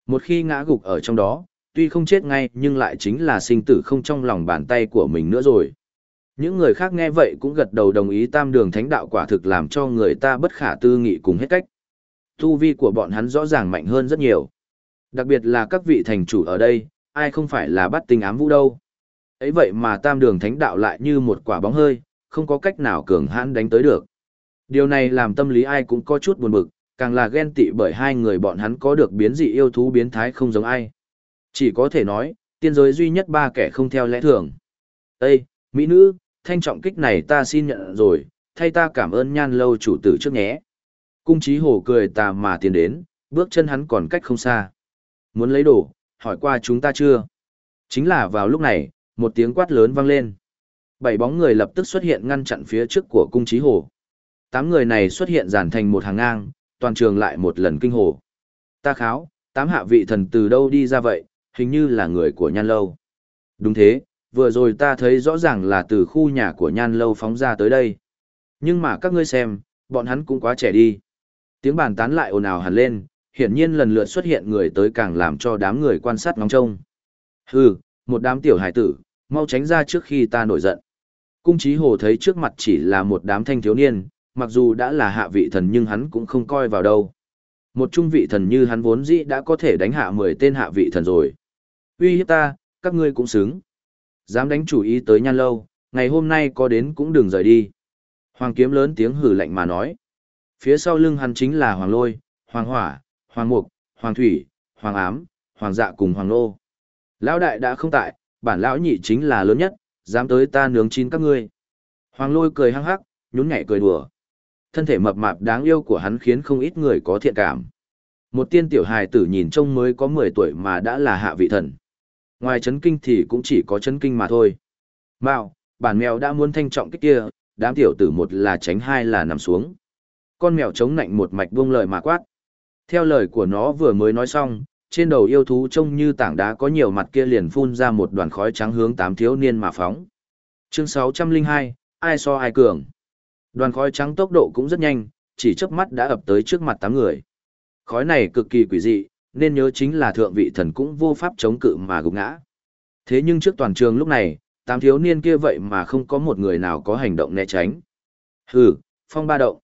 Một khi ngã gục ở trong đó, tuy không chết ngay nhưng lại chính là sinh tử không trong lòng bàn tay của mình nữa rồi. Những người khác nghe vậy cũng gật đầu đồng ý tam đường thánh đạo quả thực làm cho người ta bất khả tư nghị cùng hết cách. Tu vi của bọn hắn rõ ràng mạnh hơn rất nhiều. Đặc biệt là các vị thành chủ ở đây, ai không phải là bắt tinh ám vũ đâu. ấy vậy mà tam đường thánh đạo lại như một quả bóng hơi, không có cách nào cường hãn đánh tới được. Điều này làm tâm lý ai cũng có chút buồn bực, càng là ghen tị bởi hai người bọn hắn có được biến dị yêu thú biến thái không giống ai. Chỉ có thể nói, tiên giới duy nhất ba kẻ không theo lẽ thường. Ê, mỹ nữ, thanh trọng kích này ta xin nhận rồi, thay ta cảm ơn nhan lâu chủ tử trước nhé. Cung trí hồ cười tà mà tiến đến, bước chân hắn còn cách không xa. Muốn lấy đồ, hỏi qua chúng ta chưa? Chính là vào lúc này, một tiếng quát lớn vang lên. Bảy bóng người lập tức xuất hiện ngăn chặn phía trước của cung trí hồ. Tám người này xuất hiện giản thành một hàng ngang, toàn trường lại một lần kinh hồ. Ta kháo, tám hạ vị thần từ đâu đi ra vậy, hình như là người của nhan lâu. Đúng thế, vừa rồi ta thấy rõ ràng là từ khu nhà của nhan lâu phóng ra tới đây. Nhưng mà các ngươi xem, bọn hắn cũng quá trẻ đi. Tiếng bàn tán lại ồn ào hẳn lên, hiển nhiên lần lượt xuất hiện người tới càng làm cho đám người quan sát ngóng trông. Hừ, một đám tiểu hải tử, mau tránh ra trước khi ta nổi giận. Cung trí hồ thấy trước mặt chỉ là một đám thanh thiếu niên, mặc dù đã là hạ vị thần nhưng hắn cũng không coi vào đâu. Một trung vị thần như hắn vốn dĩ đã có thể đánh hạ 10 tên hạ vị thần rồi. Uy hiếp ta, các ngươi cũng xứng. Dám đánh chủ ý tới nhan lâu, ngày hôm nay có đến cũng đừng rời đi. Hoàng kiếm lớn tiếng hử lạnh mà nói. Phía sau lưng hắn chính là Hoàng Lôi, Hoàng Hỏa, Hoàng Mục, Hoàng Thủy, Hoàng Ám, Hoàng Dạ cùng Hoàng Nô. Lão đại đã không tại, bản lão nhị chính là lớn nhất, dám tới ta nướng chín các ngươi. Hoàng Lôi cười hăng hắc, nhún nhảy cười đùa. Thân thể mập mạp đáng yêu của hắn khiến không ít người có thiện cảm. Một tiên tiểu hài tử nhìn trông mới có 10 tuổi mà đã là hạ vị thần. Ngoài chấn kinh thì cũng chỉ có chấn kinh mà thôi. Mạo, bản mèo đã muốn thanh trọng cái kia, đám tiểu tử một là tránh hai là nằm xuống. Con mèo chống nạnh một mạch buông lời mà quát. Theo lời của nó vừa mới nói xong, trên đầu yêu thú trông như tảng đá có nhiều mặt kia liền phun ra một đoàn khói trắng hướng tám thiếu niên mà phóng. Chương 602, ai so ai cường. Đoàn khói trắng tốc độ cũng rất nhanh, chỉ chớp mắt đã ập tới trước mặt tám người. Khói này cực kỳ quỷ dị, nên nhớ chính là thượng vị thần cũng vô pháp chống cự mà gục ngã. Thế nhưng trước toàn trường lúc này, tám thiếu niên kia vậy mà không có một người nào có hành động né tránh. Hừ, phong ba động.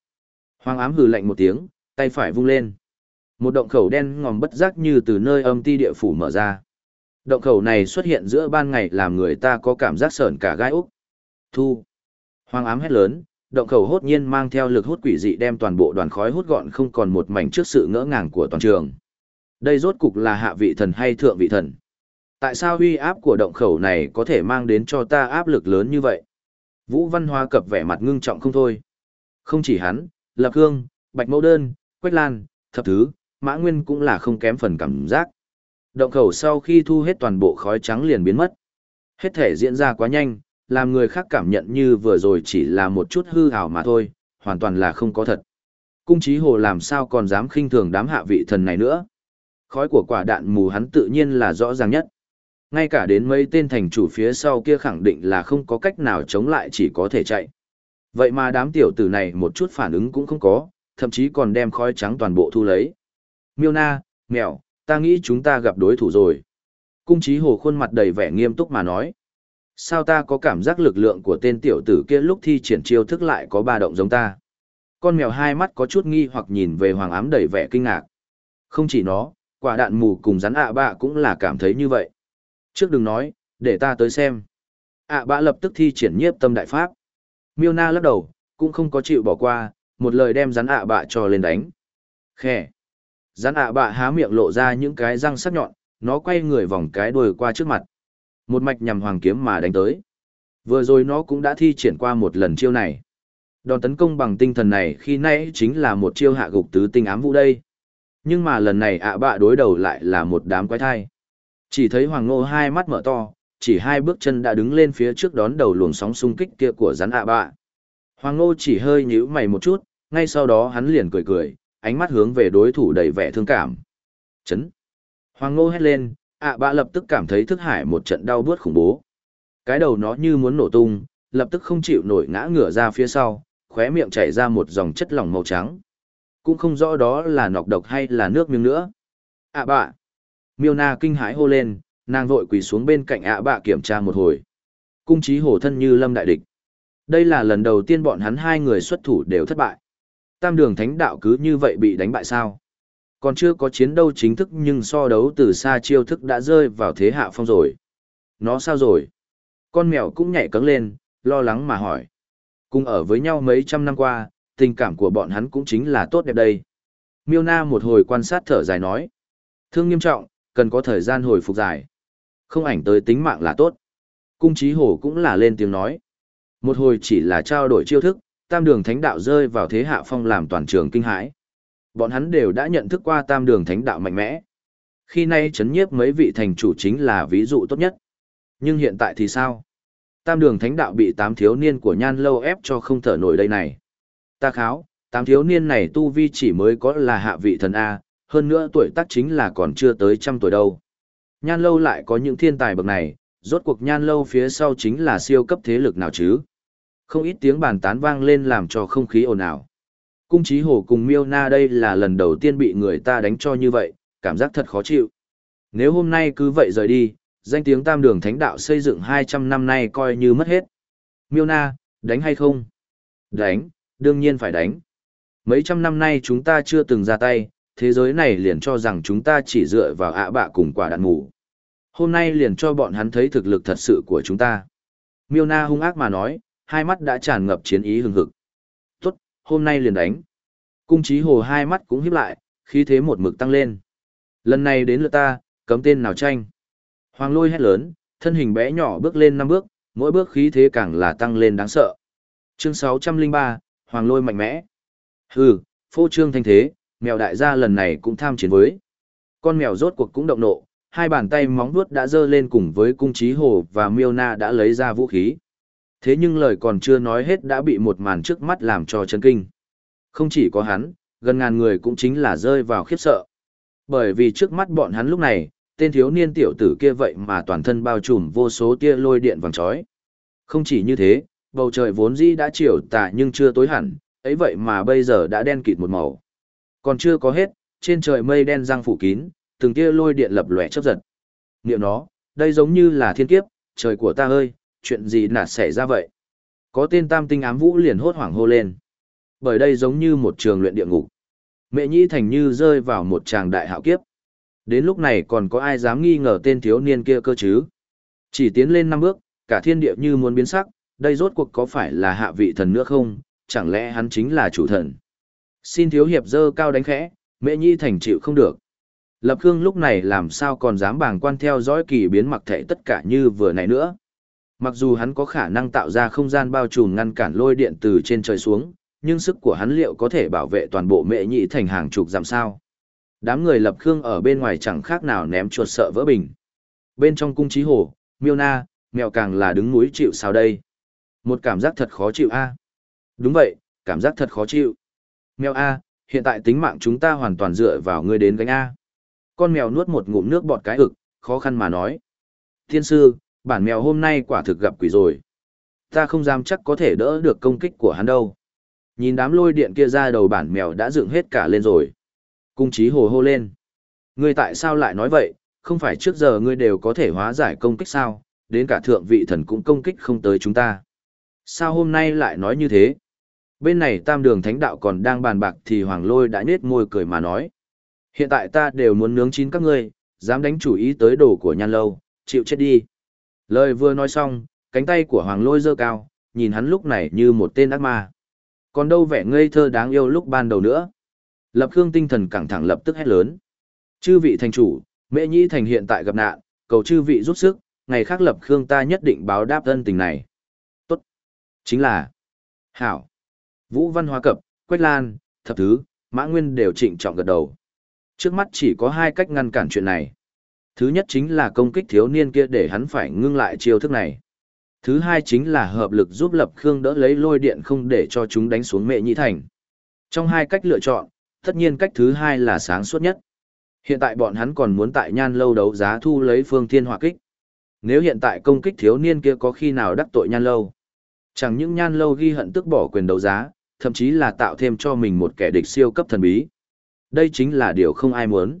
Hoàng ám hừ lạnh một tiếng, tay phải vung lên. Một động khẩu đen ngòm bất giác như từ nơi âm ti địa phủ mở ra. Động khẩu này xuất hiện giữa ban ngày làm người ta có cảm giác sởn cả gai úc. Thu. Hoàng ám hét lớn, động khẩu hốt nhiên mang theo lực hút quỷ dị đem toàn bộ đoàn khói hút gọn không còn một mảnh trước sự ngỡ ngàng của toàn trường. Đây rốt cục là hạ vị thần hay thượng vị thần? Tại sao uy áp của động khẩu này có thể mang đến cho ta áp lực lớn như vậy? Vũ Văn Hoa cập vẻ mặt ngưng trọng không thôi. Không chỉ hắn, Lập Hương, Bạch Mẫu Đơn, Quách Lan, Thập Thứ, Mã Nguyên cũng là không kém phần cảm giác. Động khẩu sau khi thu hết toàn bộ khói trắng liền biến mất. Hết thể diễn ra quá nhanh, làm người khác cảm nhận như vừa rồi chỉ là một chút hư ảo mà thôi, hoàn toàn là không có thật. Cung trí hồ làm sao còn dám khinh thường đám hạ vị thần này nữa. Khói của quả đạn mù hắn tự nhiên là rõ ràng nhất. Ngay cả đến mấy tên thành chủ phía sau kia khẳng định là không có cách nào chống lại chỉ có thể chạy. Vậy mà đám tiểu tử này một chút phản ứng cũng không có, thậm chí còn đem khói trắng toàn bộ thu lấy. Miêu na, mèo, ta nghĩ chúng ta gặp đối thủ rồi. Cung trí hồ khuôn mặt đầy vẻ nghiêm túc mà nói. Sao ta có cảm giác lực lượng của tên tiểu tử kia lúc thi triển chiêu thức lại có ba động giống ta? Con mèo hai mắt có chút nghi hoặc nhìn về hoàng ám đầy vẻ kinh ngạc. Không chỉ nó, quả đạn mù cùng rắn ạ bạ cũng là cảm thấy như vậy. Trước đừng nói, để ta tới xem. ạ bạ lập tức thi triển nhiếp tâm đại pháp. Miêu na lắc đầu, cũng không có chịu bỏ qua, một lời đem rắn ạ bạ cho lên đánh. Khẽ. Rắn ạ bạ há miệng lộ ra những cái răng sắc nhọn, nó quay người vòng cái đuôi qua trước mặt. Một mạch nhằm hoàng kiếm mà đánh tới. Vừa rồi nó cũng đã thi triển qua một lần chiêu này. Đòn tấn công bằng tinh thần này khi nãy chính là một chiêu hạ gục tứ tinh ám vũ đây. Nhưng mà lần này ạ bạ đối đầu lại là một đám quái thai. Chỉ thấy Hoàng Ngô hai mắt mở to, chỉ hai bước chân đã đứng lên phía trước đón đầu luồng sóng xung kích kia của rắn ạ bạ. Hoàng Ngô chỉ hơi nhíu mày một chút, ngay sau đó hắn liền cười cười, ánh mắt hướng về đối thủ đầy vẻ thương cảm. Chấn! Hoàng Ngô hét lên, ạ bạ lập tức cảm thấy thức hải một trận đau buốt khủng bố. Cái đầu nó như muốn nổ tung, lập tức không chịu nổi ngã ngửa ra phía sau, khóe miệng chảy ra một dòng chất lỏng màu trắng. Cũng không rõ đó là nọc độc hay là nước miếng nữa. ạ bạ! Miêu na kinh hãi hô lên, nàng vội quỳ xuống bên cạnh ạ bạ kiểm tra một hồi. Cung trí hổ thân như lâm đại địch. Đây là lần đầu tiên bọn hắn hai người xuất thủ đều thất bại. Tam đường thánh đạo cứ như vậy bị đánh bại sao? Còn chưa có chiến đấu chính thức nhưng so đấu từ xa chiêu thức đã rơi vào thế hạ phong rồi. Nó sao rồi? Con mèo cũng nhảy cấng lên, lo lắng mà hỏi. Cùng ở với nhau mấy trăm năm qua, tình cảm của bọn hắn cũng chính là tốt đẹp đây. Miêu Na một hồi quan sát thở dài nói. Thương nghiêm trọng, cần có thời gian hồi phục dài. Không ảnh tới tính mạng là tốt. Cung trí hổ cũng là lên tiếng nói. Một hồi chỉ là trao đổi chiêu thức, tam đường thánh đạo rơi vào thế hạ phong làm toàn trường kinh hãi. Bọn hắn đều đã nhận thức qua tam đường thánh đạo mạnh mẽ. Khi nay chấn nhiếp mấy vị thành chủ chính là ví dụ tốt nhất. Nhưng hiện tại thì sao? Tam đường thánh đạo bị tám thiếu niên của nhan lâu ép cho không thở nổi đây này. Ta kháo, tám thiếu niên này tu vi chỉ mới có là hạ vị thần A, hơn nữa tuổi tác chính là còn chưa tới trăm tuổi đâu. Nhan lâu lại có những thiên tài bậc này, rốt cuộc nhan lâu phía sau chính là siêu cấp thế lực nào chứ. Không ít tiếng bàn tán vang lên làm cho không khí ồn ào. Cung trí hổ cùng miêu na đây là lần đầu tiên bị người ta đánh cho như vậy, cảm giác thật khó chịu. Nếu hôm nay cứ vậy rời đi, danh tiếng tam đường thánh đạo xây dựng 200 năm nay coi như mất hết. Miêu na, đánh hay không? Đánh, đương nhiên phải đánh. Mấy trăm năm nay chúng ta chưa từng ra tay, thế giới này liền cho rằng chúng ta chỉ dựa vào ạ bạ cùng quả đạn mù. Hôm nay liền cho bọn hắn thấy thực lực thật sự của chúng ta. Miêu Na hung ác mà nói, hai mắt đã tràn ngập chiến ý hừng hực. Tốt, hôm nay liền đánh. Cung trí hồ hai mắt cũng híp lại, khí thế một mực tăng lên. Lần này đến lượt ta, cấm tên nào tranh. Hoàng lôi hét lớn, thân hình bé nhỏ bước lên năm bước, mỗi bước khí thế càng là tăng lên đáng sợ. Chương 603, Hoàng lôi mạnh mẽ. Hừ, phô trương thanh thế, mèo đại gia lần này cũng tham chiến với. Con mèo rốt cuộc cũng động nộ, hai bàn tay móng vuốt đã giơ lên cùng với cung trí hồ và miêu na đã lấy ra vũ khí. Thế nhưng lời còn chưa nói hết đã bị một màn trước mắt làm cho chấn kinh. Không chỉ có hắn, gần ngàn người cũng chính là rơi vào khiếp sợ. Bởi vì trước mắt bọn hắn lúc này, tên thiếu niên tiểu tử kia vậy mà toàn thân bao trùm vô số tia lôi điện vàng chói. Không chỉ như thế, bầu trời vốn dĩ đã chiều tà nhưng chưa tối hẳn, ấy vậy mà bây giờ đã đen kịt một màu. Còn chưa có hết, trên trời mây đen răng phủ kín, từng tia lôi điện lập lòe chớp giật. Niệm nó, đây giống như là thiên kiếp, trời của ta ơi, chuyện gì nạt xảy ra vậy? Có tên tam tinh ám vũ liền hốt hoảng hô lên. Bởi đây giống như một trường luyện địa ngục. Mẹ nhĩ thành như rơi vào một tràng đại hạo kiếp. Đến lúc này còn có ai dám nghi ngờ tên thiếu niên kia cơ chứ? Chỉ tiến lên năm bước, cả thiên địa như muốn biến sắc, đây rốt cuộc có phải là hạ vị thần nữa không? Chẳng lẽ hắn chính là chủ thần? Xin thiếu hiệp dơ cao đánh khẽ, mẹ nhi thành chịu không được. Lập Khương lúc này làm sao còn dám bàng quan theo dõi kỳ biến mặc thể tất cả như vừa nãy nữa. Mặc dù hắn có khả năng tạo ra không gian bao trùm ngăn cản lôi điện từ trên trời xuống, nhưng sức của hắn liệu có thể bảo vệ toàn bộ mẹ nhị thành hàng chục dặm sao. Đám người lập khương ở bên ngoài chẳng khác nào ném chuột sợ vỡ bình. Bên trong cung trí hồ, miêu na, mèo càng là đứng núi chịu sao đây. Một cảm giác thật khó chịu a. Đúng vậy, cảm giác thật khó chịu. Mèo a, hiện tại tính mạng chúng ta hoàn toàn dựa vào ngươi đến gánh a. Con mèo nuốt một ngụm nước bọt cái ực, khó khăn mà nói. Thiên sư, bản mèo hôm nay quả thực gặp quỷ rồi. Ta không dám chắc có thể đỡ được công kích của hắn đâu. Nhìn đám lôi điện kia ra đầu bản mèo đã dựng hết cả lên rồi. Cung trí hồ hô lên. Ngươi tại sao lại nói vậy, không phải trước giờ ngươi đều có thể hóa giải công kích sao, đến cả thượng vị thần cũng công kích không tới chúng ta. Sao hôm nay lại nói như thế? Bên này tam đường thánh đạo còn đang bàn bạc thì hoàng lôi đã nết môi cười mà nói. Hiện tại ta đều muốn nướng chín các ngươi, dám đánh chủ ý tới đồ của nhan lâu, chịu chết đi. Lời vừa nói xong, cánh tay của hoàng lôi giơ cao, nhìn hắn lúc này như một tên ác ma. Còn đâu vẻ ngây thơ đáng yêu lúc ban đầu nữa. Lập Khương tinh thần căng thẳng lập tức hét lớn. Chư vị thành chủ, mẹ nhĩ thành hiện tại gặp nạn, cầu chư vị giúp sức, ngày khác Lập Khương ta nhất định báo đáp ân tình này. Tốt. Chính là. Hảo. Vũ Văn Hoa Cập, Quách Lan, Thập Thứ, Mã Nguyên đều trịnh trọng gật đầu. Trước mắt chỉ có hai cách ngăn cản chuyện này. Thứ nhất chính là công kích thiếu niên kia để hắn phải ngưng lại chiêu thức này. Thứ hai chính là hợp lực giúp Lập Khương đỡ lấy lôi điện không để cho chúng đánh xuống mẹ nhị thành. Trong hai cách lựa chọn, tất nhiên cách thứ hai là sáng suốt nhất. Hiện tại bọn hắn còn muốn tại nhan lâu đấu giá thu lấy phương thiên hỏa kích. Nếu hiện tại công kích thiếu niên kia có khi nào đắc tội nhan lâu. Chẳng những nhan lâu ghi hận tức bỏ quyền đấu giá, thậm chí là tạo thêm cho mình một kẻ địch siêu cấp thần bí. Đây chính là điều không ai muốn.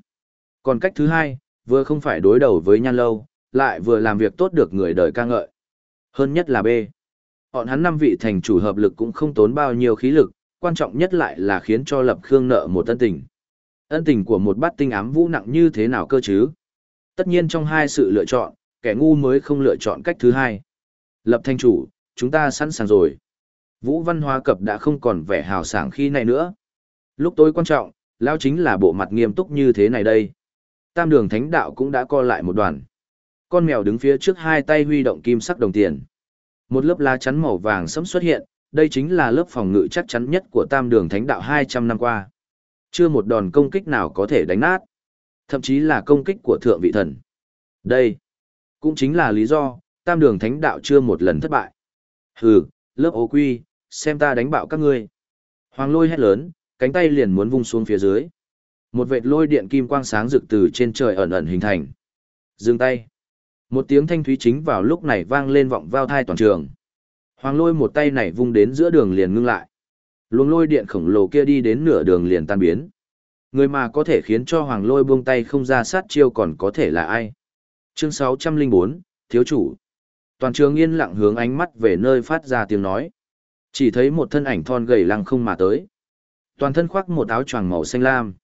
Còn cách thứ hai, vừa không phải đối đầu với nhan lâu, lại vừa làm việc tốt được người đời ca ngợi. Hơn nhất là B. Bọn hắn năm vị thành chủ hợp lực cũng không tốn bao nhiêu khí lực, quan trọng nhất lại là khiến cho Lập Khương nợ một ân tình. Ân tình của một bát tinh ám vũ nặng như thế nào cơ chứ? Tất nhiên trong hai sự lựa chọn, kẻ ngu mới không lựa chọn cách thứ hai. Lập thành chủ, chúng ta sẵn sàng rồi. Vũ văn hoa cập đã không còn vẻ hào sảng khi này nữa. Lúc tối quan trọng, lao chính là bộ mặt nghiêm túc như thế này đây. Tam đường thánh đạo cũng đã co lại một đoàn. Con mèo đứng phía trước hai tay huy động kim sắc đồng tiền. Một lớp lá chắn màu vàng sẫm xuất hiện, đây chính là lớp phòng ngự chắc chắn nhất của tam đường thánh đạo 200 năm qua. Chưa một đòn công kích nào có thể đánh nát. Thậm chí là công kích của thượng vị thần. Đây, cũng chính là lý do, tam đường thánh đạo chưa một lần thất bại. Hừ, lớp ô quy, xem ta đánh bạo các ngươi. Hoàng lôi hét lớn, cánh tay liền muốn vung xuống phía dưới. Một vệt lôi điện kim quang sáng rực từ trên trời ẩn ẩn hình thành. Dừng tay. Một tiếng thanh thúy chính vào lúc này vang lên vọng vào thai toàn trường. Hoàng lôi một tay này vung đến giữa đường liền ngưng lại. Luồng lôi điện khổng lồ kia đi đến nửa đường liền tan biến. Người mà có thể khiến cho hoàng lôi buông tay không ra sát chiêu còn có thể là ai? Chương 604, Thiếu chủ. Toàn trường yên lặng hướng ánh mắt về nơi phát ra tiếng nói. Chỉ thấy một thân ảnh thon gầy lăng không mà tới. Toàn thân khoác một áo choàng màu xanh lam.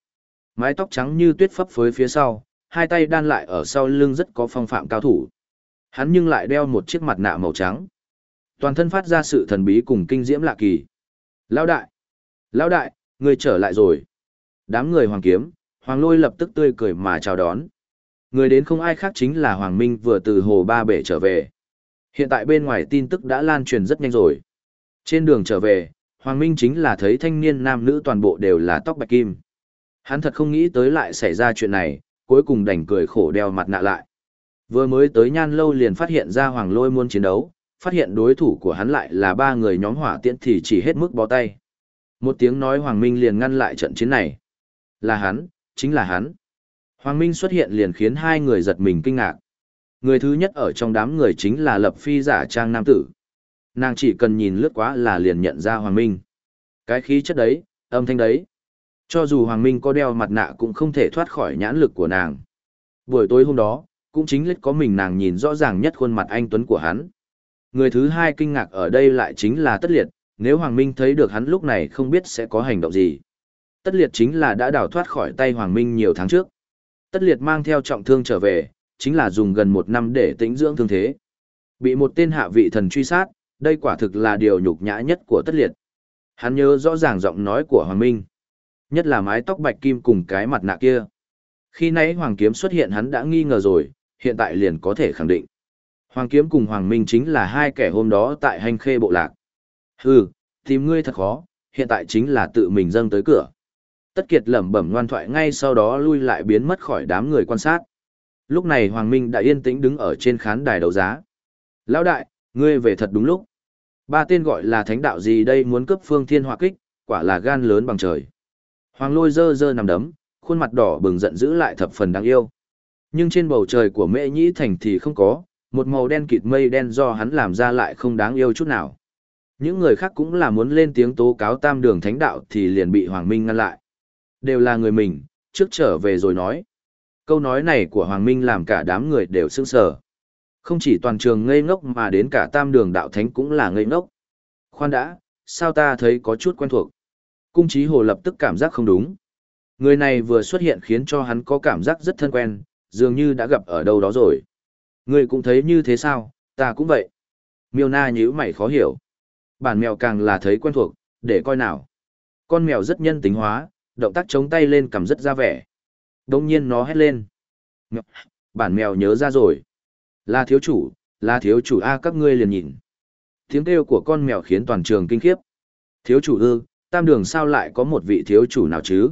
Mái tóc trắng như tuyết phấp phới phía sau, hai tay đan lại ở sau lưng rất có phong phạm cao thủ. Hắn nhưng lại đeo một chiếc mặt nạ màu trắng. Toàn thân phát ra sự thần bí cùng kinh diễm lạ kỳ. Lão đại! Lão đại, người trở lại rồi. Đám người hoàng kiếm, hoàng lôi lập tức tươi cười mà chào đón. Người đến không ai khác chính là Hoàng Minh vừa từ hồ ba bể trở về. Hiện tại bên ngoài tin tức đã lan truyền rất nhanh rồi. Trên đường trở về, Hoàng Minh chính là thấy thanh niên nam nữ toàn bộ đều là tóc bạch kim. Hắn thật không nghĩ tới lại xảy ra chuyện này, cuối cùng đành cười khổ đeo mặt nạ lại. Vừa mới tới nhan lâu liền phát hiện ra Hoàng Lôi muốn chiến đấu, phát hiện đối thủ của hắn lại là ba người nhóm hỏa tiễn thì chỉ hết mức bó tay. Một tiếng nói Hoàng Minh liền ngăn lại trận chiến này. Là hắn, chính là hắn. Hoàng Minh xuất hiện liền khiến hai người giật mình kinh ngạc. Người thứ nhất ở trong đám người chính là lập phi giả trang nam tử. Nàng chỉ cần nhìn lướt quá là liền nhận ra Hoàng Minh. Cái khí chất đấy, âm thanh đấy. Cho dù Hoàng Minh có đeo mặt nạ cũng không thể thoát khỏi nhãn lực của nàng. Buổi tối hôm đó, cũng chính lít có mình nàng nhìn rõ ràng nhất khuôn mặt anh Tuấn của hắn. Người thứ hai kinh ngạc ở đây lại chính là Tất Liệt, nếu Hoàng Minh thấy được hắn lúc này không biết sẽ có hành động gì. Tất Liệt chính là đã đào thoát khỏi tay Hoàng Minh nhiều tháng trước. Tất Liệt mang theo trọng thương trở về, chính là dùng gần một năm để tĩnh dưỡng thương thế. Bị một tên hạ vị thần truy sát, đây quả thực là điều nhục nhã nhất của Tất Liệt. Hắn nhớ rõ ràng giọng nói của Hoàng Minh. Nhất là mái tóc bạch kim cùng cái mặt nạ kia. Khi nãy Hoàng Kiếm xuất hiện hắn đã nghi ngờ rồi, hiện tại liền có thể khẳng định. Hoàng Kiếm cùng Hoàng Minh chính là hai kẻ hôm đó tại hành khê bộ lạc. Hừ, tìm ngươi thật khó, hiện tại chính là tự mình dâng tới cửa. Tất Kiệt lẩm bẩm ngoan thoại ngay sau đó lui lại biến mất khỏi đám người quan sát. Lúc này Hoàng Minh đã yên tĩnh đứng ở trên khán đài đấu giá. Lão đại, ngươi về thật đúng lúc. Ba tên gọi là thánh đạo gì đây muốn cướp phương thiên hỏa kích, quả là gan lớn bằng trời. Hoàng lôi dơ dơ nằm đấm, khuôn mặt đỏ bừng giận dữ lại thập phần đáng yêu. Nhưng trên bầu trời của mễ nhĩ thành thì không có, một màu đen kịt mây đen do hắn làm ra lại không đáng yêu chút nào. Những người khác cũng là muốn lên tiếng tố cáo tam đường thánh đạo thì liền bị Hoàng Minh ngăn lại. Đều là người mình, trước trở về rồi nói. Câu nói này của Hoàng Minh làm cả đám người đều sững sờ. Không chỉ toàn trường ngây ngốc mà đến cả tam đường đạo thánh cũng là ngây ngốc. Khoan đã, sao ta thấy có chút quen thuộc. Cung trí hồ lập tức cảm giác không đúng. Người này vừa xuất hiện khiến cho hắn có cảm giác rất thân quen, dường như đã gặp ở đâu đó rồi. Người cũng thấy như thế sao, ta cũng vậy. Miêu na nhíu mày khó hiểu. Bản mèo càng là thấy quen thuộc, để coi nào. Con mèo rất nhân tính hóa, động tác chống tay lên cầm rất ra vẻ. Đông nhiên nó hét lên. Bản mèo nhớ ra rồi. Là thiếu chủ, là thiếu chủ A các ngươi liền nhìn. Tiếng kêu của con mèo khiến toàn trường kinh khiếp. Thiếu chủ ư, tam đường sao lại có một vị thiếu chủ nào chứ?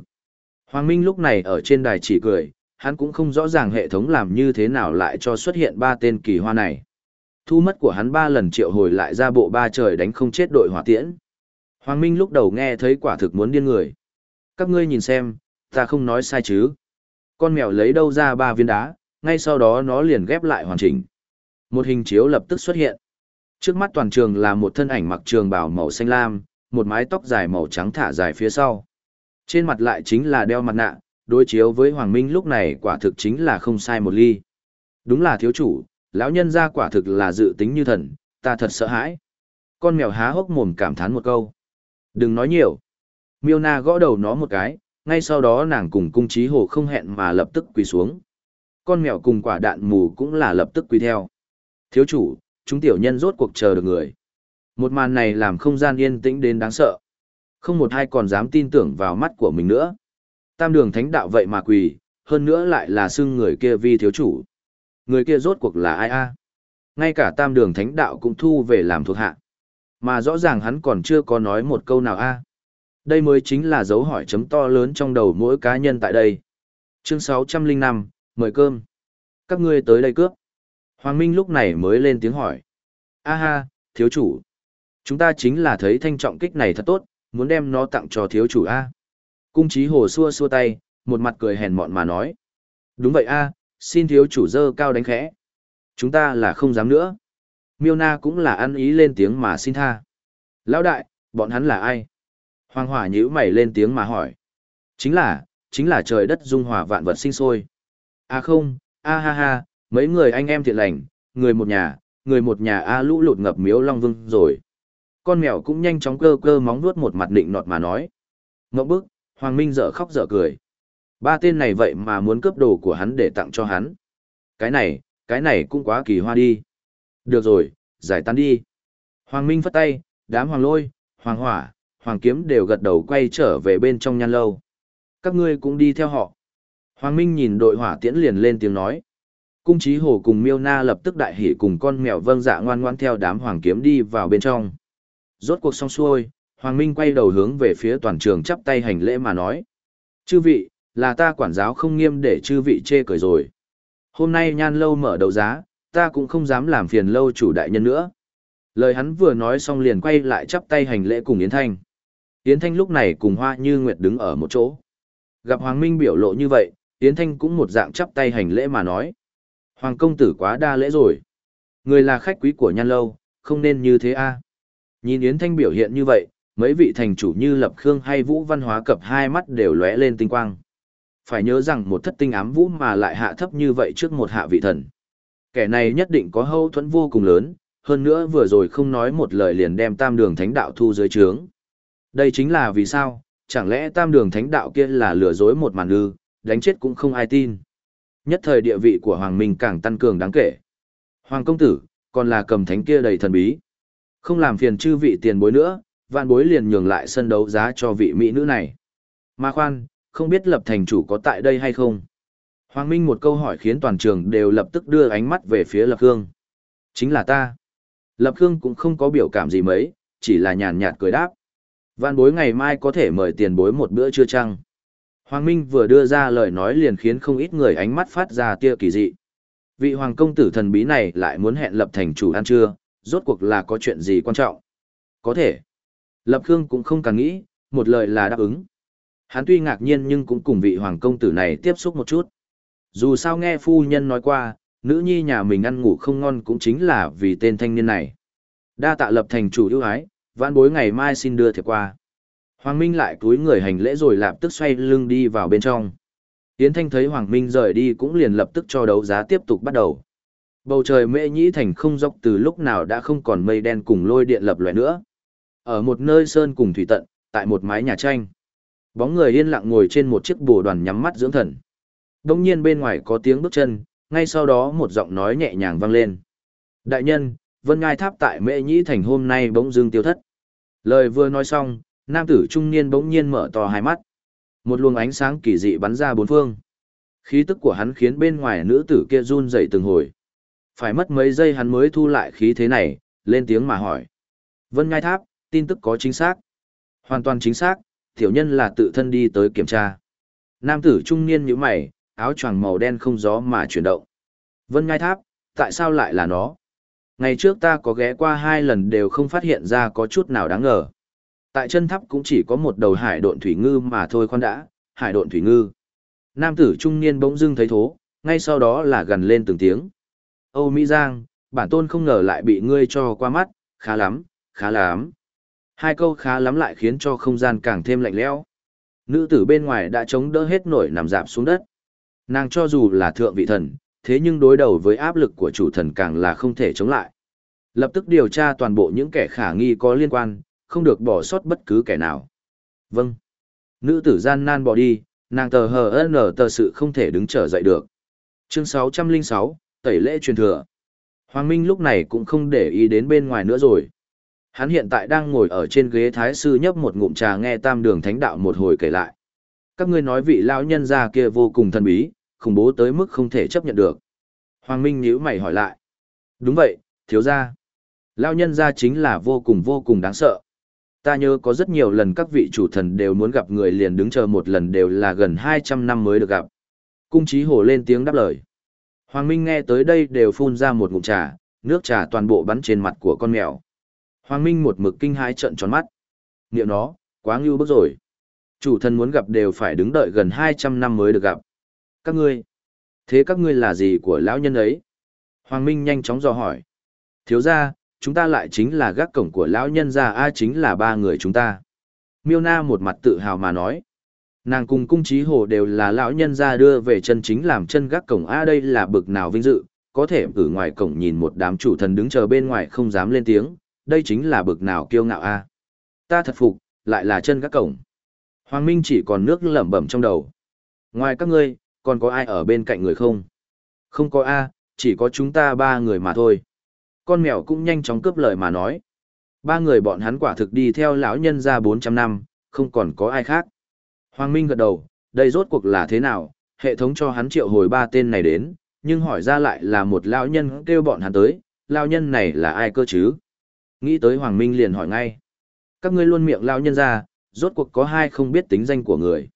Hoàng Minh lúc này ở trên đài chỉ cười, hắn cũng không rõ ràng hệ thống làm như thế nào lại cho xuất hiện ba tên kỳ hoa này. Thu mất của hắn ba lần triệu hồi lại ra bộ ba trời đánh không chết đội hỏa tiễn. Hoàng Minh lúc đầu nghe thấy quả thực muốn điên người. Các ngươi nhìn xem, ta không nói sai chứ. Con mèo lấy đâu ra ba viên đá, ngay sau đó nó liền ghép lại hoàn chỉnh. Một hình chiếu lập tức xuất hiện. Trước mắt toàn trường là một thân ảnh mặc trường bào màu xanh lam, một mái tóc dài màu trắng thả dài phía sau. Trên mặt lại chính là đeo mặt nạ, đối chiếu với Hoàng Minh lúc này quả thực chính là không sai một ly. Đúng là thiếu chủ, lão nhân ra quả thực là dự tính như thần, ta thật sợ hãi. Con mèo há hốc mồm cảm thán một câu. Đừng nói nhiều. Miêu Na gõ đầu nó một cái, ngay sau đó nàng cùng cung trí hồ không hẹn mà lập tức quỳ xuống. Con mèo cùng quả đạn mù cũng là lập tức quỳ theo. Thiếu chủ, chúng tiểu nhân rốt cuộc chờ được người. Một màn này làm không gian yên tĩnh đến đáng sợ. Không một ai còn dám tin tưởng vào mắt của mình nữa. Tam đường thánh đạo vậy mà quỳ, hơn nữa lại là xưng người kia vi thiếu chủ. Người kia rốt cuộc là ai a? Ngay cả tam đường thánh đạo cũng thu về làm thuộc hạ. Mà rõ ràng hắn còn chưa có nói một câu nào a. Đây mới chính là dấu hỏi chấm to lớn trong đầu mỗi cá nhân tại đây. Chương 605, mời cơm. Các ngươi tới đây cướp. Hoàng Minh lúc này mới lên tiếng hỏi. A ha, thiếu chủ. Chúng ta chính là thấy thanh trọng kích này thật tốt, muốn đem nó tặng cho thiếu chủ A. Cung trí hồ xua xua tay, một mặt cười hèn mọn mà nói. Đúng vậy A, xin thiếu chủ dơ cao đánh khẽ. Chúng ta là không dám nữa. Miêu Na cũng là ăn ý lên tiếng mà xin tha. Lão đại, bọn hắn là ai? Hoàng hỏa nhữ mày lên tiếng mà hỏi. Chính là, chính là trời đất dung hòa vạn vật sinh sôi. À không, a ha ha, mấy người anh em thiện lành, người một nhà, người một nhà a lũ lụt ngập miếu long vương rồi. Con mèo cũng nhanh chóng cơ cơ móng nuốt một mặt định nọt mà nói. Ngậm bức, Hoàng Minh dở khóc dở cười. Ba tên này vậy mà muốn cướp đồ của hắn để tặng cho hắn. Cái này, cái này cũng quá kỳ hoa đi. Được rồi, giải tán đi. Hoàng Minh phất tay, đám hoàng lôi, hoàng hỏa, hoàng kiếm đều gật đầu quay trở về bên trong nhan lâu. Các ngươi cũng đi theo họ. Hoàng Minh nhìn đội hỏa tiễn liền lên tiếng nói. Cung trí hồ cùng miêu na lập tức đại hỉ cùng con mèo vâng dạ ngoan ngoan theo đám hoàng kiếm đi vào bên trong. Rốt cuộc xong xuôi, Hoàng Minh quay đầu hướng về phía toàn trường chắp tay hành lễ mà nói. Chư vị, là ta quản giáo không nghiêm để chư vị chê cười rồi. Hôm nay nhan lâu mở đấu giá, ta cũng không dám làm phiền lâu chủ đại nhân nữa. Lời hắn vừa nói xong liền quay lại chắp tay hành lễ cùng Yến Thanh. Yến Thanh lúc này cùng Hoa Như Nguyệt đứng ở một chỗ. Gặp Hoàng Minh biểu lộ như vậy, Yến Thanh cũng một dạng chắp tay hành lễ mà nói. Hoàng công tử quá đa lễ rồi. Người là khách quý của nhan lâu, không nên như thế a. Nhìn Yến Thanh biểu hiện như vậy, mấy vị thành chủ như Lập Khương hay Vũ Văn Hóa cập hai mắt đều lóe lên tinh quang. Phải nhớ rằng một thất tinh ám vũ mà lại hạ thấp như vậy trước một hạ vị thần. Kẻ này nhất định có hâu thuẫn vô cùng lớn, hơn nữa vừa rồi không nói một lời liền đem tam đường thánh đạo thu dưới trướng. Đây chính là vì sao, chẳng lẽ tam đường thánh đạo kia là lừa dối một màn ư, đánh chết cũng không ai tin. Nhất thời địa vị của Hoàng Minh càng tăng cường đáng kể. Hoàng công tử, còn là cầm thánh kia đầy thần bí. Không làm phiền chư vị tiền bối nữa, vạn bối liền nhường lại sân đấu giá cho vị mỹ nữ này. Mà khoan, không biết lập thành chủ có tại đây hay không? Hoàng Minh một câu hỏi khiến toàn trường đều lập tức đưa ánh mắt về phía Lập Khương. Chính là ta. Lập Khương cũng không có biểu cảm gì mấy, chỉ là nhàn nhạt cười đáp. Vạn bối ngày mai có thể mời tiền bối một bữa trưa chăng? Hoàng Minh vừa đưa ra lời nói liền khiến không ít người ánh mắt phát ra tia kỳ dị. Vị hoàng công tử thần bí này lại muốn hẹn lập thành chủ ăn trưa, rốt cuộc là có chuyện gì quan trọng? Có thể. Lập Khương cũng không càng nghĩ, một lời là đáp ứng. Hắn tuy ngạc nhiên nhưng cũng cùng vị hoàng công tử này tiếp xúc một chút. Dù sao nghe phu nhân nói qua, nữ nhi nhà mình ăn ngủ không ngon cũng chính là vì tên thanh niên này. Đa tạ lập thành chủ ưu ái, vãn bối ngày mai xin đưa thiệp qua. Hoàng Minh lại túi người hành lễ rồi lạp tức xoay lưng đi vào bên trong. Yến Thanh thấy Hoàng Minh rời đi cũng liền lập tức cho đấu giá tiếp tục bắt đầu. Bầu trời mễ nhĩ thành không dốc từ lúc nào đã không còn mây đen cùng lôi điện lập lòe nữa. Ở một nơi sơn cùng thủy tận, tại một mái nhà tranh. Bóng người yên lặng ngồi trên một chiếc bồ đoàn nhắm mắt dưỡng thần. Đông nhiên bên ngoài có tiếng bước chân, ngay sau đó một giọng nói nhẹ nhàng vang lên. Đại nhân, vân ngai tháp tại mễ nhĩ thành hôm nay bỗng dưng tiêu thất. Lời vừa nói xong, nam tử trung niên bỗng nhiên mở to hai mắt. Một luồng ánh sáng kỳ dị bắn ra bốn phương. Khí tức của hắn khiến bên ngoài nữ tử kia run rẩy từng hồi. Phải mất mấy giây hắn mới thu lại khí thế này, lên tiếng mà hỏi. Vân ngai tháp, tin tức có chính xác. Hoàn toàn chính xác, tiểu nhân là tự thân đi tới kiểm tra. Nam tử trung niên như mày, áo choàng màu đen không gió mà chuyển động. Vân ngai tháp, tại sao lại là nó? Ngày trước ta có ghé qua hai lần đều không phát hiện ra có chút nào đáng ngờ. Tại chân tháp cũng chỉ có một đầu hải độn thủy ngư mà thôi khoan đã, hải độn thủy ngư. Nam tử trung niên bỗng dưng thấy thố, ngay sau đó là gần lên từng tiếng. Âu Mỹ Giang, bản tôn không ngờ lại bị ngươi cho qua mắt, khá lắm, khá lắm. Hai câu khá lắm lại khiến cho không gian càng thêm lạnh lẽo. Nữ tử bên ngoài đã chống đỡ hết nổi nằm dạp xuống đất. Nàng cho dù là thượng vị thần, thế nhưng đối đầu với áp lực của chủ thần càng là không thể chống lại. Lập tức điều tra toàn bộ những kẻ khả nghi có liên quan, không được bỏ sót bất cứ kẻ nào. Vâng. Nữ tử gian nan bỏ đi, nàng tờ hờ nở tờ sự không thể đứng trở dậy được. Chương 606, Tẩy lễ truyền thừa. Hoàng Minh lúc này cũng không để ý đến bên ngoài nữa rồi. Hắn hiện tại đang ngồi ở trên ghế thái sư nhấp một ngụm trà nghe tam đường thánh đạo một hồi kể lại. Các ngươi nói vị lão nhân gia kia vô cùng thần bí, khủng bố tới mức không thể chấp nhận được. Hoàng Minh nhíu mày hỏi lại. Đúng vậy, thiếu gia. Lão nhân gia chính là vô cùng vô cùng đáng sợ. Ta nhớ có rất nhiều lần các vị chủ thần đều muốn gặp người liền đứng chờ một lần đều là gần 200 năm mới được gặp. Cung trí hổ lên tiếng đáp lời. Hoàng Minh nghe tới đây đều phun ra một ngụm trà, nước trà toàn bộ bắn trên mặt của con mèo. Hoàng Minh một mực kinh hãi trợn tròn mắt. Niệm nó, quá ngưu bức rồi. Chủ thần muốn gặp đều phải đứng đợi gần 200 năm mới được gặp. Các ngươi, thế các ngươi là gì của lão nhân ấy? Hoàng Minh nhanh chóng dò hỏi. Thiếu ra, chúng ta lại chính là gác cổng của lão nhân gia A chính là ba người chúng ta. Miêu Na một mặt tự hào mà nói. Nàng cùng cung trí hồ đều là lão nhân gia đưa về chân chính làm chân gác cổng A đây là bực nào vinh dự, có thể ở ngoài cổng nhìn một đám chủ thần đứng chờ bên ngoài không dám lên tiếng, đây chính là bực nào kiêu ngạo A. Ta thật phục, lại là chân gác cổng. Hoàng Minh chỉ còn nước lẩm bẩm trong đầu. Ngoài các ngươi, còn có ai ở bên cạnh người không? Không có A, chỉ có chúng ta ba người mà thôi. Con mèo cũng nhanh chóng cướp lời mà nói. Ba người bọn hắn quả thực đi theo lão nhân ra 400 năm, không còn có ai khác. Hoàng Minh gật đầu, đây rốt cuộc là thế nào, hệ thống cho hắn triệu hồi ba tên này đến, nhưng hỏi ra lại là một lão nhân kêu bọn hắn tới, lão nhân này là ai cơ chứ? Nghĩ tới Hoàng Minh liền hỏi ngay. Các ngươi luôn miệng lão nhân ra, rốt cuộc có hai không biết tính danh của người.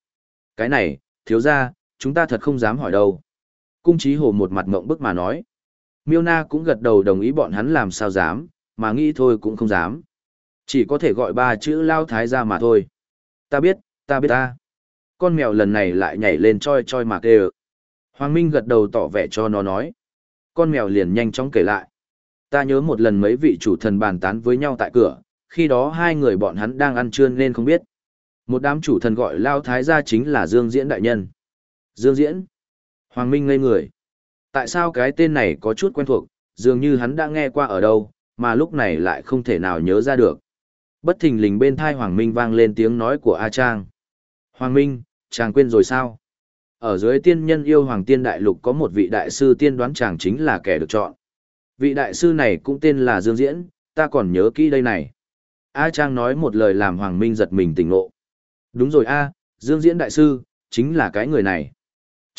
Cái này, thiếu ra, chúng ta thật không dám hỏi đâu. Cung trí hồ một mặt mộng bức mà nói. Miêu Na cũng gật đầu đồng ý bọn hắn làm sao dám, mà nghĩ thôi cũng không dám. Chỉ có thể gọi ba chữ lao thái ra mà thôi. Ta biết, ta biết ta. Con mèo lần này lại nhảy lên choi choi mà kêu. Hoàng Minh gật đầu tỏ vẻ cho nó nói. Con mèo liền nhanh chóng kể lại. Ta nhớ một lần mấy vị chủ thần bàn tán với nhau tại cửa, khi đó hai người bọn hắn đang ăn trưa nên không biết. Một đám chủ thần gọi lao thái gia chính là Dương Diễn đại nhân. Dương Diễn. Hoàng Minh ngây người. Tại sao cái tên này có chút quen thuộc, dường như hắn đã nghe qua ở đâu, mà lúc này lại không thể nào nhớ ra được. Bất thình lình bên thai Hoàng Minh vang lên tiếng nói của A Trang. Hoàng Minh, chàng quên rồi sao? Ở dưới tiên nhân yêu Hoàng Tiên Đại Lục có một vị đại sư tiên đoán chàng chính là kẻ được chọn. Vị đại sư này cũng tên là Dương Diễn, ta còn nhớ kỹ đây này. A Trang nói một lời làm Hoàng Minh giật mình tỉnh ngộ. Đúng rồi A, Dương Diễn đại sư, chính là cái người này.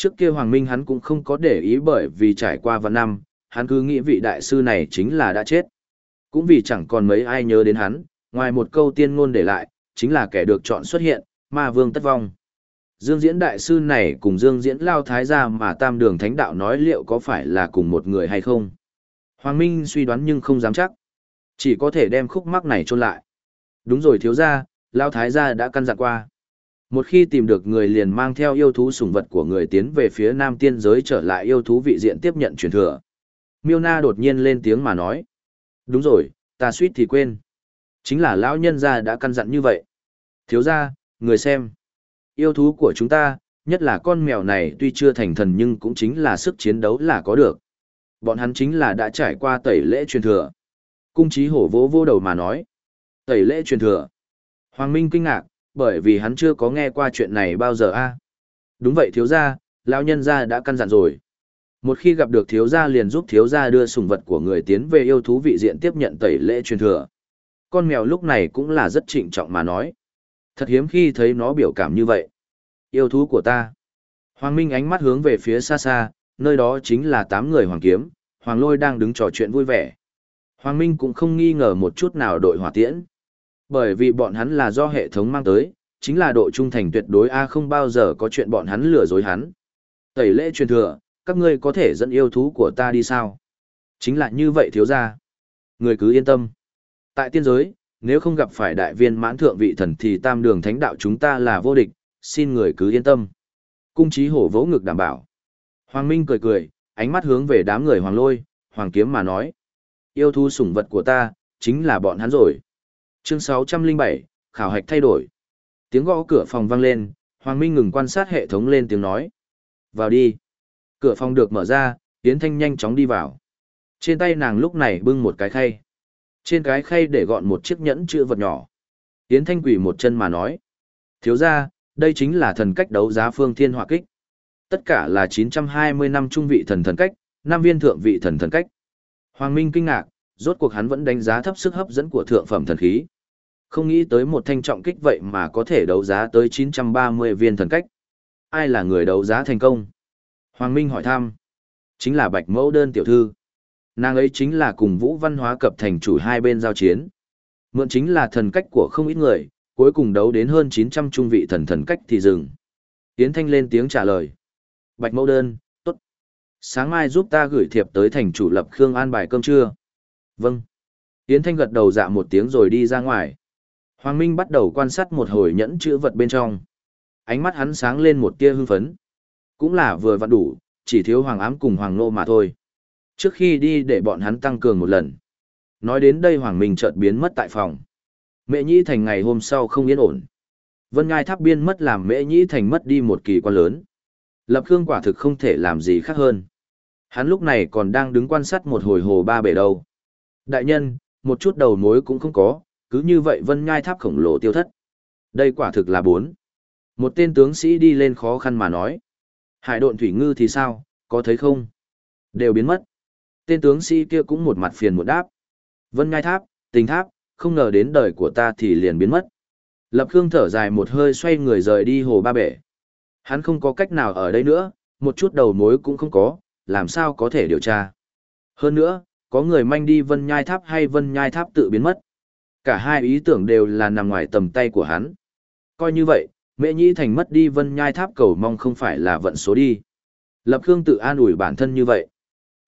Trước kia Hoàng Minh hắn cũng không có để ý bởi vì trải qua vạn năm, hắn cứ nghĩ vị đại sư này chính là đã chết. Cũng vì chẳng còn mấy ai nhớ đến hắn, ngoài một câu tiên ngôn để lại, chính là kẻ được chọn xuất hiện, ma vương tất vong. Dương diễn đại sư này cùng Dương diễn lao thái gia mà tam đường thánh đạo nói liệu có phải là cùng một người hay không? Hoàng Minh suy đoán nhưng không dám chắc. Chỉ có thể đem khúc mắc này trôn lại. Đúng rồi thiếu gia, lao thái gia đã căn dặn qua. Một khi tìm được người liền mang theo yêu thú sủng vật của người tiến về phía nam tiên giới trở lại yêu thú vị diện tiếp nhận truyền thừa. Miêu Na đột nhiên lên tiếng mà nói. Đúng rồi, ta suýt thì quên. Chính là lão nhân gia đã căn dặn như vậy. Thiếu gia, người xem. Yêu thú của chúng ta, nhất là con mèo này tuy chưa thành thần nhưng cũng chính là sức chiến đấu là có được. Bọn hắn chính là đã trải qua tẩy lễ truyền thừa. Cung trí hổ vỗ vô đầu mà nói. Tẩy lễ truyền thừa. Hoàng Minh kinh ngạc, bởi vì hắn chưa có nghe qua chuyện này bao giờ a. Đúng vậy thiếu gia, lão nhân gia đã căn dặn rồi. Một khi gặp được thiếu gia liền giúp thiếu gia đưa sủng vật của người tiến về yêu thú vị diện tiếp nhận tẩy lễ truyền thừa. Con mèo lúc này cũng là rất trịnh trọng mà nói. Thật hiếm khi thấy nó biểu cảm như vậy. Yêu thú của ta. Hoàng Minh ánh mắt hướng về phía xa xa, nơi đó chính là tám người hoàng kiếm, Hoàng Lôi đang đứng trò chuyện vui vẻ. Hoàng Minh cũng không nghi ngờ một chút nào đội hỏa tiễn. Bởi vì bọn hắn là do hệ thống mang tới, chính là độ trung thành tuyệt đối A không bao giờ có chuyện bọn hắn lừa dối hắn. Tẩy lễ truyền thừa, các ngươi có thể dẫn yêu thú của ta đi sao? Chính là như vậy thiếu ra. Người cứ yên tâm. Tại tiên giới, nếu không gặp phải đại viên mãn thượng vị thần thì tam đường thánh đạo chúng ta là vô địch, xin người cứ yên tâm. Cung trí hổ vỗ ngực đảm bảo. Hoàng Minh cười cười, ánh mắt hướng về đám người hoàng lôi, hoàng kiếm mà nói. Yêu thú sủng vật của ta, chính là bọn hắn rồi. Chương 607, khảo hạch thay đổi. Tiếng gõ cửa phòng vang lên, Hoàng Minh ngừng quan sát hệ thống lên tiếng nói. Vào đi. Cửa phòng được mở ra, Yến Thanh nhanh chóng đi vào. Trên tay nàng lúc này bưng một cái khay. Trên cái khay để gọn một chiếc nhẫn chữ vật nhỏ. Yến Thanh quỷ một chân mà nói. Thiếu ra, đây chính là thần cách đấu giá phương thiên hỏa kích. Tất cả là 920 năm trung vị thần thần cách, năm viên thượng vị thần thần cách. Hoàng Minh kinh ngạc, rốt cuộc hắn vẫn đánh giá thấp sức hấp dẫn của thượng phẩm thần khí. Không nghĩ tới một thanh trọng kích vậy mà có thể đấu giá tới 930 viên thần cách. Ai là người đấu giá thành công? Hoàng Minh hỏi thăm. Chính là Bạch Mẫu Đơn tiểu thư. Nàng ấy chính là cùng Vũ Văn Hóa cập thành chủ hai bên giao chiến. Mượn chính là thần cách của không ít người, cuối cùng đấu đến hơn 900 trung vị thần thần cách thì dừng. Yến Thanh lên tiếng trả lời. Bạch Mẫu Đơn, tốt. Sáng mai giúp ta gửi thiệp tới thành chủ lập Khương An bài cơm trưa. Vâng. Yến Thanh gật đầu dạ một tiếng rồi đi ra ngoài. Hoàng Minh bắt đầu quan sát một hồi nhẫn chữ vật bên trong. Ánh mắt hắn sáng lên một tia hưng phấn. Cũng là vừa vặn đủ, chỉ thiếu Hoàng Ám cùng Hoàng Nô mà thôi. Trước khi đi để bọn hắn tăng cường một lần. Nói đến đây Hoàng Minh chợt biến mất tại phòng. Mẹ Nhĩ Thành ngày hôm sau không yên ổn. Vân Ngai Tháp Biên mất làm Mẹ Nhĩ Thành mất đi một kỳ quan lớn. Lập Khương quả thực không thể làm gì khác hơn. Hắn lúc này còn đang đứng quan sát một hồi hồ ba bể đâu. Đại nhân, một chút đầu mối cũng không có, cứ như vậy Vân Ngai Tháp khổng lồ tiêu thất. Đây quả thực là bốn. Một tên tướng sĩ đi lên khó khăn mà nói. Hải độn thủy ngư thì sao, có thấy không? Đều biến mất. Tên tướng sĩ kia cũng một mặt phiền một đáp. Vân Ngai Tháp, tình tháp, không ngờ đến đời của ta thì liền biến mất. Lập Khương thở dài một hơi xoay người rời đi hồ ba bể. Hắn không có cách nào ở đây nữa, một chút đầu mối cũng không có, làm sao có thể điều tra. Hơn nữa, có người manh đi vân nhai tháp hay vân nhai tháp tự biến mất. Cả hai ý tưởng đều là nằm ngoài tầm tay của hắn. Coi như vậy, mẹ nhĩ thành mất đi vân nhai tháp cầu mong không phải là vận số đi. Lập Khương tự an ủi bản thân như vậy.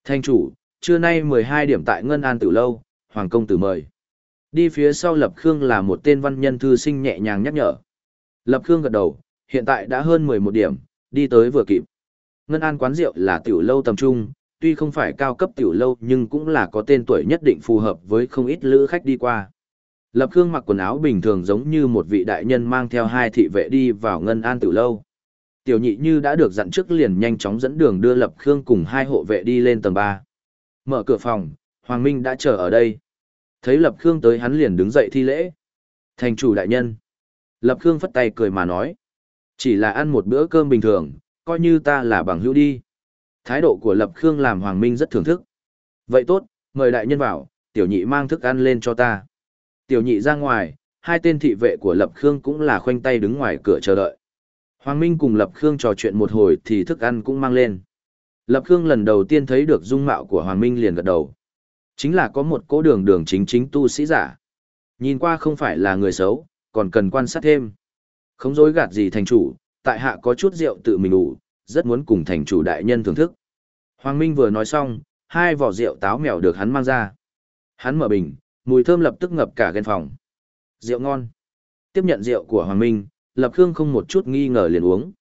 Thanh chủ, trưa nay 12 điểm tại Ngân An Tử Lâu, Hoàng Công Tử mời. Đi phía sau Lập Khương là một tên văn nhân thư sinh nhẹ nhàng nhắc nhở. Lập Khương gật đầu, hiện tại đã hơn 11 điểm, đi tới vừa kịp. Ngân An quán rượu là tiểu lâu tầm trung, tuy không phải cao cấp tiểu lâu nhưng cũng là có tên tuổi nhất định phù hợp với không ít lữ khách đi qua. Lập Khương mặc quần áo bình thường giống như một vị đại nhân mang theo hai thị vệ đi vào Ngân An tiểu lâu. Tiểu nhị như đã được dặn trước liền nhanh chóng dẫn đường đưa Lập Khương cùng hai hộ vệ đi lên tầng 3. Mở cửa phòng, Hoàng Minh đã chờ ở đây. Thấy Lập Khương tới hắn liền đứng dậy thi lễ. Thành chủ đại nhân. Lập Khương phất tay cười mà nói. Chỉ là ăn một bữa cơm bình thường, coi như ta là bằng hữu đi. Thái độ của Lập Khương làm Hoàng Minh rất thưởng thức. Vậy tốt, mời đại nhân vào, tiểu nhị mang thức ăn lên cho ta. Tiểu nhị ra ngoài, hai tên thị vệ của Lập Khương cũng là khoanh tay đứng ngoài cửa chờ đợi. Hoàng Minh cùng Lập Khương trò chuyện một hồi thì thức ăn cũng mang lên. Lập Khương lần đầu tiên thấy được dung mạo của Hoàng Minh liền gật đầu. Chính là có một cố đường đường chính chính tu sĩ giả. Nhìn qua không phải là người xấu, còn cần quan sát thêm. Không dối gạt gì thành chủ, tại hạ có chút rượu tự mình ủ, rất muốn cùng thành chủ đại nhân thưởng thức. Hoàng Minh vừa nói xong, hai vỏ rượu táo mèo được hắn mang ra. Hắn mở bình, mùi thơm lập tức ngập cả ghen phòng. Rượu ngon. Tiếp nhận rượu của Hoàng Minh, Lập Khương không một chút nghi ngờ liền uống.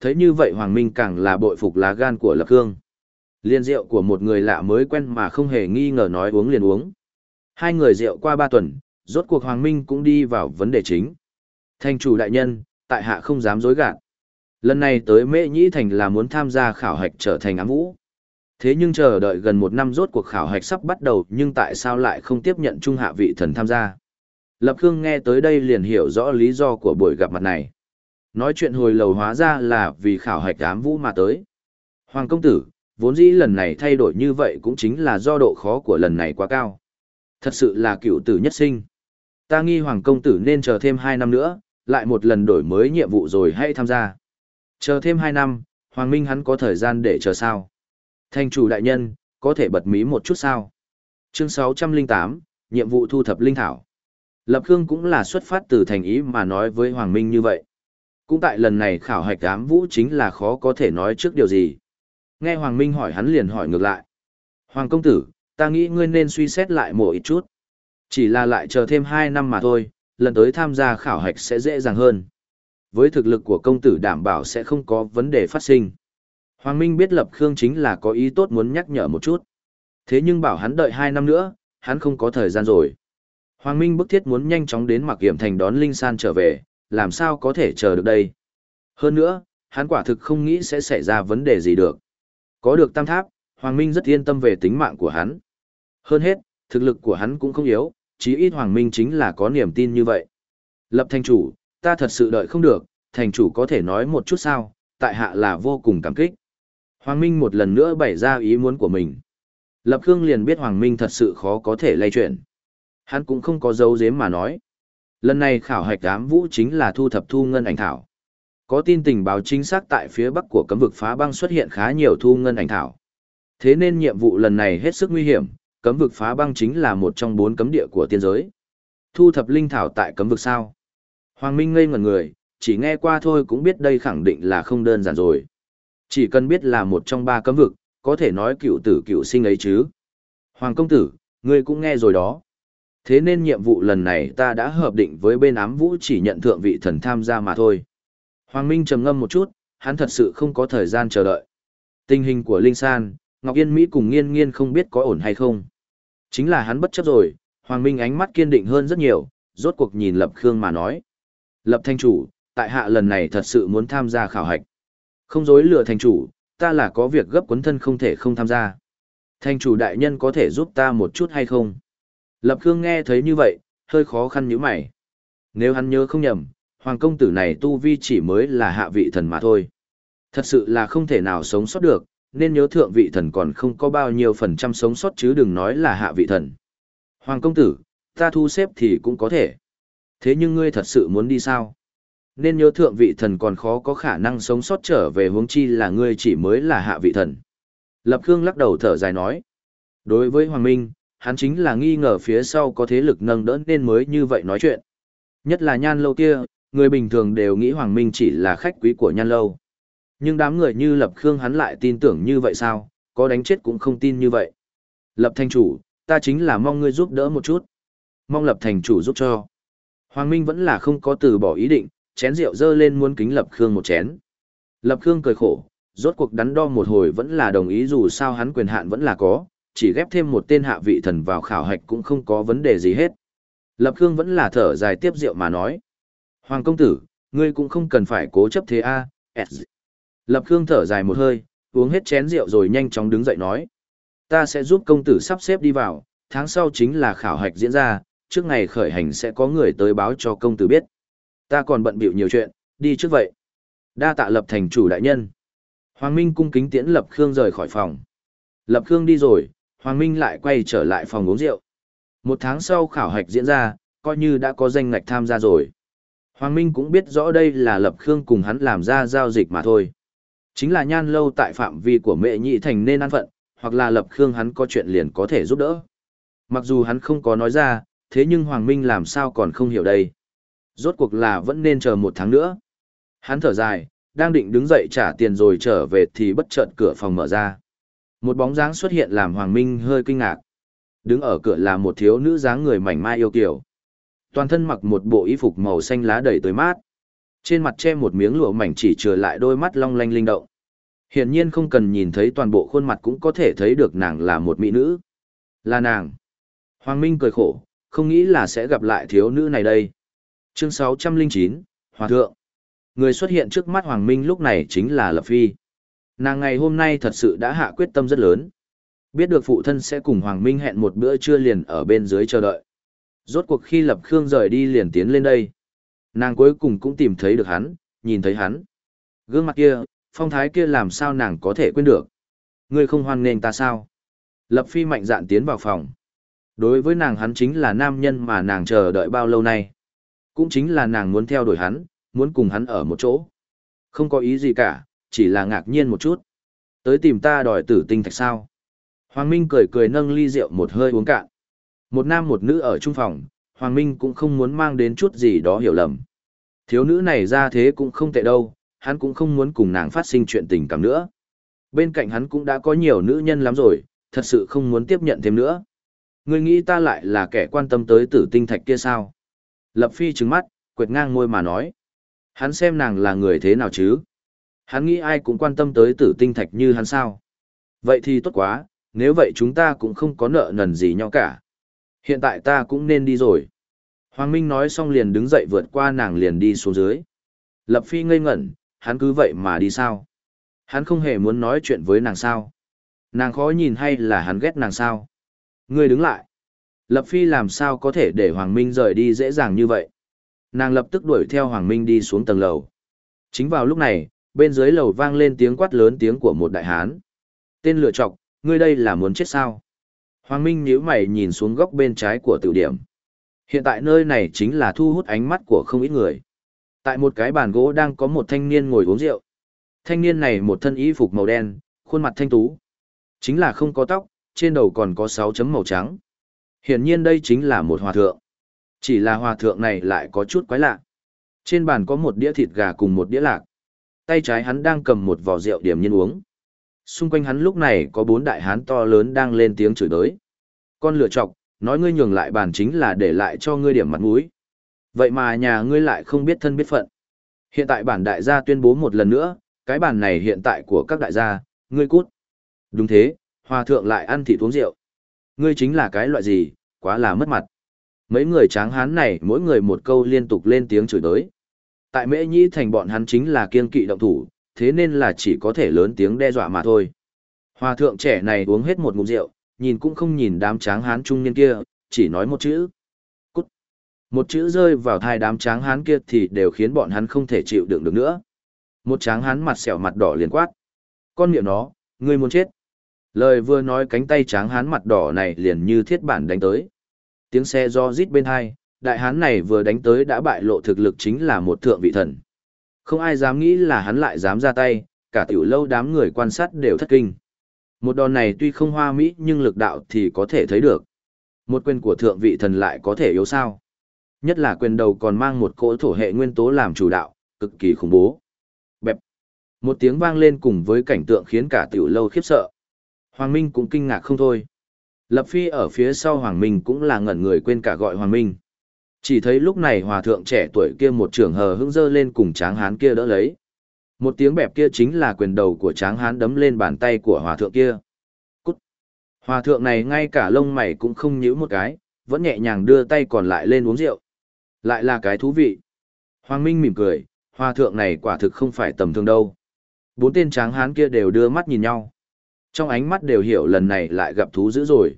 Thấy như vậy Hoàng Minh càng là bội phục lá gan của Lập Khương. Liên rượu của một người lạ mới quen mà không hề nghi ngờ nói uống liền uống. Hai người rượu qua ba tuần, rốt cuộc Hoàng Minh cũng đi vào vấn đề chính. Thành chủ đại nhân, tại hạ không dám dối gạt. Lần này tới Mễ Nhĩ Thành là muốn tham gia khảo hạch trở thành ám vũ. Thế nhưng chờ đợi gần một năm rốt cuộc khảo hạch sắp bắt đầu nhưng tại sao lại không tiếp nhận trung hạ vị thần tham gia. Lập Khương nghe tới đây liền hiểu rõ lý do của buổi gặp mặt này. Nói chuyện hồi lầu hóa ra là vì khảo hạch ám vũ mà tới. Hoàng công tử, vốn dĩ lần này thay đổi như vậy cũng chính là do độ khó của lần này quá cao. Thật sự là cựu tử nhất sinh. Ta nghi Hoàng công tử nên chờ thêm 2 năm nữa, lại một lần đổi mới nhiệm vụ rồi hãy tham gia. Chờ thêm 2 năm, Hoàng Minh hắn có thời gian để chờ sao. Thành chủ đại nhân, có thể bật mí một chút sao. Chương 608, nhiệm vụ thu thập linh thảo. Lập Khương cũng là xuất phát từ thành ý mà nói với Hoàng Minh như vậy. Cũng tại lần này khảo hạch ám vũ chính là khó có thể nói trước điều gì. Nghe Hoàng Minh hỏi hắn liền hỏi ngược lại. Hoàng công tử, ta nghĩ ngươi nên suy xét lại một ít chút. Chỉ là lại chờ thêm 2 năm mà thôi, lần tới tham gia khảo hạch sẽ dễ dàng hơn. Với thực lực của công tử đảm bảo sẽ không có vấn đề phát sinh. Hoàng Minh biết Lập Khương chính là có ý tốt muốn nhắc nhở một chút. Thế nhưng bảo hắn đợi 2 năm nữa, hắn không có thời gian rồi. Hoàng Minh bức thiết muốn nhanh chóng đến Mạc Kiểm Thành đón Linh San trở về, làm sao có thể chờ được đây. Hơn nữa, hắn quả thực không nghĩ sẽ xảy ra vấn đề gì được. Có được tam tháp, Hoàng Minh rất yên tâm về tính mạng của hắn. Hơn hết, thực lực của hắn cũng không yếu, chí ít Hoàng Minh chính là có niềm tin như vậy. Lập thành chủ, ta thật sự đợi không được, thành chủ có thể nói một chút sao, tại hạ là vô cùng cảm kích. Hoàng Minh một lần nữa bày ra ý muốn của mình. Lập Khương liền biết Hoàng Minh thật sự khó có thể lay chuyển. Hắn cũng không có dấu giếm mà nói. Lần này khảo hạch ám vũ chính là thu thập thu ngân ảnh thảo. Có tin tình báo chính xác tại phía bắc của cấm vực phá băng xuất hiện khá nhiều thu ngân ảnh thảo. Thế nên nhiệm vụ lần này hết sức nguy hiểm, cấm vực phá băng chính là một trong bốn cấm địa của tiên giới. Thu thập linh thảo tại cấm vực sao? Hoàng Minh ngây ngẩn người, chỉ nghe qua thôi cũng biết đây khẳng định là không đơn giản rồi. Chỉ cần biết là một trong ba cấm vực, có thể nói cựu tử cựu sinh ấy chứ. Hoàng công tử, ngươi cũng nghe rồi đó. Thế nên nhiệm vụ lần này ta đã hợp định với bên ám vũ chỉ nhận thượng vị thần tham gia mà thôi. Hoàng Minh trầm ngâm một chút, hắn thật sự không có thời gian chờ đợi. Tình hình của Linh San, Ngọc Yên Mỹ cùng nghiên nghiên không biết có ổn hay không. Chính là hắn bất chấp rồi, Hoàng Minh ánh mắt kiên định hơn rất nhiều, rốt cuộc nhìn Lập Khương mà nói. Lập thanh chủ, tại hạ lần này thật sự muốn tham gia khảo hạch. Không dối lừa thành chủ, ta là có việc gấp quấn thân không thể không tham gia. Thành chủ đại nhân có thể giúp ta một chút hay không? Lập Khương nghe thấy như vậy, hơi khó khăn như mày. Nếu hắn nhớ không nhầm, hoàng công tử này tu vi chỉ mới là hạ vị thần mà thôi. Thật sự là không thể nào sống sót được, nên nhớ thượng vị thần còn không có bao nhiêu phần trăm sống sót chứ đừng nói là hạ vị thần. Hoàng công tử, ta thu xếp thì cũng có thể. Thế nhưng ngươi thật sự muốn đi sao? Nên nhớ thượng vị thần còn khó có khả năng sống sót trở về huống chi là ngươi chỉ mới là hạ vị thần. Lập Khương lắc đầu thở dài nói. Đối với Hoàng Minh, hắn chính là nghi ngờ phía sau có thế lực nâng đỡ nên mới như vậy nói chuyện. Nhất là nhan lâu kia, người bình thường đều nghĩ Hoàng Minh chỉ là khách quý của nhan lâu. Nhưng đám người như Lập Khương hắn lại tin tưởng như vậy sao, có đánh chết cũng không tin như vậy. Lập thành chủ, ta chính là mong ngươi giúp đỡ một chút. Mong Lập thành chủ giúp cho. Hoàng Minh vẫn là không có từ bỏ ý định, chén rượu dơ lên muốn kính Lập Khương một chén. Lập Khương cười khổ, rốt cuộc đắn đo một hồi vẫn là đồng ý dù sao hắn quyền hạn vẫn là có, chỉ ghép thêm một tên hạ vị thần vào khảo hạch cũng không có vấn đề gì hết. Lập Khương vẫn là thở dài tiếp rượu mà nói. Hoàng công tử, ngươi cũng không cần phải cố chấp thế a. Lập Khương thở dài một hơi, uống hết chén rượu rồi nhanh chóng đứng dậy nói. Ta sẽ giúp công tử sắp xếp đi vào, tháng sau chính là khảo hạch diễn ra, trước ngày khởi hành sẽ có người tới báo cho công tử biết. Ta còn bận bịu nhiều chuyện, đi trước vậy. Đa tạ lập thành chủ đại nhân. Hoàng Minh cung kính tiễn Lập Khương rời khỏi phòng. Lập Khương đi rồi, Hoàng Minh lại quay trở lại phòng uống rượu. Một tháng sau khảo hạch diễn ra, coi như đã có danh ngạch tham gia rồi. Hoàng Minh cũng biết rõ đây là Lập Khương cùng hắn làm ra giao dịch mà thôi. Chính là nhan lâu tại phạm vi của mẹ nhị thành nên an phận, hoặc là Lập Khương hắn có chuyện liền có thể giúp đỡ. Mặc dù hắn không có nói ra, thế nhưng Hoàng Minh làm sao còn không hiểu đây. Rốt cuộc là vẫn nên chờ một tháng nữa. Hắn thở dài, đang định đứng dậy trả tiền rồi trở về thì bất chợt cửa phòng mở ra. Một bóng dáng xuất hiện làm Hoàng Minh hơi kinh ngạc. Đứng ở cửa là một thiếu nữ dáng người mảnh mai yêu kiều. Toàn thân mặc một bộ y phục màu xanh lá đầy tới mát. Trên mặt che một miếng lụa mảnh chỉ trừ lại đôi mắt long lanh linh động. Hiển nhiên không cần nhìn thấy toàn bộ khuôn mặt cũng có thể thấy được nàng là một mỹ nữ. Là nàng. Hoàng Minh cười khổ, không nghĩ là sẽ gặp lại thiếu nữ này đây. Chương 609, Hòa Thượng. Người xuất hiện trước mắt Hoàng Minh lúc này chính là Lập Phi. Nàng ngày hôm nay thật sự đã hạ quyết tâm rất lớn. Biết được phụ thân sẽ cùng Hoàng Minh hẹn một bữa trưa liền ở bên dưới chờ đợi. Rốt cuộc khi Lập Khương rời đi liền tiến lên đây. Nàng cuối cùng cũng tìm thấy được hắn, nhìn thấy hắn. Gương mặt kia, phong thái kia làm sao nàng có thể quên được. Ngươi không hoan nghênh ta sao? Lập Phi mạnh dạn tiến vào phòng. Đối với nàng hắn chính là nam nhân mà nàng chờ đợi bao lâu nay. Cũng chính là nàng muốn theo đuổi hắn, muốn cùng hắn ở một chỗ. Không có ý gì cả, chỉ là ngạc nhiên một chút. Tới tìm ta đòi tử tinh thạch sao. Hoàng Minh cười cười nâng ly rượu một hơi uống cạn. Một nam một nữ ở trung phòng, Hoàng Minh cũng không muốn mang đến chút gì đó hiểu lầm. Thiếu nữ này ra thế cũng không tệ đâu, hắn cũng không muốn cùng nàng phát sinh chuyện tình cảm nữa. Bên cạnh hắn cũng đã có nhiều nữ nhân lắm rồi, thật sự không muốn tiếp nhận thêm nữa. Ngươi nghĩ ta lại là kẻ quan tâm tới tử tinh thạch kia sao? Lập Phi trừng mắt, quệt ngang ngôi mà nói. Hắn xem nàng là người thế nào chứ? Hắn nghĩ ai cũng quan tâm tới tử tinh thạch như hắn sao? Vậy thì tốt quá, nếu vậy chúng ta cũng không có nợ nần gì nhau cả. Hiện tại ta cũng nên đi rồi. Hoàng Minh nói xong liền đứng dậy vượt qua nàng liền đi xuống dưới. Lập Phi ngây ngẩn, hắn cứ vậy mà đi sao? Hắn không hề muốn nói chuyện với nàng sao? Nàng khó nhìn hay là hắn ghét nàng sao? Ngươi đứng lại. Lập Phi làm sao có thể để Hoàng Minh rời đi dễ dàng như vậy? Nàng lập tức đuổi theo Hoàng Minh đi xuống tầng lầu. Chính vào lúc này, bên dưới lầu vang lên tiếng quát lớn tiếng của một đại hán. Tên lựa chọc, ngươi đây là muốn chết sao? Hoàng Minh nhíu mày nhìn xuống góc bên trái của tiểu điểm. Hiện tại nơi này chính là thu hút ánh mắt của không ít người. Tại một cái bàn gỗ đang có một thanh niên ngồi uống rượu. Thanh niên này một thân y phục màu đen, khuôn mặt thanh tú. Chính là không có tóc, trên đầu còn có sáu chấm màu trắng. Hiển nhiên đây chính là một hòa thượng. Chỉ là hòa thượng này lại có chút quái lạ. Trên bàn có một đĩa thịt gà cùng một đĩa lạc. Tay trái hắn đang cầm một vò rượu điểm nhiên uống. Xung quanh hắn lúc này có bốn đại hán to lớn đang lên tiếng chửi đới. Con lựa chọc, nói ngươi nhường lại bàn chính là để lại cho ngươi điểm mặt mũi. Vậy mà nhà ngươi lại không biết thân biết phận. Hiện tại bản đại gia tuyên bố một lần nữa, cái bàn này hiện tại của các đại gia, ngươi cút. Đúng thế, hòa thượng lại ăn thịt uống rượu. Ngươi chính là cái loại gì, quá là mất mặt. Mấy người tráng hán này mỗi người một câu liên tục lên tiếng chửi đới. Tại mễ nhĩ thành bọn hắn chính là kiên kỵ động thủ, thế nên là chỉ có thể lớn tiếng đe dọa mà thôi. Hòa thượng trẻ này uống hết một ngụm rượu, nhìn cũng không nhìn đám tráng hán trung niên kia, chỉ nói một chữ. Cút. Một chữ rơi vào thai đám tráng hán kia thì đều khiến bọn hắn không thể chịu đựng được nữa. Một tráng hán mặt sẹo mặt đỏ liền quát. Con miệng nó, ngươi muốn chết. Lời vừa nói cánh tay tráng hán mặt đỏ này liền như thiết bản đánh tới. Tiếng xe do rít bên hai, đại hán này vừa đánh tới đã bại lộ thực lực chính là một thượng vị thần. Không ai dám nghĩ là hắn lại dám ra tay, cả tiểu lâu đám người quan sát đều thất kinh. Một đòn này tuy không hoa mỹ nhưng lực đạo thì có thể thấy được. Một quyền của thượng vị thần lại có thể yếu sao. Nhất là quyền đầu còn mang một cỗ thổ hệ nguyên tố làm chủ đạo, cực kỳ khủng bố. Bẹp. Một tiếng vang lên cùng với cảnh tượng khiến cả tiểu lâu khiếp sợ. Hoàng Minh cũng kinh ngạc không thôi. Lập Phi ở phía sau Hoàng Minh cũng là ngẩn người quên cả gọi Hoàng Minh. Chỉ thấy lúc này hòa thượng trẻ tuổi kia một trường hờ hững dơ lên cùng tráng hán kia đỡ lấy. Một tiếng bẹp kia chính là quyền đầu của tráng hán đấm lên bàn tay của hòa thượng kia. Cút! Hòa thượng này ngay cả lông mày cũng không nhíu một cái, vẫn nhẹ nhàng đưa tay còn lại lên uống rượu. Lại là cái thú vị. Hoàng Minh mỉm cười, hòa thượng này quả thực không phải tầm thường đâu. Bốn tên tráng hán kia đều đưa mắt nhìn nhau. Trong ánh mắt đều hiểu lần này lại gặp thú dữ rồi.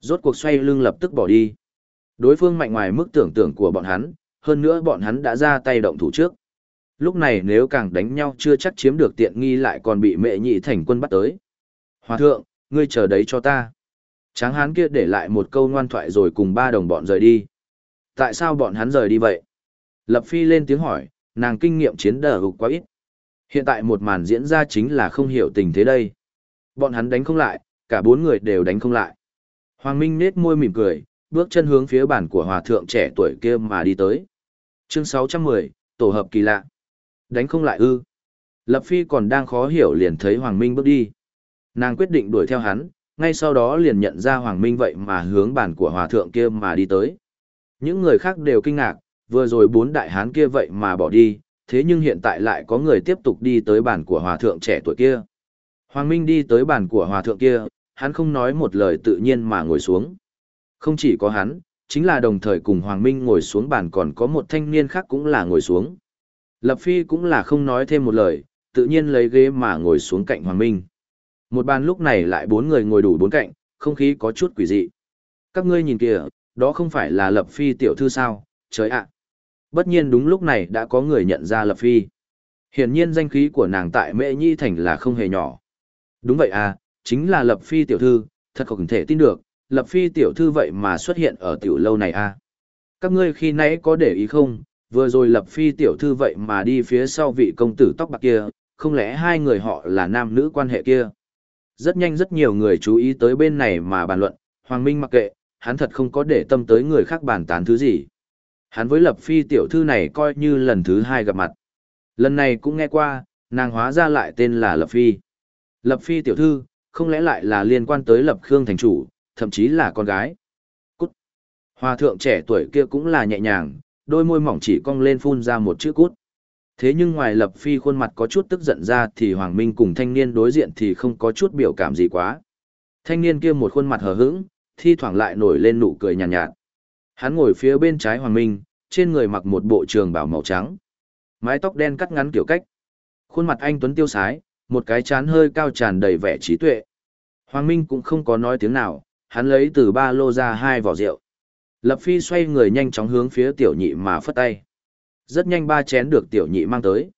Rốt cuộc xoay lưng lập tức bỏ đi. Đối phương mạnh ngoài mức tưởng tượng của bọn hắn, hơn nữa bọn hắn đã ra tay động thủ trước. Lúc này nếu càng đánh nhau chưa chắc chiếm được tiện nghi lại còn bị mẹ nhị thành quân bắt tới. Hòa thượng, ngươi chờ đấy cho ta. Tráng hán kia để lại một câu ngoan thoại rồi cùng ba đồng bọn rời đi. Tại sao bọn hắn rời đi vậy? Lập Phi lên tiếng hỏi, nàng kinh nghiệm chiến đờ hục quá ít. Hiện tại một màn diễn ra chính là không hiểu tình thế đây. Bọn hắn đánh không lại, cả bốn người đều đánh không lại. Hoàng Minh nết môi mỉm cười, bước chân hướng phía bản của hòa thượng trẻ tuổi kia mà đi tới. Chương 610, tổ hợp kỳ lạ. Đánh không lại ư. Lập Phi còn đang khó hiểu liền thấy Hoàng Minh bước đi. Nàng quyết định đuổi theo hắn, ngay sau đó liền nhận ra Hoàng Minh vậy mà hướng bản của hòa thượng kia mà đi tới. Những người khác đều kinh ngạc, vừa rồi bốn đại hán kia vậy mà bỏ đi, thế nhưng hiện tại lại có người tiếp tục đi tới bản của hòa thượng trẻ tuổi kia. Hoàng Minh đi tới bàn của hòa thượng kia, hắn không nói một lời tự nhiên mà ngồi xuống. Không chỉ có hắn, chính là đồng thời cùng Hoàng Minh ngồi xuống bàn còn có một thanh niên khác cũng là ngồi xuống. Lập Phi cũng là không nói thêm một lời, tự nhiên lấy ghế mà ngồi xuống cạnh Hoàng Minh. Một bàn lúc này lại bốn người ngồi đủ bốn cạnh, không khí có chút quỷ dị. Các ngươi nhìn kìa, đó không phải là Lập Phi tiểu thư sao, trời ạ. Bất nhiên đúng lúc này đã có người nhận ra Lập Phi. Hiển nhiên danh khí của nàng tại Mễ Nhi Thành là không hề nhỏ. Đúng vậy à, chính là Lập Phi tiểu thư, thật không thể tin được, lập phi tiểu thư vậy mà xuất hiện ở tiểu lâu này à? các ngươi khi nãy có để ý không vừa rồi lập phi tiểu thư vậy mà đi phía sau vị công tử tóc bạc kia không lẽ hai người họ là nam nữ quan hệ kia? Rất nhanh rất nhiều người chú ý tới bên này mà bàn luận hoàng minh mặc kệ hắn thật không có để tâm tới người khác bàn tán thứ gì. Hắn với lập phi tiểu thư này coi như lần thứ hai gặp mặt. Lần này cũng nghe qua nàng hóa ra lại tên là lập phi lập phi tiểu thư không lẽ lại là liên quan tới lập khương thành chủ thậm chí là con gái. Cút. Hòa thượng trẻ tuổi kia cũng là nhẹ nhàng, đôi môi mỏng chỉ cong lên phun ra một chữ cút. Thế nhưng ngoài lập phi khuôn mặt có chút tức giận ra thì Hoàng Minh cùng thanh niên đối diện thì không có chút biểu cảm gì quá. Thanh niên kia một khuôn mặt hờ hững, thi thoảng lại nổi lên nụ cười nhàn nhạt, nhạt. Hắn ngồi phía bên trái Hoàng Minh, trên người mặc một bộ trường bào màu trắng. Mái tóc đen cắt ngắn kiểu cách. Khuôn mặt anh Tuấn tiêu sái, một cái chán hơi cao tràn đầy vẻ trí tuệ. Hoàng Minh cũng không có nói tiếng nào, hắn lấy từ ba lô ra hai vỏ rượu. Lập Phi xoay người nhanh chóng hướng phía tiểu nhị mà phất tay. Rất nhanh ba chén được tiểu nhị mang tới.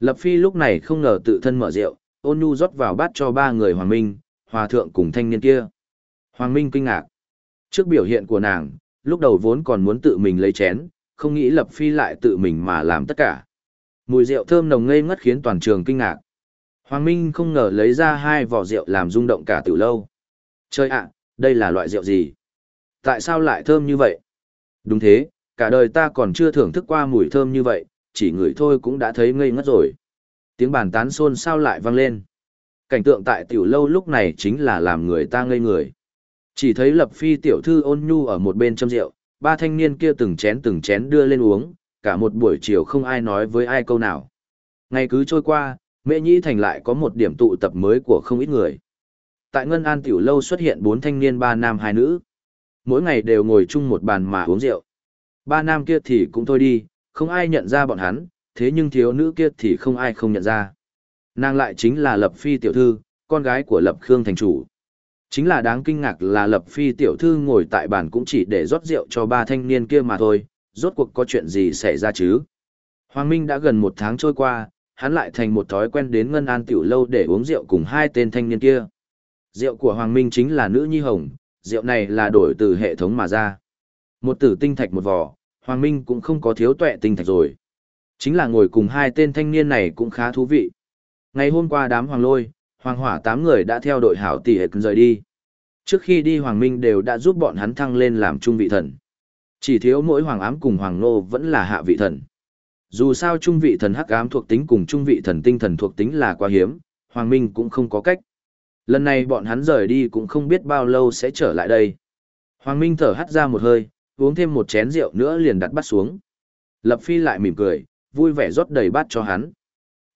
Lập Phi lúc này không ngờ tự thân mở rượu, ôn nhu rót vào bát cho ba người hoàng minh, hòa thượng cùng thanh niên kia. Hoàng Minh kinh ngạc. Trước biểu hiện của nàng, lúc đầu vốn còn muốn tự mình lấy chén, không nghĩ Lập Phi lại tự mình mà làm tất cả. Mùi rượu thơm nồng ngây ngất khiến toàn trường kinh ngạc. Hoàng Minh không ngờ lấy ra hai vỏ rượu làm rung động cả Tiểu lâu. Chơi ạ, đây là loại rượu gì? Tại sao lại thơm như vậy? Đúng thế, cả đời ta còn chưa thưởng thức qua mùi thơm như vậy, chỉ ngửi thôi cũng đã thấy ngây ngất rồi. Tiếng bàn tán xôn xao lại vang lên. Cảnh tượng tại tiểu lâu lúc này chính là làm người ta ngây người. Chỉ thấy lập phi tiểu thư ôn nhu ở một bên châm rượu, ba thanh niên kia từng chén từng chén đưa lên uống, cả một buổi chiều không ai nói với ai câu nào. Ngày cứ trôi qua, Mễ Nhĩ Thành lại có một điểm tụ tập mới của không ít người. Tại Ngân An Tiểu Lâu xuất hiện bốn thanh niên ba nam hai nữ. Mỗi ngày đều ngồi chung một bàn mà uống rượu. Ba nam kia thì cũng thôi đi, không ai nhận ra bọn hắn, thế nhưng thiếu nữ kia thì không ai không nhận ra. Nàng lại chính là Lập Phi Tiểu Thư, con gái của Lập Khương Thành Chủ. Chính là đáng kinh ngạc là Lập Phi Tiểu Thư ngồi tại bàn cũng chỉ để rót rượu cho ba thanh niên kia mà thôi, rốt cuộc có chuyện gì xảy ra chứ? Hoàng Minh đã gần một tháng trôi qua, hắn lại thành một thói quen đến Ngân An Tiểu Lâu để uống rượu cùng hai tên thanh niên kia. Rượu của Hoàng Minh chính là nữ nhi hồng, rượu này là đổi từ hệ thống mà ra. Một tử tinh thạch một vỏ, Hoàng Minh cũng không có thiếu tuệ tinh thạch rồi. Chính là ngồi cùng hai tên thanh niên này cũng khá thú vị. Ngày hôm qua đám Hoàng Lôi, Hoàng Hỏa tám người đã theo đội hảo tỷ hệ rời đi. Trước khi đi Hoàng Minh đều đã giúp bọn hắn thăng lên làm trung vị thần. Chỉ thiếu mỗi Hoàng Ám cùng Hoàng Nô vẫn là hạ vị thần. Dù sao trung vị thần hắc ám thuộc tính cùng trung vị thần tinh thần thuộc tính là quá hiếm, Hoàng Minh cũng không có cách. Lần này bọn hắn rời đi cũng không biết bao lâu sẽ trở lại đây. Hoàng Minh thở hắt ra một hơi, uống thêm một chén rượu nữa liền đặt bát xuống. Lập Phi lại mỉm cười, vui vẻ rót đầy bát cho hắn.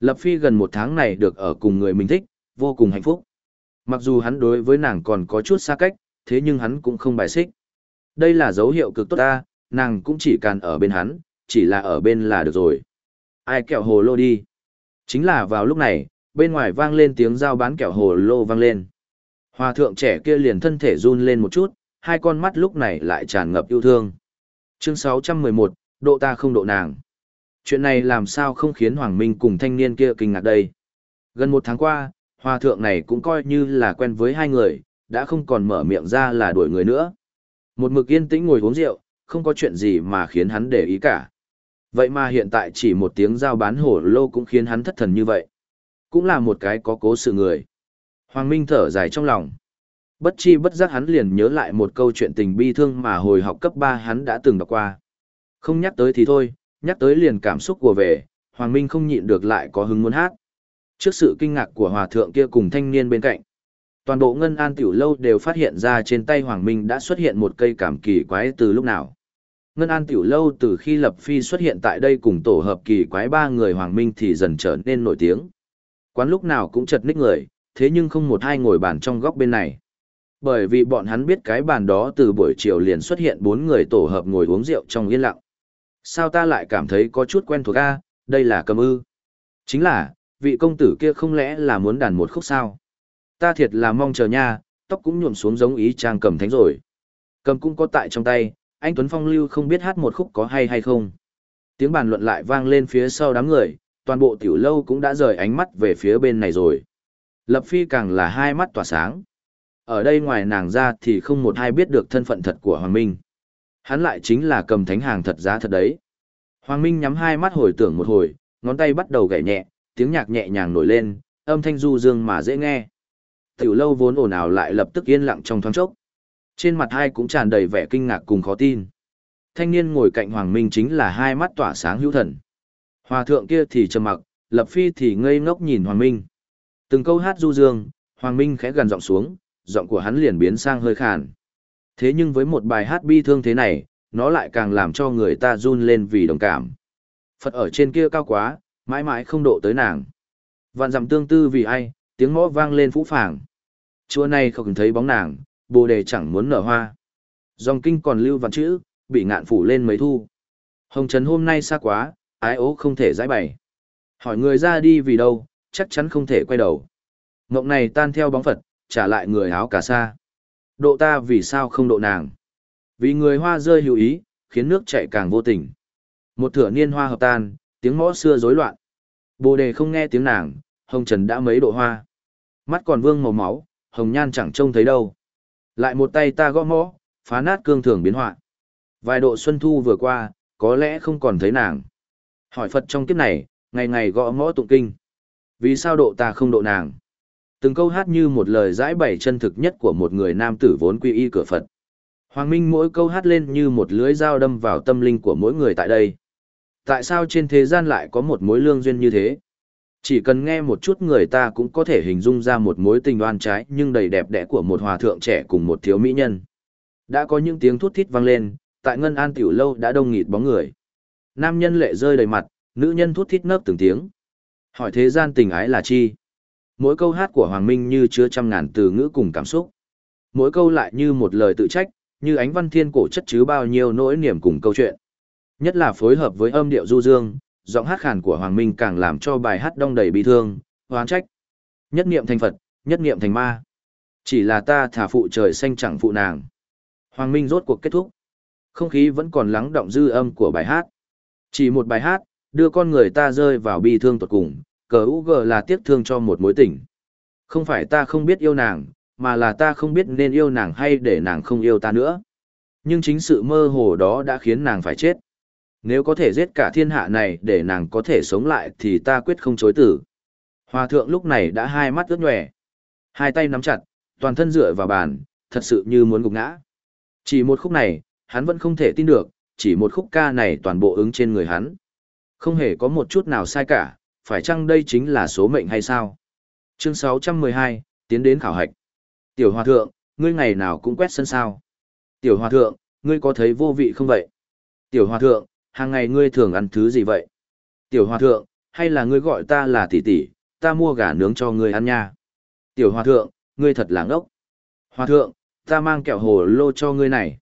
Lập Phi gần một tháng này được ở cùng người mình thích, vô cùng hạnh phúc. Mặc dù hắn đối với nàng còn có chút xa cách, thế nhưng hắn cũng không bài xích. Đây là dấu hiệu cực tốt ta, nàng cũng chỉ cần ở bên hắn, chỉ là ở bên là được rồi. Ai kẹo hồ lô đi. Chính là vào lúc này, bên ngoài vang lên tiếng giao bán kẹo hồ lô vang lên. Hòa thượng trẻ kia liền thân thể run lên một chút, hai con mắt lúc này lại tràn ngập yêu thương. Chương 611, độ ta không độ nàng. Chuyện này làm sao không khiến Hoàng Minh cùng thanh niên kia kinh ngạc đây. Gần một tháng qua, hòa thượng này cũng coi như là quen với hai người, đã không còn mở miệng ra là đuổi người nữa. Một mực yên tĩnh ngồi uống rượu, không có chuyện gì mà khiến hắn để ý cả. Vậy mà hiện tại chỉ một tiếng giao bán hổ lô cũng khiến hắn thất thần như vậy. Cũng là một cái có cố sự người. Hoàng Minh thở dài trong lòng. Bất chi bất giác hắn liền nhớ lại một câu chuyện tình bi thương mà hồi học cấp 3 hắn đã từng đọc qua. Không nhắc tới thì thôi, nhắc tới liền cảm xúc của về, Hoàng Minh không nhịn được lại có hứng muốn hát. Trước sự kinh ngạc của hòa thượng kia cùng thanh niên bên cạnh, toàn bộ ngân an tiểu lâu đều phát hiện ra trên tay Hoàng Minh đã xuất hiện một cây cảm kỳ quái từ lúc nào. Ngân An Tiểu Lâu từ khi Lập Phi xuất hiện tại đây cùng tổ hợp kỳ quái ba người Hoàng Minh thì dần trở nên nổi tiếng. Quán lúc nào cũng chật ních người, thế nhưng không một ai ngồi bàn trong góc bên này. Bởi vì bọn hắn biết cái bàn đó từ buổi chiều liền xuất hiện bốn người tổ hợp ngồi uống rượu trong yên lặng. Sao ta lại cảm thấy có chút quen thuộc a? đây là cầm ư. Chính là, vị công tử kia không lẽ là muốn đàn một khúc sao? Ta thiệt là mong chờ nha, tóc cũng nhuộm xuống giống ý trang cầm thánh rồi. Cầm cũng có tại trong tay, anh Tuấn Phong lưu không biết hát một khúc có hay hay không. Tiếng bàn luận lại vang lên phía sau đám người, toàn bộ tiểu lâu cũng đã rời ánh mắt về phía bên này rồi. Lập Phi càng là hai mắt tỏa sáng. Ở đây ngoài nàng ra thì không một ai biết được thân phận thật của Hoàng Minh. Hắn lại chính là cầm thánh hàng thật giá thật đấy. Hoàng Minh nhắm hai mắt hồi tưởng một hồi, ngón tay bắt đầu gảy nhẹ, tiếng nhạc nhẹ nhàng nổi lên, âm thanh du dương mà dễ nghe. Tiểu lâu vốn ồn ào lại lập tức yên lặng trong thoáng chốc. Trên mặt hai cũng tràn đầy vẻ kinh ngạc cùng khó tin. Thanh niên ngồi cạnh Hoàng Minh chính là hai mắt tỏa sáng hữu thần. Hòa thượng kia thì trầm mặc, Lập Phi thì ngây ngốc nhìn Hoàng Minh. Từng câu hát du dương, Hoàng Minh khẽ gần giọng xuống, giọng của hắn liền biến sang hơi khàn. Thế nhưng với một bài hát bi thương thế này, nó lại càng làm cho người ta run lên vì đồng cảm. Phật ở trên kia cao quá, mãi mãi không độ tới nàng. Vạn dặm tương tư vì ai, tiếng mõ vang lên phũ phàng. Chùa này không thấy bóng nàng, bồ đề chẳng muốn nở hoa. Dòng kinh còn lưu vạn chữ, bị ngạn phủ lên mấy thu. Hồng Trấn hôm nay xa quá, ái ố không thể giải bày. Hỏi người ra đi vì đâu, chắc chắn không thể quay đầu. Ngộng này tan theo bóng Phật, trả lại người áo cà sa. Độ ta vì sao không độ nàng? Vì người hoa rơi hữu ý, khiến nước chảy càng vô tình. Một thửa niên hoa hợp tan, tiếng mõ xưa rối loạn. Bồ đề không nghe tiếng nàng, hồng trần đã mấy độ hoa. Mắt còn vương màu máu, hồng nhan chẳng trông thấy đâu. Lại một tay ta gõ mõ, phá nát cương thường biến họa. Vài độ xuân thu vừa qua, có lẽ không còn thấy nàng. Hỏi Phật trong kiếp này, ngày ngày gõ mõ tụng kinh. Vì sao độ ta không độ nàng? Từng câu hát như một lời giải bày chân thực nhất của một người nam tử vốn quy y cửa Phật. Hoàng Minh mỗi câu hát lên như một lưới dao đâm vào tâm linh của mỗi người tại đây. Tại sao trên thế gian lại có một mối lương duyên như thế? Chỉ cần nghe một chút người ta cũng có thể hình dung ra một mối tình oan trái nhưng đầy đẹp đẽ của một hòa thượng trẻ cùng một thiếu mỹ nhân. Đã có những tiếng thút thít vang lên, tại Ngân An tiểu lâu đã đông nghịt bóng người. Nam nhân lệ rơi đầy mặt, nữ nhân thút thít nấp từng tiếng. Hỏi thế gian tình ái là chi? Mỗi câu hát của Hoàng Minh như chứa trăm ngàn từ ngữ cùng cảm xúc. Mỗi câu lại như một lời tự trách, như ánh văn thiên cổ chất chứa bao nhiêu nỗi niềm cùng câu chuyện. Nhất là phối hợp với âm điệu du dương, giọng hát khàn của Hoàng Minh càng làm cho bài hát đong đầy bi thương, hoán trách. Nhất niệm thành Phật, nhất niệm thành ma. Chỉ là ta thả phụ trời xanh chẳng phụ nàng. Hoàng Minh rốt cuộc kết thúc. Không khí vẫn còn lắng động dư âm của bài hát. Chỉ một bài hát, đưa con người ta rơi vào bi thương tột cùng, cờ UG là tiếc thương cho một mối tình. Không phải ta không biết yêu nàng, mà là ta không biết nên yêu nàng hay để nàng không yêu ta nữa. Nhưng chính sự mơ hồ đó đã khiến nàng phải chết. Nếu có thể giết cả thiên hạ này để nàng có thể sống lại thì ta quyết không chối tử. Hòa thượng lúc này đã hai mắt ướt nhòe. Hai tay nắm chặt, toàn thân dựa vào bàn, thật sự như muốn gục ngã. Chỉ một khúc này, hắn vẫn không thể tin được, chỉ một khúc ca này toàn bộ ứng trên người hắn. Không hề có một chút nào sai cả, phải chăng đây chính là số mệnh hay sao? Chương 612, tiến đến khảo hạch. Tiểu Hòa Thượng, ngươi ngày nào cũng quét sân sao. Tiểu Hòa Thượng, ngươi có thấy vô vị không vậy? Tiểu Hòa Thượng, hàng ngày ngươi thường ăn thứ gì vậy? Tiểu Hòa Thượng, hay là ngươi gọi ta là tỷ tỷ, ta mua gà nướng cho ngươi ăn nha. Tiểu Hòa Thượng, ngươi thật là ngốc. Hòa Thượng, ta mang kẹo hồ lô cho ngươi này.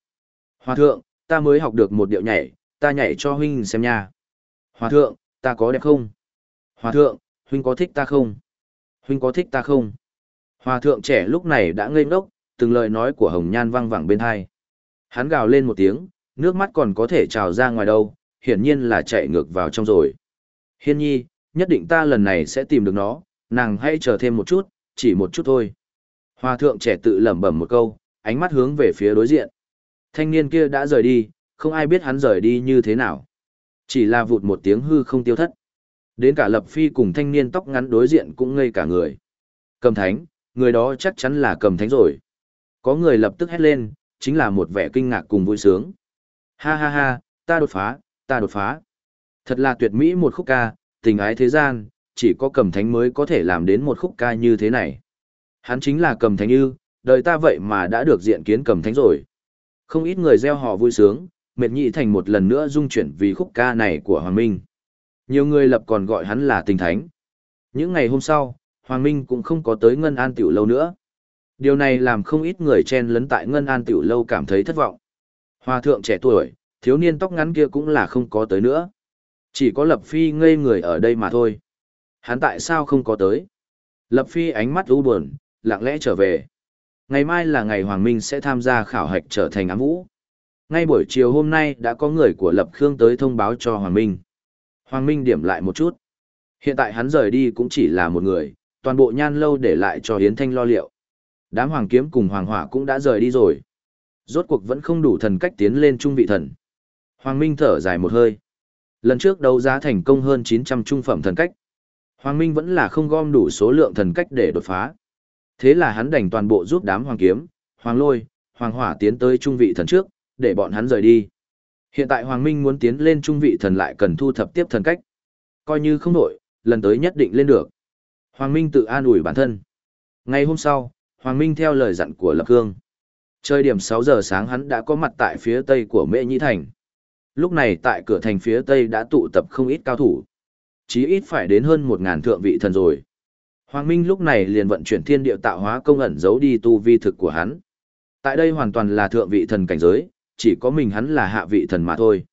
Hòa Thượng, ta mới học được một điệu nhảy, ta nhảy cho huynh xem nha. Hòa Thượng, ta có đẹp không? Hòa Thượng, huynh có thích ta không? Huynh có thích ta không? Hòa thượng trẻ lúc này đã ngây ngốc, từng lời nói của Hồng Nhan vang vẳng bên hai. Hắn gào lên một tiếng, nước mắt còn có thể trào ra ngoài đâu, hiển nhiên là chạy ngược vào trong rồi. Hiên nhi, nhất định ta lần này sẽ tìm được nó, nàng hãy chờ thêm một chút, chỉ một chút thôi. Hòa thượng trẻ tự lẩm bẩm một câu, ánh mắt hướng về phía đối diện. Thanh niên kia đã rời đi, không ai biết hắn rời đi như thế nào. Chỉ là vụt một tiếng hư không tiêu thất. Đến cả Lập Phi cùng thanh niên tóc ngắn đối diện cũng ngây cả người. Cầm thánh, người đó chắc chắn là cầm thánh rồi. Có người lập tức hét lên, chính là một vẻ kinh ngạc cùng vui sướng. Ha ha ha, ta đột phá, ta đột phá. Thật là tuyệt mỹ một khúc ca, tình ái thế gian, chỉ có cầm thánh mới có thể làm đến một khúc ca như thế này. Hắn chính là cầm thánh ư, đời ta vậy mà đã được diện kiến cầm thánh rồi. Không ít người gieo họ vui sướng, mệt nhị thành một lần nữa dung chuyển vì khúc ca này của Hoàng Minh. Nhiều người lập còn gọi hắn là tình thánh. Những ngày hôm sau, Hoàng Minh cũng không có tới Ngân An Tiểu Lâu nữa. Điều này làm không ít người chen lấn tại Ngân An Tiểu Lâu cảm thấy thất vọng. Hòa thượng trẻ tuổi, thiếu niên tóc ngắn kia cũng là không có tới nữa. Chỉ có Lập Phi ngây người ở đây mà thôi. Hắn tại sao không có tới? Lập Phi ánh mắt u buồn, lặng lẽ trở về. Ngày mai là ngày Hoàng Minh sẽ tham gia khảo hạch trở thành ám vũ. Ngay buổi chiều hôm nay đã có người của Lập Khương tới thông báo cho Hoàng Minh. Hoàng Minh điểm lại một chút. Hiện tại hắn rời đi cũng chỉ là một người, toàn bộ nhan lâu để lại cho Hiến Thanh lo liệu. Đám hoàng kiếm cùng hoàng hỏa cũng đã rời đi rồi. Rốt cuộc vẫn không đủ thần cách tiến lên trung vị thần. Hoàng Minh thở dài một hơi. Lần trước đấu giá thành công hơn 900 trung phẩm thần cách. Hoàng Minh vẫn là không gom đủ số lượng thần cách để đột phá. Thế là hắn đành toàn bộ giúp đám hoàng kiếm, hoàng lôi, hoàng hỏa tiến tới trung vị thần trước, để bọn hắn rời đi. Hiện tại Hoàng Minh muốn tiến lên trung vị thần lại cần thu thập tiếp thần cách. Coi như không nổi, lần tới nhất định lên được. Hoàng Minh tự an ủi bản thân. Ngày hôm sau, Hoàng Minh theo lời dặn của Lập Cương. Chơi điểm 6 giờ sáng hắn đã có mặt tại phía tây của Mễ Nhĩ Thành. Lúc này tại cửa thành phía tây đã tụ tập không ít cao thủ. Chí ít phải đến hơn một ngàn thượng vị thần rồi. Hoàng Minh lúc này liền vận chuyển thiên địa tạo hóa công ẩn giấu đi tu vi thực của hắn. Tại đây hoàn toàn là thượng vị thần cảnh giới, chỉ có mình hắn là hạ vị thần mà thôi.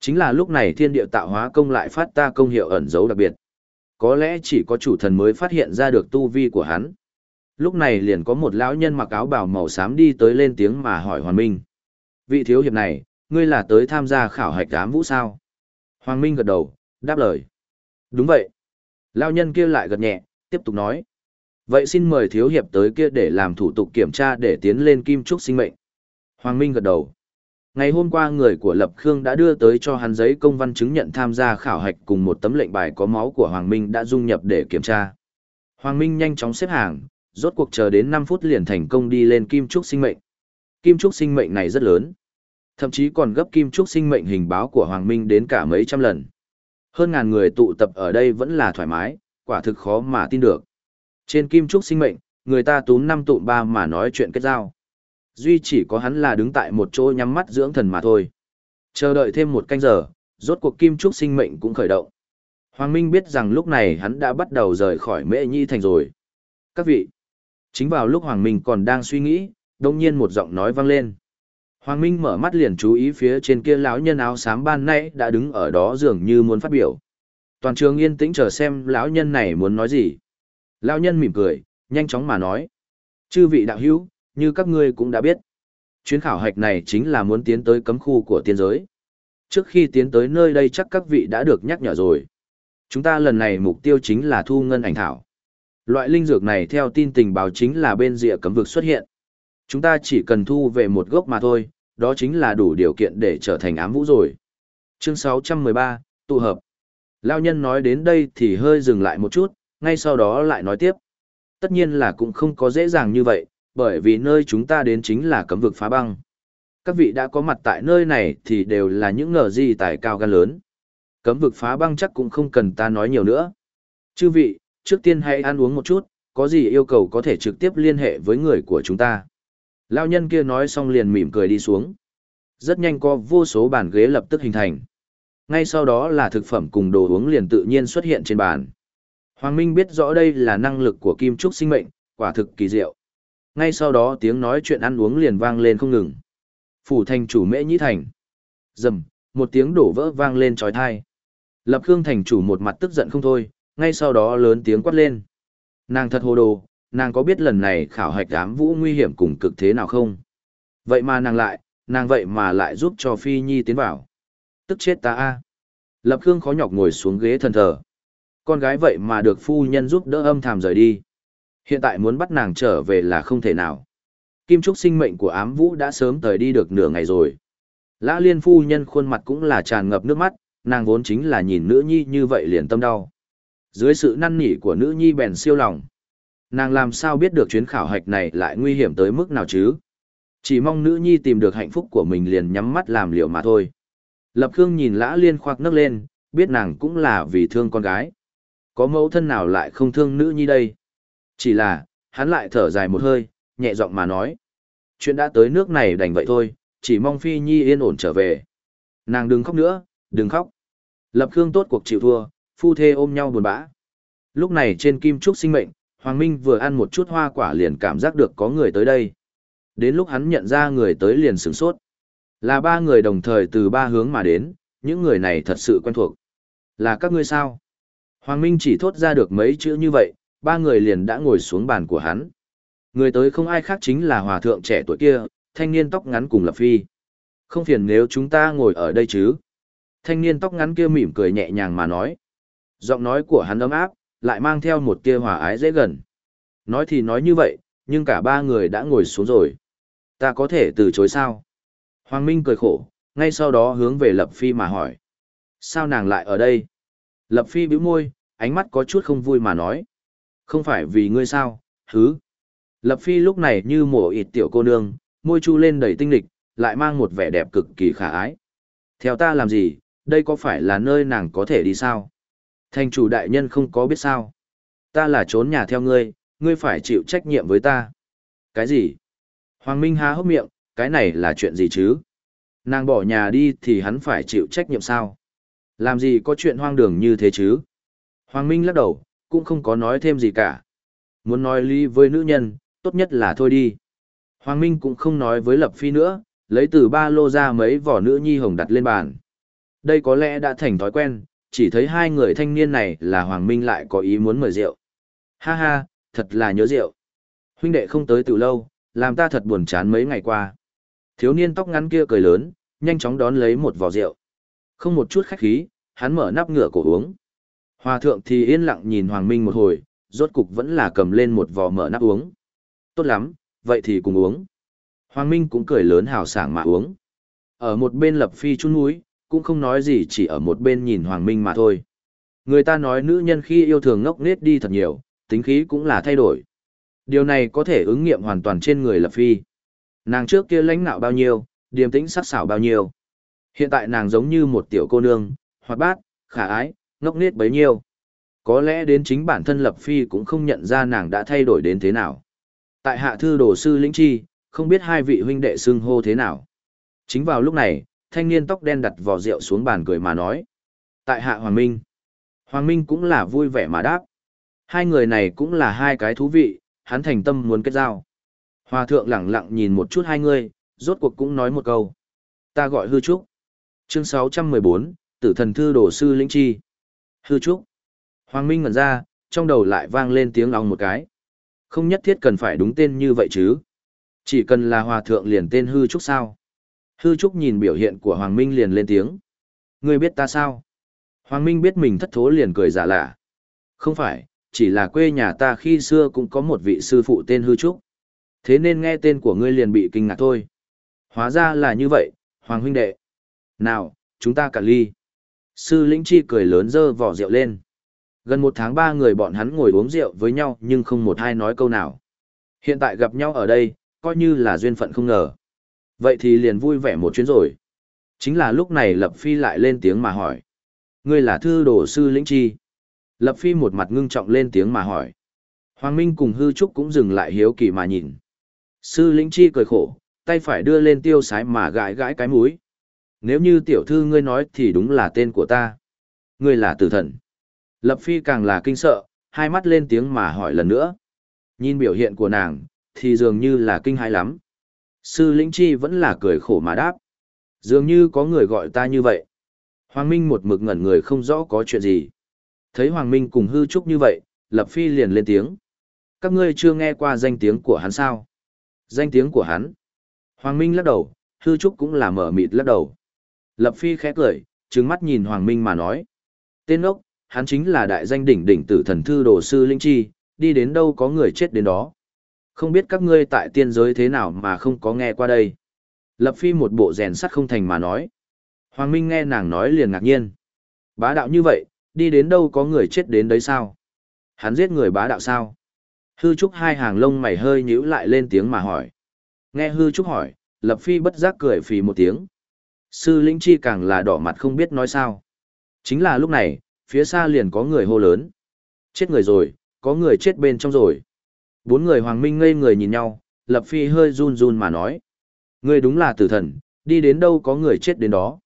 Chính là lúc này thiên địa tạo hóa công lại phát ta công hiệu ẩn giấu đặc biệt. Có lẽ chỉ có chủ thần mới phát hiện ra được tu vi của hắn. Lúc này liền có một lão nhân mặc áo bào màu xám đi tới lên tiếng mà hỏi Hoàng Minh. Vị thiếu hiệp này, ngươi là tới tham gia khảo hạch ám vũ sao? Hoàng Minh gật đầu, đáp lời. Đúng vậy. Lão nhân kia lại gật nhẹ, tiếp tục nói. Vậy xin mời thiếu hiệp tới kia để làm thủ tục kiểm tra để tiến lên kim trúc sinh mệnh. Hoàng Minh gật đầu. Ngày hôm qua người của Lập Khương đã đưa tới cho hắn giấy công văn chứng nhận tham gia khảo hạch cùng một tấm lệnh bài có máu của Hoàng Minh đã dung nhập để kiểm tra. Hoàng Minh nhanh chóng xếp hàng, rốt cuộc chờ đến 5 phút liền thành công đi lên kim trúc sinh mệnh. Kim trúc sinh mệnh này rất lớn. Thậm chí còn gấp kim trúc sinh mệnh hình báo của Hoàng Minh đến cả mấy trăm lần. Hơn ngàn người tụ tập ở đây vẫn là thoải mái, quả thực khó mà tin được. Trên kim trúc sinh mệnh, người ta túm năm tụm ba mà nói chuyện kết giao. Duy chỉ có hắn là đứng tại một chỗ nhắm mắt dưỡng thần mà thôi. Chờ đợi thêm một canh giờ, rốt cuộc kim trúc sinh mệnh cũng khởi động. Hoàng Minh biết rằng lúc này hắn đã bắt đầu rời khỏi mễ nhi thành rồi. Các vị, chính vào lúc Hoàng Minh còn đang suy nghĩ, đông nhiên một giọng nói vang lên. Hoàng Minh mở mắt liền chú ý phía trên kia lão nhân áo xám ban nãy đã đứng ở đó dường như muốn phát biểu. Toàn trường yên tĩnh chờ xem lão nhân này muốn nói gì. Lão nhân mỉm cười, nhanh chóng mà nói. Chư vị đạo hữu, như các ngươi cũng đã biết. Chuyến khảo hạch này chính là muốn tiến tới cấm khu của tiên giới. Trước khi tiến tới nơi đây chắc các vị đã được nhắc nhở rồi. Chúng ta lần này mục tiêu chính là thu ngân ảnh thảo. Loại linh dược này theo tin tình báo chính là bên rìa cấm vực xuất hiện. Chúng ta chỉ cần thu về một gốc mà thôi, đó chính là đủ điều kiện để trở thành ám vũ rồi. Chương 613, tụ hợp. Lao nhân nói đến đây thì hơi dừng lại một chút, ngay sau đó lại nói tiếp. Tất nhiên là cũng không có dễ dàng như vậy, bởi vì nơi chúng ta đến chính là cấm vực phá băng. Các vị đã có mặt tại nơi này thì đều là những ngờ gì tài cao gan lớn. Cấm vực phá băng chắc cũng không cần ta nói nhiều nữa. Chư vị, trước tiên hãy ăn uống một chút, có gì yêu cầu có thể trực tiếp liên hệ với người của chúng ta. Lao nhân kia nói xong liền mỉm cười đi xuống. Rất nhanh có vô số bàn ghế lập tức hình thành. Ngay sau đó là thực phẩm cùng đồ uống liền tự nhiên xuất hiện trên bàn. Hoàng Minh biết rõ đây là năng lực của Kim Trúc sinh mệnh, quả thực kỳ diệu. Ngay sau đó tiếng nói chuyện ăn uống liền vang lên không ngừng. Phủ thành chủ mễ nhĩ thành. Rầm, một tiếng đổ vỡ vang lên trói thai. Lập Khương thành chủ một mặt tức giận không thôi, ngay sau đó lớn tiếng quát lên. Nàng thật hồ đồ, nàng có biết lần này khảo hạch ám vũ nguy hiểm cùng cực thế nào không? Vậy mà nàng lại, nàng vậy mà lại giúp cho Phi Nhi tiến vào. Tức chết ta a. Lập Khương khó nhọc ngồi xuống ghế thần thờ. Con gái vậy mà được phu nhân giúp đỡ âm thầm rời đi. Hiện tại muốn bắt nàng trở về là không thể nào. Kim Trúc sinh mệnh của ám vũ đã sớm tới đi được nửa ngày rồi. Lã liên phu nhân khuôn mặt cũng là tràn ngập nước mắt, nàng vốn chính là nhìn nữ nhi như vậy liền tâm đau. Dưới sự năn nỉ của nữ nhi bèn siêu lòng. Nàng làm sao biết được chuyến khảo hạch này lại nguy hiểm tới mức nào chứ? Chỉ mong nữ nhi tìm được hạnh phúc của mình liền nhắm mắt làm liệu mà thôi. Lập Khương nhìn Lã Liên khoác nấc lên, biết nàng cũng là vì thương con gái. Có mẫu thân nào lại không thương nữ nhi đây? Chỉ là, hắn lại thở dài một hơi, nhẹ giọng mà nói. Chuyện đã tới nước này đành vậy thôi, chỉ mong Phi Nhi yên ổn trở về. Nàng đừng khóc nữa, đừng khóc. Lập Khương tốt cuộc chịu thua, phu thê ôm nhau buồn bã. Lúc này trên kim trúc sinh mệnh, Hoàng Minh vừa ăn một chút hoa quả liền cảm giác được có người tới đây. Đến lúc hắn nhận ra người tới liền sửng sốt. Là ba người đồng thời từ ba hướng mà đến, những người này thật sự quen thuộc. Là các ngươi sao? Hoàng Minh chỉ thốt ra được mấy chữ như vậy, ba người liền đã ngồi xuống bàn của hắn. Người tới không ai khác chính là hòa thượng trẻ tuổi kia, thanh niên tóc ngắn cùng Lập Phi. Không phiền nếu chúng ta ngồi ở đây chứ? Thanh niên tóc ngắn kia mỉm cười nhẹ nhàng mà nói. Giọng nói của hắn ấm áp, lại mang theo một tia hòa ái dễ gần. Nói thì nói như vậy, nhưng cả ba người đã ngồi xuống rồi. Ta có thể từ chối sao? Hoàng Minh cười khổ, ngay sau đó hướng về Lập Phi mà hỏi. Sao nàng lại ở đây? Lập Phi bĩu môi, ánh mắt có chút không vui mà nói. Không phải vì ngươi sao, hứ. Lập Phi lúc này như mổ ịt tiểu cô nương, môi chu lên đầy tinh lịch, lại mang một vẻ đẹp cực kỳ khả ái. Theo ta làm gì, đây có phải là nơi nàng có thể đi sao? Thành chủ đại nhân không có biết sao. Ta là trốn nhà theo ngươi, ngươi phải chịu trách nhiệm với ta. Cái gì? Hoàng Minh há hốc miệng, cái này là chuyện gì chứ? Nàng bỏ nhà đi thì hắn phải chịu trách nhiệm sao? Làm gì có chuyện hoang đường như thế chứ? Hoàng Minh lắc đầu, cũng không có nói thêm gì cả. Muốn nói lý với nữ nhân, tốt nhất là thôi đi. Hoàng Minh cũng không nói với Lập Phi nữa, lấy từ ba lô ra mấy vỏ nữ nhi hồng đặt lên bàn. Đây có lẽ đã thành thói quen, chỉ thấy hai người thanh niên này là Hoàng Minh lại có ý muốn mời rượu. Ha ha, thật là nhớ rượu. Huynh đệ không tới từ lâu, làm ta thật buồn chán mấy ngày qua. Thiếu niên tóc ngắn kia cười lớn, nhanh chóng đón lấy một vò rượu. Không một chút khách khí, hắn mở nắp ngửa cổ uống. Hòa thượng thì yên lặng nhìn Hoàng Minh một hồi, rốt cục vẫn là cầm lên một vò mở nắp uống. Tốt lắm, vậy thì cùng uống. Hoàng Minh cũng cười lớn hào sảng mà uống. Ở một bên lập phi chun núi, cũng không nói gì chỉ ở một bên nhìn Hoàng Minh mà thôi. Người ta nói nữ nhân khi yêu thường ngốc nết đi thật nhiều, tính khí cũng là thay đổi. Điều này có thể ứng nghiệm hoàn toàn trên người lập phi. Nàng trước kia lãnh nạo bao nhiêu, điềm tĩnh sắc sảo bao nhiêu. Hiện tại nàng giống như một tiểu cô nương, hoạt bát, khả ái, ngốc nết bấy nhiêu. Có lẽ đến chính bản thân Lập Phi cũng không nhận ra nàng đã thay đổi đến thế nào. Tại hạ thư đồ sư lĩnh chi, không biết hai vị huynh đệ xưng hô thế nào. Chính vào lúc này, thanh niên tóc đen đặt vò rượu xuống bàn cười mà nói. Tại hạ Hoàng Minh. Hoàng Minh cũng là vui vẻ mà đáp. Hai người này cũng là hai cái thú vị, hắn thành tâm muốn kết giao. Hòa thượng lẳng lặng nhìn một chút hai người, rốt cuộc cũng nói một câu. Ta gọi hư trúc. Chương 614, tử thần thư đồ sư lĩnh chi. Hư trúc. Hoàng Minh ngẩn ra, trong đầu lại vang lên tiếng ong một cái. Không nhất thiết cần phải đúng tên như vậy chứ. Chỉ cần là hòa thượng liền tên hư trúc sao. Hư trúc nhìn biểu hiện của Hoàng Minh liền lên tiếng. Ngươi biết ta sao? Hoàng Minh biết mình thất thố liền cười giả lạ. Không phải, chỉ là quê nhà ta khi xưa cũng có một vị sư phụ tên hư trúc. Thế nên nghe tên của ngươi liền bị kinh ngạc thôi. Hóa ra là như vậy, Hoàng huynh đệ. Nào, chúng ta cả ly. Sư lĩnh chi cười lớn dơ vỏ rượu lên. Gần một tháng ba người bọn hắn ngồi uống rượu với nhau nhưng không một ai nói câu nào. Hiện tại gặp nhau ở đây, coi như là duyên phận không ngờ. Vậy thì liền vui vẻ một chuyến rồi. Chính là lúc này Lập Phi lại lên tiếng mà hỏi. Ngươi là thư đồ sư lĩnh chi. Lập Phi một mặt ngưng trọng lên tiếng mà hỏi. Hoàng Minh cùng hư trúc cũng dừng lại hiếu kỳ mà nhìn. Sư lĩnh chi cười khổ, tay phải đưa lên tiêu sái mà gãi gãi cái mũi. Nếu như tiểu thư ngươi nói thì đúng là tên của ta. Ngươi là tử thần. Lập Phi càng là kinh sợ, hai mắt lên tiếng mà hỏi lần nữa. Nhìn biểu hiện của nàng, thì dường như là kinh hãi lắm. Sư lĩnh chi vẫn là cười khổ mà đáp. Dường như có người gọi ta như vậy. Hoàng Minh một mực ngẩn người không rõ có chuyện gì. Thấy Hoàng Minh cùng hư trúc như vậy, Lập Phi liền lên tiếng. Các ngươi chưa nghe qua danh tiếng của hắn sao? Danh tiếng của hắn. Hoàng Minh lắc đầu, hư trúc cũng là mở mịt lắc đầu. Lập Phi khẽ cười, trừng mắt nhìn Hoàng Minh mà nói. Tên ốc, hắn chính là đại danh đỉnh đỉnh tử thần thư đồ sư Linh Chi, đi đến đâu có người chết đến đó. Không biết các ngươi tại tiên giới thế nào mà không có nghe qua đây. Lập Phi một bộ rèn sắt không thành mà nói. Hoàng Minh nghe nàng nói liền ngạc nhiên. Bá đạo như vậy, đi đến đâu có người chết đến đấy sao? Hắn giết người bá đạo sao? Hư Trúc hai hàng lông mày hơi nhíu lại lên tiếng mà hỏi. Nghe Hư Trúc hỏi, Lập Phi bất giác cười phì một tiếng. Sư Linh Chi càng là đỏ mặt không biết nói sao. Chính là lúc này, phía xa liền có người hô lớn. Chết người rồi, có người chết bên trong rồi. Bốn người hoàng minh ngây người nhìn nhau, Lập Phi hơi run run mà nói. Người đúng là tử thần, đi đến đâu có người chết đến đó.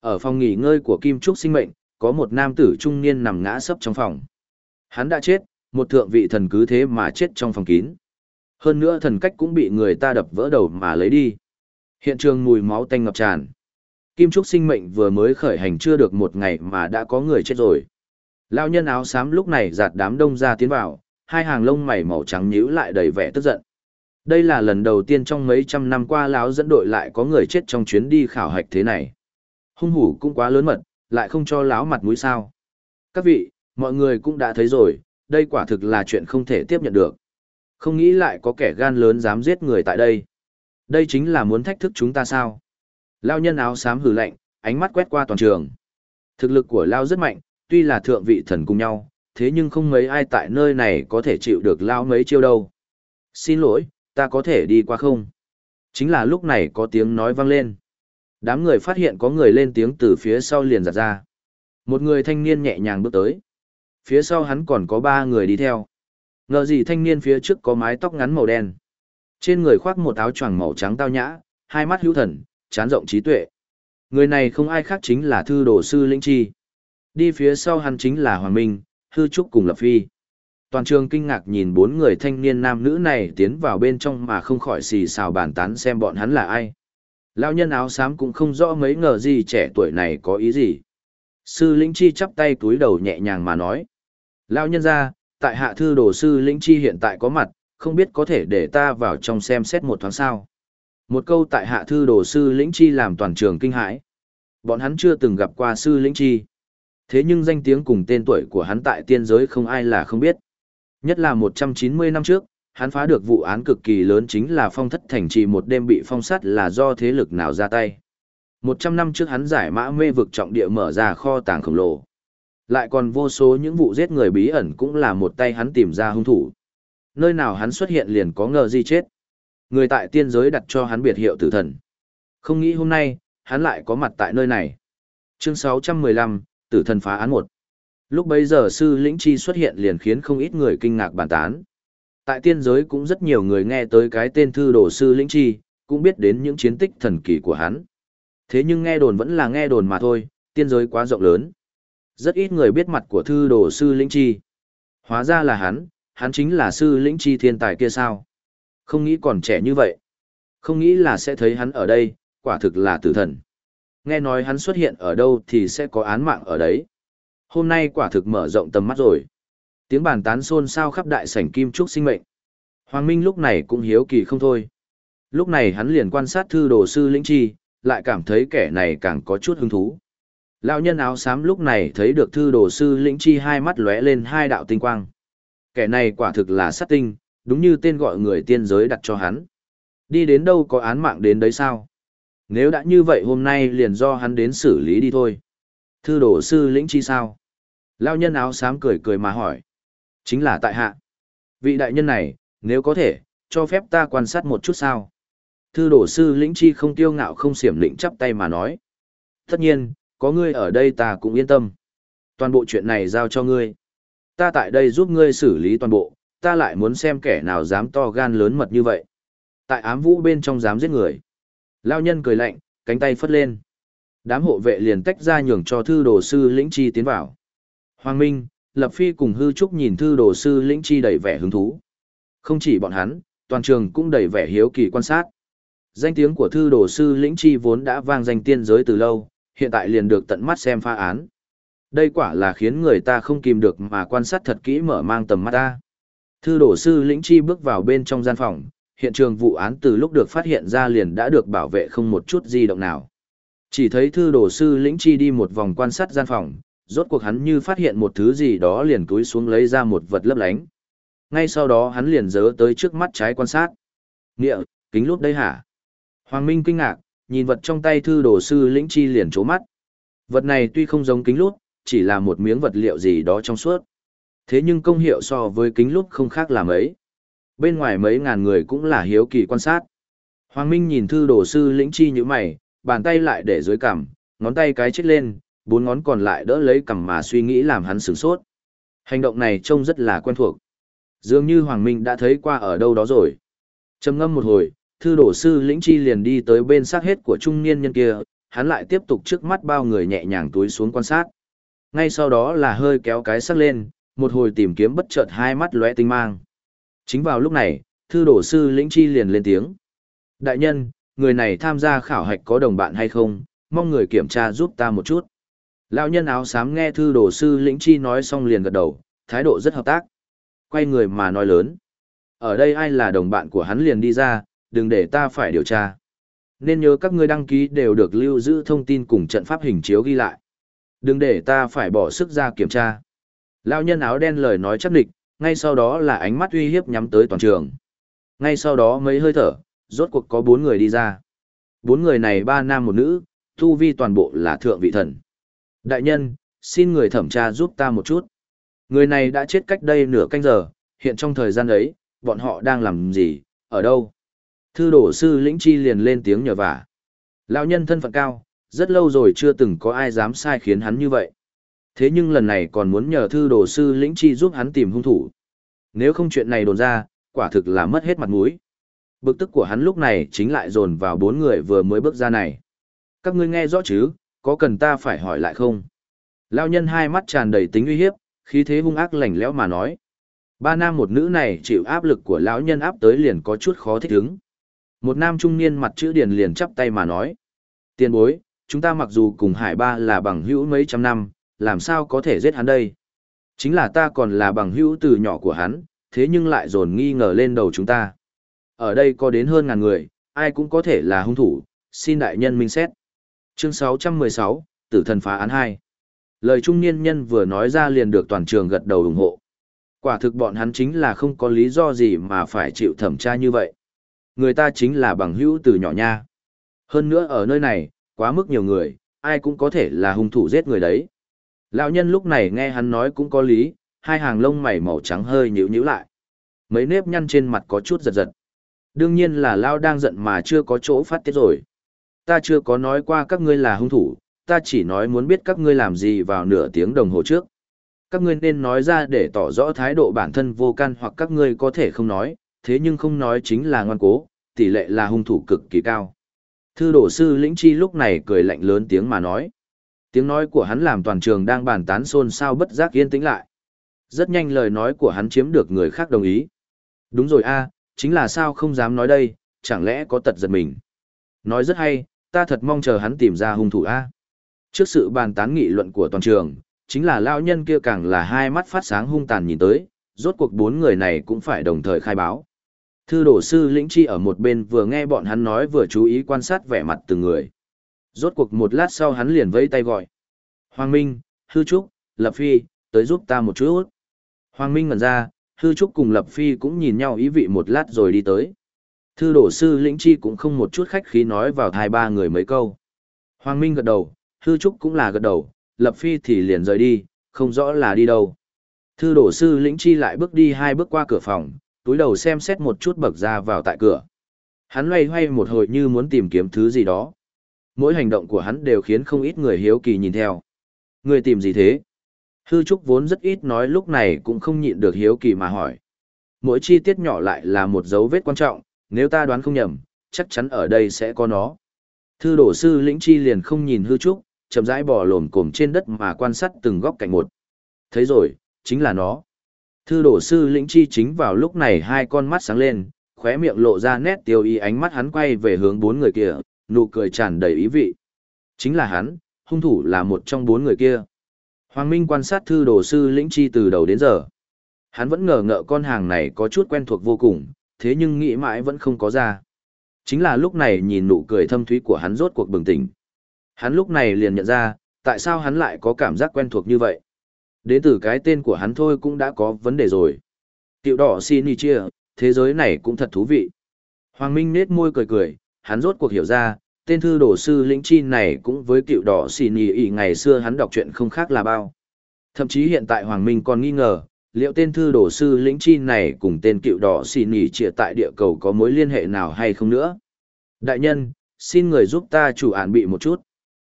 Ở phòng nghỉ ngơi của Kim Trúc sinh mệnh, có một nam tử trung niên nằm ngã sấp trong phòng. Hắn đã chết, một thượng vị thần cứ thế mà chết trong phòng kín. Hơn nữa thần cách cũng bị người ta đập vỡ đầu mà lấy đi. Hiện trường mùi máu tanh ngập tràn. Kim Trúc sinh mệnh vừa mới khởi hành chưa được một ngày mà đã có người chết rồi. Lão nhân áo xám lúc này giạt đám đông ra tiến vào, hai hàng lông mày màu trắng nhíu lại đầy vẻ tức giận. Đây là lần đầu tiên trong mấy trăm năm qua lão dẫn đội lại có người chết trong chuyến đi khảo hạch thế này. Hung hủ cũng quá lớn mật, lại không cho lão mặt mũi sao. Các vị, mọi người cũng đã thấy rồi, đây quả thực là chuyện không thể tiếp nhận được. Không nghĩ lại có kẻ gan lớn dám giết người tại đây. Đây chính là muốn thách thức chúng ta sao? Lao nhân áo xám hừ lạnh, ánh mắt quét qua toàn trường. Thực lực của Lao rất mạnh, tuy là thượng vị thần cùng nhau, thế nhưng không mấy ai tại nơi này có thể chịu được Lao mấy chiêu đâu. Xin lỗi, ta có thể đi qua không? Chính là lúc này có tiếng nói vang lên. Đám người phát hiện có người lên tiếng từ phía sau liền giặt ra. Một người thanh niên nhẹ nhàng bước tới. Phía sau hắn còn có ba người đi theo. Ngờ gì thanh niên phía trước có mái tóc ngắn màu đen. Trên người khoác một áo choàng màu trắng tao nhã, hai mắt hữu thần, chán rộng trí tuệ. Người này không ai khác chính là thư đồ sư Linh Chi. Đi phía sau hắn chính là Hoàng Minh, Hư Trúc cùng Lập Phi. Toàn trường kinh ngạc nhìn bốn người thanh niên nam nữ này tiến vào bên trong mà không khỏi xì xào bàn tán xem bọn hắn là ai. Lão nhân áo xám cũng không rõ mấy ngờ gì trẻ tuổi này có ý gì. Sư lĩnh Chi chắp tay túi đầu nhẹ nhàng mà nói. Lão nhân ra, tại hạ thư đồ sư lĩnh Chi hiện tại có mặt, không biết có thể để ta vào trong xem xét một thoáng sao. Một câu tại hạ thư đồ sư lĩnh chi làm toàn trường kinh hãi. Bọn hắn chưa từng gặp qua sư lĩnh chi. Thế nhưng danh tiếng cùng tên tuổi của hắn tại tiên giới không ai là không biết. Nhất là 190 năm trước, hắn phá được vụ án cực kỳ lớn chính là phong thất thành trì một đêm bị phong sát là do thế lực nào ra tay. 100 năm trước hắn giải mã mê vực trọng địa mở ra kho tàng khổng lồ. Lại còn vô số những vụ giết người bí ẩn cũng là một tay hắn tìm ra hung thủ. Nơi nào hắn xuất hiện liền có ngờ gì chết. Người tại tiên giới đặt cho hắn biệt hiệu tử thần. Không nghĩ hôm nay, hắn lại có mặt tại nơi này. Chương 615, Tử thần phá án một Lúc bấy giờ sư lĩnh chi xuất hiện liền khiến không ít người kinh ngạc bàn tán. Tại tiên giới cũng rất nhiều người nghe tới cái tên thư đồ sư lĩnh chi, cũng biết đến những chiến tích thần kỳ của hắn. Thế nhưng nghe đồn vẫn là nghe đồn mà thôi, tiên giới quá rộng lớn. Rất ít người biết mặt của thư đồ sư lĩnh chi. Hóa ra là hắn, hắn chính là sư lĩnh chi thiên tài kia sao. Không nghĩ còn trẻ như vậy. Không nghĩ là sẽ thấy hắn ở đây, quả thực là tử thần. Nghe nói hắn xuất hiện ở đâu thì sẽ có án mạng ở đấy. Hôm nay quả thực mở rộng tầm mắt rồi. Tiếng bàn tán xôn xao khắp đại sảnh kim trúc sinh mệnh. Hoàng Minh lúc này cũng hiếu kỳ không thôi. Lúc này hắn liền quan sát thư đồ sư lĩnh chi, lại cảm thấy kẻ này càng có chút hứng thú. Lão nhân áo xám lúc này thấy được thư đồ sư lĩnh chi hai mắt lóe lên hai đạo tinh quang. Kẻ này quả thực là sát tinh, đúng như tên gọi người tiên giới đặt cho hắn. Đi đến đâu có án mạng đến đấy sao? Nếu đã như vậy hôm nay liền do hắn đến xử lý đi thôi. Thư đổ sư lĩnh chi sao? Lão nhân áo xám cười cười mà hỏi. Chính là tại hạ. Vị đại nhân này, nếu có thể, cho phép ta quan sát một chút sao? Thư đổ sư lĩnh chi không tiêu ngạo không xiểm lĩnh chắp tay mà nói. Tất nhiên, có ngươi ở đây ta cũng yên tâm. Toàn bộ chuyện này giao cho ngươi. Ta tại đây giúp ngươi xử lý toàn bộ, ta lại muốn xem kẻ nào dám to gan lớn mật như vậy. Tại ám vũ bên trong dám giết người. Lao nhân cười lạnh, cánh tay phất lên. Đám hộ vệ liền tách ra nhường cho thư đồ sư lĩnh chi tiến vào. Hoàng Minh, Lập Phi cùng hư trúc nhìn thư đồ sư lĩnh chi đầy vẻ hứng thú. Không chỉ bọn hắn, toàn trường cũng đầy vẻ hiếu kỳ quan sát. Danh tiếng của thư đồ sư lĩnh chi vốn đã vang danh tiên giới từ lâu, hiện tại liền được tận mắt xem pha án. Đây quả là khiến người ta không kìm được mà quan sát thật kỹ mở mang tầm mắt ta. Thư đồ sư lĩnh chi bước vào bên trong gian phòng, hiện trường vụ án từ lúc được phát hiện ra liền đã được bảo vệ không một chút di động nào. Chỉ thấy thư đồ sư lĩnh chi đi một vòng quan sát gian phòng, rốt cuộc hắn như phát hiện một thứ gì đó liền cúi xuống lấy ra một vật lấp lánh. Ngay sau đó hắn liền dớ tới trước mắt trái quan sát. Nghĩa, kính lút đây hả? Hoàng Minh kinh ngạc, nhìn vật trong tay thư đồ sư lĩnh chi liền trố mắt. Vật này tuy không giống kính lút, chỉ là một miếng vật liệu gì đó trong suốt. Thế nhưng công hiệu so với kính lút không khác là mấy. Bên ngoài mấy ngàn người cũng là hiếu kỳ quan sát. Hoàng Minh nhìn thư đồ sư lĩnh chi như mày, bàn tay lại để dưới cằm, ngón tay cái chết lên, bốn ngón còn lại đỡ lấy cằm mà suy nghĩ làm hắn sửng sốt. Hành động này trông rất là quen thuộc. Dường như Hoàng Minh đã thấy qua ở đâu đó rồi. trầm ngâm một hồi, thư đổ sư lĩnh chi liền đi tới bên xác hết của trung niên nhân kia, hắn lại tiếp tục trước mắt bao người nhẹ nhàng túi xuống quan sát. Ngay sau đó là hơi kéo cái sắc lên, một hồi tìm kiếm bất chợt hai mắt lóe tinh mang. Chính vào lúc này, thư đổ sư lĩnh chi liền lên tiếng. Đại nhân, người này tham gia khảo hạch có đồng bạn hay không, mong người kiểm tra giúp ta một chút. Lão nhân áo xám nghe thư đồ sư lĩnh chi nói xong liền gật đầu, thái độ rất hợp tác. Quay người mà nói lớn. Ở đây ai là đồng bạn của hắn liền đi ra, đừng để ta phải điều tra. Nên nhớ các ngươi đăng ký đều được lưu giữ thông tin cùng trận pháp hình chiếu ghi lại. Đừng để ta phải bỏ sức ra kiểm tra. Lão nhân áo đen lời nói chắc địch, ngay sau đó là ánh mắt uy hiếp nhắm tới toàn trường. Ngay sau đó mấy hơi thở, rốt cuộc có bốn người đi ra. Bốn người này ba nam một nữ, thu vi toàn bộ là thượng vị thần. Đại nhân, xin người thẩm tra giúp ta một chút. Người này đã chết cách đây nửa canh giờ, hiện trong thời gian ấy, bọn họ đang làm gì, ở đâu? Thư đổ sư lĩnh chi liền lên tiếng nhờ vả. Lão nhân thân phận cao, rất lâu rồi chưa từng có ai dám sai khiến hắn như vậy. Thế nhưng lần này còn muốn nhờ thư đồ sư lĩnh chi giúp hắn tìm hung thủ. Nếu không chuyện này đồn ra, quả thực là mất hết mặt mũi. Bực tức của hắn lúc này chính lại dồn vào bốn người vừa mới bước ra này. Các ngươi nghe rõ chứ, có cần ta phải hỏi lại không? Lao nhân hai mắt tràn đầy tính uy hiếp, khí thế hung ác lạnh lẽo mà nói. Ba nam một nữ này chịu áp lực của lão nhân áp tới liền có chút khó thích ứng. Một nam trung niên mặt chữ điền liền chắp tay mà nói. Tiền bối, chúng ta mặc dù cùng hải ba là bằng hữu mấy trăm năm, làm sao có thể giết hắn đây? Chính là ta còn là bằng hữu từ nhỏ của hắn, thế nhưng lại dồn nghi ngờ lên đầu chúng ta. Ở đây có đến hơn ngàn người, ai cũng có thể là hung thủ, xin đại nhân minh xét. Chương 616, Tử thần phá án 2. Lời trung niên nhân vừa nói ra liền được toàn trường gật đầu ủng hộ. Quả thực bọn hắn chính là không có lý do gì mà phải chịu thẩm tra như vậy. Người ta chính là bằng hữu từ nhỏ nha. Hơn nữa ở nơi này, quá mức nhiều người, ai cũng có thể là hung thủ giết người đấy. Lão nhân lúc này nghe hắn nói cũng có lý, hai hàng lông mày màu trắng hơi nhíu nhíu lại. Mấy nếp nhăn trên mặt có chút giật giật. Đương nhiên là Lao đang giận mà chưa có chỗ phát tiết rồi. Ta chưa có nói qua các ngươi là hung thủ, ta chỉ nói muốn biết các ngươi làm gì vào nửa tiếng đồng hồ trước. Các ngươi nên nói ra để tỏ rõ thái độ bản thân vô can hoặc các ngươi có thể không nói, thế nhưng không nói chính là ngoan cố, tỷ lệ là hung thủ cực kỳ cao. Thư đổ sư lĩnh chi lúc này cười lạnh lớn tiếng mà nói. Tiếng nói của hắn làm toàn trường đang bàn tán xôn xao bất giác yên tĩnh lại. Rất nhanh lời nói của hắn chiếm được người khác đồng ý. Đúng rồi a, chính là sao không dám nói đây, chẳng lẽ có tật giật mình. Nói rất hay, ta thật mong chờ hắn tìm ra hung thủ a. Trước sự bàn tán nghị luận của toàn trường, chính là lao nhân kia càng là hai mắt phát sáng hung tàn nhìn tới, rốt cuộc bốn người này cũng phải đồng thời khai báo. Thư đổ sư lĩnh chi ở một bên vừa nghe bọn hắn nói vừa chú ý quan sát vẻ mặt từng người. Rốt cuộc một lát sau hắn liền vẫy tay gọi. Hoàng Minh, Hư Trúc, Lập Phi, tới giúp ta một chút. Hoàng Minh ngẩn ra, Hư Trúc cùng Lập Phi cũng nhìn nhau ý vị một lát rồi đi tới. Thư đổ sư lĩnh chi cũng không một chút khách khí nói vào thai ba người mấy câu. Hoàng Minh gật đầu, Hư Trúc cũng là gật đầu, Lập Phi thì liền rời đi, không rõ là đi đâu. Thư đổ sư lĩnh chi lại bước đi hai bước qua cửa phòng, túi đầu xem xét một chút bậc ra vào tại cửa. Hắn loay hoay một hồi như muốn tìm kiếm thứ gì đó. Mỗi hành động của hắn đều khiến không ít người hiếu kỳ nhìn theo. Người tìm gì thế? Hư Trúc vốn rất ít nói lúc này cũng không nhịn được hiếu kỳ mà hỏi. Mỗi chi tiết nhỏ lại là một dấu vết quan trọng, nếu ta đoán không nhầm, chắc chắn ở đây sẽ có nó. Thư đổ sư lĩnh chi liền không nhìn Hư Trúc, chậm rãi bò lồm cồm trên đất mà quan sát từng góc cạnh một. Thấy rồi, chính là nó. Thư đổ sư lĩnh chi chính vào lúc này hai con mắt sáng lên, khóe miệng lộ ra nét tiêu ý ánh mắt hắn quay về hướng bốn người kia, nụ cười tràn đầy ý vị. Chính là hắn, hung thủ là một trong bốn người kia. Hoàng Minh quan sát thư đồ sư lĩnh chi từ đầu đến giờ. Hắn vẫn ngờ ngợ con hàng này có chút quen thuộc vô cùng, thế nhưng nghĩ mãi vẫn không có ra. Chính là lúc này nhìn nụ cười thâm thúy của hắn rốt cuộc bừng tỉnh. Hắn lúc này liền nhận ra, tại sao hắn lại có cảm giác quen thuộc như vậy. Đến từ cái tên của hắn thôi cũng đã có vấn đề rồi. Tiểu đỏ xin chia, thế giới này cũng thật thú vị. Hoàng Minh nết môi cười cười, hắn rốt cuộc hiểu ra, tên thư đồ sư lĩnh chi này cũng với cựu đỏ xì nhì ỉ ngày xưa hắn đọc chuyện không khác là bao. Thậm chí hiện tại Hoàng Minh còn nghi ngờ, liệu tên thư đồ sư lĩnh chi này cùng tên cựu đỏ xì nhì trịa tại địa cầu có mối liên hệ nào hay không nữa. Đại nhân, xin người giúp ta chủ án bị một chút.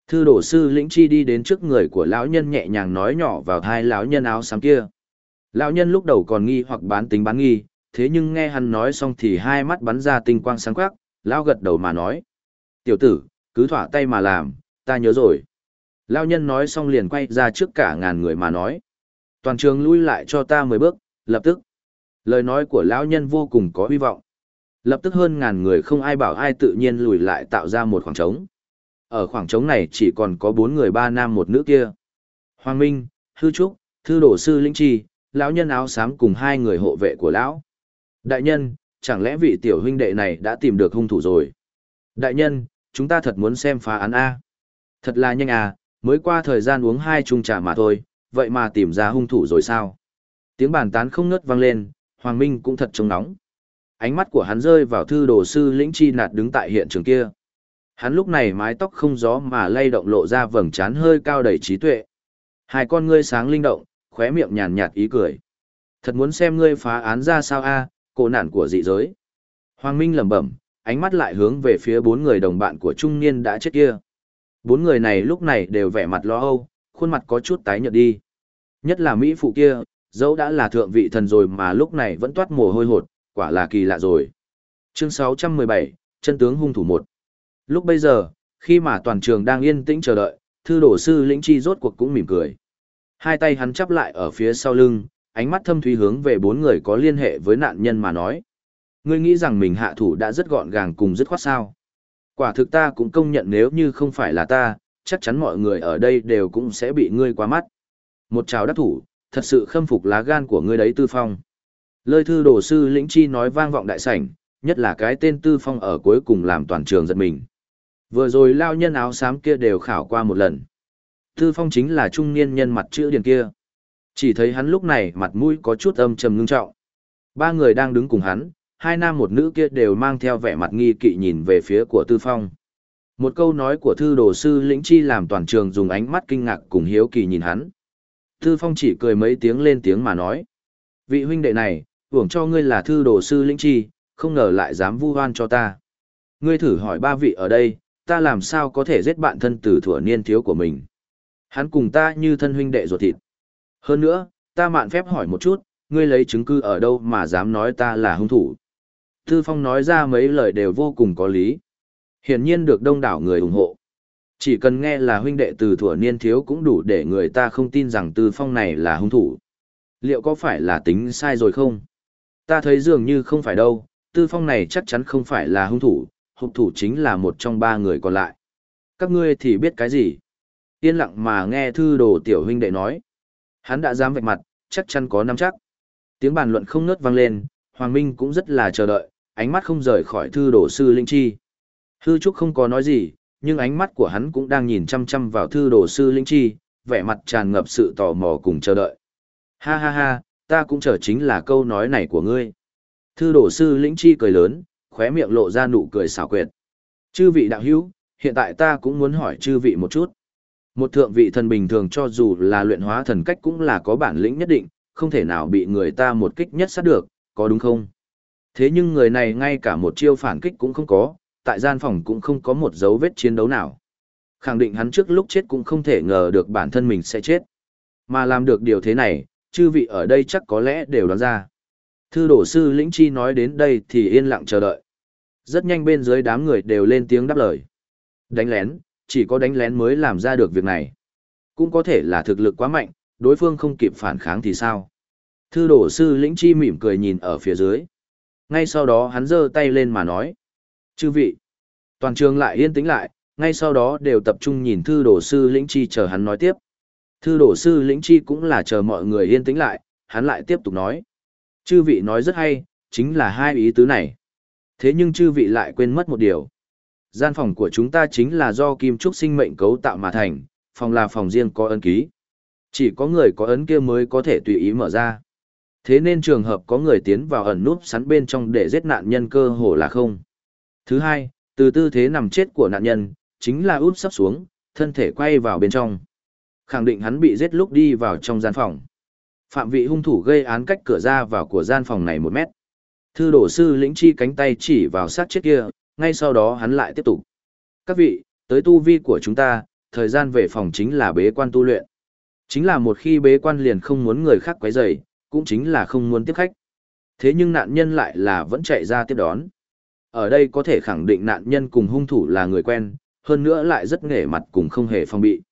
Thư đổ sư lĩnh chi đi đến trước người của lão nhân nhẹ nhàng nói nhỏ vào hai lão nhân áo xám kia. Lão nhân lúc đầu còn nghi hoặc bán tính bán nghi, thế nhưng nghe hắn nói xong thì hai mắt bắn ra tinh quang sáng quắc, lao gật đầu mà nói. Tiểu tử, cứ thỏa tay mà làm, ta nhớ rồi. Lão nhân nói xong liền quay ra trước cả ngàn người mà nói. Toàn trường lui lại cho ta mười bước, lập tức. Lời nói của lão nhân vô cùng có hy vọng. Lập tức hơn ngàn người không ai bảo ai tự nhiên lùi lại tạo ra một khoảng trống. Ở khoảng trống này chỉ còn có bốn người ba nam một nữ kia. Hoàng Minh, Hư Trúc, Thư Đổ Sư Linh Chi, lão nhân áo xám cùng hai người hộ vệ của lão. Đại nhân, chẳng lẽ vị tiểu huynh đệ này đã tìm được hung thủ rồi? Đại nhân, chúng ta thật muốn xem phá án A. Thật là nhanh à, mới qua thời gian uống hai chung trà mà thôi, vậy mà tìm ra hung thủ rồi sao? Tiếng bàn tán không ngớt vang lên, Hoàng Minh cũng thật trông nóng. Ánh mắt của hắn rơi vào thư đồ sư lĩnh chi nạt đứng tại hiện trường kia. Hắn lúc này mái tóc không gió mà lay động lộ ra vầng trán hơi cao đầy trí tuệ. Hai con ngươi sáng linh động, khóe miệng nhàn nhạt ý cười. Thật muốn xem ngươi phá án ra sao a, à, cô nản của dị giới. Hoàng Minh lẩm bẩm, ánh mắt lại hướng về phía bốn người đồng bạn của trung niên đã chết kia. Bốn người này lúc này đều vẻ mặt lo âu, khuôn mặt có chút tái nhợt đi. Nhất là Mỹ phụ kia, dẫu đã là thượng vị thần rồi mà lúc này vẫn toát mồ hôi hột, quả là kỳ lạ rồi. Chương 617, chân tướng hung thủ một. Lúc bây giờ, khi mà toàn trường đang yên tĩnh chờ đợi, thư đổ sư lĩnh chi rốt cuộc cũng mỉm cười. Hai tay hắn chắp lại ở phía sau lưng, ánh mắt thâm thúy hướng về bốn người có liên hệ với nạn nhân mà nói. Ngươi nghĩ rằng mình hạ thủ đã rất gọn gàng cùng dứt khoát sao. Quả thực ta cũng công nhận nếu như không phải là ta, chắc chắn mọi người ở đây đều cũng sẽ bị ngươi qua mắt. Một chào đắc thủ, thật sự khâm phục lá gan của ngươi đấy tư phong. Lời thư đổ sư lĩnh chi nói vang vọng đại sảnh, nhất là cái tên tư phong ở cuối cùng làm toàn trường giật mình. Vừa rồi lao nhân áo xám kia đều khảo qua một lần. Tư phong chính là trung niên nhân mặt chữ điền kia. Chỉ thấy hắn lúc này mặt mũi có chút âm trầm ngưng trọng. Ba người đang đứng cùng hắn, hai nam một nữ kia đều mang theo vẻ mặt nghi kỵ nhìn về phía của Tư Phong. Một câu nói của thư đồ sư lĩnh chi làm toàn trường dùng ánh mắt kinh ngạc cùng hiếu kỳ nhìn hắn. Tư Phong chỉ cười mấy tiếng lên tiếng mà nói. Vị huynh đệ này, hưởng cho ngươi là thư đồ sư lĩnh chi, không ngờ lại dám vu oan cho ta. Ngươi thử hỏi ba vị ở đây, ta làm sao có thể giết bạn thân tử thuở niên thiếu của mình. Hắn cùng ta như thân huynh đệ ruột thịt. Hơn nữa, ta mạn phép hỏi một chút, ngươi lấy chứng cứ ở đâu mà dám nói ta là hung thủ. Tư Phong nói ra mấy lời đều vô cùng có lý. Hiển nhiên được đông đảo người ủng hộ. Chỉ cần nghe là huynh đệ từ thuở niên thiếu cũng đủ để người ta không tin rằng Tư Phong này là hung thủ. Liệu có phải là tính sai rồi không? Ta thấy dường như không phải đâu, Tư Phong này chắc chắn không phải là hung thủ, hung thủ chính là một trong ba người còn lại. Các ngươi thì biết cái gì? Yên lặng mà nghe thư đồ tiểu huynh đệ nói. Hắn đã dám vạch mặt, chắc chắn có nắm chắc. Tiếng bàn luận không ngớt vang lên, Hoàng Minh cũng rất là chờ đợi, ánh mắt không rời khỏi thư đồ sư Linh Chi. Hư Trúc không có nói gì, nhưng ánh mắt của hắn cũng đang nhìn chăm chăm vào thư đồ sư Linh Chi, vẻ mặt tràn ngập sự tò mò cùng chờ đợi. Ha ha ha, ta cũng chờ chính là câu nói này của ngươi. Thư đồ sư Linh Chi cười lớn, khóe miệng lộ ra nụ cười xảo quyệt. Chư vị đạo hữu, hiện tại ta cũng muốn hỏi chư vị một chút. Một thượng vị thần bình thường cho dù là luyện hóa thần cách cũng là có bản lĩnh nhất định, không thể nào bị người ta một kích nhất sát được, có đúng không? Thế nhưng người này ngay cả một chiêu phản kích cũng không có, tại gian phòng cũng không có một dấu vết chiến đấu nào. Khẳng định hắn trước lúc chết cũng không thể ngờ được bản thân mình sẽ chết. Mà làm được điều thế này, chư vị ở đây chắc có lẽ đều đoán ra. Thư đổ sư lĩnh chi nói đến đây thì yên lặng chờ đợi. Rất nhanh bên dưới đám người đều lên tiếng đáp lời. Đánh lén, chỉ có đánh lén mới làm ra được việc này. Cũng có thể là thực lực quá mạnh, đối phương không kịp phản kháng thì sao? Thư đổ sư lĩnh chi mỉm cười nhìn ở phía dưới. Ngay sau đó hắn giơ tay lên mà nói. Chư vị. Toàn trường lại yên tĩnh lại, ngay sau đó đều tập trung nhìn thư đổ sư lĩnh chi chờ hắn nói tiếp. Thư đổ sư lĩnh chi cũng là chờ mọi người yên tĩnh lại, hắn lại tiếp tục nói. Chư vị nói rất hay, chính là hai ý tứ này. Thế nhưng chư vị lại quên mất một điều. Gian phòng của chúng ta chính là do kim trúc sinh mệnh cấu tạo mà thành, phòng là phòng riêng có ấn ký. Chỉ có người có ấn kia mới có thể tùy ý mở ra. Thế nên trường hợp có người tiến vào ẩn núp sắn bên trong để giết nạn nhân cơ hồ là không. Thứ hai, từ tư thế nằm chết của nạn nhân, chính là úp sắp xuống, thân thể quay vào bên trong. Khẳng định hắn bị giết lúc đi vào trong gian phòng. Phạm vị hung thủ gây án cách cửa ra vào của gian phòng này một mét. Thư đổ sư lĩnh chi cánh tay chỉ vào sát chết kia, ngay sau đó hắn lại tiếp tục. Các vị, tới tu vi của chúng ta, thời gian về phòng chính là bế quan tu luyện. Chính là một khi bế quan liền không muốn người khác quấy rầy, cũng chính là không muốn tiếp khách. Thế nhưng nạn nhân lại là vẫn chạy ra tiếp đón. Ở đây có thể khẳng định nạn nhân cùng hung thủ là người quen, hơn nữa lại rất nghề mặt cùng không hề phong bị.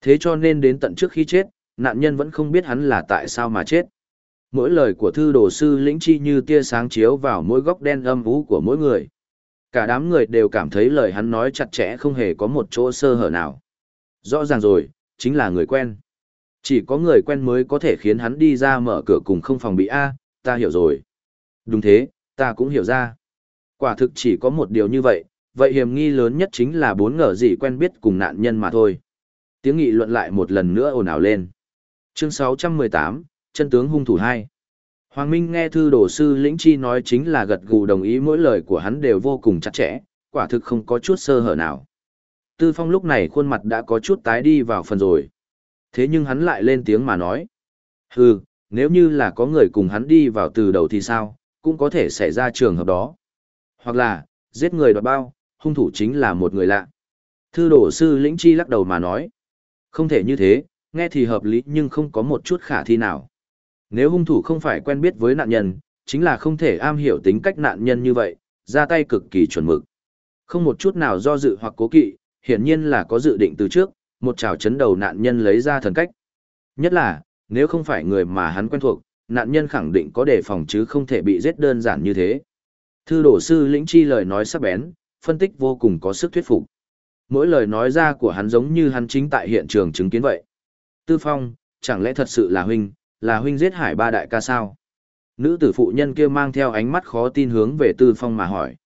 Thế cho nên đến tận trước khi chết, nạn nhân vẫn không biết hắn là tại sao mà chết. Mỗi lời của thư đồ sư lĩnh chi như tia sáng chiếu vào mỗi góc đen âm vũ của mỗi người. Cả đám người đều cảm thấy lời hắn nói chặt chẽ không hề có một chỗ sơ hở nào. Rõ ràng rồi, chính là người quen. Chỉ có người quen mới có thể khiến hắn đi ra mở cửa cùng không phòng bị A, ta hiểu rồi. Đúng thế, ta cũng hiểu ra. Quả thực chỉ có một điều như vậy, vậy hiểm nghi lớn nhất chính là bốn ngờ gì quen biết cùng nạn nhân mà thôi. Tiếng nghị luận lại một lần nữa ồn ào lên. Chương 618, chân tướng hung thủ 2. Hoàng Minh nghe thư đồ sư lĩnh chi nói chính là gật gù đồng ý mỗi lời của hắn đều vô cùng chặt chẽ, quả thực không có chút sơ hở nào. Tư Phong lúc này khuôn mặt đã có chút tái đi vào phần rồi. Thế nhưng hắn lại lên tiếng mà nói. Hừ, nếu như là có người cùng hắn đi vào từ đầu thì sao, cũng có thể xảy ra trường hợp đó. Hoặc là, giết người đoạt bao, hung thủ chính là một người lạ. Thư đổ sư lĩnh chi lắc đầu mà nói. Không thể như thế, nghe thì hợp lý nhưng không có một chút khả thi nào. Nếu hung thủ không phải quen biết với nạn nhân, chính là không thể am hiểu tính cách nạn nhân như vậy, ra tay cực kỳ chuẩn mực. Không một chút nào do dự hoặc cố kỵ, hiển nhiên là có dự định từ trước, một trào chấn đầu nạn nhân lấy ra thần cách. Nhất là, nếu không phải người mà hắn quen thuộc, nạn nhân khẳng định có đề phòng chứ không thể bị giết đơn giản như thế. Thư đổ sư lĩnh chi lời nói sắc bén, phân tích vô cùng có sức thuyết phục. Mỗi lời nói ra của hắn giống như hắn chính tại hiện trường chứng kiến vậy. Tư Phong, chẳng lẽ thật sự là huynh, là huynh giết hải ba đại ca sao? Nữ tử phụ nhân kia mang theo ánh mắt khó tin hướng về Tư Phong mà hỏi.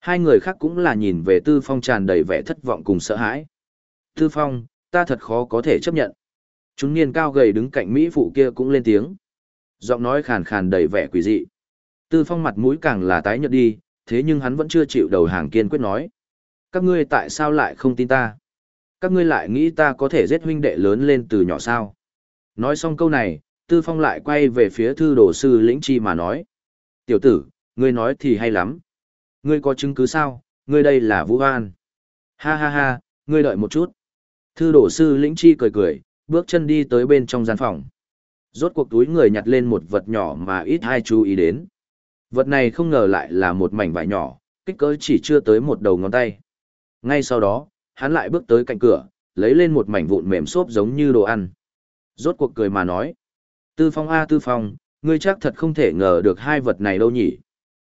Hai người khác cũng là nhìn về Tư Phong tràn đầy vẻ thất vọng cùng sợ hãi. Tư Phong, ta thật khó có thể chấp nhận. Chúng niên cao gầy đứng cạnh Mỹ phụ kia cũng lên tiếng. Giọng nói khàn khàn đầy vẻ quỷ dị. Tư phong mặt mũi càng là tái nhợt đi, thế nhưng hắn vẫn chưa chịu đầu hàng kiên quyết nói. Các ngươi tại sao lại không tin ta? Các ngươi lại nghĩ ta có thể giết huynh đệ lớn lên từ nhỏ sao? Nói xong câu này, Tư Phong lại quay về phía thư đồ sư lĩnh chi mà nói. Tiểu tử, ngươi nói thì hay lắm. Ngươi có chứng cứ sao, ngươi đây là Vũ An. Ha ha ha, ngươi đợi một chút. Thư đồ sư lĩnh chi cười cười, bước chân đi tới bên trong gian phòng. Rốt cuộc túi người nhặt lên một vật nhỏ mà ít ai chú ý đến. Vật này không ngờ lại là một mảnh vải nhỏ, kích cỡ chỉ chưa tới một đầu ngón tay. Ngay sau đó, hắn lại bước tới cạnh cửa, lấy lên một mảnh vụn mềm xốp giống như đồ ăn. Rốt cuộc cười mà nói. Tư phong A tư phong, ngươi chắc thật không thể ngờ được hai vật này đâu nhỉ.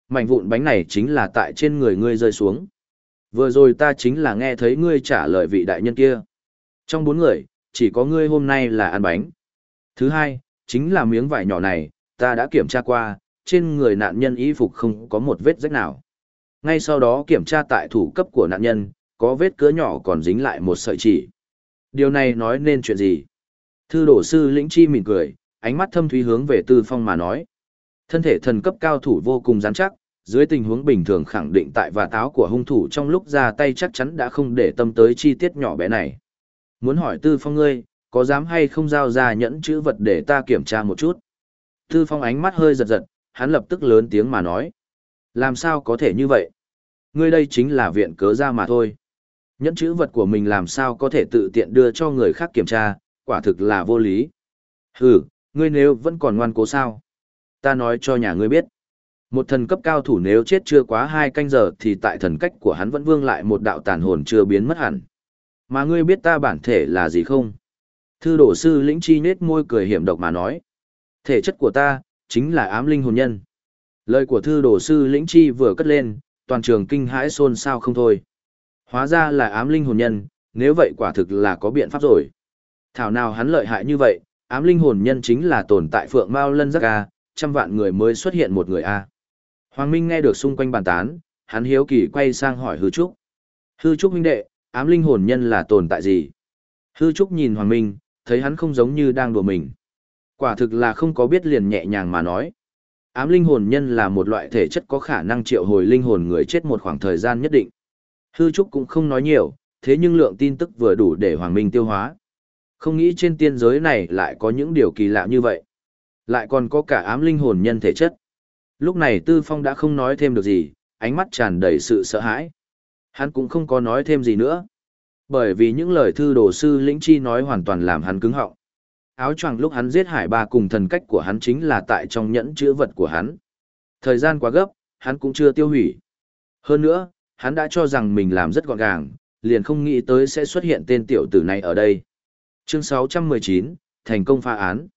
Mảnh vụn bánh này chính là tại trên người ngươi rơi xuống. Vừa rồi ta chính là nghe thấy ngươi trả lời vị đại nhân kia. Trong bốn người, chỉ có ngươi hôm nay là ăn bánh. Thứ hai, chính là miếng vải nhỏ này, ta đã kiểm tra qua, trên người nạn nhân y phục không có một vết rách nào. Ngay sau đó kiểm tra tại thủ cấp của nạn nhân, có vết cứa nhỏ còn dính lại một sợi chỉ. Điều này nói nên chuyện gì? Thư đổ sư lĩnh chi mỉm cười, ánh mắt thâm thúy hướng về tư phong mà nói. Thân thể thần cấp cao thủ vô cùng rắn chắc, dưới tình huống bình thường khẳng định tại và táo của hung thủ trong lúc ra tay chắc chắn đã không để tâm tới chi tiết nhỏ bé này. Muốn hỏi tư phong ngươi, có dám hay không giao ra nhẫn chữ vật để ta kiểm tra một chút? Tư phong ánh mắt hơi giật giật, hắn lập tức lớn tiếng mà nói. Làm sao có thể như vậy? Ngươi đây chính là viện cớ ra mà thôi. Nhẫn chữ vật của mình làm sao có thể tự tiện đưa cho người khác kiểm tra, quả thực là vô lý. Hừ, ngươi nếu vẫn còn ngoan cố sao? Ta nói cho nhà ngươi biết. Một thần cấp cao thủ nếu chết chưa quá hai canh giờ thì tại thần cách của hắn vẫn vương lại một đạo tàn hồn chưa biến mất hẳn. Mà ngươi biết ta bản thể là gì không? Thư đổ sư lĩnh chi nết môi cười hiểm độc mà nói. Thể chất của ta, chính là ám linh hồn nhân. Lời của thư đổ sư lĩnh chi vừa cất lên, toàn trường kinh hãi xôn xao không thôi. Hóa ra là ám linh hồn nhân, nếu vậy quả thực là có biện pháp rồi. Thảo nào hắn lợi hại như vậy, ám linh hồn nhân chính là tồn tại phượng mao lân giác A, trăm vạn người mới xuất hiện một người A. Hoàng Minh nghe được xung quanh bàn tán, hắn hiếu kỳ quay sang hỏi hư trúc. Hư trúc minh đệ, ám linh hồn nhân là tồn tại gì? Hư trúc nhìn Hoàng Minh, thấy hắn không giống như đang đùa mình. Quả thực là không có biết liền nhẹ nhàng mà nói. Ám linh hồn nhân là một loại thể chất có khả năng triệu hồi linh hồn người chết một khoảng thời gian nhất định. Hư Trúc cũng không nói nhiều, thế nhưng lượng tin tức vừa đủ để Hoàng Minh tiêu hóa. Không nghĩ trên tiên giới này lại có những điều kỳ lạ như vậy. Lại còn có cả ám linh hồn nhân thể chất. Lúc này Tư Phong đã không nói thêm được gì, ánh mắt tràn đầy sự sợ hãi. Hắn cũng không có nói thêm gì nữa. Bởi vì những lời thư đồ sư lĩnh chi nói hoàn toàn làm hắn cứng họng. Áo choàng lúc hắn giết hải ba cùng thần cách của hắn chính là tại trong nhẫn chữ vật của hắn. Thời gian quá gấp, hắn cũng chưa tiêu hủy. Hơn nữa, hắn đã cho rằng mình làm rất gọn gàng, liền không nghĩ tới sẽ xuất hiện tên tiểu tử này ở đây. Chương 619, thành công phá án.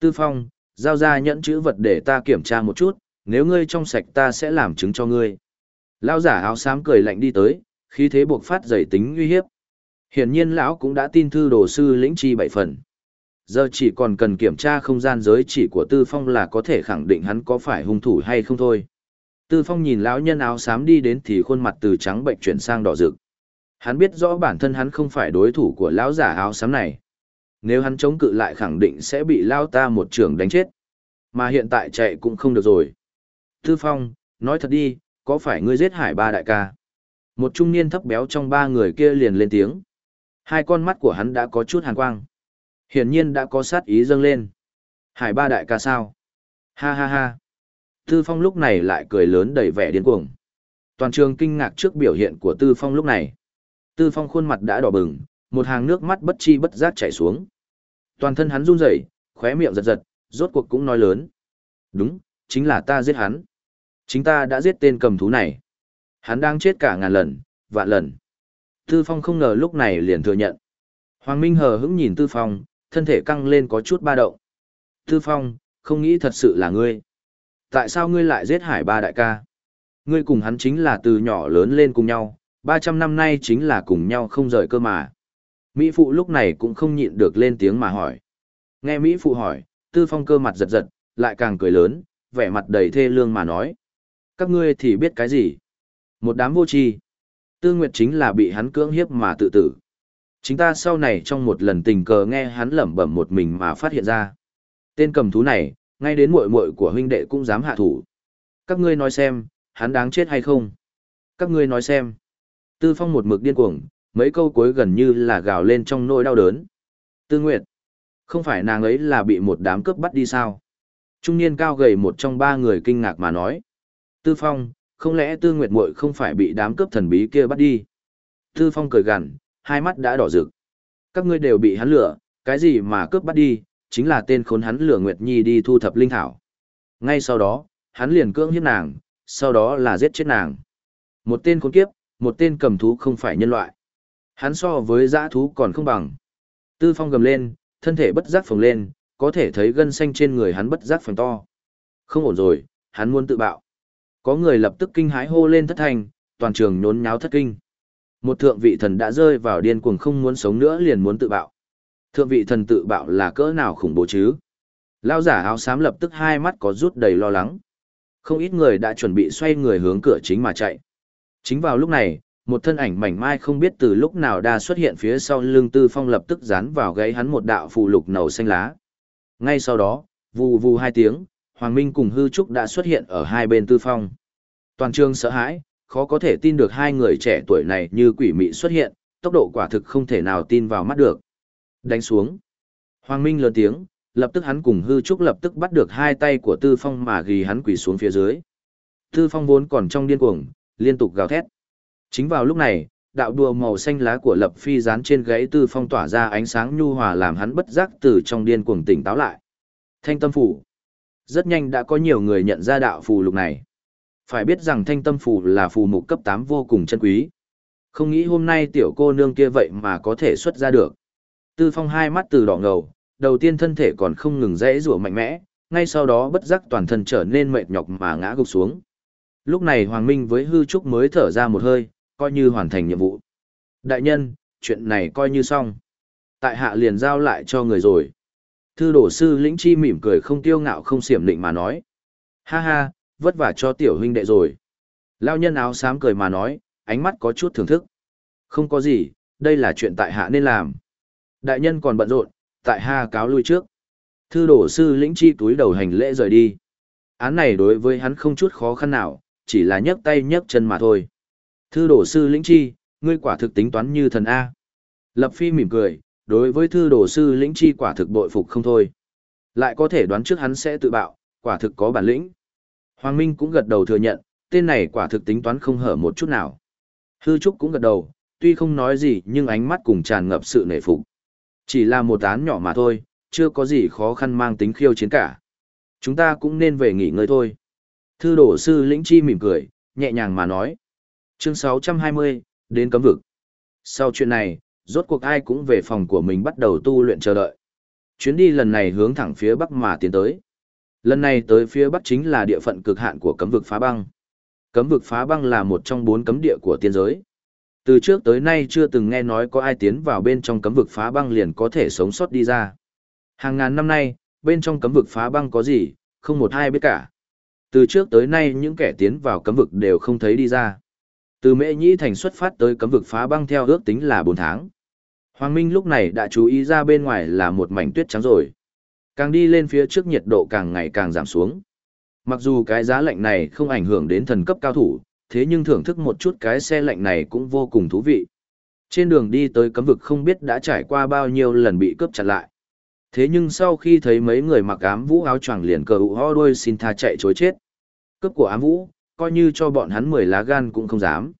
Tư Phong, giao ra nhẫn chữ vật để ta kiểm tra một chút, nếu ngươi trong sạch ta sẽ làm chứng cho ngươi. Lão giả áo xám cười lạnh đi tới, khí thế buộc phát dày tính uy hiếp. Hiển nhiên lão cũng đã tin thư đồ sư lĩnh chi bảy phần. Giờ chỉ còn cần kiểm tra không gian giới chỉ của Tư Phong là có thể khẳng định hắn có phải hung thủ hay không thôi. Tư Phong nhìn lão nhân áo xám đi đến thì khuôn mặt từ trắng bệnh chuyển sang đỏ rực. Hắn biết rõ bản thân hắn không phải đối thủ của lão giả áo xám này. Nếu hắn chống cự lại khẳng định sẽ bị lao ta một trường đánh chết. Mà hiện tại chạy cũng không được rồi. Tư Phong, nói thật đi, có phải ngươi giết hải ba đại ca? Một trung niên thấp béo trong ba người kia liền lên tiếng. Hai con mắt của hắn đã có chút hàn quang. Hiển nhiên đã có sát ý dâng lên. Hải ba đại ca sao? Ha ha ha. Tư Phong lúc này lại cười lớn đầy vẻ điên cuồng. Toàn trường kinh ngạc trước biểu hiện của Tư Phong lúc này. Tư Phong khuôn mặt đã đỏ bừng, một hàng nước mắt bất chi bất giác chảy xuống. Toàn thân hắn run rẩy, khóe miệng giật giật, rốt cuộc cũng nói lớn. Đúng, chính là ta giết hắn. Chính ta đã giết tên cầm thú này. Hắn đang chết cả ngàn lần, vạn lần. Tư Phong không ngờ lúc này liền thừa nhận. Hoàng Minh hờ hững nhìn Tư Phong, thân thể căng lên có chút ba động. Tư Phong, không nghĩ thật sự là ngươi. Tại sao ngươi lại giết hải ba đại ca? Ngươi cùng hắn chính là từ nhỏ lớn lên cùng nhau, 300 năm nay chính là cùng nhau không rời cơ mà. Mỹ Phụ lúc này cũng không nhịn được lên tiếng mà hỏi. Nghe Mỹ Phụ hỏi, Tư Phong cơ mặt giật giật, lại càng cười lớn, vẻ mặt đầy thê lương mà nói. Các ngươi thì biết cái gì? Một đám vô tri. Tư Nguyệt chính là bị hắn cưỡng hiếp mà tự tử. Chính ta sau này trong một lần tình cờ nghe hắn lẩm bẩm một mình mà phát hiện ra. Tên cầm thú này, ngay đến muội muội của huynh đệ cũng dám hạ thủ. Các ngươi nói xem, hắn đáng chết hay không? Các ngươi nói xem. Tư Phong một mực điên cuồng, mấy câu cuối gần như là gào lên trong nỗi đau đớn. Tư Nguyệt, không phải nàng ấy là bị một đám cướp bắt đi sao? Trung niên cao gầy một trong ba người kinh ngạc mà nói. Tư Phong, không lẽ Tư Nguyệt muội không phải bị đám cướp thần bí kia bắt đi? Tư Phong cười gằn, hai mắt đã đỏ rực. Các ngươi đều bị hắn lừa, cái gì mà cướp bắt đi, chính là tên khốn hắn lừa Nguyệt Nhi đi thu thập linh thảo. Ngay sau đó, hắn liền cưỡng hiếp nàng, sau đó là giết chết nàng. Một tên khốn kiếp, một tên cầm thú không phải nhân loại. Hắn so với dã thú còn không bằng. Tư Phong gầm lên, thân thể bất giác phồng lên, có thể thấy gân xanh trên người hắn bất giác phồng to. Không ổn rồi, hắn muốn tự bạo. Có người lập tức kinh hãi hô lên thất thành, toàn trường nhốn nháo thất kinh. Một thượng vị thần đã rơi vào điên cuồng không muốn sống nữa liền muốn tự bạo. Thượng vị thần tự bạo là cỡ nào khủng bố chứ? Lao giả áo xám lập tức hai mắt có rút đầy lo lắng. Không ít người đã chuẩn bị xoay người hướng cửa chính mà chạy. Chính vào lúc này, một thân ảnh mảnh mai không biết từ lúc nào đã xuất hiện phía sau lưng Tư Phong lập tức dán vào gáy hắn một đạo phù lục nầu xanh lá. Ngay sau đó, vù vù hai tiếng, Hoàng Minh cùng Hư Trúc đã xuất hiện ở hai bên Tư Phong. Toàn trường sợ hãi, khó có thể tin được hai người trẻ tuổi này như quỷ mị xuất hiện, tốc độ quả thực không thể nào tin vào mắt được. Đánh xuống. Hoàng Minh lớn tiếng, lập tức hắn cùng hư trúc lập tức bắt được hai tay của Tư Phong mà ghi hắn quỳ xuống phía dưới. Tư Phong vốn còn trong điên cuồng, liên tục gào thét. Chính vào lúc này, đạo đùa màu xanh lá của Lập Phi dán trên gãy Tư Phong tỏa ra ánh sáng nhu hòa làm hắn bất giác từ trong điên cuồng tỉnh táo lại. Thanh tâm phủ. Rất nhanh đã có nhiều người nhận ra đạo phù lục này. Phải biết rằng thanh tâm phù là phù mục cấp 8 vô cùng chân quý. Không nghĩ hôm nay tiểu cô nương kia vậy mà có thể xuất ra được. Tư Phong hai mắt từ đỏ ngầu, đầu tiên thân thể còn không ngừng rẽ rủa mạnh mẽ, ngay sau đó bất giác toàn thân trở nên mệt nhọc mà ngã gục xuống. Lúc này Hoàng Minh với hư trúc mới thở ra một hơi, coi như hoàn thành nhiệm vụ. Đại nhân, chuyện này coi như xong. Tại hạ liền giao lại cho người rồi. Thư đổ sư lĩnh chi mỉm cười không tiêu ngạo không xiểm định mà nói. Ha ha, vất vả cho tiểu huynh đệ rồi. Lao nhân áo xám cười mà nói, ánh mắt có chút thưởng thức. Không có gì, đây là chuyện tại hạ nên làm. Đại nhân còn bận rộn, tại hạ cáo lui trước. Thư đổ sư lĩnh chi túi đầu hành lễ rời đi. Án này đối với hắn không chút khó khăn nào, chỉ là nhấc tay nhấc chân mà thôi. Thư đổ sư lĩnh chi, ngươi quả thực tính toán như thần A. Lập phi mỉm cười, đối với thư đổ sư lĩnh chi quả thực bội phục không thôi. Lại có thể đoán trước hắn sẽ tự bạo, quả thực có bản lĩnh. Hoàng Minh cũng gật đầu thừa nhận, tên này quả thực tính toán không hở một chút nào. Hư Trúc cũng gật đầu, tuy không nói gì nhưng ánh mắt cùng tràn ngập sự nể phục. Chỉ là một án nhỏ mà thôi, chưa có gì khó khăn mang tính khiêu chiến cả. Chúng ta cũng nên về nghỉ ngơi thôi. Thư đổ sư lĩnh chi mỉm cười, nhẹ nhàng mà nói. Chương 620, đến cấm vực. Sau chuyện này, rốt cuộc ai cũng về phòng của mình bắt đầu tu luyện chờ đợi. Chuyến đi lần này hướng thẳng phía bắc mà tiến tới. Lần này tới phía bắc chính là địa phận cực hạn của cấm vực phá băng. Cấm vực phá băng là một trong bốn cấm địa của tiên giới. Từ trước tới nay chưa từng nghe nói có ai tiến vào bên trong cấm vực phá băng liền có thể sống sót đi ra. Hàng ngàn năm nay, bên trong cấm vực phá băng có gì, không một ai biết cả. Từ trước tới nay những kẻ tiến vào cấm vực đều không thấy đi ra. Từ Mễ Nhĩ Thành xuất phát tới cấm vực phá băng theo ước tính là 4 tháng. Hoàng Minh lúc này đã chú ý ra bên ngoài là một mảnh tuyết trắng rồi. Càng đi lên phía trước nhiệt độ càng ngày càng giảm xuống. Mặc dù cái giá lạnh này không ảnh hưởng đến thần cấp cao thủ, thế nhưng thưởng thức một chút cái xe lạnh này cũng vô cùng thú vị. Trên đường đi tới cấm vực không biết đã trải qua bao nhiêu lần bị cướp chặt lại. Thế nhưng sau khi thấy mấy người mặc ám vũ áo choàng liền cờ ụ ho đuôi xin tha chạy chối chết. Cướp của ám vũ, coi như cho bọn hắn 10 lá gan cũng không dám.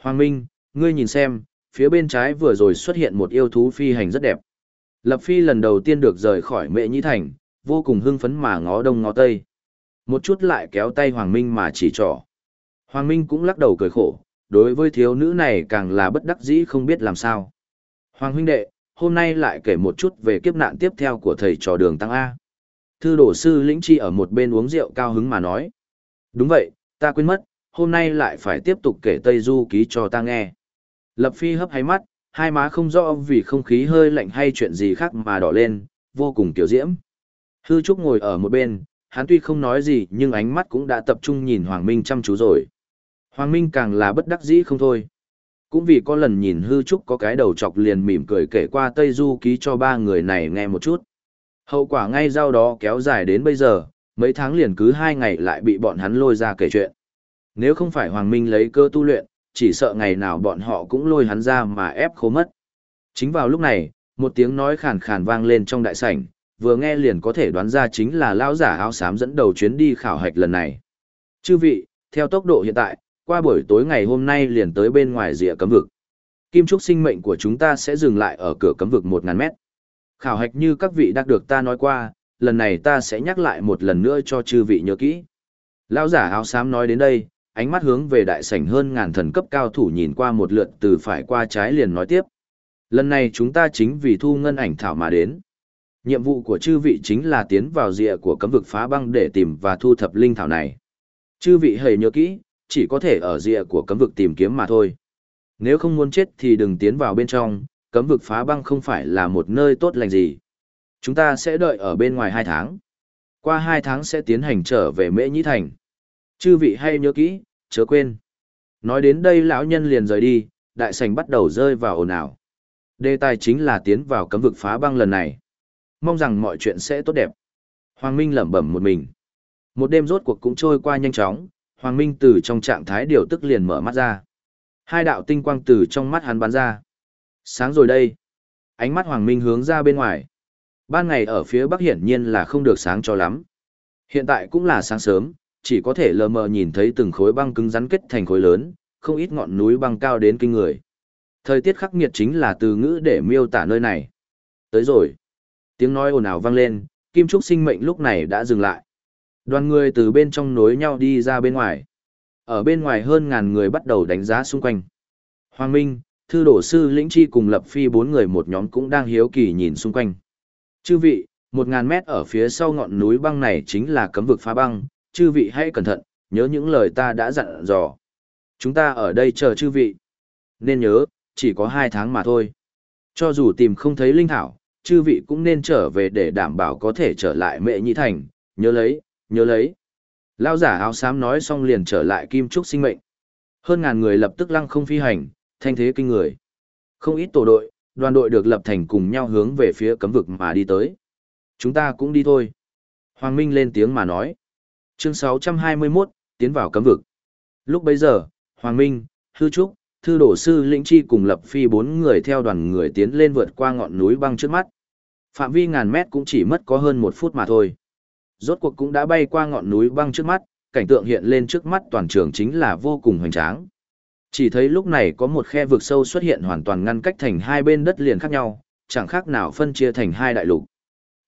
Hoàng Minh, ngươi nhìn xem, phía bên trái vừa rồi xuất hiện một yêu thú phi hành rất đẹp. Lập Phi lần đầu tiên được rời khỏi mệ nhĩ thành, vô cùng hưng phấn mà ngó đông ngó tây. Một chút lại kéo tay Hoàng Minh mà chỉ trỏ. Hoàng Minh cũng lắc đầu cười khổ, đối với thiếu nữ này càng là bất đắc dĩ không biết làm sao. Hoàng huynh đệ, hôm nay lại kể một chút về kiếp nạn tiếp theo của thầy trò đường Tăng A. Thư đổ sư lĩnh chi ở một bên uống rượu cao hứng mà nói. Đúng vậy, ta quên mất, hôm nay lại phải tiếp tục kể Tây Du ký cho ta nghe. Lập Phi hấp hay mắt, hai má không rõ vì không khí hơi lạnh hay chuyện gì khác mà đỏ lên, vô cùng tiểu diễm. Hư Trúc ngồi ở một bên, hắn tuy không nói gì nhưng ánh mắt cũng đã tập trung nhìn Hoàng Minh chăm chú rồi. Hoàng Minh càng là bất đắc dĩ không thôi. Cũng vì có lần nhìn hư trúc có cái đầu chọc liền mỉm cười kể qua Tây Du ký cho ba người này nghe một chút. Hậu quả ngay sau đó kéo dài đến bây giờ, mấy tháng liền cứ hai ngày lại bị bọn hắn lôi ra kể chuyện. Nếu không phải Hoàng Minh lấy cơ tu luyện, chỉ sợ ngày nào bọn họ cũng lôi hắn ra mà ép khô mất. Chính vào lúc này, một tiếng nói khàn khàn vang lên trong đại sảnh, vừa nghe liền có thể đoán ra chính là lão giả áo xám dẫn đầu chuyến đi khảo hạch lần này. Chư vị, theo tốc độ hiện tại, qua buổi tối ngày hôm nay liền tới bên ngoài rìa cấm vực. Kim trúc sinh mệnh của chúng ta sẽ dừng lại ở cửa cấm vực 1.000 mét. Khảo hạch như các vị đã được ta nói qua, lần này ta sẽ nhắc lại một lần nữa cho chư vị nhớ kỹ. Lão giả áo xám nói đến đây, ánh mắt hướng về đại sảnh hơn ngàn thần cấp cao thủ nhìn qua một lượt từ phải qua trái liền nói tiếp. Lần này chúng ta chính vì thu ngân ảnh thảo mà đến. Nhiệm vụ của chư vị chính là tiến vào rìa của cấm vực phá băng để tìm và thu thập linh thảo này. Chư vị hãy nhớ kỹ, chỉ có thể ở rìa của cấm vực tìm kiếm mà thôi. Nếu không muốn chết thì đừng tiến vào bên trong, cấm vực phá băng không phải là một nơi tốt lành gì. Chúng ta sẽ đợi ở bên ngoài hai tháng. Qua hai tháng sẽ tiến hành trở về Mễ Nhĩ Thành. Chư vị hay nhớ kỹ, chớ quên. Nói đến đây lão nhân liền rời đi, đại sảnh bắt đầu rơi vào ồn ào. Đề tài chính là tiến vào cấm vực phá băng lần này. Mong rằng mọi chuyện sẽ tốt đẹp. Hoàng Minh lẩm bẩm một mình. Một đêm rốt cuộc cũng trôi qua nhanh chóng, Hoàng Minh từ trong trạng thái điều tức liền mở mắt ra. Hai đạo tinh quang từ trong mắt hắn bắn ra. Sáng rồi đây. Ánh mắt Hoàng Minh hướng ra bên ngoài. Ban ngày ở phía bắc hiển nhiên là không được sáng cho lắm. Hiện tại cũng là sáng sớm, chỉ có thể lờ mờ nhìn thấy từng khối băng cứng rắn kết thành khối lớn, không ít ngọn núi băng cao đến kinh người. Thời tiết khắc nghiệt chính là từ ngữ để miêu tả nơi này. Tới rồi. Tiếng nói ồn ào vang lên, Kim Trúc sinh mệnh lúc này đã dừng lại. Đoàn người từ bên trong nối nhau đi ra bên ngoài. Ở bên ngoài hơn ngàn người bắt đầu đánh giá xung quanh. Hoàng Minh, Thư Đổ Sư Lĩnh Chi cùng Lập Phi bốn người một nhóm cũng đang hiếu kỳ nhìn xung quanh. Chư vị, một ngàn mét ở phía sau ngọn núi băng này chính là cấm vực phá băng, chư vị hãy cẩn thận, nhớ những lời ta đã dặn dò. Chúng ta ở đây chờ chư vị. Nên nhớ, chỉ có hai tháng mà thôi. Cho dù tìm không thấy linh thảo, chư vị cũng nên trở về để đảm bảo có thể trở lại mẹ nhị thành, nhớ lấy, nhớ lấy. Lao giả áo xám nói xong liền trở lại kim trúc sinh mệnh. Hơn ngàn người lập tức lăng không phi hành, thanh thế kinh người. Không ít tổ đội, đoàn đội được lập thành cùng nhau hướng về phía cấm vực mà đi tới. Chúng ta cũng đi thôi. Hoàng Minh lên tiếng mà nói. Chương 621, tiến vào cấm vực. Lúc bấy giờ, Hoàng Minh, Hư Trúc, Thư Đổ Sư Lĩnh Chi cùng Lập Phi bốn người theo đoàn người tiến lên vượt qua ngọn núi băng trước mắt. Phạm vi ngàn mét cũng chỉ mất có hơn một phút mà thôi. Rốt cuộc cũng đã bay qua ngọn núi băng trước mắt, cảnh tượng hiện lên trước mắt toàn trường chính là vô cùng hoành tráng. Chỉ thấy lúc này có một khe vực sâu xuất hiện hoàn toàn ngăn cách thành hai bên đất liền khác nhau, chẳng khác nào phân chia thành hai đại lục.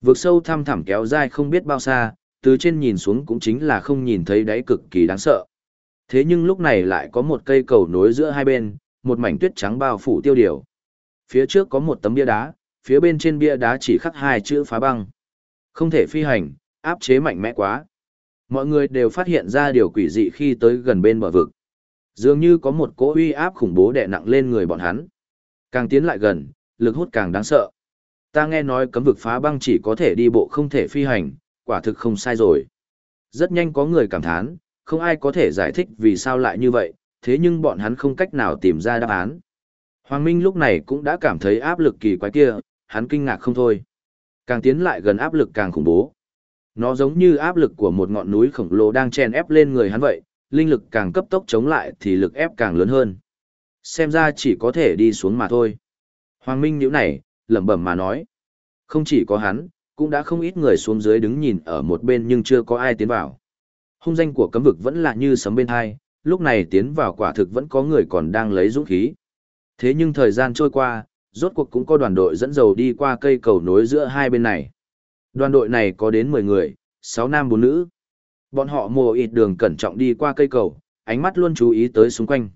Vực sâu thăm thẳm kéo dài không biết bao xa, từ trên nhìn xuống cũng chính là không nhìn thấy đáy cực kỳ đáng sợ. Thế nhưng lúc này lại có một cây cầu nối giữa hai bên, một mảnh tuyết trắng bao phủ tiêu điều. Phía trước có một tấm bia đá, phía bên trên bia đá chỉ khắc hai chữ phá băng. Không thể phi hành, áp chế mạnh mẽ quá. Mọi người đều phát hiện ra điều quỷ dị khi tới gần bên bờ vực. Dường như có một cỗ uy áp khủng bố đè nặng lên người bọn hắn. Càng tiến lại gần, lực hút càng đáng sợ. Ta nghe nói cấm vực phá băng chỉ có thể đi bộ không thể phi hành, quả thực không sai rồi. Rất nhanh có người cảm thán, không ai có thể giải thích vì sao lại như vậy, thế nhưng bọn hắn không cách nào tìm ra đáp án. Hoàng Minh lúc này cũng đã cảm thấy áp lực kỳ quái kia, hắn kinh ngạc không thôi. Càng tiến lại gần áp lực càng khủng bố. Nó giống như áp lực của một ngọn núi khổng lồ đang chen ép lên người hắn vậy, linh lực càng cấp tốc chống lại thì lực ép càng lớn hơn. Xem ra chỉ có thể đi xuống mà thôi. Hoàng Minh nhíu này, lẩm bẩm mà nói. Không chỉ có hắn, cũng đã không ít người xuống dưới đứng nhìn ở một bên nhưng chưa có ai tiến vào. Hung danh của cấm vực vẫn là như sấm bên hai, lúc này tiến vào quả thực vẫn có người còn đang lấy dũng khí. Thế nhưng thời gian trôi qua, rốt cuộc cũng có đoàn đội dẫn dầu đi qua cây cầu nối giữa hai bên này. Đoàn đội này có đến 10 người, 6 nam 4 nữ. Bọn họ mùa ịt đường cẩn trọng đi qua cây cầu, ánh mắt luôn chú ý tới xung quanh.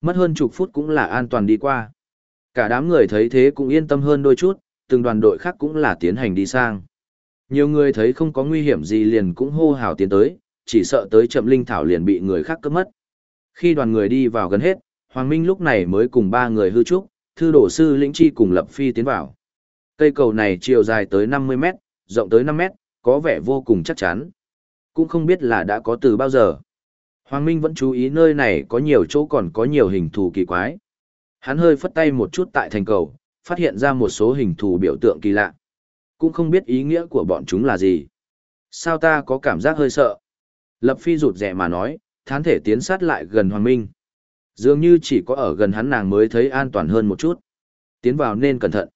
Mất hơn chục phút cũng là an toàn đi qua. Cả đám người thấy thế cũng yên tâm hơn đôi chút, từng đoàn đội khác cũng là tiến hành đi sang. Nhiều người thấy không có nguy hiểm gì liền cũng hô hào tiến tới, chỉ sợ tới chậm linh thảo liền bị người khác cướp mất. Khi đoàn người đi vào gần hết, Hoàng Minh lúc này mới cùng ba người hư trúc, thư đổ sư lĩnh chi cùng lập phi tiến vào. Cây cầu này chiều dài tới 50 mét, rộng tới 5 mét, có vẻ vô cùng chắc chắn. Cũng không biết là đã có từ bao giờ. Hoàng Minh vẫn chú ý nơi này có nhiều chỗ còn có nhiều hình thù kỳ quái. Hắn hơi phất tay một chút tại thành cầu, phát hiện ra một số hình thù biểu tượng kỳ lạ. Cũng không biết ý nghĩa của bọn chúng là gì. Sao ta có cảm giác hơi sợ? Lập Phi rụt rẻ mà nói, thán thể tiến sát lại gần Hoàng Minh. Dường như chỉ có ở gần hắn nàng mới thấy an toàn hơn một chút. Tiến vào nên cẩn thận.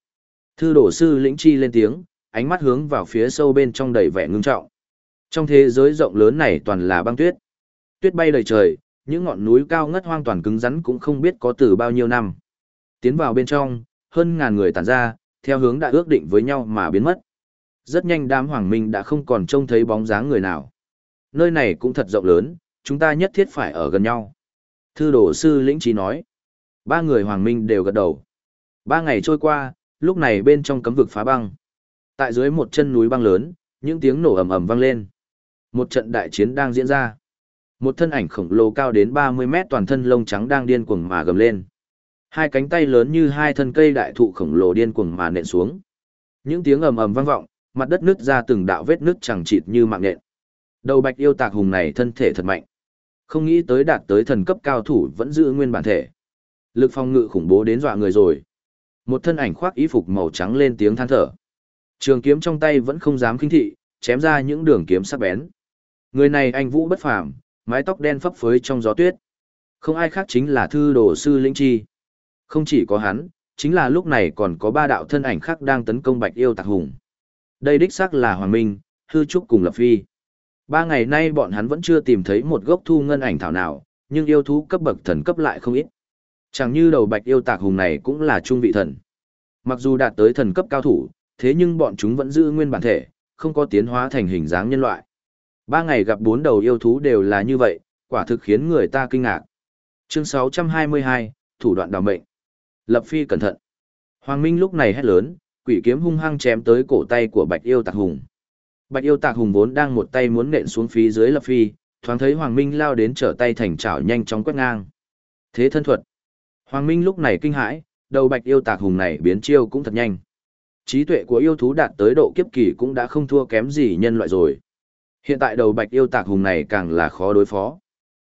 Thư đổ sư lĩnh chi lên tiếng, ánh mắt hướng vào phía sâu bên trong đầy vẻ ngưng trọng. Trong thế giới rộng lớn này toàn là băng tuyết. Tuyết bay đầy trời, những ngọn núi cao ngất hoang toàn cứng rắn cũng không biết có từ bao nhiêu năm. Tiến vào bên trong, hơn ngàn người tản ra, theo hướng đã ước định với nhau mà biến mất. Rất nhanh đám hoàng minh đã không còn trông thấy bóng dáng người nào. Nơi này cũng thật rộng lớn, chúng ta nhất thiết phải ở gần nhau. Thư đổ sư lĩnh trí nói. Ba người hoàng minh đều gật đầu. Ba ngày trôi qua, lúc này bên trong cấm vực phá băng. Tại dưới một chân núi băng lớn, những tiếng nổ ầm ầm vang lên. Một trận đại chiến đang diễn ra. Một thân ảnh khổng lồ cao đến 30 mét toàn thân lông trắng đang điên cuồng mà gầm lên. Hai cánh tay lớn như hai thân cây đại thụ khổng lồ điên cuồng mà nện xuống. Những tiếng ầm ầm vang vọng, mặt đất nứt ra từng đạo vết nứt chẳng chịt như mạng nện. Đầu bạch yêu tạc hùng này thân thể thật mạnh. Không nghĩ tới đạt tới thần cấp cao thủ vẫn giữ nguyên bản thể. Lực phòng ngự khủng bố đến dọa người rồi. Một thân ảnh khoác y phục màu trắng lên tiếng than thở. Trường kiếm trong tay vẫn không dám kinh thị, chém ra những đường kiếm sắc bén. Người này anh Vũ bất phàm, mái tóc đen phấp phới trong gió tuyết. Không ai khác chính là thư đồ sư Linh Chi. Không chỉ có hắn, chính là lúc này còn có ba đạo thân ảnh khác đang tấn công Bạch Yêu Tạc Hùng. Đây đích xác là Hoàng Minh, Hư Trúc cùng Lập Phi. Ba ngày nay bọn hắn vẫn chưa tìm thấy một gốc thu ngân ảnh thảo nào, nhưng yêu thú cấp bậc thần cấp lại không ít. Chẳng như đầu Bạch Yêu Tạc Hùng này cũng là trung vị thần. Mặc dù đạt tới thần cấp cao thủ, thế nhưng bọn chúng vẫn giữ nguyên bản thể, không có tiến hóa thành hình dáng nhân loại. Ba ngày gặp bốn đầu yêu thú đều là như vậy, quả thực khiến người ta kinh ngạc. Chương 622, thủ đoạn đào mệnh. Lập phi cẩn thận. Hoàng Minh lúc này hét lớn, quỷ kiếm hung hăng chém tới cổ tay của Bạch Yêu Tạc Hùng. Bạch Yêu Tạc Hùng vốn đang một tay muốn nện xuống phía dưới Lập Phi, thoáng thấy Hoàng Minh lao đến trở tay thành chảo nhanh chóng quét ngang. Thế thân thuật. Hoàng Minh lúc này kinh hãi, đầu Bạch Yêu Tạc Hùng này biến chiêu cũng thật nhanh. Trí tuệ của yêu thú đạt tới độ kiếp kỳ cũng đã không thua kém gì nhân loại rồi. Hiện tại đầu Bạch Yêu Tạc Hùng này càng là khó đối phó.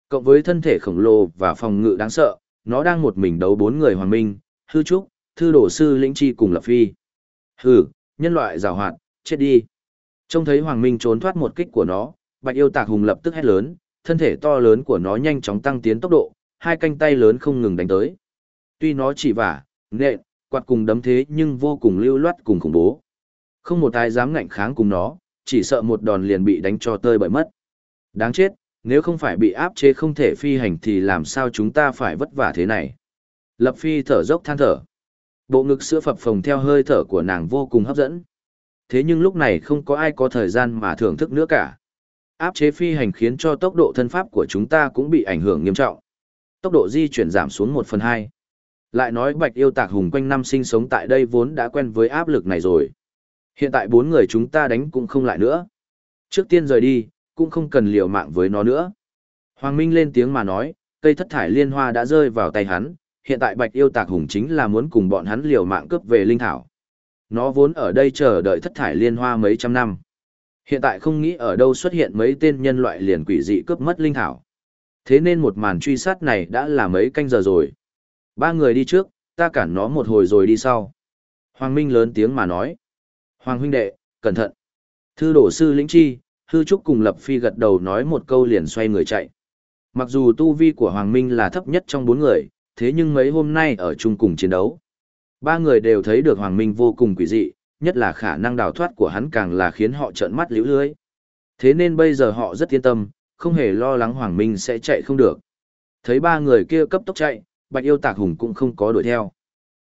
Cộng với thân thể khổng lồ và phòng ngự đáng sợ, nó đang một mình đấu bốn người Hoàng Minh, hư trúc, thư đổ sư lĩnh chi cùng lập phi. Hừ, nhân loại rào hoạt, chết đi. Trông thấy Hoàng Minh trốn thoát một kích của nó, Bạch Yêu Tạc Hùng lập tức hét lớn, thân thể to lớn của nó nhanh chóng tăng tiến tốc độ, hai cánh tay lớn không ngừng đánh tới. Tuy nó chỉ vả, nện, quạt cùng đấm thế nhưng vô cùng lưu loát cùng khủng bố. Không một ai dám ngạnh kháng cùng nó, chỉ sợ một đòn liền bị đánh cho tơi bởi mất. Đáng chết, nếu không phải bị áp chế không thể phi hành thì làm sao chúng ta phải vất vả thế này. Lập Phi thở dốc than thở. Bộ ngực sữa phập phồng theo hơi thở của nàng vô cùng hấp dẫn. Thế nhưng lúc này không có ai có thời gian mà thưởng thức nữa cả. Áp chế phi hành khiến cho tốc độ thân pháp của chúng ta cũng bị ảnh hưởng nghiêm trọng. Tốc độ di chuyển giảm xuống 1 phần 2. Lại nói bạch yêu tạc hùng quanh năm sinh sống tại đây vốn đã quen với áp lực này rồi. Hiện tại bốn người chúng ta đánh cũng không lại nữa. Trước tiên rời đi, cũng không cần liều mạng với nó nữa. Hoàng Minh lên tiếng mà nói, cây thất thải liên hoa đã rơi vào tay hắn, hiện tại bạch yêu tạc hùng chính là muốn cùng bọn hắn liều mạng cướp về linh thảo. Nó vốn ở đây chờ đợi thất thải liên hoa mấy trăm năm. Hiện tại không nghĩ ở đâu xuất hiện mấy tên nhân loại liền quỷ dị cướp mất linh thảo. Thế nên một màn truy sát này đã là mấy canh giờ rồi. Ba người đi trước, ta cản nó một hồi rồi đi sau. Hoàng Minh lớn tiếng mà nói. Hoàng huynh đệ, cẩn thận. Thư đổ sư lĩnh chi, hư trúc cùng lập phi gật đầu nói một câu liền xoay người chạy. Mặc dù tu vi của Hoàng Minh là thấp nhất trong bốn người, thế nhưng mấy hôm nay ở chung cùng chiến đấu. Ba người đều thấy được Hoàng Minh vô cùng quỷ dị, nhất là khả năng đào thoát của hắn càng là khiến họ trợn mắt liễu lưới. Thế nên bây giờ họ rất yên tâm, không hề lo lắng Hoàng Minh sẽ chạy không được. Thấy ba người kia cấp tốc chạy, Bạch Yêu Tạc Hùng cũng không có đuổi theo.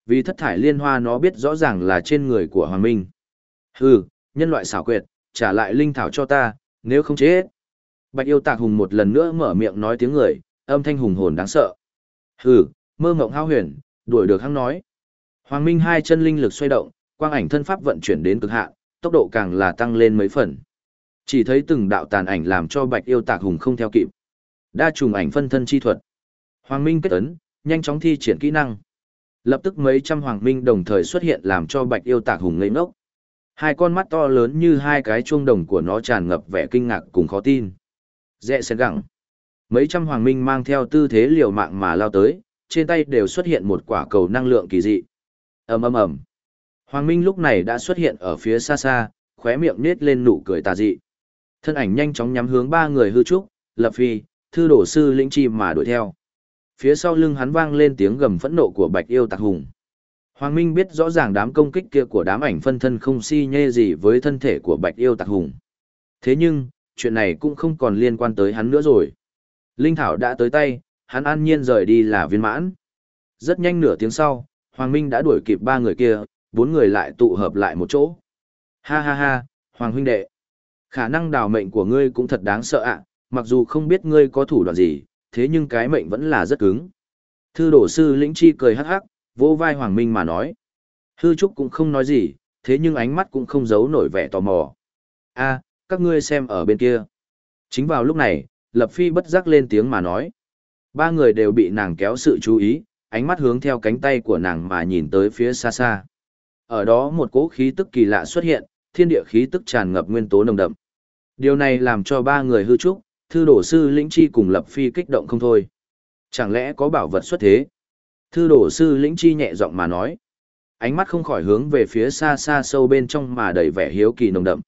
Vì thất thải liên hoa nó biết rõ ràng là trên người của Hoàng Minh. Hừ, nhân loại xảo quyệt, trả lại linh thảo cho ta, nếu không chết. Bạch Yêu Tạc Hùng một lần nữa mở miệng nói tiếng người, âm thanh hùng hồn đáng sợ. Hừ, mơ mộng hao huyền, đuổi được hắn nói. Hoàng Minh hai chân linh lực xoay động, quang ảnh thân pháp vận chuyển đến cực hạn, tốc độ càng là tăng lên mấy phần. Chỉ thấy từng đạo tàn ảnh làm cho Bạch Yêu Tạc Hùng không theo kịp. Đa trùng ảnh phân thân chi thuật. Hoàng Minh kết ấn, nhanh chóng thi triển kỹ năng. Lập tức mấy trăm hoàng minh đồng thời xuất hiện làm cho Bạch Yêu Tạc Hùng ngây ngốc. Hai con mắt to lớn như hai cái chuông đồng của nó tràn ngập vẻ kinh ngạc cùng khó tin. Rẽ sen gẳng. Mấy trăm hoàng minh mang theo tư thế liều mạng mà lao tới, trên tay đều xuất hiện một quả cầu năng lượng kỳ dị. ầm ầm ầm. Hoàng Minh lúc này đã xuất hiện ở phía xa xa, khóe miệng nết lên nụ cười tà dị. Thân ảnh nhanh chóng nhắm hướng ba người hư trúc, lập phi, thư đổ sư lĩnh chi mà đuổi theo. Phía sau lưng hắn vang lên tiếng gầm phẫn nộ của bạch yêu tạc hùng. Hoàng Minh biết rõ ràng đám công kích kia của đám ảnh phân thân không si nhê gì với thân thể của bạch yêu tạc hùng. Thế nhưng, chuyện này cũng không còn liên quan tới hắn nữa rồi. Linh Thảo đã tới tay, hắn an nhiên rời đi là viên mãn. Rất nhanh nửa tiếng sau, Hoàng Minh đã đuổi kịp ba người kia, bốn người lại tụ hợp lại một chỗ. Ha ha ha, Hoàng huynh đệ. Khả năng đào mệnh của ngươi cũng thật đáng sợ ạ, mặc dù không biết ngươi có thủ đoạn gì, thế nhưng cái mệnh vẫn là rất cứng. Thư đổ sư lĩnh chi cười hắc hắc, vỗ vai Hoàng Minh mà nói. Hư Trúc cũng không nói gì, thế nhưng ánh mắt cũng không giấu nổi vẻ tò mò. a các ngươi xem ở bên kia. Chính vào lúc này, Lập Phi bất giác lên tiếng mà nói. Ba người đều bị nàng kéo sự chú ý, ánh mắt hướng theo cánh tay của nàng mà nhìn tới phía xa xa. Ở đó một cỗ khí tức kỳ lạ xuất hiện, thiên địa khí tức tràn ngập nguyên tố nồng đậm. Điều này làm cho ba người hư trúc, thư đổ sư lĩnh chi cùng lập phi kích động không thôi. Chẳng lẽ có bảo vật xuất thế? Thư đổ sư lĩnh chi nhẹ giọng mà nói. Ánh mắt không khỏi hướng về phía xa xa sâu bên trong mà đầy vẻ hiếu kỳ nồng đậm.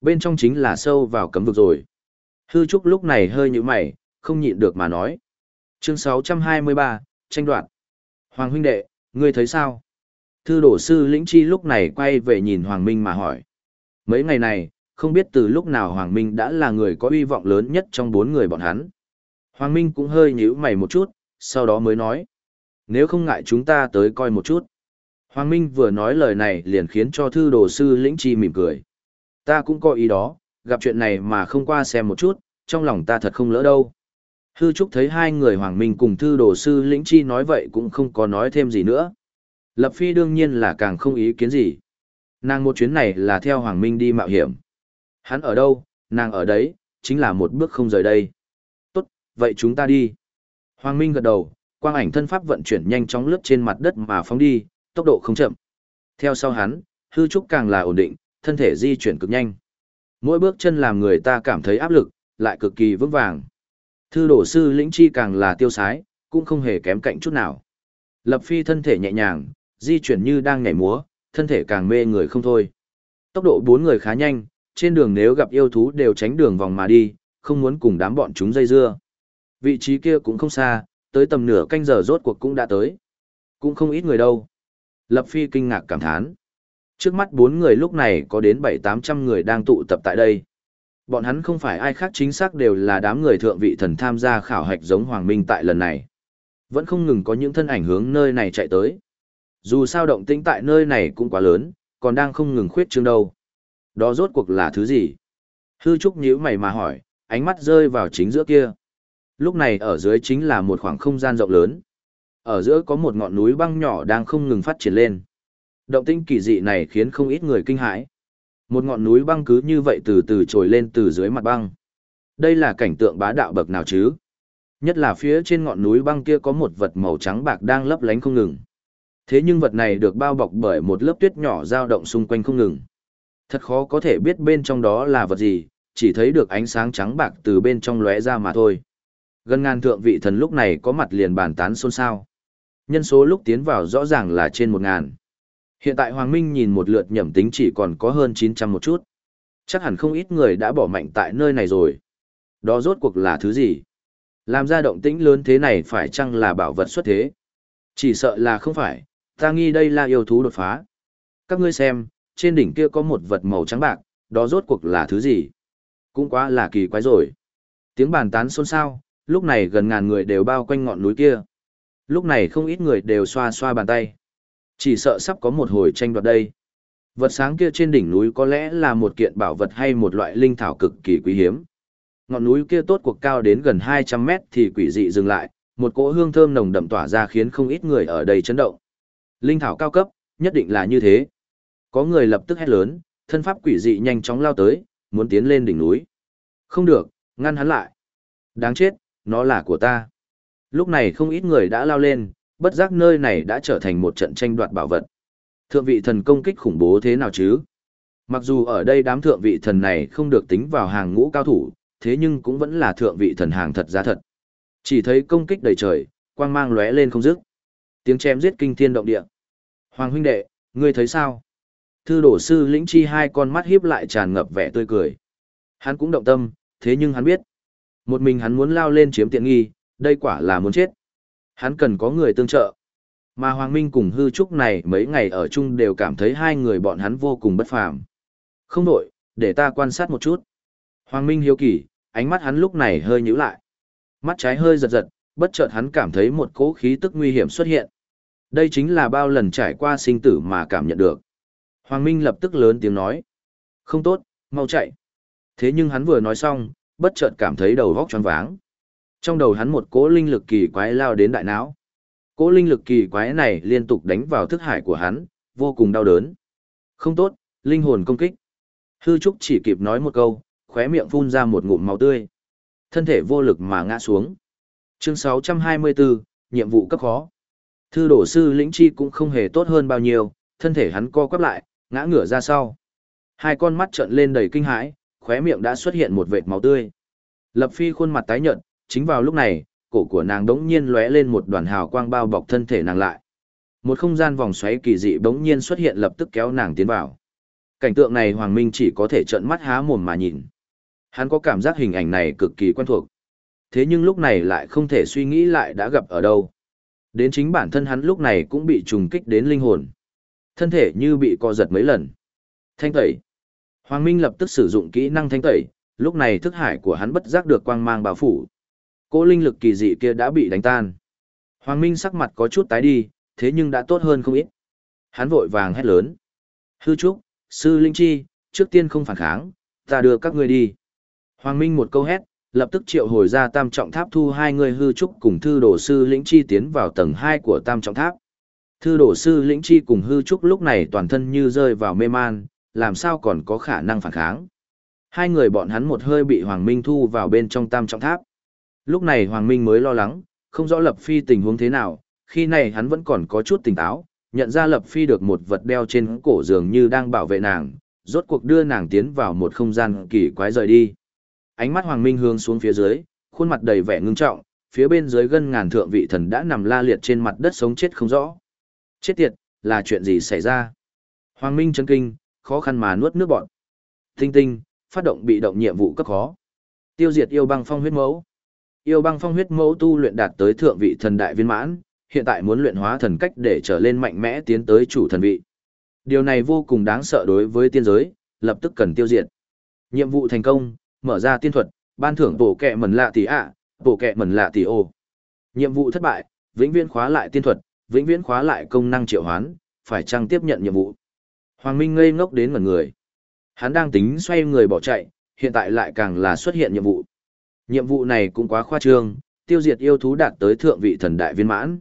Bên trong chính là sâu vào cấm vực rồi. Hư trúc lúc này hơi như mày, không nhịn được mà nói. Chương 623, tranh đoạn. Hoàng huynh đệ, ngươi thấy sao? Thư đổ sư lĩnh chi lúc này quay về nhìn Hoàng Minh mà hỏi. Mấy ngày này, không biết từ lúc nào Hoàng Minh đã là người có uy vọng lớn nhất trong bốn người bọn hắn. Hoàng Minh cũng hơi nhíu mày một chút, sau đó mới nói. Nếu không ngại chúng ta tới coi một chút. Hoàng Minh vừa nói lời này liền khiến cho thư đồ sư lĩnh chi mỉm cười. Ta cũng có ý đó, gặp chuyện này mà không qua xem một chút, trong lòng ta thật không lỡ đâu. Hư Trúc thấy hai người Hoàng Minh cùng thư đồ sư lĩnh chi nói vậy cũng không có nói thêm gì nữa. Lập Phi đương nhiên là càng không ý kiến gì. Nàng một chuyến này là theo Hoàng Minh đi mạo hiểm. Hắn ở đâu, nàng ở đấy, chính là một bước không rời đây. Tốt, vậy chúng ta đi. Hoàng Minh gật đầu, quang ảnh thân pháp vận chuyển nhanh chóng lướt trên mặt đất mà phóng đi, tốc độ không chậm. Theo sau hắn, hư trúc càng là ổn định, thân thể di chuyển cực nhanh. Mỗi bước chân làm người ta cảm thấy áp lực, lại cực kỳ vững vàng. Thư đổ sư lĩnh chi càng là tiêu sái, cũng không hề kém cạnh chút nào. Lập phi thân thể nhẹ nhàng, di chuyển như đang nhảy múa, thân thể càng mê người không thôi. Tốc độ bốn người khá nhanh, trên đường nếu gặp yêu thú đều tránh đường vòng mà đi, không muốn cùng đám bọn chúng dây dưa. Vị trí kia cũng không xa, tới tầm nửa canh giờ rốt cuộc cũng đã tới. Cũng không ít người đâu. Lập Phi kinh ngạc cảm thán. Trước mắt bốn người lúc này có đến bảy tám trăm người đang tụ tập tại đây. Bọn hắn không phải ai khác chính xác đều là đám người thượng vị thần tham gia khảo hạch giống Hoàng Minh tại lần này. Vẫn không ngừng có những thân ảnh hướng nơi này chạy tới. Dù sao động tĩnh tại nơi này cũng quá lớn, còn đang không ngừng khuyết trương đâu. Đó rốt cuộc là thứ gì? Hư Trúc nhíu mày mà hỏi, ánh mắt rơi vào chính giữa kia. Lúc này ở dưới chính là một khoảng không gian rộng lớn. Ở giữa có một ngọn núi băng nhỏ đang không ngừng phát triển lên. Động tĩnh kỳ dị này khiến không ít người kinh hãi. Một ngọn núi băng cứ như vậy từ từ trồi lên từ dưới mặt băng. Đây là cảnh tượng bá đạo bậc nào chứ? Nhất là phía trên ngọn núi băng kia có một vật màu trắng bạc đang lấp lánh không ngừng. Thế nhưng vật này được bao bọc bởi một lớp tuyết nhỏ dao động xung quanh không ngừng. Thật khó có thể biết bên trong đó là vật gì, chỉ thấy được ánh sáng trắng bạc từ bên trong lóe ra mà thôi. Gần ngàn thượng vị thần lúc này có mặt liền bàn tán xôn xao. Nhân số lúc tiến vào rõ ràng là trên một ngàn. Hiện tại Hoàng Minh nhìn một lượt nhẩm tính chỉ còn có hơn 900 một chút. Chắc hẳn không ít người đã bỏ mạnh tại nơi này rồi. Đó rốt cuộc là thứ gì? Làm ra động tĩnh lớn thế này phải chăng là bảo vật xuất thế? Chỉ sợ là không phải, ta nghi đây là yêu thú đột phá. Các ngươi xem, trên đỉnh kia có một vật màu trắng bạc, đó rốt cuộc là thứ gì? Cũng quá là kỳ quái rồi. Tiếng bàn tán xôn xao, lúc này gần ngàn người đều bao quanh ngọn núi kia. Lúc này không ít người đều xoa xoa bàn tay. Chỉ sợ sắp có một hồi tranh đoạt đây. Vật sáng kia trên đỉnh núi có lẽ là một kiện bảo vật hay một loại linh thảo cực kỳ quý hiếm. Ngọn núi kia tốt cuộc cao đến gần 200 mét thì quỷ dị dừng lại, một cỗ hương thơm nồng đậm tỏa ra khiến không ít người ở đây chấn động. Linh thảo cao cấp, nhất định là như thế. Có người lập tức hét lớn, thân pháp quỷ dị nhanh chóng lao tới, muốn tiến lên đỉnh núi. Không được, ngăn hắn lại. Đáng chết, nó là của ta. Lúc này không ít người đã lao lên, bất giác nơi này đã trở thành một trận tranh đoạt bảo vật. Thượng vị thần công kích khủng bố thế nào chứ? Mặc dù ở đây đám thượng vị thần này không được tính vào hàng ngũ cao thủ, thế nhưng cũng vẫn là thượng vị thần hàng thật giá thật. Chỉ thấy công kích đầy trời, quang mang lóe lên không dứt. Tiếng chém giết kinh thiên động địa. Hoàng huynh đệ, ngươi thấy sao? Thư đổ sư lĩnh chi hai con mắt hiếp lại tràn ngập vẻ tươi cười. Hắn cũng động tâm, thế nhưng hắn biết. Một mình hắn muốn lao lên chiếm tiện nghi, đây quả là muốn chết. Hắn cần có người tương trợ. Mà Hoàng Minh cùng hư trúc này mấy ngày ở chung đều cảm thấy hai người bọn hắn vô cùng bất phàm. Không đổi, để ta quan sát một chút. Hoàng Minh hiếu kỳ, ánh mắt hắn lúc này hơi nhíu lại. Mắt trái hơi giật giật, bất chợt hắn cảm thấy một cỗ khí tức nguy hiểm xuất hiện. Đây chính là bao lần trải qua sinh tử mà cảm nhận được. Hoàng Minh lập tức lớn tiếng nói. Không tốt, mau chạy. Thế nhưng hắn vừa nói xong, bất chợt cảm thấy đầu vóc choáng váng. Trong đầu hắn một cỗ linh lực kỳ quái lao đến đại não. Cỗ linh lực kỳ quái này liên tục đánh vào thức hải của hắn, vô cùng đau đớn. Không tốt, linh hồn công kích. Hư Trúc chỉ kịp nói một câu, khóe miệng phun ra một ngụm máu tươi. Thân thể vô lực mà ngã xuống. Chương 624, nhiệm vụ cấp khó. Thư đổ sư lĩnh chi cũng không hề tốt hơn bao nhiêu, thân thể hắn co quắp lại, ngã ngửa ra sau. Hai con mắt trợn lên đầy kinh hãi, khóe miệng đã xuất hiện một vệt máu tươi. Lập Phi khuôn mặt tái nhợt, chính vào lúc này, cổ của nàng đống nhiên lóe lên một đoàn hào quang bao bọc thân thể nàng lại. Một không gian vòng xoáy kỳ dị đống nhiên xuất hiện lập tức kéo nàng tiến vào. Cảnh tượng này Hoàng Minh chỉ có thể trợn mắt há mồm mà nhìn. Hắn có cảm giác hình ảnh này cực kỳ quen thuộc. Thế nhưng lúc này lại không thể suy nghĩ lại đã gặp ở đâu. Đến chính bản thân hắn lúc này cũng bị trùng kích đến linh hồn. Thân thể như bị co giật mấy lần. Thanh tẩy. Hoàng Minh lập tức sử dụng kỹ năng thanh tẩy, lúc này thức hải của hắn bất giác được quang mang bao phủ. Cỗ linh lực kỳ dị kia đã bị đánh tan. Hoàng Minh sắc mặt có chút tái đi, thế nhưng đã tốt hơn không ít. Hắn vội vàng hét lớn. Hư trúc, sư linh chi, trước tiên không phản kháng, ta đưa các ngươi đi. Hoàng Minh một câu hét, lập tức triệu hồi ra tam trọng tháp thu hai người hư trúc cùng thư đồ sư lĩnh chi tiến vào tầng hai của tam trọng tháp. Thư đồ sư lĩnh chi cùng hư trúc lúc này toàn thân như rơi vào mê man, làm sao còn có khả năng phản kháng. Hai người bọn hắn một hơi bị Hoàng Minh thu vào bên trong tam trọng tháp. Lúc này Hoàng Minh mới lo lắng, không rõ Lập Phi tình huống thế nào, khi này hắn vẫn còn có chút tỉnh táo, nhận ra Lập Phi được một vật đeo trên cổ dường như đang bảo vệ nàng, rốt cuộc đưa nàng tiến vào một không gian kỳ quái rời đi. Ánh mắt Hoàng Minh hướng xuống phía dưới, khuôn mặt đầy vẻ ngưng trọng, phía bên dưới gân ngàn thượng vị thần đã nằm la liệt trên mặt đất sống chết không rõ. Chết tiệt, là chuyện gì xảy ra? Hoàng Minh chấn kinh, khó khăn mà nuốt nước bọt. Tinh tinh, phát động bị động nhiệm vụ cấp khó. Tiêu diệt yêu băng phong huyết mẫu. Yêu băng phong huyết mẫu tu luyện đạt tới thượng vị thần đại viên mãn, hiện tại muốn luyện hóa thần cách để trở lên mạnh mẽ tiến tới chủ thần vị. Điều này vô cùng đáng sợ đối với tiên giới, lập tức cần tiêu diệt. Nhiệm vụ thành công, mở ra tiên thuật, ban thưởng bổ kẹ mẩn lạ tỷ ạ, bổ kẹ mẩn lạ tỷ ô. Nhiệm vụ thất bại, vĩnh viễn khóa lại tiên thuật, vĩnh viễn khóa lại công năng triệu hoán, phải chăng tiếp nhận nhiệm vụ. Hoàng Minh ngây ngốc đến ngẩn người. Hắn đang tính xoay người bỏ chạy, hiện tại lại càng là xuất hiện nhiệm vụ. Nhiệm vụ này cũng quá khoa trương, tiêu diệt yêu thú đạt tới thượng vị thần đại viên mãn.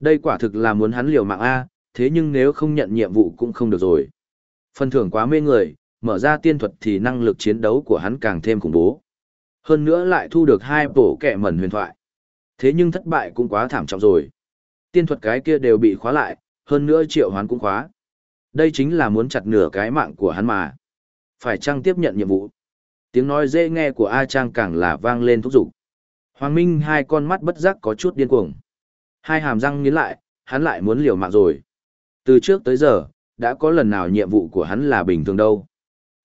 Đây quả thực là muốn hắn liều mạng A, thế nhưng nếu không nhận nhiệm vụ cũng không được rồi. Phần thưởng quá mê người, mở ra tiên thuật thì năng lực chiến đấu của hắn càng thêm khủng bố. Hơn nữa lại thu được hai bổ kẻ mẩn huyền thoại. Thế nhưng thất bại cũng quá thảm trọng rồi. Tiên thuật cái kia đều bị khóa lại, hơn nữa triệu hoán cũng khóa. Đây chính là muốn chặt nửa cái mạng của hắn mà. Phải chăng tiếp nhận nhiệm vụ? Tiếng nói dễ nghe của A Trang càng là vang lên thúc giục. Hoàng Minh hai con mắt bất giác có chút điên cuồng. Hai hàm răng nghiến lại, hắn lại muốn liều mạng rồi. Từ trước tới giờ, đã có lần nào nhiệm vụ của hắn là bình thường đâu.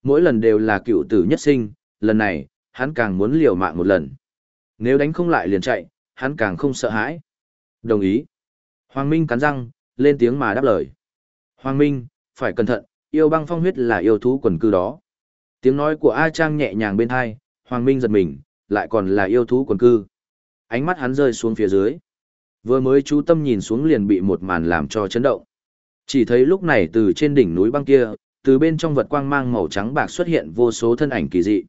Mỗi lần đều là cựu tử nhất sinh, lần này, hắn càng muốn liều mạng một lần. Nếu đánh không lại liền chạy, hắn càng không sợ hãi. Đồng ý. Hoàng Minh cắn răng, lên tiếng mà đáp lời. Hoàng Minh, phải cẩn thận, yêu băng phong huyết là yêu thú quần cư đó. Tiếng nói của A Trang nhẹ nhàng bên tai, Hoàng Minh giật mình, lại còn là yêu thú quần cư. Ánh mắt hắn rơi xuống phía dưới. Vừa mới chú tâm nhìn xuống liền bị một màn làm cho chấn động. Chỉ thấy lúc này từ trên đỉnh núi băng kia, từ bên trong vật quang mang màu trắng bạc xuất hiện vô số thân ảnh kỳ dị.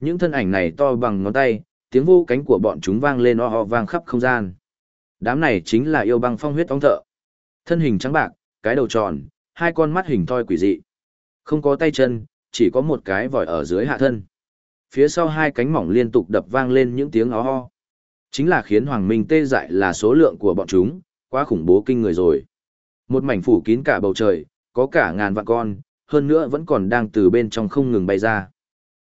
Những thân ảnh này to bằng ngón tay, tiếng vô cánh của bọn chúng vang lên o ho vang khắp không gian. Đám này chính là yêu băng phong huyết ong thợ. Thân hình trắng bạc, cái đầu tròn, hai con mắt hình thoi quỷ dị. Không có tay chân, chỉ có một cái vòi ở dưới hạ thân. Phía sau hai cánh mỏng liên tục đập vang lên những tiếng ó ho. Chính là khiến Hoàng Minh tê dại là số lượng của bọn chúng, quá khủng bố kinh người rồi. Một mảnh phủ kín cả bầu trời, có cả ngàn vạn con, hơn nữa vẫn còn đang từ bên trong không ngừng bay ra.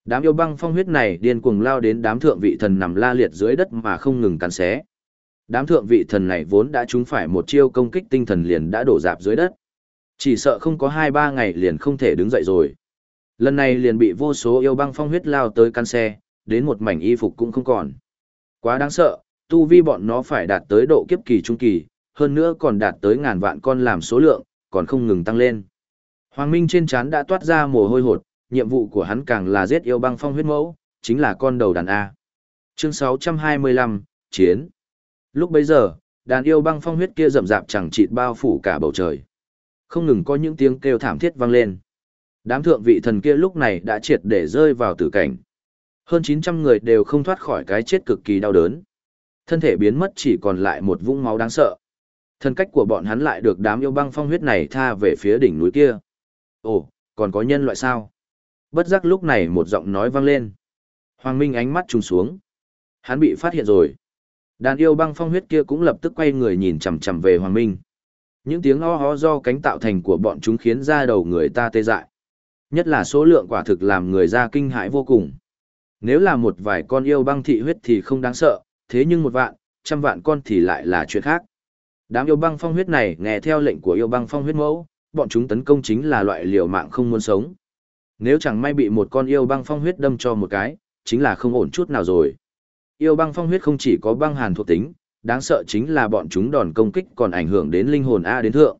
Đám yêu băng phong huyết này điên cuồng lao đến đám thượng vị thần nằm la liệt dưới đất mà không ngừng cắn xé. Đám thượng vị thần này vốn đã trúng phải một chiêu công kích tinh thần liền đã đổ dạp dưới đất. Chỉ sợ không có 2-3 ngày liền không thể đứng dậy rồi. Lần này liền bị vô số yêu băng phong huyết lao tới căn xe, đến một mảnh y phục cũng không còn. Quá đáng sợ, tu vi bọn nó phải đạt tới độ kiếp kỳ trung kỳ, hơn nữa còn đạt tới ngàn vạn con làm số lượng, còn không ngừng tăng lên. Hoàng Minh trên trán đã toát ra mồ hôi hột, nhiệm vụ của hắn càng là giết yêu băng phong huyết mẫu, chính là con đầu đàn A. Chương 625, Chiến. Lúc bấy giờ, đàn yêu băng phong huyết kia rậm rạp chẳng chịt bao phủ cả bầu trời. Không ngừng có những tiếng kêu thảm thiết vang lên. Đám thượng vị thần kia lúc này đã triệt để rơi vào tử cảnh. Hơn 900 người đều không thoát khỏi cái chết cực kỳ đau đớn. Thân thể biến mất chỉ còn lại một vũng máu đáng sợ. Thân cách của bọn hắn lại được đám yêu băng phong huyết này tha về phía đỉnh núi kia. Ồ, còn có nhân loại sao? Bất giác lúc này một giọng nói vang lên. Hoàng Minh ánh mắt trùng xuống. Hắn bị phát hiện rồi. Đàn yêu băng phong huyết kia cũng lập tức quay người nhìn chằm chằm về Hoàng Minh. Những tiếng ho ho do cánh tạo thành của bọn chúng khiến da đầu người ta tê dại. Nhất là số lượng quả thực làm người ra kinh hãi vô cùng. Nếu là một vài con yêu băng thị huyết thì không đáng sợ, thế nhưng một vạn, trăm vạn con thì lại là chuyện khác. Đám yêu băng phong huyết này nghe theo lệnh của yêu băng phong huyết mẫu, bọn chúng tấn công chính là loại liều mạng không muốn sống. Nếu chẳng may bị một con yêu băng phong huyết đâm cho một cái, chính là không ổn chút nào rồi. Yêu băng phong huyết không chỉ có băng hàn thuộc tính, đáng sợ chính là bọn chúng đòn công kích còn ảnh hưởng đến linh hồn A đến thượng.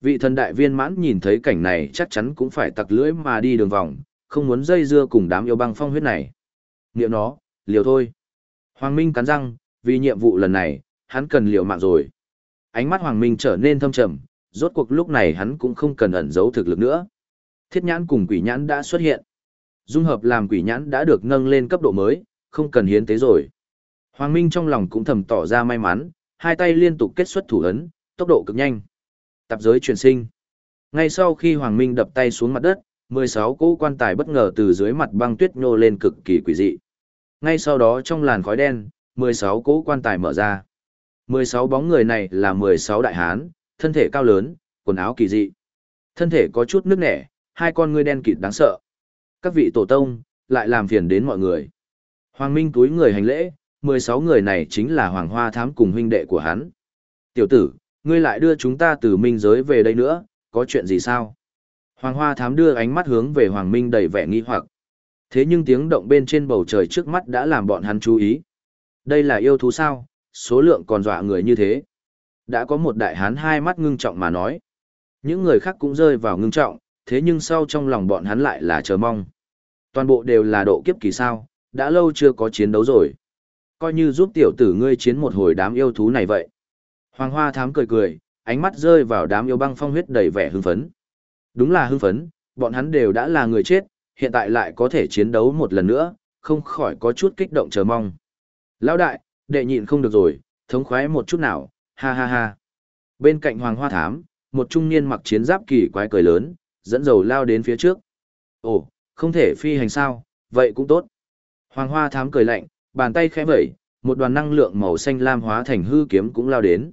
Vị thần đại viên mãn nhìn thấy cảnh này chắc chắn cũng phải tặc lưỡi mà đi đường vòng, không muốn dây dưa cùng đám yêu băng phong huyết này. Niệm nó, liều thôi. Hoàng Minh cắn răng, vì nhiệm vụ lần này, hắn cần liều mạng rồi. Ánh mắt Hoàng Minh trở nên thâm trầm, rốt cuộc lúc này hắn cũng không cần ẩn giấu thực lực nữa. Thiết nhãn cùng quỷ nhãn đã xuất hiện. Dung hợp làm quỷ nhãn đã được nâng lên cấp độ mới, không cần hiến tế rồi. Hoàng Minh trong lòng cũng thầm tỏ ra may mắn, hai tay liên tục kết xuất thủ ấn, tốc độ cực nhanh. Tạp giới truyền sinh. Ngay sau khi Hoàng Minh đập tay xuống mặt đất, 16 cỗ quan tài bất ngờ từ dưới mặt băng tuyết nhô lên cực kỳ quỷ dị. Ngay sau đó trong làn khói đen, 16 cỗ quan tài mở ra. 16 bóng người này là 16 đại hán, thân thể cao lớn, quần áo kỳ dị. Thân thể có chút nước nẻ, hai con ngươi đen kịt đáng sợ. Các vị tổ tông, lại làm phiền đến mọi người. Hoàng Minh túi người hành lễ, 16 người này chính là Hoàng Hoa Thám cùng huynh đệ của hắn. Tiểu tử, ngươi lại đưa chúng ta từ minh giới về đây nữa, có chuyện gì sao? Hoàng Hoa Thám đưa ánh mắt hướng về Hoàng Minh đầy vẻ nghi hoặc. Thế nhưng tiếng động bên trên bầu trời trước mắt đã làm bọn hắn chú ý. Đây là yêu thú sao, số lượng còn dọa người như thế. Đã có một đại hán hai mắt ngưng trọng mà nói. Những người khác cũng rơi vào ngưng trọng, thế nhưng sau trong lòng bọn hắn lại là chờ mong. Toàn bộ đều là độ kiếp kỳ sao, đã lâu chưa có chiến đấu rồi. Coi như giúp tiểu tử ngươi chiến một hồi đám yêu thú này vậy. Hoàng Hoa thám cười cười, ánh mắt rơi vào đám yêu băng phong huyết đầy vẻ hưng phấn. Đúng là hưng phấn, bọn hắn đều đã là người chết, hiện tại lại có thể chiến đấu một lần nữa, không khỏi có chút kích động chờ mong. Lão đại, đệ nhịn không được rồi, thống khoái một chút nào, ha ha ha. Bên cạnh Hoàng Hoa Thám, một trung niên mặc chiến giáp kỳ quái cười lớn, dẫn dầu lao đến phía trước. Ồ, không thể phi hành sao, vậy cũng tốt. Hoàng Hoa Thám cười lạnh, bàn tay khẽ vẩy, một đoàn năng lượng màu xanh lam hóa thành hư kiếm cũng lao đến.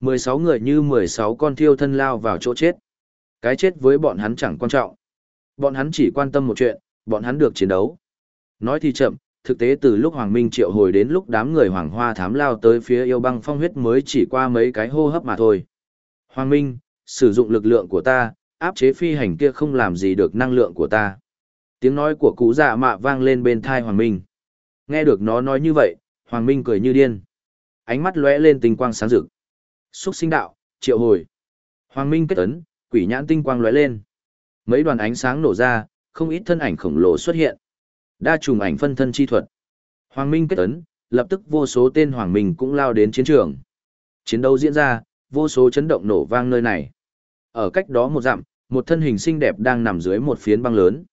16 người như 16 con thiêu thân lao vào chỗ chết. Cái chết với bọn hắn chẳng quan trọng. Bọn hắn chỉ quan tâm một chuyện, bọn hắn được chiến đấu. Nói thì chậm, thực tế từ lúc Hoàng Minh triệu hồi đến lúc đám người Hoàng Hoa thám lao tới phía yêu băng phong huyết mới chỉ qua mấy cái hô hấp mà thôi. Hoàng Minh, sử dụng lực lượng của ta, áp chế phi hành kia không làm gì được năng lượng của ta. Tiếng nói của cụ dạ mạ vang lên bên thai Hoàng Minh. Nghe được nó nói như vậy, Hoàng Minh cười như điên. Ánh mắt lóe lên tinh quang sáng rực. Xúc sinh đạo, triệu hồi. Hoàng Minh kết ấn, quỷ nhãn tinh quang lóe lên. Mấy đoàn ánh sáng nổ ra, không ít thân ảnh khổng lồ xuất hiện. Đa trùng ảnh phân thân chi thuật. Hoàng Minh kết ấn, lập tức vô số tên Hoàng Minh cũng lao đến chiến trường. Chiến đấu diễn ra, vô số chấn động nổ vang nơi này. Ở cách đó một dặm, một thân hình xinh đẹp đang nằm dưới một phiến băng lớn.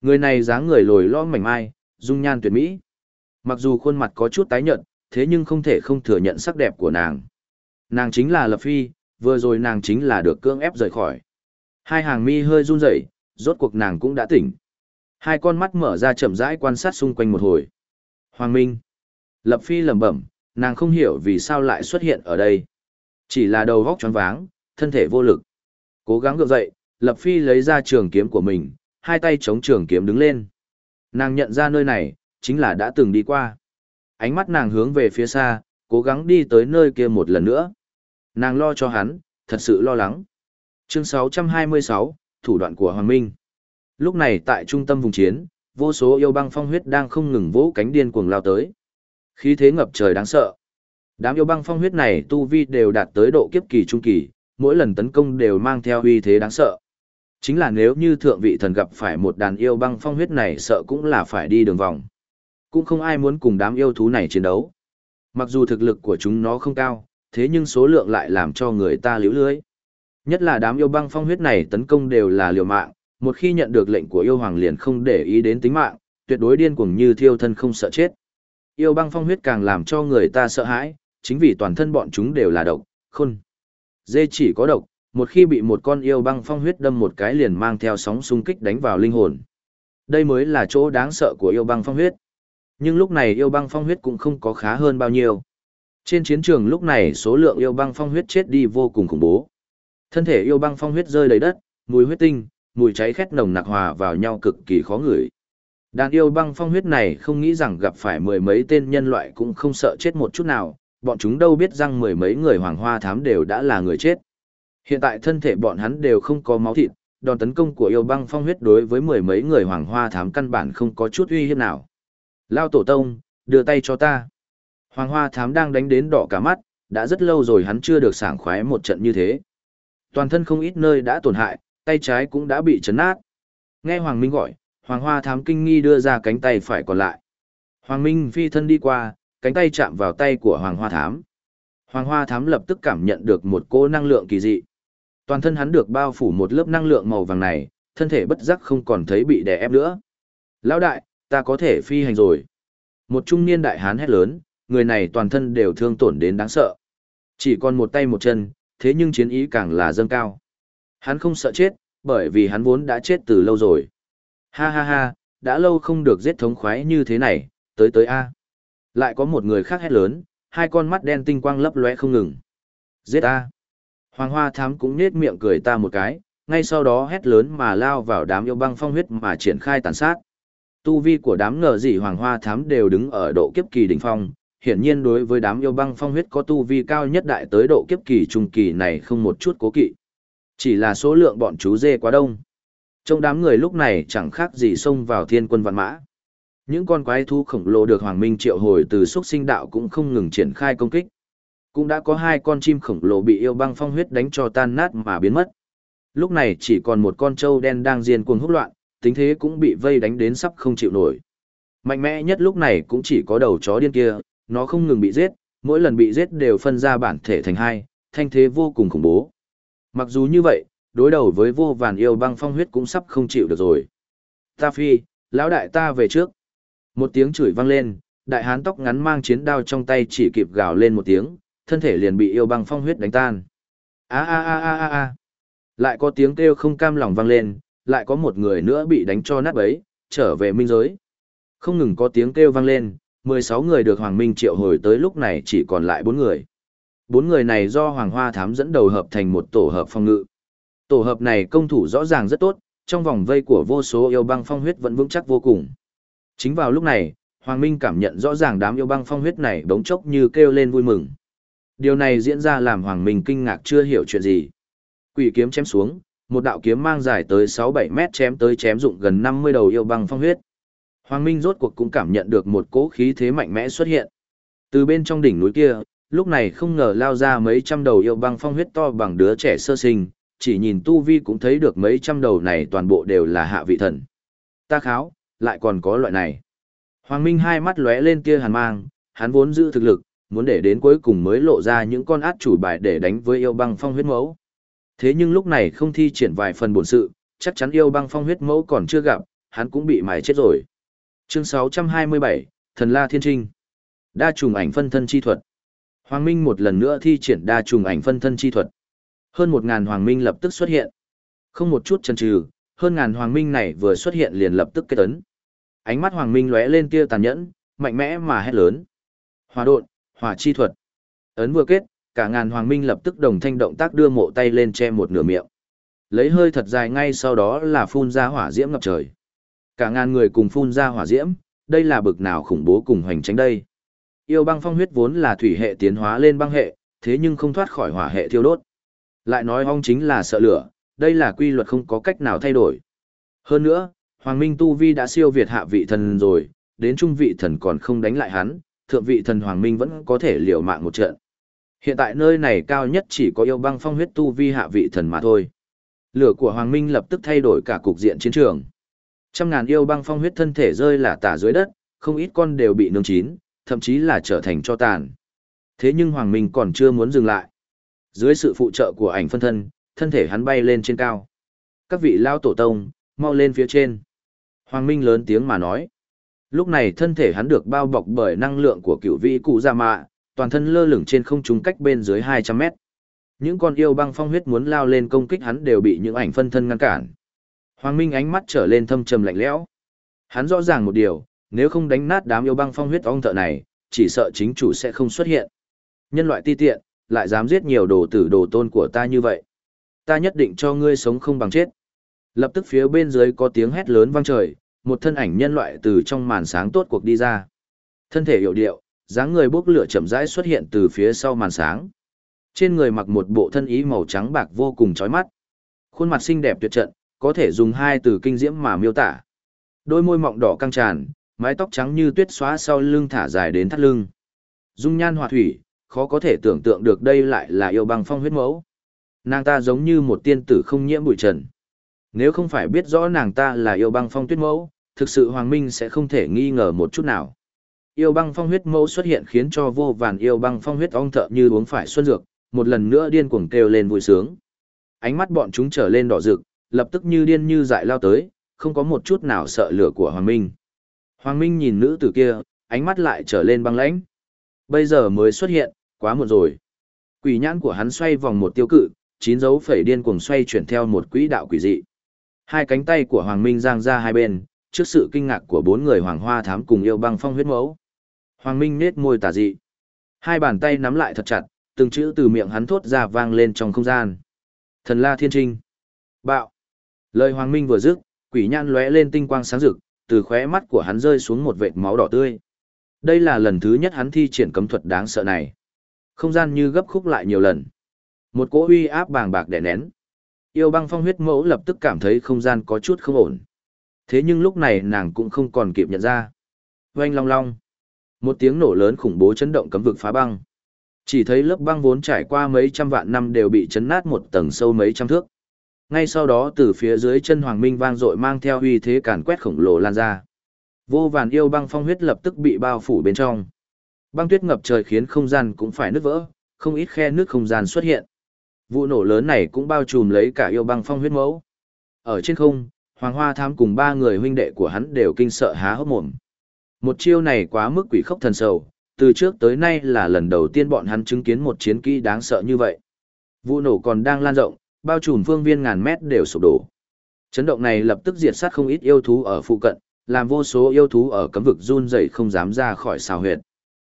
Người này dáng người lồi lõm mảnh mai, dung nhan tuyệt mỹ. Mặc dù khuôn mặt có chút tái nhợt, thế nhưng không thể không thừa nhận sắc đẹp của nàng. Nàng chính là Lập Phi, vừa rồi nàng chính là được cưỡng ép rời khỏi. Hai hàng mi hơi run rẩy, rốt cuộc nàng cũng đã tỉnh. Hai con mắt mở ra chậm rãi quan sát xung quanh một hồi. Hoàng Minh. Lập Phi lẩm bẩm, nàng không hiểu vì sao lại xuất hiện ở đây. Chỉ là đầu vóc choáng váng, thân thể vô lực. Cố gắng gượng dậy, Lập Phi lấy ra trường kiếm của mình, hai tay chống trường kiếm đứng lên. Nàng nhận ra nơi này, chính là đã từng đi qua. Ánh mắt nàng hướng về phía xa, cố gắng đi tới nơi kia một lần nữa. Nàng lo cho hắn, thật sự lo lắng. Chương 626, thủ đoạn của Hoàng Minh. Lúc này tại trung tâm vùng chiến, vô số yêu băng phong huyết đang không ngừng vỗ cánh điên cuồng lao tới. Khí thế ngập trời đáng sợ. Đám yêu băng phong huyết này tu vi đều đạt tới độ kiếp kỳ trung kỳ, mỗi lần tấn công đều mang theo uy thế đáng sợ. Chính là nếu như thượng vị thần gặp phải một đàn yêu băng phong huyết này sợ cũng là phải đi đường vòng. Cũng không ai muốn cùng đám yêu thú này chiến đấu. Mặc dù thực lực của chúng nó không cao, thế nhưng số lượng lại làm cho người ta liễu lưới. Nhất là đám yêu băng phong huyết này tấn công đều là liều mạng, một khi nhận được lệnh của yêu hoàng liền không để ý đến tính mạng, tuyệt đối điên cuồng như thiêu thân không sợ chết. Yêu băng phong huyết càng làm cho người ta sợ hãi, chính vì toàn thân bọn chúng đều là độc, khôn. Dê chỉ có độc, một khi bị một con yêu băng phong huyết đâm một cái liền mang theo sóng xung kích đánh vào linh hồn. Đây mới là chỗ đáng sợ của yêu băng phong huyết. Nhưng lúc này yêu băng phong huyết cũng không có khá hơn bao nhiêu. Trên chiến trường lúc này số lượng yêu băng phong huyết chết đi vô cùng khủng bố. Thân thể yêu băng phong huyết rơi đầy đất, mùi huyết tinh, mùi cháy khét nồng nặc hòa vào nhau cực kỳ khó ngửi. Đàn yêu băng phong huyết này không nghĩ rằng gặp phải mười mấy tên nhân loại cũng không sợ chết một chút nào, bọn chúng đâu biết rằng mười mấy người hoàng hoa thám đều đã là người chết. Hiện tại thân thể bọn hắn đều không có máu thịt, đòn tấn công của yêu băng phong huyết đối với mười mấy người hoàng hoa thám căn bản không có chút uy hiếp nào. Lao tổ tông, đưa tay cho ta. Hoàng hoa thám đang đánh đến đỏ cả mắt, đã rất lâu rồi hắn chưa được sảng khoái một trận như thế. Toàn thân không ít nơi đã tổn hại, tay trái cũng đã bị chấn nát. Nghe Hoàng Minh gọi, Hoàng Hoa thám kinh nghi đưa ra cánh tay phải còn lại. Hoàng Minh phi thân đi qua, cánh tay chạm vào tay của Hoàng Hoa thám. Hoàng Hoa thám lập tức cảm nhận được một cỗ năng lượng kỳ dị. Toàn thân hắn được bao phủ một lớp năng lượng màu vàng này, thân thể bất giác không còn thấy bị đè ép nữa. Lão đại, ta có thể phi hành rồi. Một trung niên đại hán hét lớn, người này toàn thân đều thương tổn đến đáng sợ. Chỉ còn một tay một chân, thế nhưng chiến ý càng là dâng cao. Hắn không sợ chết, bởi vì hắn vốn đã chết từ lâu rồi. Ha ha ha, đã lâu không được giết thống khoái như thế này, tới tới A. Lại có một người khác hét lớn, hai con mắt đen tinh quang lấp lóe không ngừng. Giết A. Hoàng Hoa Thám cũng nết miệng cười ta một cái, ngay sau đó hét lớn mà lao vào đám yêu băng phong huyết mà triển khai tàn sát. Tu vi của đám ngờ gì Hoàng Hoa Thám đều đứng ở độ kiếp kỳ đỉnh phong, hiển nhiên đối với đám yêu băng phong huyết có tu vi cao nhất đại tới độ kiếp kỳ trung kỳ này không một chút cố kỵ. Chỉ là số lượng bọn chú dê quá đông. Trong đám người lúc này chẳng khác gì xông vào thiên quân vạn mã. Những con quái thú khổng lồ được Hoàng Minh triệu hồi từ xuất sinh đạo cũng không ngừng triển khai công kích. Cũng đã có hai con chim khổng lồ bị yêu băng phong huyết đánh cho tan nát mà biến mất. Lúc này chỉ còn một con trâu đen đang diên cuồng hút loạn, tính thế cũng bị vây đánh đến sắp không chịu nổi. Mạnh mẽ nhất lúc này cũng chỉ có đầu chó điên kia, nó không ngừng bị giết, mỗi lần bị giết đều phân ra bản thể thành hai, thanh thế vô cùng khủng bố. Mặc dù như vậy, đối đầu với vô vàn yêu băng phong huyết cũng sắp không chịu được rồi. Ta phi, lão đại ta về trước. Một tiếng chửi vang lên, đại hán tóc ngắn mang chiến đao trong tay chỉ kịp gào lên một tiếng, thân thể liền bị yêu băng phong huyết đánh tan. A a a a a a. Lại có tiếng kêu không cam lòng vang lên, lại có một người nữa bị đánh cho nát bấy, trở về minh giới. Không ngừng có tiếng kêu vang lên, 16 người được Hoàng Minh triệu hồi tới lúc này chỉ còn lại 4 người. Bốn người này do Hoàng Hoa Thám dẫn đầu hợp thành một tổ hợp phong ngự. Tổ hợp này công thủ rõ ràng rất tốt, trong vòng vây của vô số yêu băng phong huyết vẫn vững chắc vô cùng. Chính vào lúc này, Hoàng Minh cảm nhận rõ ràng đám yêu băng phong huyết này bỗng chốc như kêu lên vui mừng. Điều này diễn ra làm Hoàng Minh kinh ngạc chưa hiểu chuyện gì. Quỷ kiếm chém xuống, một đạo kiếm mang dài tới 6-7 mét chém tới chém dụng gần 50 đầu yêu băng phong huyết. Hoàng Minh rốt cuộc cũng cảm nhận được một cỗ khí thế mạnh mẽ xuất hiện. Từ bên trong đỉnh núi kia, lúc này không ngờ lao ra mấy trăm đầu yêu băng phong huyết to bằng đứa trẻ sơ sinh, chỉ nhìn tu vi cũng thấy được mấy trăm đầu này toàn bộ đều là hạ vị thần. Ta kháo, lại còn có loại này. Hoàng Minh hai mắt lóe lên tia hàn mang, hắn vốn giữ thực lực, muốn để đến cuối cùng mới lộ ra những con át chủ bài để đánh với yêu băng phong huyết mẫu. Thế nhưng lúc này không thi triển vài phần bổn sự, chắc chắn yêu băng phong huyết mẫu còn chưa gặp, hắn cũng bị mài chết rồi. Chương 627, Thần La Thiên Trinh. Đa trùng ảnh phân thân chi thuật. Hoàng Minh một lần nữa thi triển đa trùng ảnh phân thân chi thuật. Hơn một ngàn Hoàng Minh lập tức xuất hiện. Không một chút chần chừ, hơn ngàn Hoàng Minh này vừa xuất hiện liền lập tức kết ấn. Ánh mắt Hoàng Minh lóe lên tia tàn nhẫn, mạnh mẽ mà hét lớn. Hòa độn, hỏa chi thuật. Ấn vừa kết, cả ngàn Hoàng Minh lập tức đồng thanh động tác đưa mộ tay lên che một nửa miệng. Lấy hơi thật dài ngay sau đó là phun ra hỏa diễm ngập trời. Cả ngàn người cùng phun ra hỏa diễm, đây là bực nào khủng bố cùng hoành tránh đây. Yêu băng phong huyết vốn là thủy hệ tiến hóa lên băng hệ, thế nhưng không thoát khỏi hỏa hệ thiêu đốt. Lại nói ong chính là sợ lửa, đây là quy luật không có cách nào thay đổi. Hơn nữa, Hoàng Minh Tu Vi đã siêu việt hạ vị thần rồi, đến trung vị thần còn không đánh lại hắn, thượng vị thần Hoàng Minh vẫn có thể liều mạng một trận. Hiện tại nơi này cao nhất chỉ có yêu băng phong huyết tu vi hạ vị thần mà thôi. Lửa của Hoàng Minh lập tức thay đổi cả cục diện chiến trường. Trăm ngàn yêu băng phong huyết thân thể rơi là tả dưới đất, không ít con đều bị nướng chín, thậm chí là trở thành cho tàn. Thế nhưng Hoàng Minh còn chưa muốn dừng lại. Dưới sự phụ trợ của ảnh phân thân, thân thể hắn bay lên trên cao. Các vị lao tổ tông, mau lên phía trên. Hoàng Minh lớn tiếng mà nói. Lúc này thân thể hắn được bao bọc bởi năng lượng của cựu vị cụ gia mạ, toàn thân lơ lửng trên không trung cách bên dưới 200 mét. Những con yêu băng phong huyết muốn lao lên công kích hắn đều bị những ảnh phân thân ngăn cản. Hoàng Minh ánh mắt trở lên thâm trầm lạnh lẽo. Hắn rõ ràng một điều, nếu không đánh nát đám yêu băng phong huyết ong thợ này, chỉ sợ chính chủ sẽ không xuất hiện. Nhân loại ti tiện, lại dám giết nhiều đồ tử đồ tôn của ta như vậy. Ta nhất định cho ngươi sống không bằng chết. Lập tức phía bên dưới có tiếng hét lớn vang trời, một thân ảnh nhân loại từ trong màn sáng tốt cuộc đi ra. Thân thể hiểu điệu, dáng người bốc lửa chậm rãi xuất hiện từ phía sau màn sáng. Trên người mặc một bộ thân ý màu trắng bạc vô cùng chói mắt. Khuôn mặt xinh đẹp tuyệt trận, có thể dùng hai từ kinh diễm mà miêu tả. Đôi môi mọng đỏ căng tràn, mái tóc trắng như tuyết xóa sau lưng thả dài đến thắt lưng. Dung nhan hòa thủy, khó có thể tưởng tượng được đây lại là yêu băng phong huyết mẫu. Nàng ta giống như một tiên tử không nhiễm bụi trần. Nếu không phải biết rõ nàng ta là yêu băng phong tuyết mẫu, thực sự Hoàng Minh sẽ không thể nghi ngờ một chút nào. Yêu băng phong huyết mẫu xuất hiện khiến cho vô vàn yêu băng phong huyết ong thợ như uống phải xuân dược, một lần nữa điên cuồng kêu lên vui sướng. Ánh mắt bọn chúng trở lên đỏ rực, lập tức như điên như dại lao tới, không có một chút nào sợ lửa của Hoàng Minh. Hoàng Minh nhìn nữ tử kia, ánh mắt lại trở lên băng lãnh. Bây giờ mới xuất hiện, quá muộn rồi. Quỷ nhãn của hắn xoay vòng một tiêu cự, chín dấu phẩy điên cuồng xoay chuyển theo một quỹ đạo quỷ dị. Hai cánh tay của Hoàng Minh giang ra hai bên, trước sự kinh ngạc của bốn người Hoàng Hoa Thám cùng yêu băng phong huyết mẫu. Hoàng Minh nết môi tà dị. Hai bàn tay nắm lại thật chặt, từng chữ từ miệng hắn thốt ra vang lên trong không gian. Thần La Thiên Trinh. Bạo. Lời Hoàng Minh vừa dứt, quỷ nhãn lóe lên tinh quang sáng rực, từ khóe mắt của hắn rơi xuống một vệt máu đỏ tươi. Đây là lần thứ nhất hắn thi triển cấm thuật đáng sợ này. Không gian như gấp khúc lại nhiều lần. Một cỗ uy áp bàng bạc đè nén. Yêu băng phong huyết mẫu lập tức cảm thấy không gian có chút không ổn. Thế nhưng lúc này nàng cũng không còn kịp nhận ra. Oanh long long. Một tiếng nổ lớn khủng bố chấn động cấm vực phá băng. Chỉ thấy lớp băng vốn trải qua mấy trăm vạn năm đều bị chấn nát một tầng sâu mấy trăm thước. Ngay sau đó từ phía dưới chân Hoàng Minh vang dội mang theo uy thế càn quét khổng lồ lan ra. Vô vàn yêu băng phong huyết lập tức bị bao phủ bên trong. Băng tuyết ngập trời khiến không gian cũng phải nứt vỡ, không ít khe nước không gian xuất hiện. Vụ nổ lớn này cũng bao trùm lấy cả yêu băng phong huyết mẫu. Ở trên không, Hoàng Hoa Tham cùng ba người huynh đệ của hắn đều kinh sợ há hốc mồm. Một chiêu này quá mức quỷ khốc thần sầu, từ trước tới nay là lần đầu tiên bọn hắn chứng kiến một chiến kỹ đáng sợ như vậy. Vụ nổ còn đang lan rộng, bao trùm phương viên ngàn mét đều sụp đổ. Chấn động này lập tức diệt sát không ít yêu thú ở phụ cận, làm vô số yêu thú ở cấm vực run rẩy không dám ra khỏi xào huyệt.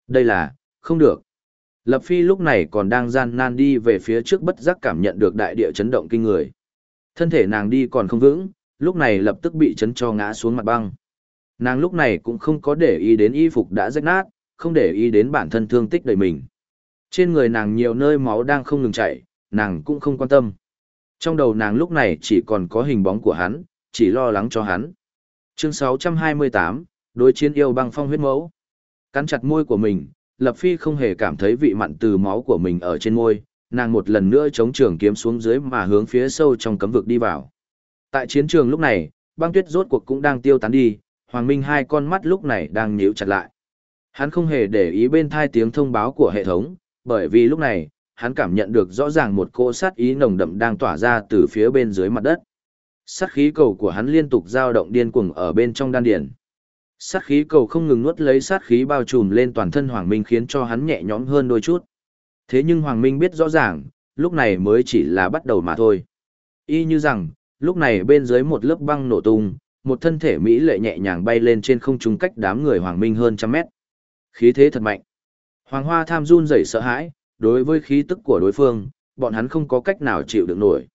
Đây là, không được. Lập Phi lúc này còn đang gian nan đi về phía trước bất giác cảm nhận được đại địa chấn động kinh người. Thân thể nàng đi còn không vững, lúc này lập tức bị chấn cho ngã xuống mặt băng. Nàng lúc này cũng không có để ý đến y phục đã rách nát, không để ý đến bản thân thương tích đầy mình. Trên người nàng nhiều nơi máu đang không ngừng chảy, nàng cũng không quan tâm. Trong đầu nàng lúc này chỉ còn có hình bóng của hắn, chỉ lo lắng cho hắn. Chương 628, đối chiến yêu băng phong huyết mẫu. Cắn chặt môi của mình, Lập Phi không hề cảm thấy vị mặn từ máu của mình ở trên môi, nàng một lần nữa chống trường kiếm xuống dưới mà hướng phía sâu trong cấm vực đi vào. Tại chiến trường lúc này, băng tuyết rốt cuộc cũng đang tiêu tán đi, Hoàng Minh hai con mắt lúc này đang nhíu chặt lại. Hắn không hề để ý bên thai tiếng thông báo của hệ thống, bởi vì lúc này, hắn cảm nhận được rõ ràng một cỗ sát ý nồng đậm đang tỏa ra từ phía bên dưới mặt đất. Sát khí cầu của hắn liên tục dao động điên cuồng ở bên trong đan điền. Sát khí cầu không ngừng nuốt lấy sát khí bao trùm lên toàn thân Hoàng Minh khiến cho hắn nhẹ nhõm hơn đôi chút. Thế nhưng Hoàng Minh biết rõ ràng, lúc này mới chỉ là bắt đầu mà thôi. Y như rằng, lúc này bên dưới một lớp băng nổ tung, một thân thể Mỹ lệ nhẹ nhàng bay lên trên không trung cách đám người Hoàng Minh hơn trăm mét. Khí thế thật mạnh. Hoàng Hoa tham run rẩy sợ hãi, đối với khí tức của đối phương, bọn hắn không có cách nào chịu được nổi.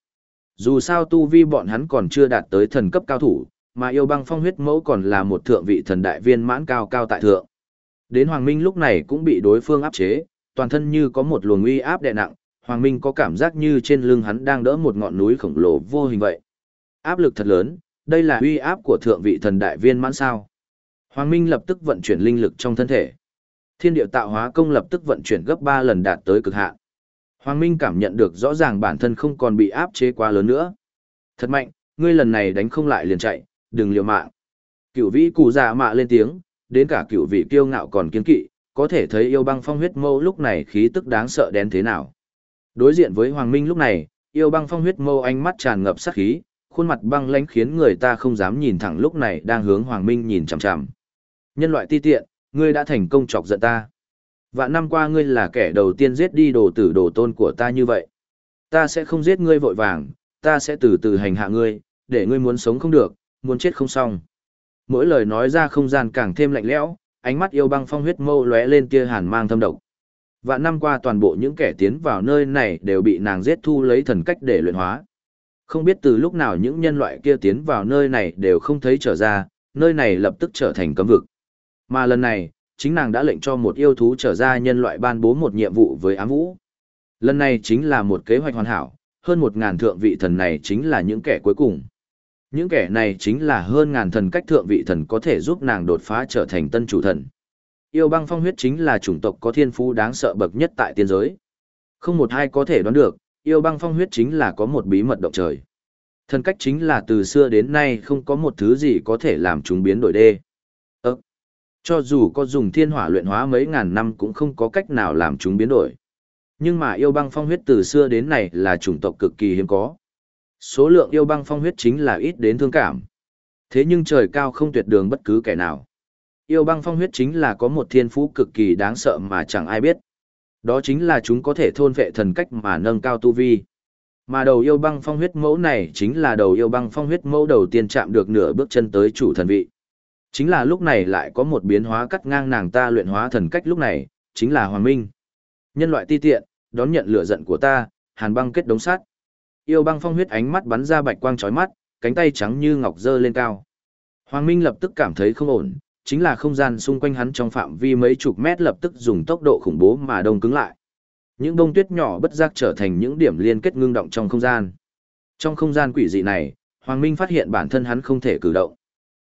Dù sao tu vi bọn hắn còn chưa đạt tới thần cấp cao thủ, mà yêu băng phong huyết mẫu còn là một thượng vị thần đại viên mãn cao cao tại thượng. Đến Hoàng Minh lúc này cũng bị đối phương áp chế, toàn thân như có một luồng uy áp đè nặng, Hoàng Minh có cảm giác như trên lưng hắn đang đỡ một ngọn núi khổng lồ vô hình vậy. Áp lực thật lớn, đây là uy áp của thượng vị thần đại viên mãn sao. Hoàng Minh lập tức vận chuyển linh lực trong thân thể. Thiên điệu tạo hóa công lập tức vận chuyển gấp 3 lần đạt tới cực hạn. Hoàng Minh cảm nhận được rõ ràng bản thân không còn bị áp chế quá lớn nữa. Thật mạnh, ngươi lần này đánh không lại liền chạy, đừng liều mạng. Cửu vĩ cụ già mạ lên tiếng, đến cả cửu vị kiêu ngạo còn kiên kỵ, có thể thấy yêu băng phong huyết mâu lúc này khí tức đáng sợ đến thế nào. Đối diện với Hoàng Minh lúc này, yêu băng phong huyết mâu ánh mắt tràn ngập sát khí, khuôn mặt băng lãnh khiến người ta không dám nhìn thẳng lúc này đang hướng Hoàng Minh nhìn chằm chằm. Nhân loại ti tiện, ngươi đã thành công chọc giận ta. Vạn năm qua ngươi là kẻ đầu tiên giết đi đồ tử đồ tôn của ta như vậy. Ta sẽ không giết ngươi vội vàng, ta sẽ từ từ hành hạ ngươi, để ngươi muốn sống không được, muốn chết không xong. Mỗi lời nói ra không gian càng thêm lạnh lẽo, ánh mắt yêu băng phong huyết mâu lóe lên tia hàn mang thâm độc. Vạn năm qua toàn bộ những kẻ tiến vào nơi này đều bị nàng giết thu lấy thần cách để luyện hóa. Không biết từ lúc nào những nhân loại kia tiến vào nơi này đều không thấy trở ra, nơi này lập tức trở thành cấm vực. Mà lần này, chính nàng đã lệnh cho một yêu thú trở ra nhân loại ban bố một nhiệm vụ với ám vũ. Lần này chính là một kế hoạch hoàn hảo, hơn một ngàn thượng vị thần này chính là những kẻ cuối cùng. Những kẻ này chính là hơn ngàn thần cách thượng vị thần có thể giúp nàng đột phá trở thành tân chủ thần. Yêu băng phong huyết chính là chủng tộc có thiên phú đáng sợ bậc nhất tại tiên giới. Không một ai có thể đoán được, yêu băng phong huyết chính là có một bí mật động trời. Thần cách chính là từ xưa đến nay không có một thứ gì có thể làm chúng biến đổi đê. Ơ, cho dù có dùng thiên hỏa luyện hóa mấy ngàn năm cũng không có cách nào làm chúng biến đổi. Nhưng mà yêu băng phong huyết từ xưa đến nay là chủng tộc cực kỳ hiếm có. Số lượng yêu băng phong huyết chính là ít đến thương cảm. Thế nhưng trời cao không tuyệt đường bất cứ kẻ nào. Yêu băng phong huyết chính là có một thiên phú cực kỳ đáng sợ mà chẳng ai biết. Đó chính là chúng có thể thôn vệ thần cách mà nâng cao tu vi. Mà đầu yêu băng phong huyết mẫu này chính là đầu yêu băng phong huyết mẫu đầu tiên chạm được nửa bước chân tới chủ thần vị. Chính là lúc này lại có một biến hóa cắt ngang nàng ta luyện hóa thần cách lúc này, chính là Hoàng Minh. Nhân loại ti tiện, đón nhận lửa giận của ta, hàn băng kết đống sát. Yêu băng phong huyết ánh mắt bắn ra bạch quang chói mắt, cánh tay trắng như ngọc dơ lên cao. Hoàng Minh lập tức cảm thấy không ổn, chính là không gian xung quanh hắn trong phạm vi mấy chục mét lập tức dùng tốc độ khủng bố mà đông cứng lại. Những bông tuyết nhỏ bất giác trở thành những điểm liên kết ngưng động trong không gian. Trong không gian quỷ dị này, Hoàng Minh phát hiện bản thân hắn không thể cử động.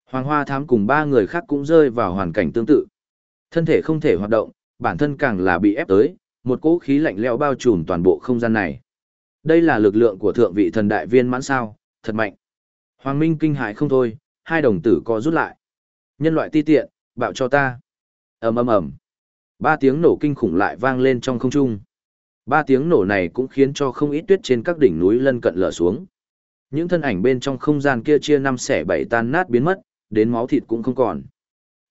Hoàng Hoa Thám cùng ba người khác cũng rơi vào hoàn cảnh tương tự. Thân thể không thể hoạt động, bản thân càng là bị ép tới, một cỗ khí lạnh lẽo bao trùm toàn bộ không gian này. Đây là lực lượng của thượng vị thần đại viên mãn sao, thật mạnh. Hoàng Minh kinh hãi không thôi, hai đồng tử co rút lại. Nhân loại ti tiện, bạo cho ta. ầm ầm ầm. Ba tiếng nổ kinh khủng lại vang lên trong không trung. Ba tiếng nổ này cũng khiến cho không ít tuyết trên các đỉnh núi lân cận lở xuống. Những thân ảnh bên trong không gian kia chia năm xẻ bảy tan nát biến mất, đến máu thịt cũng không còn.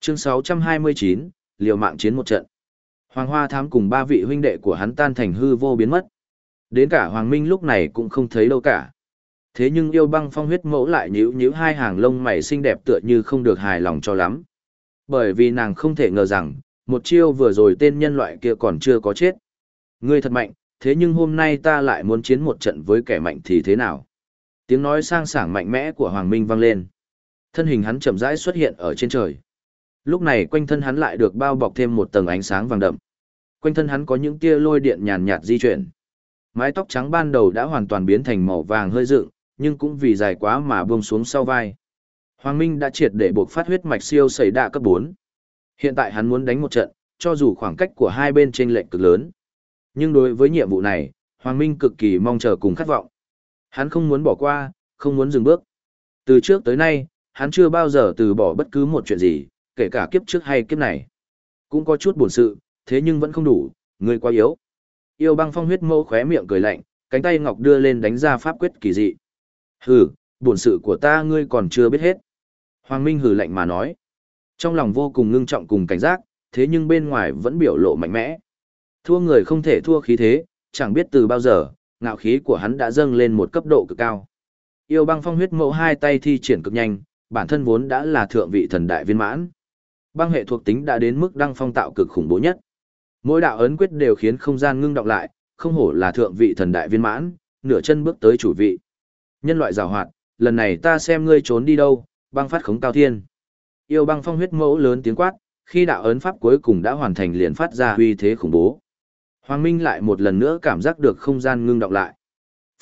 Chương 629, liều mạng chiến một trận. Hoàng Hoa Thám cùng ba vị huynh đệ của hắn tan thành hư vô biến mất. Đến cả Hoàng Minh lúc này cũng không thấy đâu cả. Thế nhưng yêu băng phong huyết mẫu lại nhíu nhíu hai hàng lông mày xinh đẹp tựa như không được hài lòng cho lắm. Bởi vì nàng không thể ngờ rằng, một chiêu vừa rồi tên nhân loại kia còn chưa có chết. Ngươi thật mạnh, thế nhưng hôm nay ta lại muốn chiến một trận với kẻ mạnh thì thế nào? Tiếng nói sang sảng mạnh mẽ của Hoàng Minh vang lên. Thân hình hắn chậm rãi xuất hiện ở trên trời. Lúc này quanh thân hắn lại được bao bọc thêm một tầng ánh sáng vàng đậm. Quanh thân hắn có những tia lôi điện nhàn nhạt di chuyển. Mái tóc trắng ban đầu đã hoàn toàn biến thành màu vàng hơi dựng, nhưng cũng vì dài quá mà buông xuống sau vai. Hoàng Minh đã triệt để buộc phát huyết mạch siêu xảy đạ cấp 4. Hiện tại hắn muốn đánh một trận, cho dù khoảng cách của hai bên trên lệnh cực lớn. Nhưng đối với nhiệm vụ này, Hoàng Minh cực kỳ mong chờ cùng khát vọng. Hắn không muốn bỏ qua, không muốn dừng bước. Từ trước tới nay, hắn chưa bao giờ từ bỏ bất cứ một chuyện gì, kể cả kiếp trước hay kiếp này. Cũng có chút buồn sự, thế nhưng vẫn không đủ, người quá yếu. Yêu băng phong huyết mâu khóe miệng cười lạnh, cánh tay ngọc đưa lên đánh ra pháp quyết kỳ dị. Hừ, buồn sự của ta ngươi còn chưa biết hết. Hoàng Minh hừ lạnh mà nói. Trong lòng vô cùng ngưng trọng cùng cảnh giác, thế nhưng bên ngoài vẫn biểu lộ mạnh mẽ. Thua người không thể thua khí thế, chẳng biết từ bao giờ, ngạo khí của hắn đã dâng lên một cấp độ cực cao. Yêu băng phong huyết mẫu hai tay thi triển cực nhanh, bản thân vốn đã là thượng vị thần đại viên mãn. Băng hệ thuộc tính đã đến mức đăng phong tạo cực khủng bố nhất. Mỗi đạo ấn quyết đều khiến không gian ngưng động lại, không hổ là thượng vị thần đại viên mãn, nửa chân bước tới chủ vị. Nhân loại giảo hoạt, lần này ta xem ngươi trốn đi đâu, băng phát khống cao thiên. Yêu băng phong huyết mẫu lớn tiếng quát, khi đạo ấn pháp cuối cùng đã hoàn thành liền phát ra uy thế khủng bố. Hoàng Minh lại một lần nữa cảm giác được không gian ngưng đọng lại.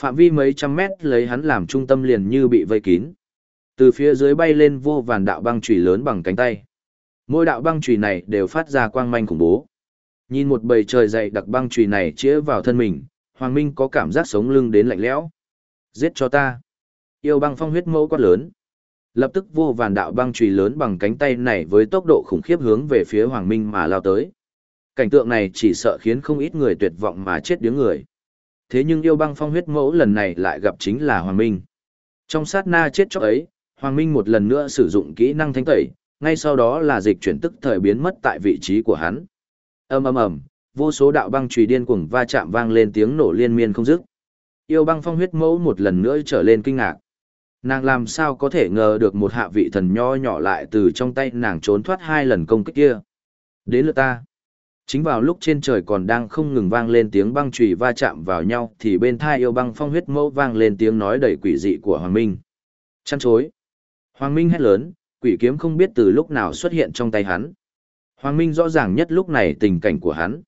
Phạm vi mấy trăm mét lấy hắn làm trung tâm liền như bị vây kín. Từ phía dưới bay lên vô vàn đạo băng chùy lớn bằng cánh tay. Mỗi đạo băng chùy này đều phát ra quang manh khủng bố. Nhìn một bầy trời dày đặc băng chùy này chĩa vào thân mình, Hoàng Minh có cảm giác sống lưng đến lạnh lẽo. Giết cho ta. Yêu băng phong huyết mẫu quát lớn. Lập tức vô vàn đạo băng chùy lớn bằng cánh tay này với tốc độ khủng khiếp hướng về phía Hoàng Minh mà lao tới. Cảnh tượng này chỉ sợ khiến không ít người tuyệt vọng mà chết điếng người. Thế nhưng yêu băng phong huyết mẫu lần này lại gặp chính là Hoàng Minh. Trong sát na chết chóc ấy, Hoàng Minh một lần nữa sử dụng kỹ năng thánh tẩy, ngay sau đó là dịch chuyển tức thời biến mất tại vị trí của hắn. Ầm ầm ầm, vô số đạo băng chùy điên cuồng va chạm vang lên tiếng nổ liên miên không dứt. Yêu băng phong huyết mẫu một lần nữa trở lên kinh ngạc. Nàng làm sao có thể ngờ được một hạ vị thần nho nhỏ lại từ trong tay nàng trốn thoát hai lần công kích kia. Đến lượt ta. Chính vào lúc trên trời còn đang không ngừng vang lên tiếng băng chùy va chạm vào nhau thì bên thai yêu băng phong huyết mẫu vang lên tiếng nói đầy quỷ dị của Hoàng Minh. Chăn chối. Hoàng Minh hét lớn, quỷ kiếm không biết từ lúc nào xuất hiện trong tay hắn. Hoàng Minh rõ ràng nhất lúc này tình cảnh của hắn.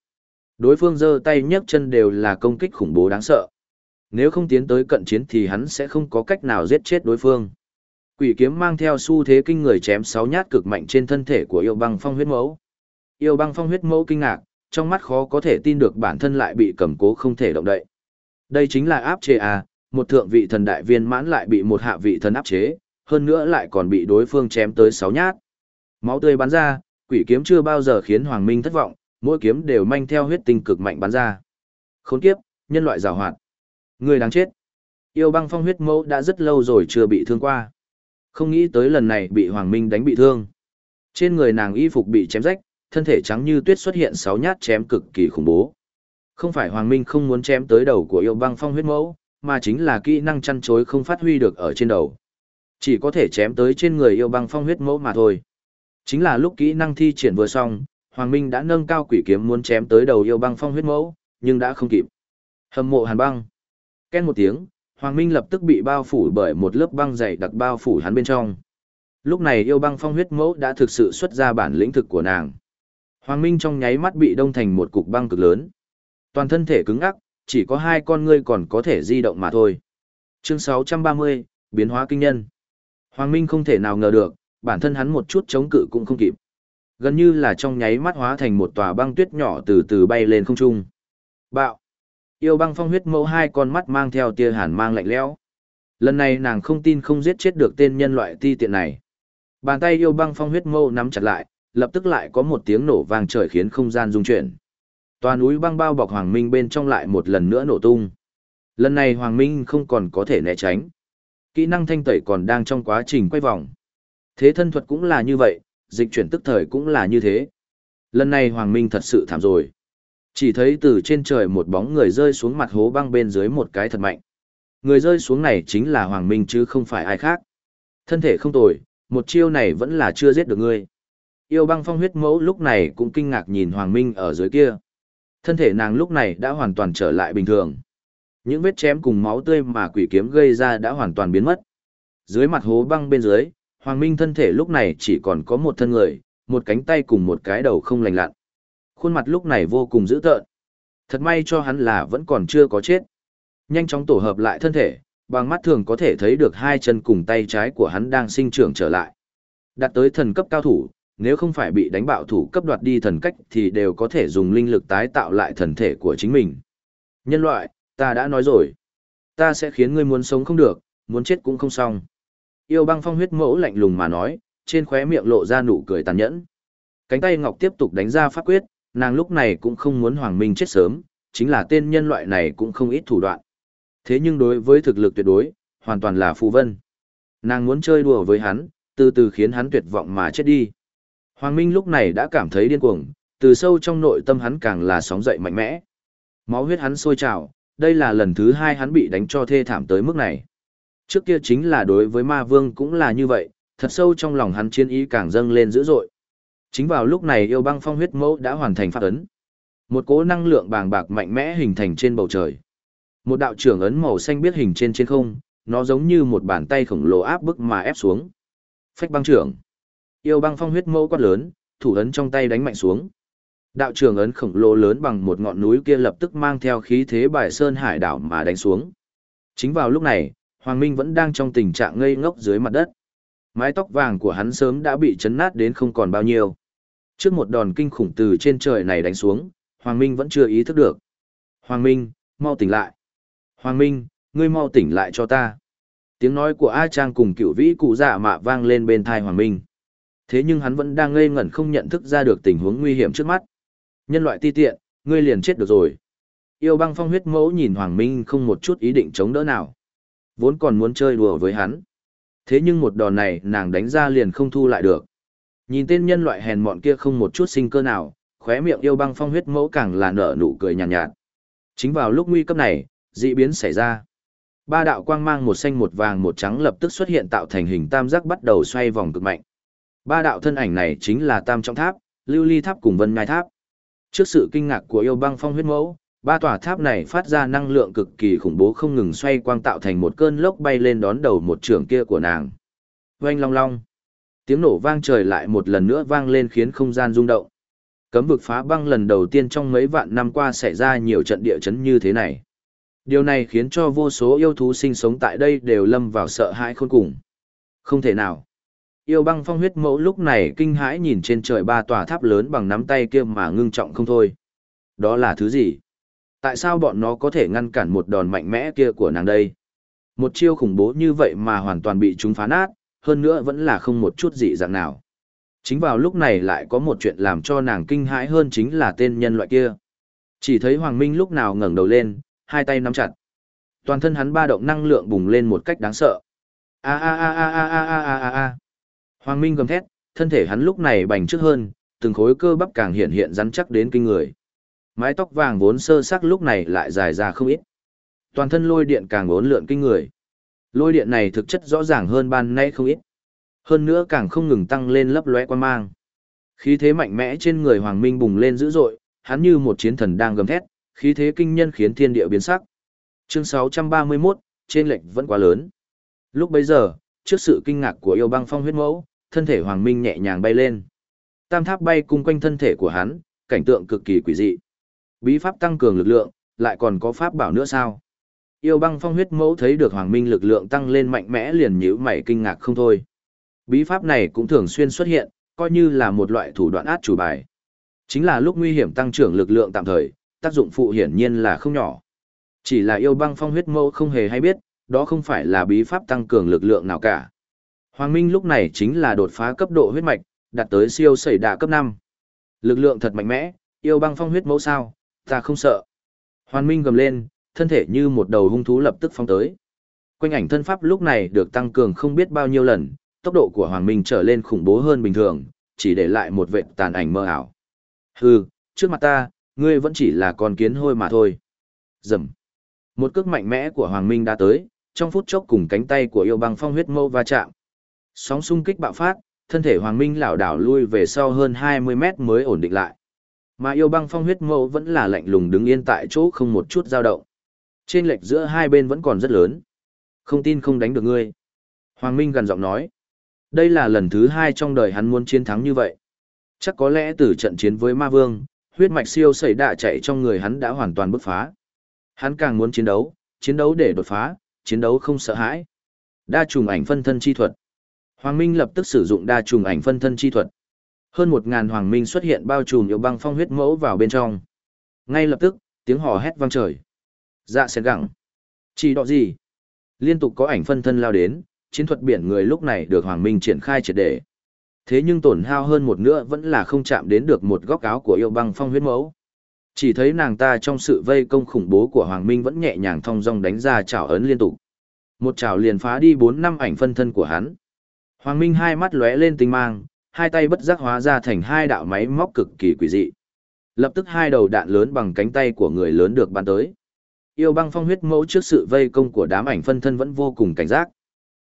Đối phương giơ tay nhấc chân đều là công kích khủng bố đáng sợ. Nếu không tiến tới cận chiến thì hắn sẽ không có cách nào giết chết đối phương. Quỷ kiếm mang theo xu thế kinh người chém sáu nhát cực mạnh trên thân thể của yêu băng phong huyết mẫu. Yêu băng phong huyết mẫu kinh ngạc, trong mắt khó có thể tin được bản thân lại bị cầm cố không thể động đậy. Đây chính là áp chế à, một thượng vị thần đại viên mãn lại bị một hạ vị thần áp chế, hơn nữa lại còn bị đối phương chém tới sáu nhát. Máu tươi bắn ra, quỷ kiếm chưa bao giờ khiến Hoàng Minh thất vọng, mỗi kiếm đều manh theo huyết tinh cực mạnh bắn ra. Khốn kiếp, nhân loại giàu hoạt. Người đáng chết. Yêu băng phong huyết mẫu đã rất lâu rồi chưa bị thương qua. Không nghĩ tới lần này bị Hoàng Minh đánh bị thương. Trên người nàng y phục bị chém rách, thân thể trắng như tuyết xuất hiện sáu nhát chém cực kỳ khủng bố. Không phải Hoàng Minh không muốn chém tới đầu của yêu băng phong huyết mẫu, mà chính là kỹ năng chăn chối không phát huy được ở trên đầu. Chỉ có thể chém tới trên người yêu băng phong huyết mẫu mà thôi. Chính là lúc kỹ năng thi triển vừa xong, Hoàng Minh đã nâng cao quỷ kiếm muốn chém tới đầu yêu băng phong huyết mẫu, nhưng đã không kịp. Hầm mộ hàn băng. Ken một tiếng, Hoàng Minh lập tức bị bao phủ bởi một lớp băng dày đặc bao phủ hắn bên trong. Lúc này yêu băng phong huyết mẫu đã thực sự xuất ra bản lĩnh thực của nàng. Hoàng Minh trong nháy mắt bị đông thành một cục băng cực lớn. Toàn thân thể cứng ngắc, chỉ có hai con ngươi còn có thể di động mà thôi. Chương 630, biến hóa kinh nhân. Hoàng Minh không thể nào ngờ được, bản thân hắn một chút chống cự cũng không kịp. Gần như là trong nháy mắt hóa thành một tòa băng tuyết nhỏ từ từ bay lên không trung. Bạo! Yêu băng phong huyết mẫu hai con mắt mang theo tia hàn mang lạnh lẽo. Lần này nàng không tin không giết chết được tên nhân loại ti tiện này. Bàn tay yêu băng phong huyết mẫu nắm chặt lại, lập tức lại có một tiếng nổ vang trời khiến không gian rung chuyển. Toàn núi băng bao bọc Hoàng Minh bên trong lại một lần nữa nổ tung. Lần này Hoàng Minh không còn có thể né tránh. Kỹ năng thanh tẩy còn đang trong quá trình quay vòng. Thế thân thuật cũng là như vậy, dịch chuyển tức thời cũng là như thế. Lần này Hoàng Minh thật sự thảm rồi. Chỉ thấy từ trên trời một bóng người rơi xuống mặt hố băng bên dưới một cái thật mạnh. Người rơi xuống này chính là Hoàng Minh chứ không phải ai khác. Thân thể không tồi, một chiêu này vẫn là chưa giết được ngươi. Yêu băng phong huyết mẫu lúc này cũng kinh ngạc nhìn Hoàng Minh ở dưới kia. Thân thể nàng lúc này đã hoàn toàn trở lại bình thường. Những vết chém cùng máu tươi mà quỷ kiếm gây ra đã hoàn toàn biến mất. Dưới mặt hố băng bên dưới, Hoàng Minh thân thể lúc này chỉ còn có một thân người, một cánh tay cùng một cái đầu không lành lặn. Khuôn mặt lúc này vô cùng dữ tợn. Thật may cho hắn là vẫn còn chưa có chết. Nhanh chóng tổ hợp lại thân thể, bằng mắt thường có thể thấy được hai chân cùng tay trái của hắn đang sinh trưởng trở lại. Đạt tới thần cấp cao thủ, nếu không phải bị đánh bạo thủ cấp đoạt đi thần cách thì đều có thể dùng linh lực tái tạo lại thần thể của chính mình. Nhân loại, ta đã nói rồi. Ta sẽ khiến ngươi muốn sống không được, muốn chết cũng không xong. Yêu băng phong huyết mẫu lạnh lùng mà nói, trên khóe miệng lộ ra nụ cười tàn nhẫn. Cánh tay ngọc tiếp tục đánh ra pháp quyết, nàng lúc này cũng không muốn Hoàng Minh chết sớm, chính là tên nhân loại này cũng không ít thủ đoạn. Thế nhưng đối với thực lực tuyệt đối, hoàn toàn là phù vân. Nàng muốn chơi đùa với hắn, từ từ khiến hắn tuyệt vọng mà chết đi. Hoàng Minh lúc này đã cảm thấy điên cuồng, từ sâu trong nội tâm hắn càng là sóng dậy mạnh mẽ. Máu huyết hắn sôi trào, đây là lần thứ hai hắn bị đánh cho thê thảm tới mức này. Trước kia chính là đối với ma vương cũng là như vậy, thật sâu trong lòng hắn chiến ý càng dâng lên dữ dội. Chính vào lúc này yêu băng phong huyết mẫu đã hoàn thành phát ấn. Một cỗ năng lượng bàng bạc mạnh mẽ hình thành trên bầu trời. Một đạo trưởng ấn màu xanh biết hình trên trên không, nó giống như một bàn tay khổng lồ áp bức mà ép xuống. Phách băng trưởng. Yêu băng phong huyết mẫu quát lớn, thủ ấn trong tay đánh mạnh xuống. Đạo trường ấn khổng lồ lớn bằng một ngọn núi kia lập tức mang theo khí thế bài sơn hải đảo mà đánh xuống. Chính vào lúc này, Hoàng Minh vẫn đang trong tình trạng ngây ngốc dưới mặt đất. Mái tóc vàng của hắn sớm đã bị chấn nát đến không còn bao nhiêu. Trước một đòn kinh khủng từ trên trời này đánh xuống, Hoàng Minh vẫn chưa ý thức được. Hoàng Minh, mau tỉnh lại. Hoàng Minh, ngươi mau tỉnh lại cho ta. Tiếng nói của A Trang cùng cựu vĩ cụ dạ mạ vang lên bên thai Hoàng Minh. Thế nhưng hắn vẫn đang ngây ngẩn không nhận thức ra được tình huống nguy hiểm trước mắt. Nhân loại ti tiện, ngươi liền chết được rồi. Yêu băng phong huyết mẫu nhìn Hoàng Minh không một chút ý định chống đỡ nào. Vốn còn muốn chơi đùa với hắn. Thế nhưng một đòn này nàng đánh ra liền không thu lại được. Nhìn tên nhân loại hèn mọn kia không một chút sinh cơ nào, khóe miệng yêu băng phong huyết mẫu càng là nở nụ cười nhàn nhạt, nhạt. Chính vào lúc nguy cấp này, dị biến xảy ra. Ba đạo quang mang một xanh một vàng một trắng lập tức xuất hiện tạo thành hình tam giác bắt đầu xoay vòng cực mạnh. Ba đạo thân ảnh này chính là Tam Trọng Tháp, Lưu Ly Tháp cùng Vân Ngai Tháp. Trước sự kinh ngạc của yêu băng phong huyết mẫu, ba tòa tháp này phát ra năng lượng cực kỳ khủng bố không ngừng xoay quang tạo thành một cơn lốc bay lên đón đầu một trưởng kia của nàng. Oanh long long. Tiếng nổ vang trời lại một lần nữa vang lên khiến không gian rung động. Cấm vực phá băng lần đầu tiên trong mấy vạn năm qua xảy ra nhiều trận địa chấn như thế này. Điều này khiến cho vô số yêu thú sinh sống tại đây đều lâm vào sợ hãi khôn cùng. Không thể nào. Yêu băng phong huyết mẫu lúc này kinh hãi nhìn trên trời ba tòa tháp lớn bằng nắm tay kia mà ngưng trọng không thôi. Đó là thứ gì? Tại sao bọn nó có thể ngăn cản một đòn mạnh mẽ kia của nàng đây? Một chiêu khủng bố như vậy mà hoàn toàn bị chúng phá nát, hơn nữa vẫn là không một chút dị dạng nào. Chính vào lúc này lại có một chuyện làm cho nàng kinh hãi hơn chính là tên nhân loại kia. Chỉ thấy Hoàng Minh lúc nào ngẩng đầu lên, hai tay nắm chặt. Toàn thân hắn ba động năng lượng bùng lên một cách đáng sợ. A a a a a a a a a. Hoàng Minh gầm thét, thân thể hắn lúc này bành trước hơn, từng khối cơ bắp càng hiện hiện rắn chắc đến kinh người. Mái tóc vàng vốn sơ sắc lúc này lại dài ra không ít. Toàn thân lôi điện càng uốn lượn kinh người. Lôi điện này thực chất rõ ràng hơn ban nay không ít. Hơn nữa càng không ngừng tăng lên lấp lóe quan mang. Khí thế mạnh mẽ trên người Hoàng Minh bùng lên dữ dội, hắn như một chiến thần đang gầm thét, khí thế kinh nhân khiến thiên địa biến sắc. Chương 631, trên lệnh vẫn quá lớn. Lúc bấy giờ, trước sự kinh ngạc của yêu băng phong huyết mẫu, thân thể Hoàng Minh nhẹ nhàng bay lên. Tam tháp bay cung quanh thân thể của hắn, cảnh tượng cực kỳ quỷ dị. Bí pháp tăng cường lực lượng, lại còn có pháp bảo nữa sao? Yêu băng phong huyết mẫu thấy được Hoàng Minh lực lượng tăng lên mạnh mẽ liền nhíu mày kinh ngạc không thôi. Bí pháp này cũng thường xuyên xuất hiện, coi như là một loại thủ đoạn át chủ bài. Chính là lúc nguy hiểm tăng trưởng lực lượng tạm thời, tác dụng phụ hiển nhiên là không nhỏ. Chỉ là yêu băng phong huyết mẫu không hề hay biết, đó không phải là bí pháp tăng cường lực lượng nào cả. Hoàng Minh lúc này chính là đột phá cấp độ huyết mạch, đạt tới siêu sẩy đà cấp 5. Lực lượng thật mạnh mẽ, yêu băng phong huyết mẫu sao, ta không sợ. Hoàng Minh gầm lên, thân thể như một đầu hung thú lập tức phong tới. Quanh ảnh thân pháp lúc này được tăng cường không biết bao nhiêu lần, tốc độ của Hoàng Minh trở lên khủng bố hơn bình thường, chỉ để lại một vệt tàn ảnh mơ ảo. Hừ, trước mặt ta, ngươi vẫn chỉ là con kiến hôi mà thôi. Dầm. Một cước mạnh mẽ của Hoàng Minh đã tới, trong phút chốc cùng cánh tay của yêu băng phong huyết mâu va chạm. Sóng xung kích bạo phát, thân thể Hoàng Minh lảo đảo lui về sau hơn 20 mét mới ổn định lại. Mà yêu băng phong huyết mâu vẫn là lạnh lùng đứng yên tại chỗ không một chút dao động. Trên lệch giữa hai bên vẫn còn rất lớn. Không tin không đánh được ngươi. Hoàng Minh gần giọng nói. Đây là lần thứ hai trong đời hắn muốn chiến thắng như vậy. Chắc có lẽ từ trận chiến với ma vương, huyết mạch siêu sẩy đạ chạy trong người hắn đã hoàn toàn bứt phá. Hắn càng muốn chiến đấu, chiến đấu để đột phá, chiến đấu không sợ hãi. Đa trùng ảnh phân thân chi thuật. Hoàng Minh lập tức sử dụng đa trùng ảnh phân thân chi thuật. Hơn một ngàn hoàng minh xuất hiện bao trùm yêu băng phong huyết mẫu vào bên trong. Ngay lập tức, tiếng hò hét vang trời. Dạ sẽ gẳng, Chỉ đọ gì? Liên tục có ảnh phân thân lao đến, chiến thuật biển người lúc này được hoàng minh triển khai triệt để. Thế nhưng tổn hao hơn một nữa vẫn là không chạm đến được một góc áo của yêu băng phong huyết mẫu. Chỉ thấy nàng ta trong sự vây công khủng bố của Hoàng Minh vẫn nhẹ nhàng thong dong đánh ra chảo ấn liên tục. Một chảo liền phá đi bốn năm ảnh phân thân của hắn. Hoàng Minh hai mắt lóe lên tinh mang, hai tay bất giác hóa ra thành hai đạo máy móc cực kỳ quỷ dị. Lập tức hai đầu đạn lớn bằng cánh tay của người lớn được bắn tới. Yêu băng phong huyết mẫu trước sự vây công của đám ảnh phân thân vẫn vô cùng cảnh giác.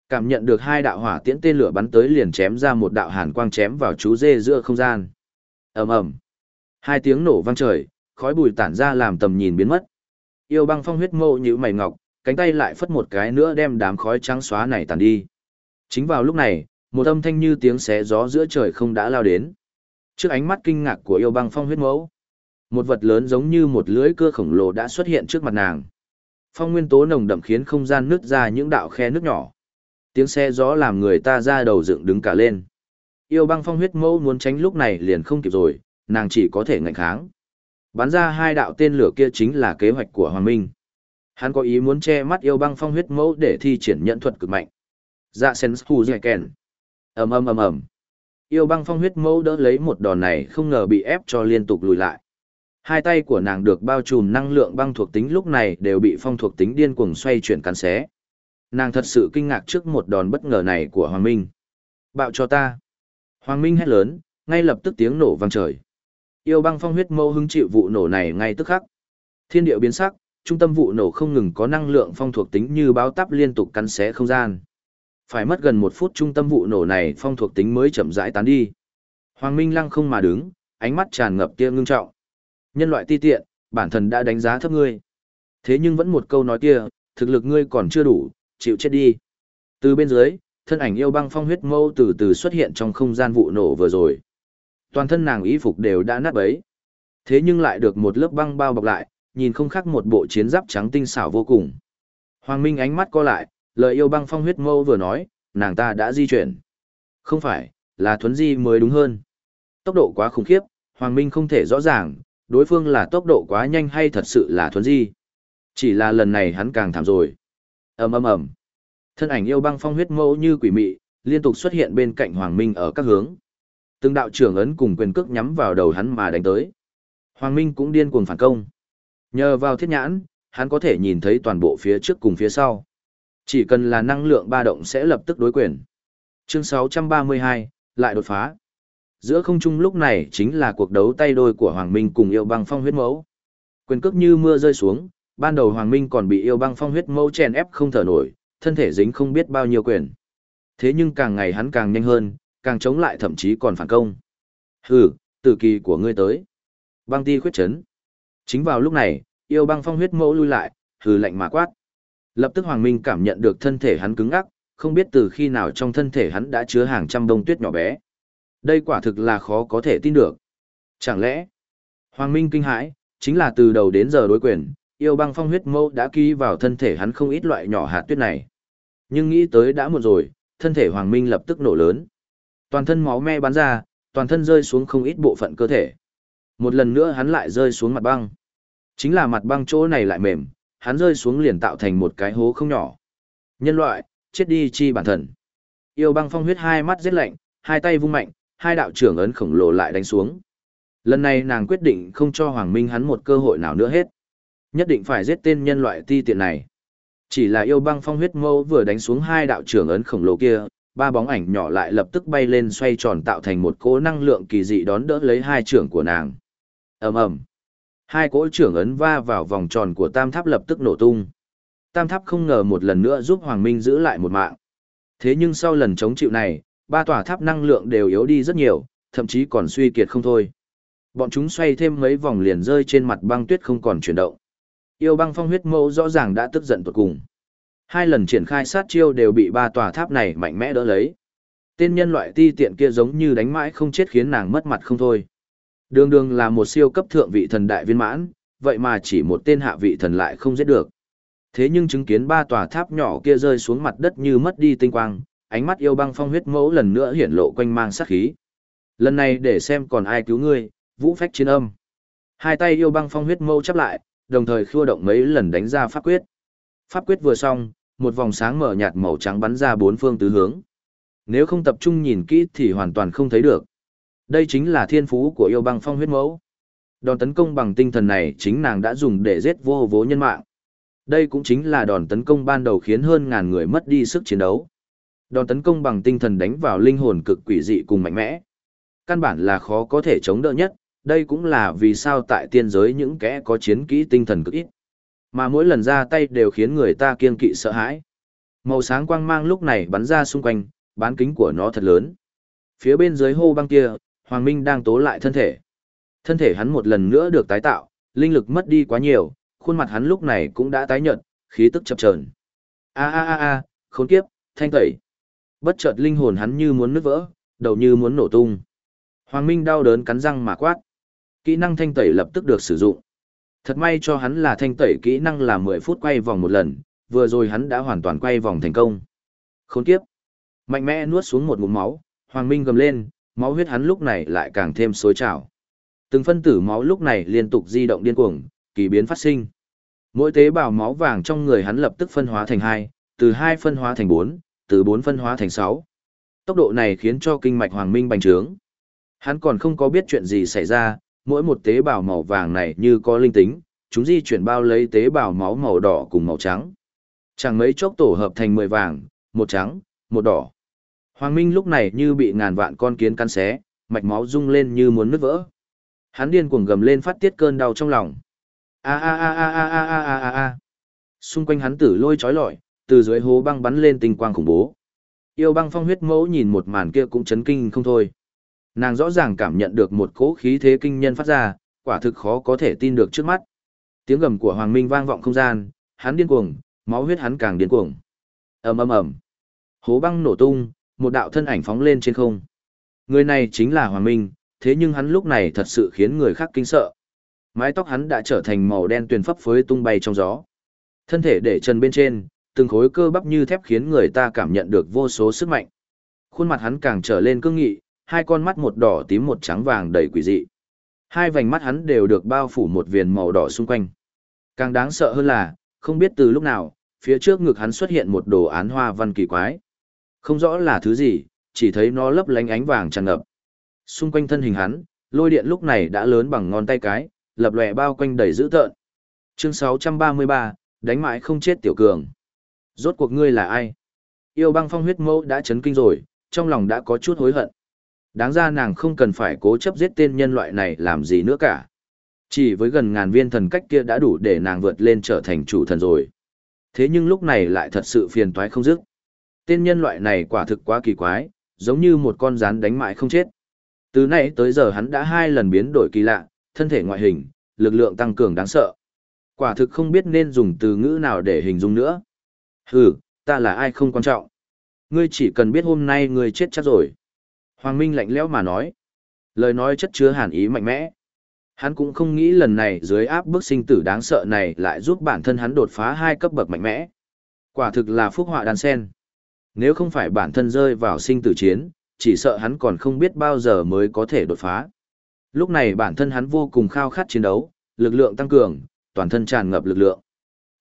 Cảm nhận được hai đạo hỏa tiễn tên lửa bắn tới liền chém ra một đạo hàn quang chém vào chú dê giữa không gian. ầm ầm, hai tiếng nổ vang trời, khói bụi tản ra làm tầm nhìn biến mất. Yêu băng phong huyết mẫu như mày ngọc, cánh tay lại phất một cái nữa đem đám khói trắng xóa này tàn đi. Chính vào lúc này, một âm thanh như tiếng xé gió giữa trời không đã lao đến. Trước ánh mắt kinh ngạc của yêu băng phong huyết mẫu, một vật lớn giống như một lưới cưa khổng lồ đã xuất hiện trước mặt nàng. Phong nguyên tố nồng đậm khiến không gian nứt ra những đạo khe nước nhỏ. Tiếng xe gió làm người ta ra đầu dựng đứng cả lên. Yêu băng phong huyết mẫu muốn tránh lúc này liền không kịp rồi, nàng chỉ có thể ngạnh kháng. Bắn ra hai đạo tên lửa kia chính là kế hoạch của Hoàng Minh. Hắn có ý muốn che mắt yêu băng phong huyết mẫu để thi triển nhận thuật cực mạnh. Dạ sen hù dạy kèn ầm ầm ầm ầm. Yêu băng phong huyết mẫu đỡ lấy một đòn này không ngờ bị ép cho liên tục lùi lại. Hai tay của nàng được bao trùm năng lượng băng thuộc tính lúc này đều bị phong thuộc tính điên cuồng xoay chuyển cắn xé. Nàng thật sự kinh ngạc trước một đòn bất ngờ này của Hoàng Minh. Bạo cho ta. Hoàng Minh hét lớn, ngay lập tức tiếng nổ vang trời. Yêu băng phong huyết mâu hứng chịu vụ nổ này ngay tức khắc. Thiên điệu biến sắc, trung tâm vụ nổ không ngừng có năng lượng phong thuộc tính như báo táp liên tục cắn xé không gian. Phải mất gần một phút trung tâm vụ nổ này phong thuộc tính mới chậm rãi tán đi. Hoàng Minh lăng không mà đứng, ánh mắt tràn ngập kia ngưng trọng. Nhân loại ti tiện, bản thân đã đánh giá thấp ngươi. Thế nhưng vẫn một câu nói kia, thực lực ngươi còn chưa đủ, chịu chết đi. Từ bên dưới, thân ảnh yêu băng phong huyết mâu từ từ xuất hiện trong không gian vụ nổ vừa rồi. Toàn thân nàng y phục đều đã nát bấy. Thế nhưng lại được một lớp băng bao bọc lại, nhìn không khác một bộ chiến giáp trắng tinh xảo vô cùng. Hoàng Minh ánh mắt co lại, lời yêu băng phong huyết mâu vừa nói, nàng ta đã di chuyển. Không phải, là thuấn di mới đúng hơn. Tốc độ quá khủng khiếp, Hoàng Minh không thể rõ ràng, đối phương là tốc độ quá nhanh hay thật sự là thuấn di. Chỉ là lần này hắn càng thảm rồi. ầm ầm ầm Thân ảnh yêu băng phong huyết mâu như quỷ mị, liên tục xuất hiện bên cạnh Hoàng Minh ở các hướng. Từng đạo trưởng ấn cùng quyền cước nhắm vào đầu hắn mà đánh tới. Hoàng Minh cũng điên cuồng phản công. Nhờ vào thiết nhãn, hắn có thể nhìn thấy toàn bộ phía trước cùng phía sau. Chỉ cần là năng lượng ba động sẽ lập tức đối quyền. Chương 632, lại đột phá. Giữa không trung lúc này chính là cuộc đấu tay đôi của Hoàng Minh cùng yêu băng phong huyết mẫu. Quyền cước như mưa rơi xuống, ban đầu Hoàng Minh còn bị yêu băng phong huyết mẫu chèn ép không thở nổi, thân thể dính không biết bao nhiêu quyền. Thế nhưng càng ngày hắn càng nhanh hơn, càng chống lại thậm chí còn phản công. Hừ, tử kỳ của ngươi tới. Băng ti khuyết chấn. Chính vào lúc này, yêu băng phong huyết mẫu lui lại, hừ lạnh mà quát. Lập tức Hoàng Minh cảm nhận được thân thể hắn cứng ngắc, không biết từ khi nào trong thân thể hắn đã chứa hàng trăm bông tuyết nhỏ bé. Đây quả thực là khó có thể tin được. Chẳng lẽ, Hoàng Minh kinh hãi, chính là từ đầu đến giờ đối quyền, yêu băng phong huyết mâu đã ký vào thân thể hắn không ít loại nhỏ hạt tuyết này. Nhưng nghĩ tới đã muộn rồi, thân thể Hoàng Minh lập tức nổ lớn. Toàn thân máu me bắn ra, toàn thân rơi xuống không ít bộ phận cơ thể. Một lần nữa hắn lại rơi xuống mặt băng. Chính là mặt băng chỗ này lại mềm, hắn rơi xuống liền tạo thành một cái hố không nhỏ. Nhân loại, chết đi chi bản thân. Yêu băng phong huyết hai mắt giết lạnh, hai tay vung mạnh, hai đạo trưởng ấn khổng lồ lại đánh xuống. Lần này nàng quyết định không cho Hoàng Minh hắn một cơ hội nào nữa hết. Nhất định phải giết tên nhân loại ti tiện này. Chỉ là yêu băng phong huyết mâu vừa đánh xuống hai đạo trưởng ấn khổng lồ kia, ba bóng ảnh nhỏ lại lập tức bay lên xoay tròn tạo thành một cỗ năng lượng kỳ dị đón đỡ lấy hai trưởng của nàng. ầm ầm, hai cỗ trưởng ấn va vào vòng tròn của tam tháp lập tức nổ tung. Tam tháp không ngờ một lần nữa giúp Hoàng Minh giữ lại một mạng. Thế nhưng sau lần chống chịu này, ba tòa tháp năng lượng đều yếu đi rất nhiều, thậm chí còn suy kiệt không thôi. Bọn chúng xoay thêm mấy vòng liền rơi trên mặt băng tuyết không còn chuyển động. Yêu băng phong huyết mẫu rõ ràng đã tức giận tột cùng. Hai lần triển khai sát chiêu đều bị ba tòa tháp này mạnh mẽ đỡ lấy. Tên nhân loại ti tiện kia giống như đánh mãi không chết khiến nàng mất mặt không thôi. Đường đường là một siêu cấp thượng vị thần đại viên mãn, vậy mà chỉ một tên hạ vị thần lại không giết được. Thế nhưng chứng kiến ba tòa tháp nhỏ kia rơi xuống mặt đất như mất đi tinh quang, ánh mắt yêu băng phong huyết mẫu lần nữa hiển lộ quanh mang sát khí. Lần này để xem còn ai cứu ngươi, vũ phách chiến âm. Hai tay yêu băng phong huyết mẫu chắp lại, đồng thời khua động mấy lần đánh ra pháp quyết. Pháp quyết vừa xong, một vòng sáng mở nhạt màu trắng bắn ra bốn phương tứ hướng. Nếu không tập trung nhìn kỹ thì hoàn toàn không thấy được. Đây chính là thiên phú của yêu băng phong huyết mẫu. Đòn tấn công bằng tinh thần này chính nàng đã dùng để giết vô vô nhân mạng. Đây cũng chính là đòn tấn công ban đầu khiến hơn ngàn người mất đi sức chiến đấu. Đòn tấn công bằng tinh thần đánh vào linh hồn cực quỷ dị cùng mạnh mẽ. Căn bản là khó có thể chống đỡ nhất, đây cũng là vì sao tại tiên giới những kẻ có chiến kỹ tinh thần cực ít. Mà mỗi lần ra tay đều khiến người ta kiên kỵ sợ hãi. Màu sáng quang mang lúc này bắn ra xung quanh, bán kính của nó thật lớn. Phía bên dưới hô băng kia, Hoàng Minh đang tố lại thân thể. Thân thể hắn một lần nữa được tái tạo, linh lực mất đi quá nhiều, khuôn mặt hắn lúc này cũng đã tái nhợt, khí tức chập chờn. A a a a, khốn kiếp, thanh tẩy. Bất chợt linh hồn hắn như muốn nứt vỡ, đầu như muốn nổ tung. Hoàng Minh đau đớn cắn răng mà quát. Kỹ năng thanh tẩy lập tức được sử dụng. Thật may cho hắn là thanh tẩy kỹ năng là 10 phút quay vòng một lần, vừa rồi hắn đã hoàn toàn quay vòng thành công. Khốn kiếp. Mạnh mẽ nuốt xuống một ngụm máu, Hoàng Minh gầm lên, máu huyết hắn lúc này lại càng thêm xối trào. Từng phân tử máu lúc này liên tục di động điên cuồng, kỳ biến phát sinh. Mỗi tế bào máu vàng trong người hắn lập tức phân hóa thành hai, từ hai phân hóa thành bốn, từ bốn phân hóa thành sáu. Tốc độ này khiến cho kinh mạch Hoàng Minh bành trướng. Hắn còn không có biết chuyện gì xảy ra, mỗi một tế bào màu vàng này như có linh tính, chúng di chuyển bao lấy tế bào máu màu đỏ cùng màu trắng. Chẳng mấy chốc tổ hợp thành mười vàng, một trắng, một đỏ. Hoàng Minh lúc này như bị ngàn vạn con kiến cắn xé, mạch máu rung lên như muốn nứt vỡ. Hắn điên cuồng gầm lên phát tiết cơn đau trong lòng. A a a a a a a a a a. Xung quanh hắn tử lôi chói lọi, từ dưới hố băng bắn lên tinh quang khủng bố. Yêu băng phong huyết mẫu nhìn một màn kia cũng chấn kinh không thôi. Nàng rõ ràng cảm nhận được một cỗ khí thế kinh nhân phát ra, quả thực khó có thể tin được trước mắt. Tiếng gầm của Hoàng Minh vang vọng không gian, hắn điên cuồng, máu huyết hắn càng điên cuồng. Ầm ầm ầm. Hố băng nổ tung, một đạo thân ảnh phóng lên trên không. Người này chính là Hoàng Minh, thế nhưng hắn lúc này thật sự khiến người khác kinh sợ. Mái tóc hắn đã trở thành màu đen tuyền phấp phới tung bay trong gió. Thân thể để trần bên trên, từng khối cơ bắp như thép khiến người ta cảm nhận được vô số sức mạnh. Khuôn mặt hắn càng trở lên cương nghị, hai con mắt một đỏ tím một trắng vàng đầy quỷ dị. Hai vành mắt hắn đều được bao phủ một viền màu đỏ xung quanh. Càng đáng sợ hơn là, không biết từ lúc nào, phía trước ngực hắn xuất hiện một đồ án hoa văn kỳ quái. Không rõ là thứ gì, chỉ thấy nó lấp lánh ánh vàng tràn ngập. Xung quanh thân hình hắn, lôi điện lúc này đã lớn bằng ngón tay cái, lập lòe bao quanh đầy dữ tợn. Chương 633, đánh mãi không chết tiểu cường. Rốt cuộc ngươi là ai? Yêu băng phong huyết mẫu đã chấn kinh rồi, trong lòng đã có chút hối hận. Đáng ra nàng không cần phải cố chấp giết tên nhân loại này làm gì nữa cả. Chỉ với gần ngàn viên thần cách kia đã đủ để nàng vượt lên trở thành chủ thần rồi. Thế nhưng lúc này lại thật sự phiền toái không dứt. Tên nhân loại này quả thực quá kỳ quái, giống như một con rắn đánh mãi không chết. Từ nay tới giờ hắn đã hai lần biến đổi kỳ lạ, thân thể ngoại hình, lực lượng tăng cường đáng sợ. Quả thực không biết nên dùng từ ngữ nào để hình dung nữa. Hừ, ta là ai không quan trọng. Ngươi chỉ cần biết hôm nay ngươi chết chắc rồi. Hoàng Minh lạnh lẽo mà nói. Lời nói chất chứa hàn ý mạnh mẽ. Hắn cũng không nghĩ lần này dưới áp bức sinh tử đáng sợ này lại giúp bản thân hắn đột phá hai cấp bậc mạnh mẽ. Quả thực là phúc họa đan sen. Nếu không phải bản thân rơi vào sinh tử chiến, chỉ sợ hắn còn không biết bao giờ mới có thể đột phá. Lúc này bản thân hắn vô cùng khao khát chiến đấu, lực lượng tăng cường, toàn thân tràn ngập lực lượng.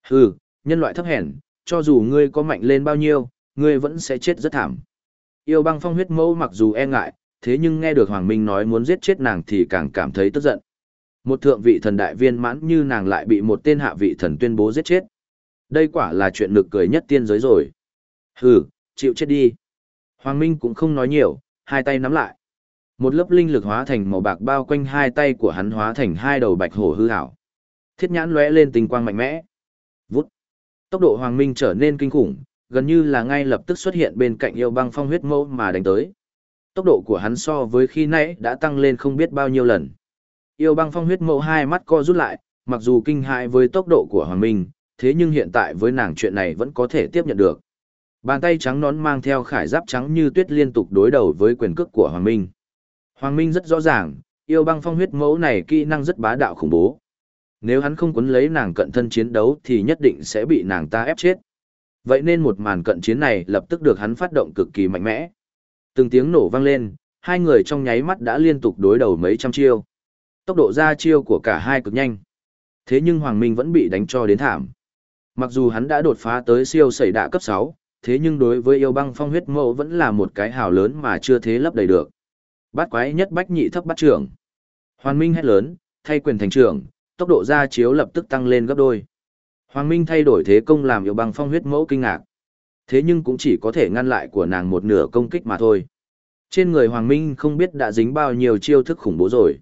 Hừ, nhân loại thấp hèn, cho dù ngươi có mạnh lên bao nhiêu, ngươi vẫn sẽ chết rất thảm. Yêu băng phong huyết mẫu mặc dù e ngại, thế nhưng nghe được Hoàng Minh nói muốn giết chết nàng thì càng cảm thấy tức giận. Một thượng vị thần đại viên mãn như nàng lại bị một tên hạ vị thần tuyên bố giết chết. Đây quả là chuyện nực cười nhất tiên giới rồi. Hừ, chịu chết đi. Hoàng Minh cũng không nói nhiều, hai tay nắm lại. Một lớp linh lực hóa thành màu bạc bao quanh hai tay của hắn hóa thành hai đầu bạch hổ hư ảo. Thiết nhãn lóe lên tình quang mạnh mẽ. Vút. Tốc độ Hoàng Minh trở nên kinh khủng, gần như là ngay lập tức xuất hiện bên cạnh yêu băng phong huyết mẫu mà đánh tới. Tốc độ của hắn so với khi nãy đã tăng lên không biết bao nhiêu lần. Yêu băng phong huyết mẫu hai mắt co rút lại, mặc dù kinh hại với tốc độ của Hoàng Minh, thế nhưng hiện tại với nàng chuyện này vẫn có thể tiếp nhận được. Bàn tay trắng nón mang theo khải giáp trắng như tuyết liên tục đối đầu với quyền cước của Hoàng Minh. Hoàng Minh rất rõ ràng, yêu băng phong huyết mẫu này kỹ năng rất bá đạo khủng bố. Nếu hắn không quấn lấy nàng cận thân chiến đấu thì nhất định sẽ bị nàng ta ép chết. Vậy nên một màn cận chiến này lập tức được hắn phát động cực kỳ mạnh mẽ. Từng tiếng nổ vang lên, hai người trong nháy mắt đã liên tục đối đầu mấy trăm chiêu. Tốc độ ra chiêu của cả hai cực nhanh. Thế nhưng Hoàng Minh vẫn bị đánh cho đến thảm. Mặc dù hắn đã đột phá tới siêu sẩy đạ cấp 6, thế nhưng đối với yêu băng phong huyết mẫu vẫn là một cái hào lớn mà chưa thế lấp đầy được. Bát quái nhất bách nhị thấp bát trưởng. Hoàn Minh hét lớn, thay quyền thành trưởng, tốc độ ra chiếu lập tức tăng lên gấp đôi. Hoàng Minh thay đổi thế công làm yêu băng phong huyết mẫu kinh ngạc. Thế nhưng cũng chỉ có thể ngăn lại của nàng một nửa công kích mà thôi. Trên người Hoàng Minh không biết đã dính bao nhiêu chiêu thức khủng bố rồi.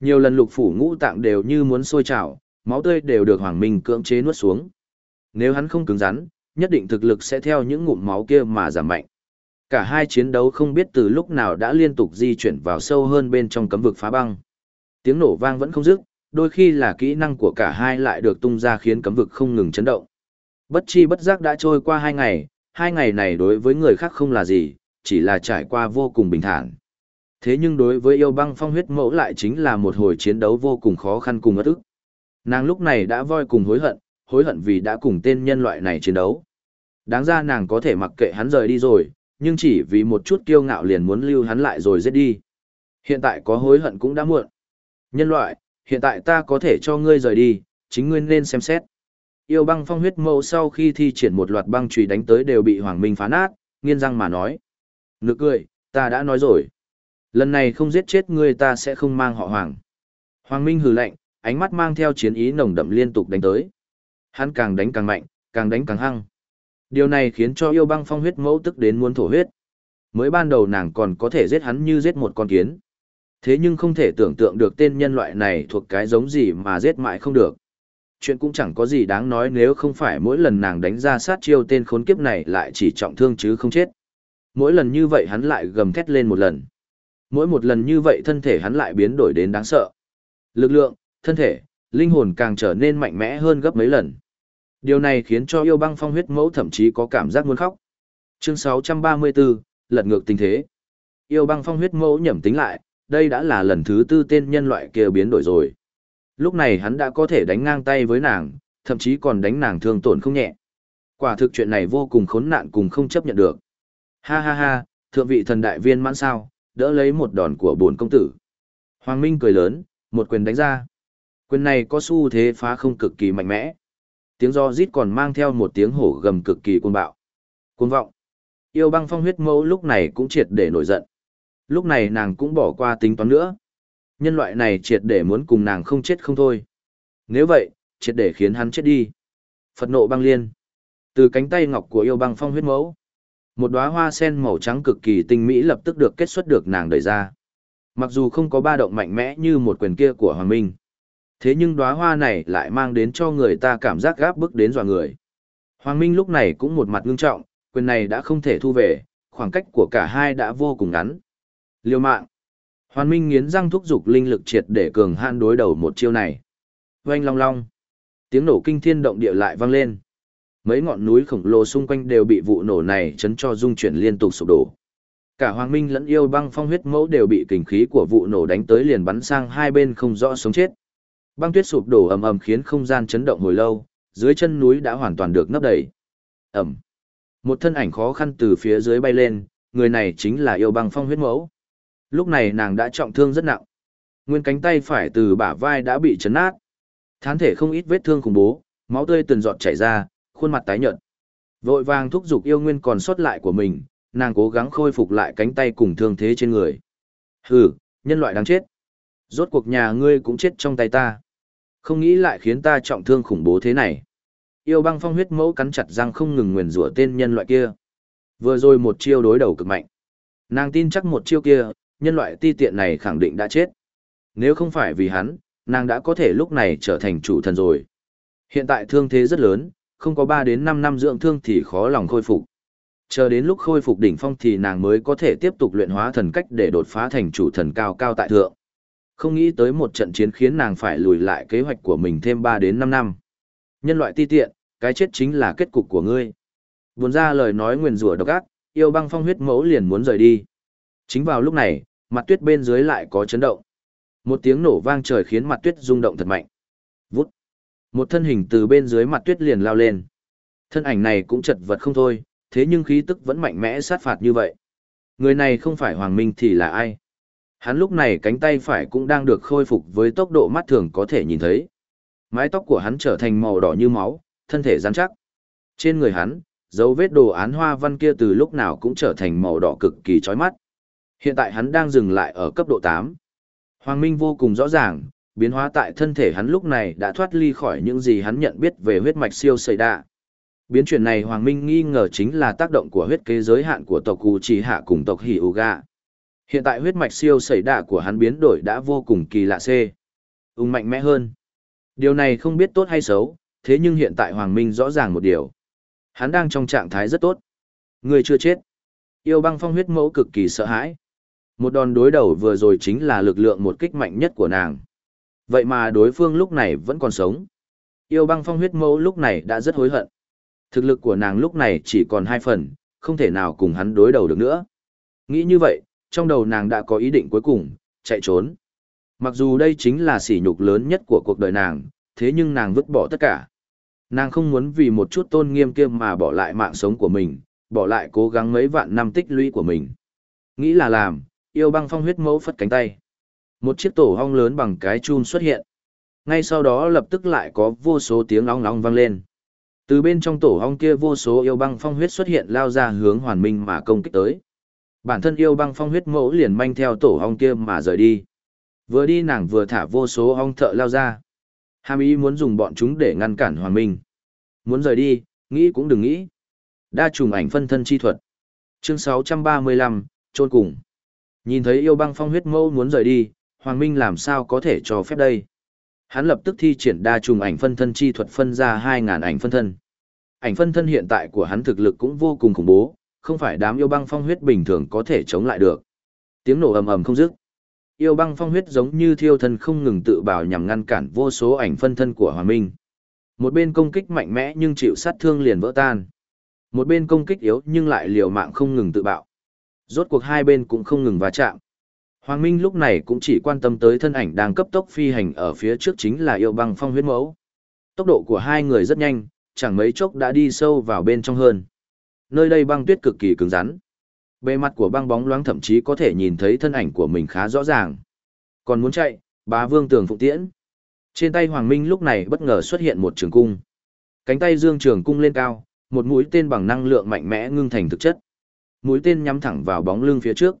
Nhiều lần lục phủ ngũ tạng đều như muốn sôi trào, máu tươi đều được Hoàng Minh cưỡng chế nuốt xuống. Nếu hắn không cứng rắn, nhất định thực lực sẽ theo những ngụm máu kia mà giảm mạnh. Cả hai chiến đấu không biết từ lúc nào đã liên tục di chuyển vào sâu hơn bên trong cấm vực phá băng. Tiếng nổ vang vẫn không dứt, đôi khi là kỹ năng của cả hai lại được tung ra khiến cấm vực không ngừng chấn động. Bất chi bất giác đã trôi qua hai ngày, hai ngày này đối với người khác không là gì, chỉ là trải qua vô cùng bình thản. Thế nhưng đối với yêu băng phong huyết mẫu lại chính là một hồi chiến đấu vô cùng khó khăn cùng ất ức. Nàng lúc này đã voi cùng hối hận, hối hận vì đã cùng tên nhân loại này chiến đấu. Đáng ra nàng có thể mặc kệ hắn rời đi rồi, nhưng chỉ vì một chút kiêu ngạo liền muốn lưu hắn lại rồi giết đi. Hiện tại có hối hận cũng đã muộn. Nhân loại, hiện tại ta có thể cho ngươi rời đi, chính ngươi nên xem xét. Yêu băng phong huyết mâu sau khi thi triển một loạt băng chùy đánh tới đều bị Hoàng Minh phá nát, nghiên răng mà nói. Nực cười, ta đã nói rồi. Lần này không giết chết ngươi ta sẽ không mang họ Hoàng. Hoàng Minh hừ lạnh, ánh mắt mang theo chiến ý nồng đậm liên tục đánh tới. Hắn càng đánh càng mạnh, càng đánh càng hăng. Điều này khiến cho yêu băng phong huyết mẫu tức đến muốn thổ huyết. Mới ban đầu nàng còn có thể giết hắn như giết một con kiến. Thế nhưng không thể tưởng tượng được tên nhân loại này thuộc cái giống gì mà giết mãi không được. Chuyện cũng chẳng có gì đáng nói nếu không phải mỗi lần nàng đánh ra sát chiêu tên khốn kiếp này lại chỉ trọng thương chứ không chết. Mỗi lần như vậy hắn lại gầm thét lên một lần. Mỗi một lần như vậy thân thể hắn lại biến đổi đến đáng sợ. Lực lượng, thân thể, linh hồn càng trở nên mạnh mẽ hơn gấp mấy lần. Điều này khiến cho yêu băng phong huyết mẫu thậm chí có cảm giác muốn khóc. Chương 634, lật ngược tình thế. Yêu băng phong huyết mẫu nhẩm tính lại, đây đã là lần thứ tư tên nhân loại kia biến đổi rồi. Lúc này hắn đã có thể đánh ngang tay với nàng, thậm chí còn đánh nàng thương tổn không nhẹ. Quả thực chuyện này vô cùng khốn nạn cùng không chấp nhận được. Ha ha ha, thượng vị thần đại viên mãn sao, đỡ lấy một đòn của bổn công tử. Hoàng Minh cười lớn, một quyền đánh ra. Quyền này có xu thế phá không cực kỳ mạnh mẽ. Tiếng do rít còn mang theo một tiếng hổ gầm cực kỳ cuồng bạo. Cuồng vọng. Yêu băng phong huyết mẫu lúc này cũng triệt để nổi giận. Lúc này nàng cũng bỏ qua tính toán nữa. Nhân loại này triệt để muốn cùng nàng không chết không thôi. Nếu vậy, triệt để khiến hắn chết đi. Phật nộ băng liên. Từ cánh tay ngọc của yêu băng phong huyết mẫu. Một đóa hoa sen màu trắng cực kỳ tinh mỹ lập tức được kết xuất được nàng đẩy ra. Mặc dù không có ba động mạnh mẽ như một quyền kia của Hoàng Minh. Thế nhưng đóa hoa này lại mang đến cho người ta cảm giác gáp bức đến dọa người. Hoàng Minh lúc này cũng một mặt ngưng trọng, quyền này đã không thể thu về, khoảng cách của cả hai đã vô cùng ngắn. Liêu mạng. Hoàn Minh nghiến răng thúc giục linh lực triệt để cường hạn đối đầu một chiêu này. Oanh long long. Tiếng nổ kinh thiên động địa lại vang lên. Mấy ngọn núi khổng lồ xung quanh đều bị vụ nổ này chấn cho rung chuyển liên tục sụp đổ. Cả Hoàng Minh lẫn yêu băng phong huyết mẫu đều bị kình khí của vụ nổ đánh tới liền bắn sang hai bên không rõ sống chết. Băng tuyết sụp đổ ầm ầm khiến không gian chấn động hồi lâu, dưới chân núi đã hoàn toàn được nấp đầy. Ẩm. Một thân ảnh khó khăn từ phía dưới bay lên, người này chính là yêu băng phong huyết mẫu. Lúc này nàng đã trọng thương rất nặng. Nguyên cánh tay phải từ bả vai đã bị chấn nát. Thán thể không ít vết thương khủng bố, máu tươi từng giọt chảy ra, khuôn mặt tái nhợt. Vội vàng thúc giục yêu nguyên còn sót lại của mình, nàng cố gắng khôi phục lại cánh tay cùng thương thế trên người. Hừ, nhân loại đáng chết. Rốt cuộc nhà ngươi cũng chết trong tay ta. Không nghĩ lại khiến ta trọng thương khủng bố thế này. Yêu băng phong huyết mẫu cắn chặt răng không ngừng nguyền rủa tên nhân loại kia. Vừa rồi một chiêu đối đầu cực mạnh. Nàng tin chắc một chiêu kia, nhân loại ti tiện này khẳng định đã chết. Nếu không phải vì hắn, nàng đã có thể lúc này trở thành chủ thần rồi. Hiện tại thương thế rất lớn, không có 3 đến 5 năm dưỡng thương thì khó lòng khôi phục. Chờ đến lúc khôi phục đỉnh phong thì nàng mới có thể tiếp tục luyện hóa thần cách để đột phá thành chủ thần cao cao tại thượng. Không nghĩ tới một trận chiến khiến nàng phải lùi lại kế hoạch của mình thêm 3 đến 5 năm. Nhân loại ti tiện, cái chết chính là kết cục của ngươi. Buồn ra lời nói nguyền rủa độc ác, yêu băng phong huyết mẫu liền muốn rời đi. Chính vào lúc này, mặt tuyết bên dưới lại có chấn động. Một tiếng nổ vang trời khiến mặt tuyết rung động thật mạnh. Vút. Một thân hình từ bên dưới mặt tuyết liền lao lên. Thân ảnh này cũng chật vật không thôi, thế nhưng khí tức vẫn mạnh mẽ sát phạt như vậy. Người này không phải Hoàng Minh thì là ai? Hắn lúc này cánh tay phải cũng đang được khôi phục với tốc độ mắt thường có thể nhìn thấy. Mái tóc của hắn trở thành màu đỏ như máu, thân thể rắn chắc. Trên người hắn, dấu vết đồ án hoa văn kia từ lúc nào cũng trở thành màu đỏ cực kỳ chói mắt. Hiện tại hắn đang dừng lại ở cấp độ 8. Hoàng Minh vô cùng rõ ràng, biến hóa tại thân thể hắn lúc này đã thoát ly khỏi những gì hắn nhận biết về huyết mạch siêu sợi đạ. Biến chuyển này Hoàng Minh nghi ngờ chính là tác động của huyết kế giới hạn của tộc Uchiha cùng tộc Hiyuga. Hiện tại huyết mạch siêu sẩy đạ của hắn biến đổi đã vô cùng kỳ lạ C. Ung mạnh mẽ hơn. Điều này không biết tốt hay xấu, thế nhưng hiện tại Hoàng Minh rõ ràng một điều. Hắn đang trong trạng thái rất tốt. Người chưa chết. Yêu băng phong huyết mẫu cực kỳ sợ hãi. Một đòn đối đầu vừa rồi chính là lực lượng một kích mạnh nhất của nàng. Vậy mà đối phương lúc này vẫn còn sống. Yêu băng phong huyết mẫu lúc này đã rất hối hận. Thực lực của nàng lúc này chỉ còn hai phần, không thể nào cùng hắn đối đầu được nữa. Nghĩ như vậy, trong đầu nàng đã có ý định cuối cùng, chạy trốn. Mặc dù đây chính là sỉ nhục lớn nhất của cuộc đời nàng, thế nhưng nàng vứt bỏ tất cả. Nàng không muốn vì một chút tôn nghiêm kia mà bỏ lại mạng sống của mình, bỏ lại cố gắng mấy vạn năm tích lũy của mình. Nghĩ là làm, yêu băng phong huyết mẫu phất cánh tay. Một chiếc tổ hong lớn bằng cái chun xuất hiện. Ngay sau đó lập tức lại có vô số tiếng long long vang lên. Từ bên trong tổ hong kia vô số yêu băng phong huyết xuất hiện lao ra hướng hoàn minh mà công kích tới. Bản thân yêu băng phong huyết mẫu liền manh theo tổ hong kia mà rời đi. Vừa đi nàng vừa thả vô số hong thợ lao ra. Hàm ý muốn dùng bọn chúng để ngăn cản hoàng minh. Muốn rời đi, nghĩ cũng đừng nghĩ. Đa trùng ảnh phân thân chi thuật. Chương 635, trôn cùng. Nhìn thấy yêu băng phong huyết mẫu muốn rời đi, Hoàng Minh làm sao có thể cho phép đây. Hắn lập tức thi triển đa trùng ảnh phân thân chi thuật phân ra 2.000 ảnh phân thân. Ảnh phân thân hiện tại của hắn thực lực cũng vô cùng khủng bố, không phải đám yêu băng phong huyết bình thường có thể chống lại được. Tiếng nổ ầm ầm không dứt. Yêu băng phong huyết giống như thiêu thân không ngừng tự bảo nhằm ngăn cản vô số ảnh phân thân của Hoàng Minh. Một bên công kích mạnh mẽ nhưng chịu sát thương liền vỡ tan. Một bên công kích yếu nhưng lại liều mạng không ngừng tự bạo. Rốt cuộc hai bên cũng không ngừng va chạm. Hoàng Minh lúc này cũng chỉ quan tâm tới thân ảnh đang cấp tốc phi hành ở phía trước chính là yêu băng phong huyết mẫu. Tốc độ của hai người rất nhanh, chẳng mấy chốc đã đi sâu vào bên trong hơn. Nơi đây băng tuyết cực kỳ cứng rắn. Bề mặt của băng bóng loáng thậm chí có thể nhìn thấy thân ảnh của mình khá rõ ràng. Còn muốn chạy, bá vương tường phụ tiễn. Trên tay Hoàng Minh lúc này bất ngờ xuất hiện một trường cung. Cánh tay dương trường cung lên cao, một mũi tên bằng năng lượng mạnh mẽ ngưng thành thực chất. Mũi tên nhắm thẳng vào bóng lưng phía trước.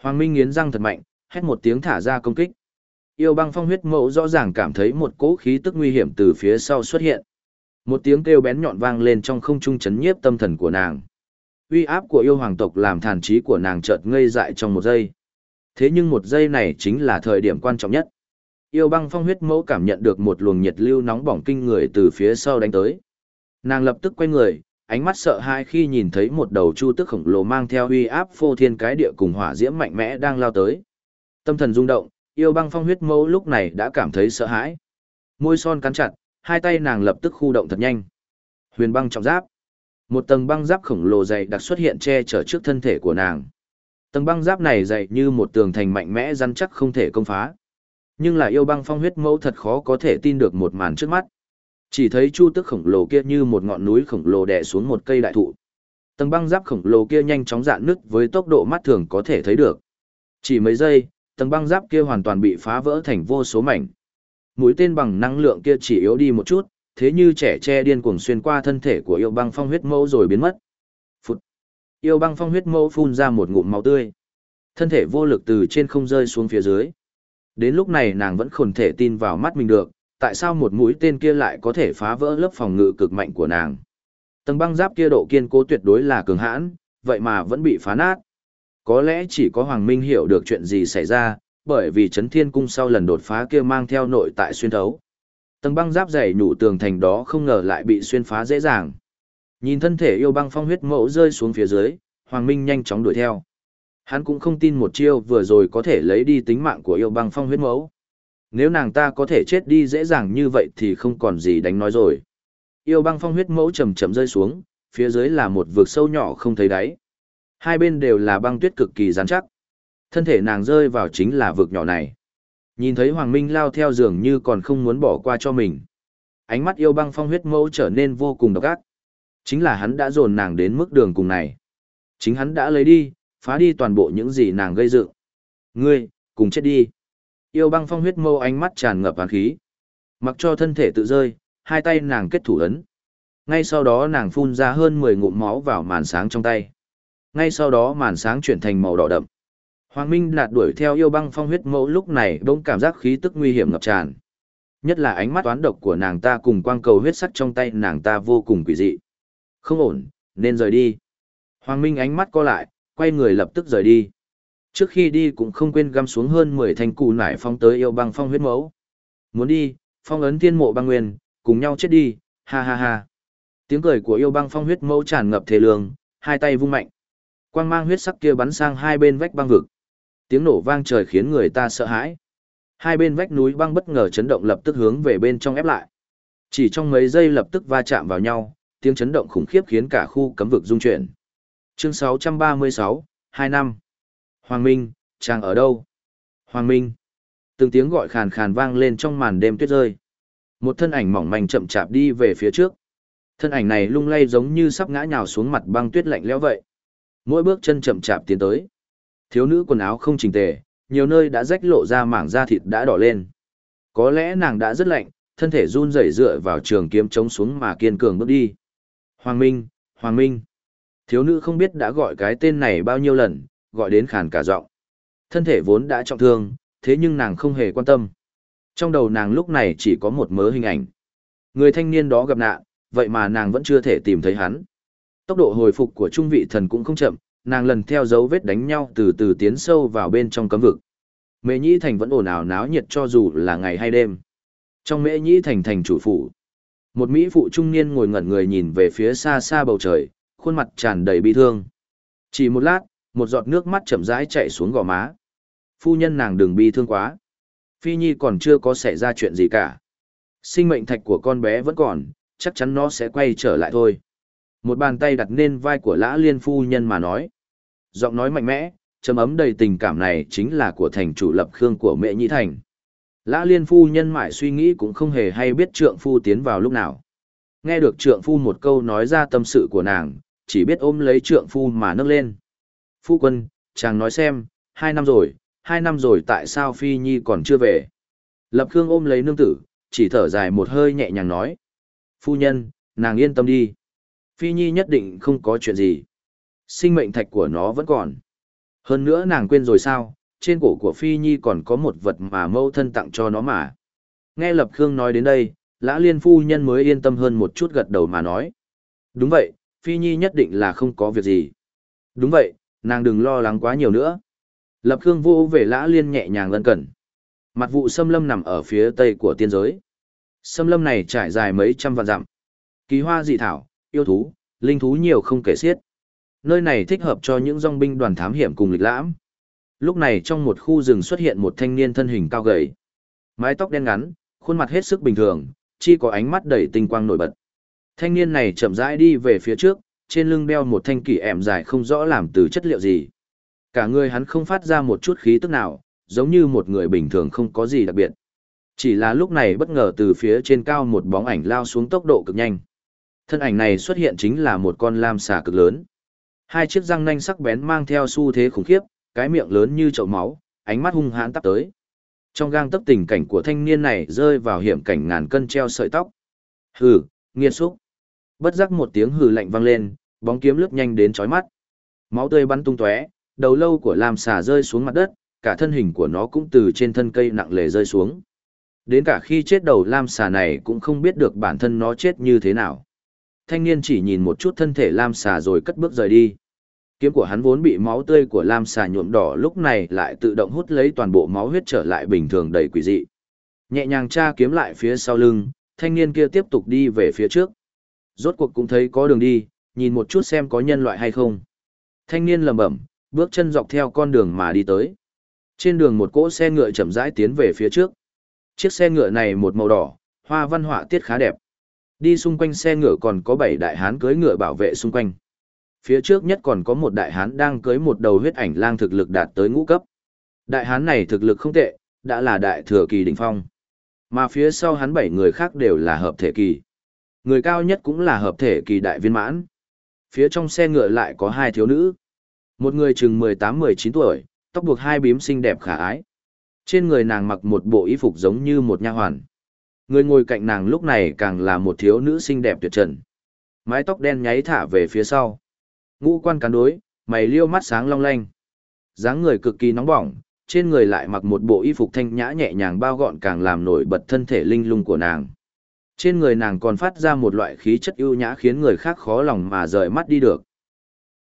Hoàng Minh nghiến răng thật mạnh, hét một tiếng thả ra công kích. Yêu băng phong huyết mẫu rõ ràng cảm thấy một cỗ khí tức nguy hiểm từ phía sau xuất hiện. Một tiếng kêu bén nhọn vang lên trong không trung chấn nhiếp tâm thần của nàng. Uy áp của yêu hoàng tộc làm thần trí của nàng chợt ngây dại trong một giây. Thế nhưng một giây này chính là thời điểm quan trọng nhất. Yêu băng phong huyết mẫu cảm nhận được một luồng nhiệt lưu nóng bỏng kinh người từ phía sau đánh tới. Nàng lập tức quay người, ánh mắt sợ hãi khi nhìn thấy một đầu chu tức khổng lồ mang theo uy áp phô thiên cái địa cùng hỏa diễm mạnh mẽ đang lao tới. Tâm thần rung động, yêu băng phong huyết mẫu lúc này đã cảm thấy sợ hãi. Môi son cắn chặt, hai tay nàng lập tức khu động thật nhanh. Huyền băng trọng giáp. Một tầng băng giáp khổng lồ dày đặc xuất hiện che chở trước thân thể của nàng. Tầng băng giáp này dày như một tường thành mạnh mẽ rắn chắc không thể công phá. Nhưng là yêu băng phong huyết mẫu thật khó có thể tin được một màn trước mắt. Chỉ thấy chu tức khổng lồ kia như một ngọn núi khổng lồ đè xuống một cây đại thụ. Tầng băng giáp khổng lồ kia nhanh chóng dạn nứt với tốc độ mắt thường có thể thấy được. Chỉ mấy giây, tầng băng giáp kia hoàn toàn bị phá vỡ thành vô số mảnh. Mũi tên bằng năng lượng kia chỉ yếu đi một chút, thế như trẻ tre điên cuồng xuyên qua thân thể của yêu băng phong huyết mẫu rồi biến mất. Phụt. Yêu băng phong huyết mẫu phun ra một ngụm máu tươi. Thân thể vô lực từ trên không rơi xuống phía dưới. Đến lúc này nàng vẫn không thể tin vào mắt mình được, tại sao một mũi tên kia lại có thể phá vỡ lớp phòng ngự cực mạnh của nàng. Tầng băng giáp kia độ kiên cố tuyệt đối là cường hãn, vậy mà vẫn bị phá nát. Có lẽ chỉ có Hoàng Minh hiểu được chuyện gì xảy ra, bởi vì chấn thiên cung sau lần đột phá kia mang theo nội tại xuyên thấu. Tầng băng giáp dày nhủ tường thành đó không ngờ lại bị xuyên phá dễ dàng. Nhìn thân thể yêu băng phong huyết mẫu rơi xuống phía dưới, Hoàng Minh nhanh chóng đuổi theo. Hắn cũng không tin một chiêu vừa rồi có thể lấy đi tính mạng của yêu băng phong huyết mẫu. Nếu nàng ta có thể chết đi dễ dàng như vậy thì không còn gì đánh nói rồi. Yêu băng phong huyết mẫu chầm chậm rơi xuống, phía dưới là một vực sâu nhỏ không thấy đáy. Hai bên đều là băng tuyết cực kỳ rắn chắc. Thân thể nàng rơi vào chính là vực nhỏ này. Nhìn thấy Hoàng Minh lao theo giường như còn không muốn bỏ qua cho mình. Ánh mắt yêu băng phong huyết mẫu trở nên vô cùng độc ác. Chính là hắn đã dồn nàng đến mức đường cùng này. Chính hắn đã lấy đi, phá đi toàn bộ những gì nàng gây dựng. Ngươi, cùng chết đi. Yêu băng phong huyết mâu ánh mắt tràn ngập hàn khí. Mặc cho thân thể tự rơi, hai tay nàng kết thủ ấn. Ngay sau đó nàng phun ra hơn 10 ngụm máu vào màn sáng trong tay. Ngay sau đó màn sáng chuyển thành màu đỏ đậm. Hoàng Minh nạt đuổi theo yêu băng phong huyết mẫu lúc này bỗng cảm giác khí tức nguy hiểm ngập tràn. Nhất là ánh mắt toán độc của nàng ta cùng quang cầu huyết sắc trong tay nàng ta vô cùng quỷ dị. Không ổn, nên rời đi. Hoàng Minh ánh mắt co lại, quay người lập tức rời đi. Trước khi đi cũng không quên găm xuống hơn 10 thanh cụ nải phong tới yêu băng phong huyết mẫu. Muốn đi, phong ấn tiên mộ băng nguyên, cùng nhau chết đi, ha ha ha. Tiếng cười của yêu băng phong huyết mẫu tràn ngập thể lương, hai tay vung mạnh. Quang mang huyết sắc kia bắn sang hai bên vách băng vực. Tiếng nổ vang trời khiến người ta sợ hãi. Hai bên vách núi băng bất ngờ chấn động lập tức hướng về bên trong ép lại. Chỉ trong mấy giây lập tức va chạm vào nhau, tiếng chấn động khủng khiếp khiến cả khu cấm vực rung chuyển. Chương 636, 2 năm. Hoàng Minh, chàng ở đâu? Hoàng Minh. Từng tiếng gọi khàn khàn vang lên trong màn đêm tuyết rơi. Một thân ảnh mỏng manh chậm chạp đi về phía trước. Thân ảnh này lung lay giống như sắp ngã nhào xuống mặt băng tuyết lạnh lẽo vậy. Mỗi bước chân chậm chạp tiến tới. Thiếu nữ quần áo không chỉnh tề, nhiều nơi đã rách lộ ra mảng da thịt đã đỏ lên. Có lẽ nàng đã rất lạnh, thân thể run rẩy dựa vào trường kiếm chống xuống mà kiên cường bước đi. Hoàng Minh, Hoàng Minh. Thiếu nữ không biết đã gọi cái tên này bao nhiêu lần, gọi đến khàn cả giọng. Thân thể vốn đã trọng thương, thế nhưng nàng không hề quan tâm. Trong đầu nàng lúc này chỉ có một mớ hình ảnh. Người thanh niên đó gặp nạn, vậy mà nàng vẫn chưa thể tìm thấy hắn. Tốc độ hồi phục của trung vị thần cũng không chậm, nàng lần theo dấu vết đánh nhau từ từ tiến sâu vào bên trong cấm vực. Mễ Nhĩ Thành vẫn ồn ào náo nhiệt cho dù là ngày hay đêm. Trong Mễ Nhĩ Thành thành chủ phủ, một mỹ phụ trung niên ngồi ngẩn người nhìn về phía xa xa bầu trời, khuôn mặt tràn đầy bi thương. Chỉ một lát, một giọt nước mắt chậm rãi chạy xuống gò má. Phu nhân nàng đừng bi thương quá. Phi Nhi còn chưa có xảy ra chuyện gì cả. Sinh mệnh thạch của con bé vẫn còn, chắc chắn nó sẽ quay trở lại thôi. Một bàn tay đặt lên vai của lã liên phu nhân mà nói. Giọng nói mạnh mẽ, trầm ấm đầy tình cảm này chính là của thành chủ lập khương của mẹ nhĩ thành. Lã liên phu nhân mãi suy nghĩ cũng không hề hay biết trượng phu tiến vào lúc nào. Nghe được trượng phu một câu nói ra tâm sự của nàng, chỉ biết ôm lấy trượng phu mà nâng lên. Phu quân, chàng nói xem, hai năm rồi, hai năm rồi tại sao Phi Nhi còn chưa về? Lập Khương ôm lấy nương tử, chỉ thở dài một hơi nhẹ nhàng nói. Phu nhân, nàng yên tâm đi. Phi Nhi nhất định không có chuyện gì. Sinh mệnh thạch của nó vẫn còn. Hơn nữa nàng quên rồi sao, trên cổ của Phi Nhi còn có một vật mà mâu thân tặng cho nó mà. Nghe Lập Khương nói đến đây, Lã Liên phu nhân mới yên tâm hơn một chút gật đầu mà nói. Đúng vậy, Phi Nhi nhất định là không có việc gì. Đúng vậy, nàng đừng lo lắng quá nhiều nữa. Lập Khương vô về Lã Liên nhẹ nhàng lân cẩn. Mặt vụ xâm lâm nằm ở phía tây của tiên giới. Xâm lâm này trải dài mấy trăm vạn dặm. Kỳ hoa dị thảo, yêu thú, linh thú nhiều không kể xiết. Nơi này thích hợp cho những dòng binh đoàn thám hiểm cùng lịch lãm. Lúc này trong một khu rừng xuất hiện một thanh niên thân hình cao gầy. Mái tóc đen ngắn, khuôn mặt hết sức bình thường, chỉ có ánh mắt đầy tinh quang nổi bật. Thanh niên này chậm rãi đi về phía trước, trên lưng đeo một thanh kỳ ẻm dài không rõ làm từ chất liệu gì. Cả người hắn không phát ra một chút khí tức nào, giống như một người bình thường không có gì đặc biệt. Chỉ là lúc này bất ngờ từ phía trên cao một bóng ảnh lao xuống tốc độ cực nhanh. Thân ảnh này xuất hiện chính là một con lam xà cực lớn. Hai chiếc răng nanh sắc bén mang theo xu thế khủng khiếp, cái miệng lớn như chậu máu, ánh mắt hung hãn tắp tới. Trong gang tấc tình cảnh của thanh niên này rơi vào hiểm cảnh ngàn cân treo sợi tóc. Hừ, nghiệt xúc. Bất giác một tiếng hừ lạnh vang lên, bóng kiếm lướt nhanh đến chói mắt. Máu tươi bắn tung tóe, đầu lâu của lam xà rơi xuống mặt đất, cả thân hình của nó cũng từ trên thân cây nặng lề rơi xuống. Đến cả khi chết đầu lam xà này cũng không biết được bản thân nó chết như thế nào. Thanh niên chỉ nhìn một chút thân thể lam xà rồi cất bước rời đi. Kiếm của hắn vốn bị máu tươi của lam xà nhuộm đỏ lúc này lại tự động hút lấy toàn bộ máu huyết trở lại bình thường đầy quỷ dị. Nhẹ nhàng tra kiếm lại phía sau lưng, thanh niên kia tiếp tục đi về phía trước. Rốt cuộc cũng thấy có đường đi, nhìn một chút xem có nhân loại hay không. Thanh niên lầm bẩm, bước chân dọc theo con đường mà đi tới. Trên đường một cỗ xe ngựa chậm rãi tiến về phía trước. Chiếc xe ngựa này một màu đỏ, hoa văn họa tiết khá đẹp. Đi xung quanh xe ngựa còn có bảy đại hán cưới ngựa bảo vệ xung quanh. Phía trước nhất còn có một đại hán đang cưới một đầu huyết ảnh lang thực lực đạt tới ngũ cấp. Đại hán này thực lực không tệ, đã là đại thừa kỳ đỉnh phong. Mà phía sau hắn bảy người khác đều là hợp thể kỳ. Người cao nhất cũng là hợp thể kỳ đại viên mãn. Phía trong xe ngựa lại có hai thiếu nữ. Một người chừng 18-19 tuổi, tóc buộc hai bím xinh đẹp khả ái. Trên người nàng mặc một bộ y phục giống như một nha hoàn. Người ngồi cạnh nàng lúc này càng là một thiếu nữ xinh đẹp tuyệt trần. Mái tóc đen nháy thả về phía sau. Ngũ quan cán đối, mày liêu mắt sáng long lanh. dáng người cực kỳ nóng bỏng, trên người lại mặc một bộ y phục thanh nhã nhẹ nhàng bao gọn càng làm nổi bật thân thể linh lung của nàng. Trên người nàng còn phát ra một loại khí chất ưu nhã khiến người khác khó lòng mà rời mắt đi được.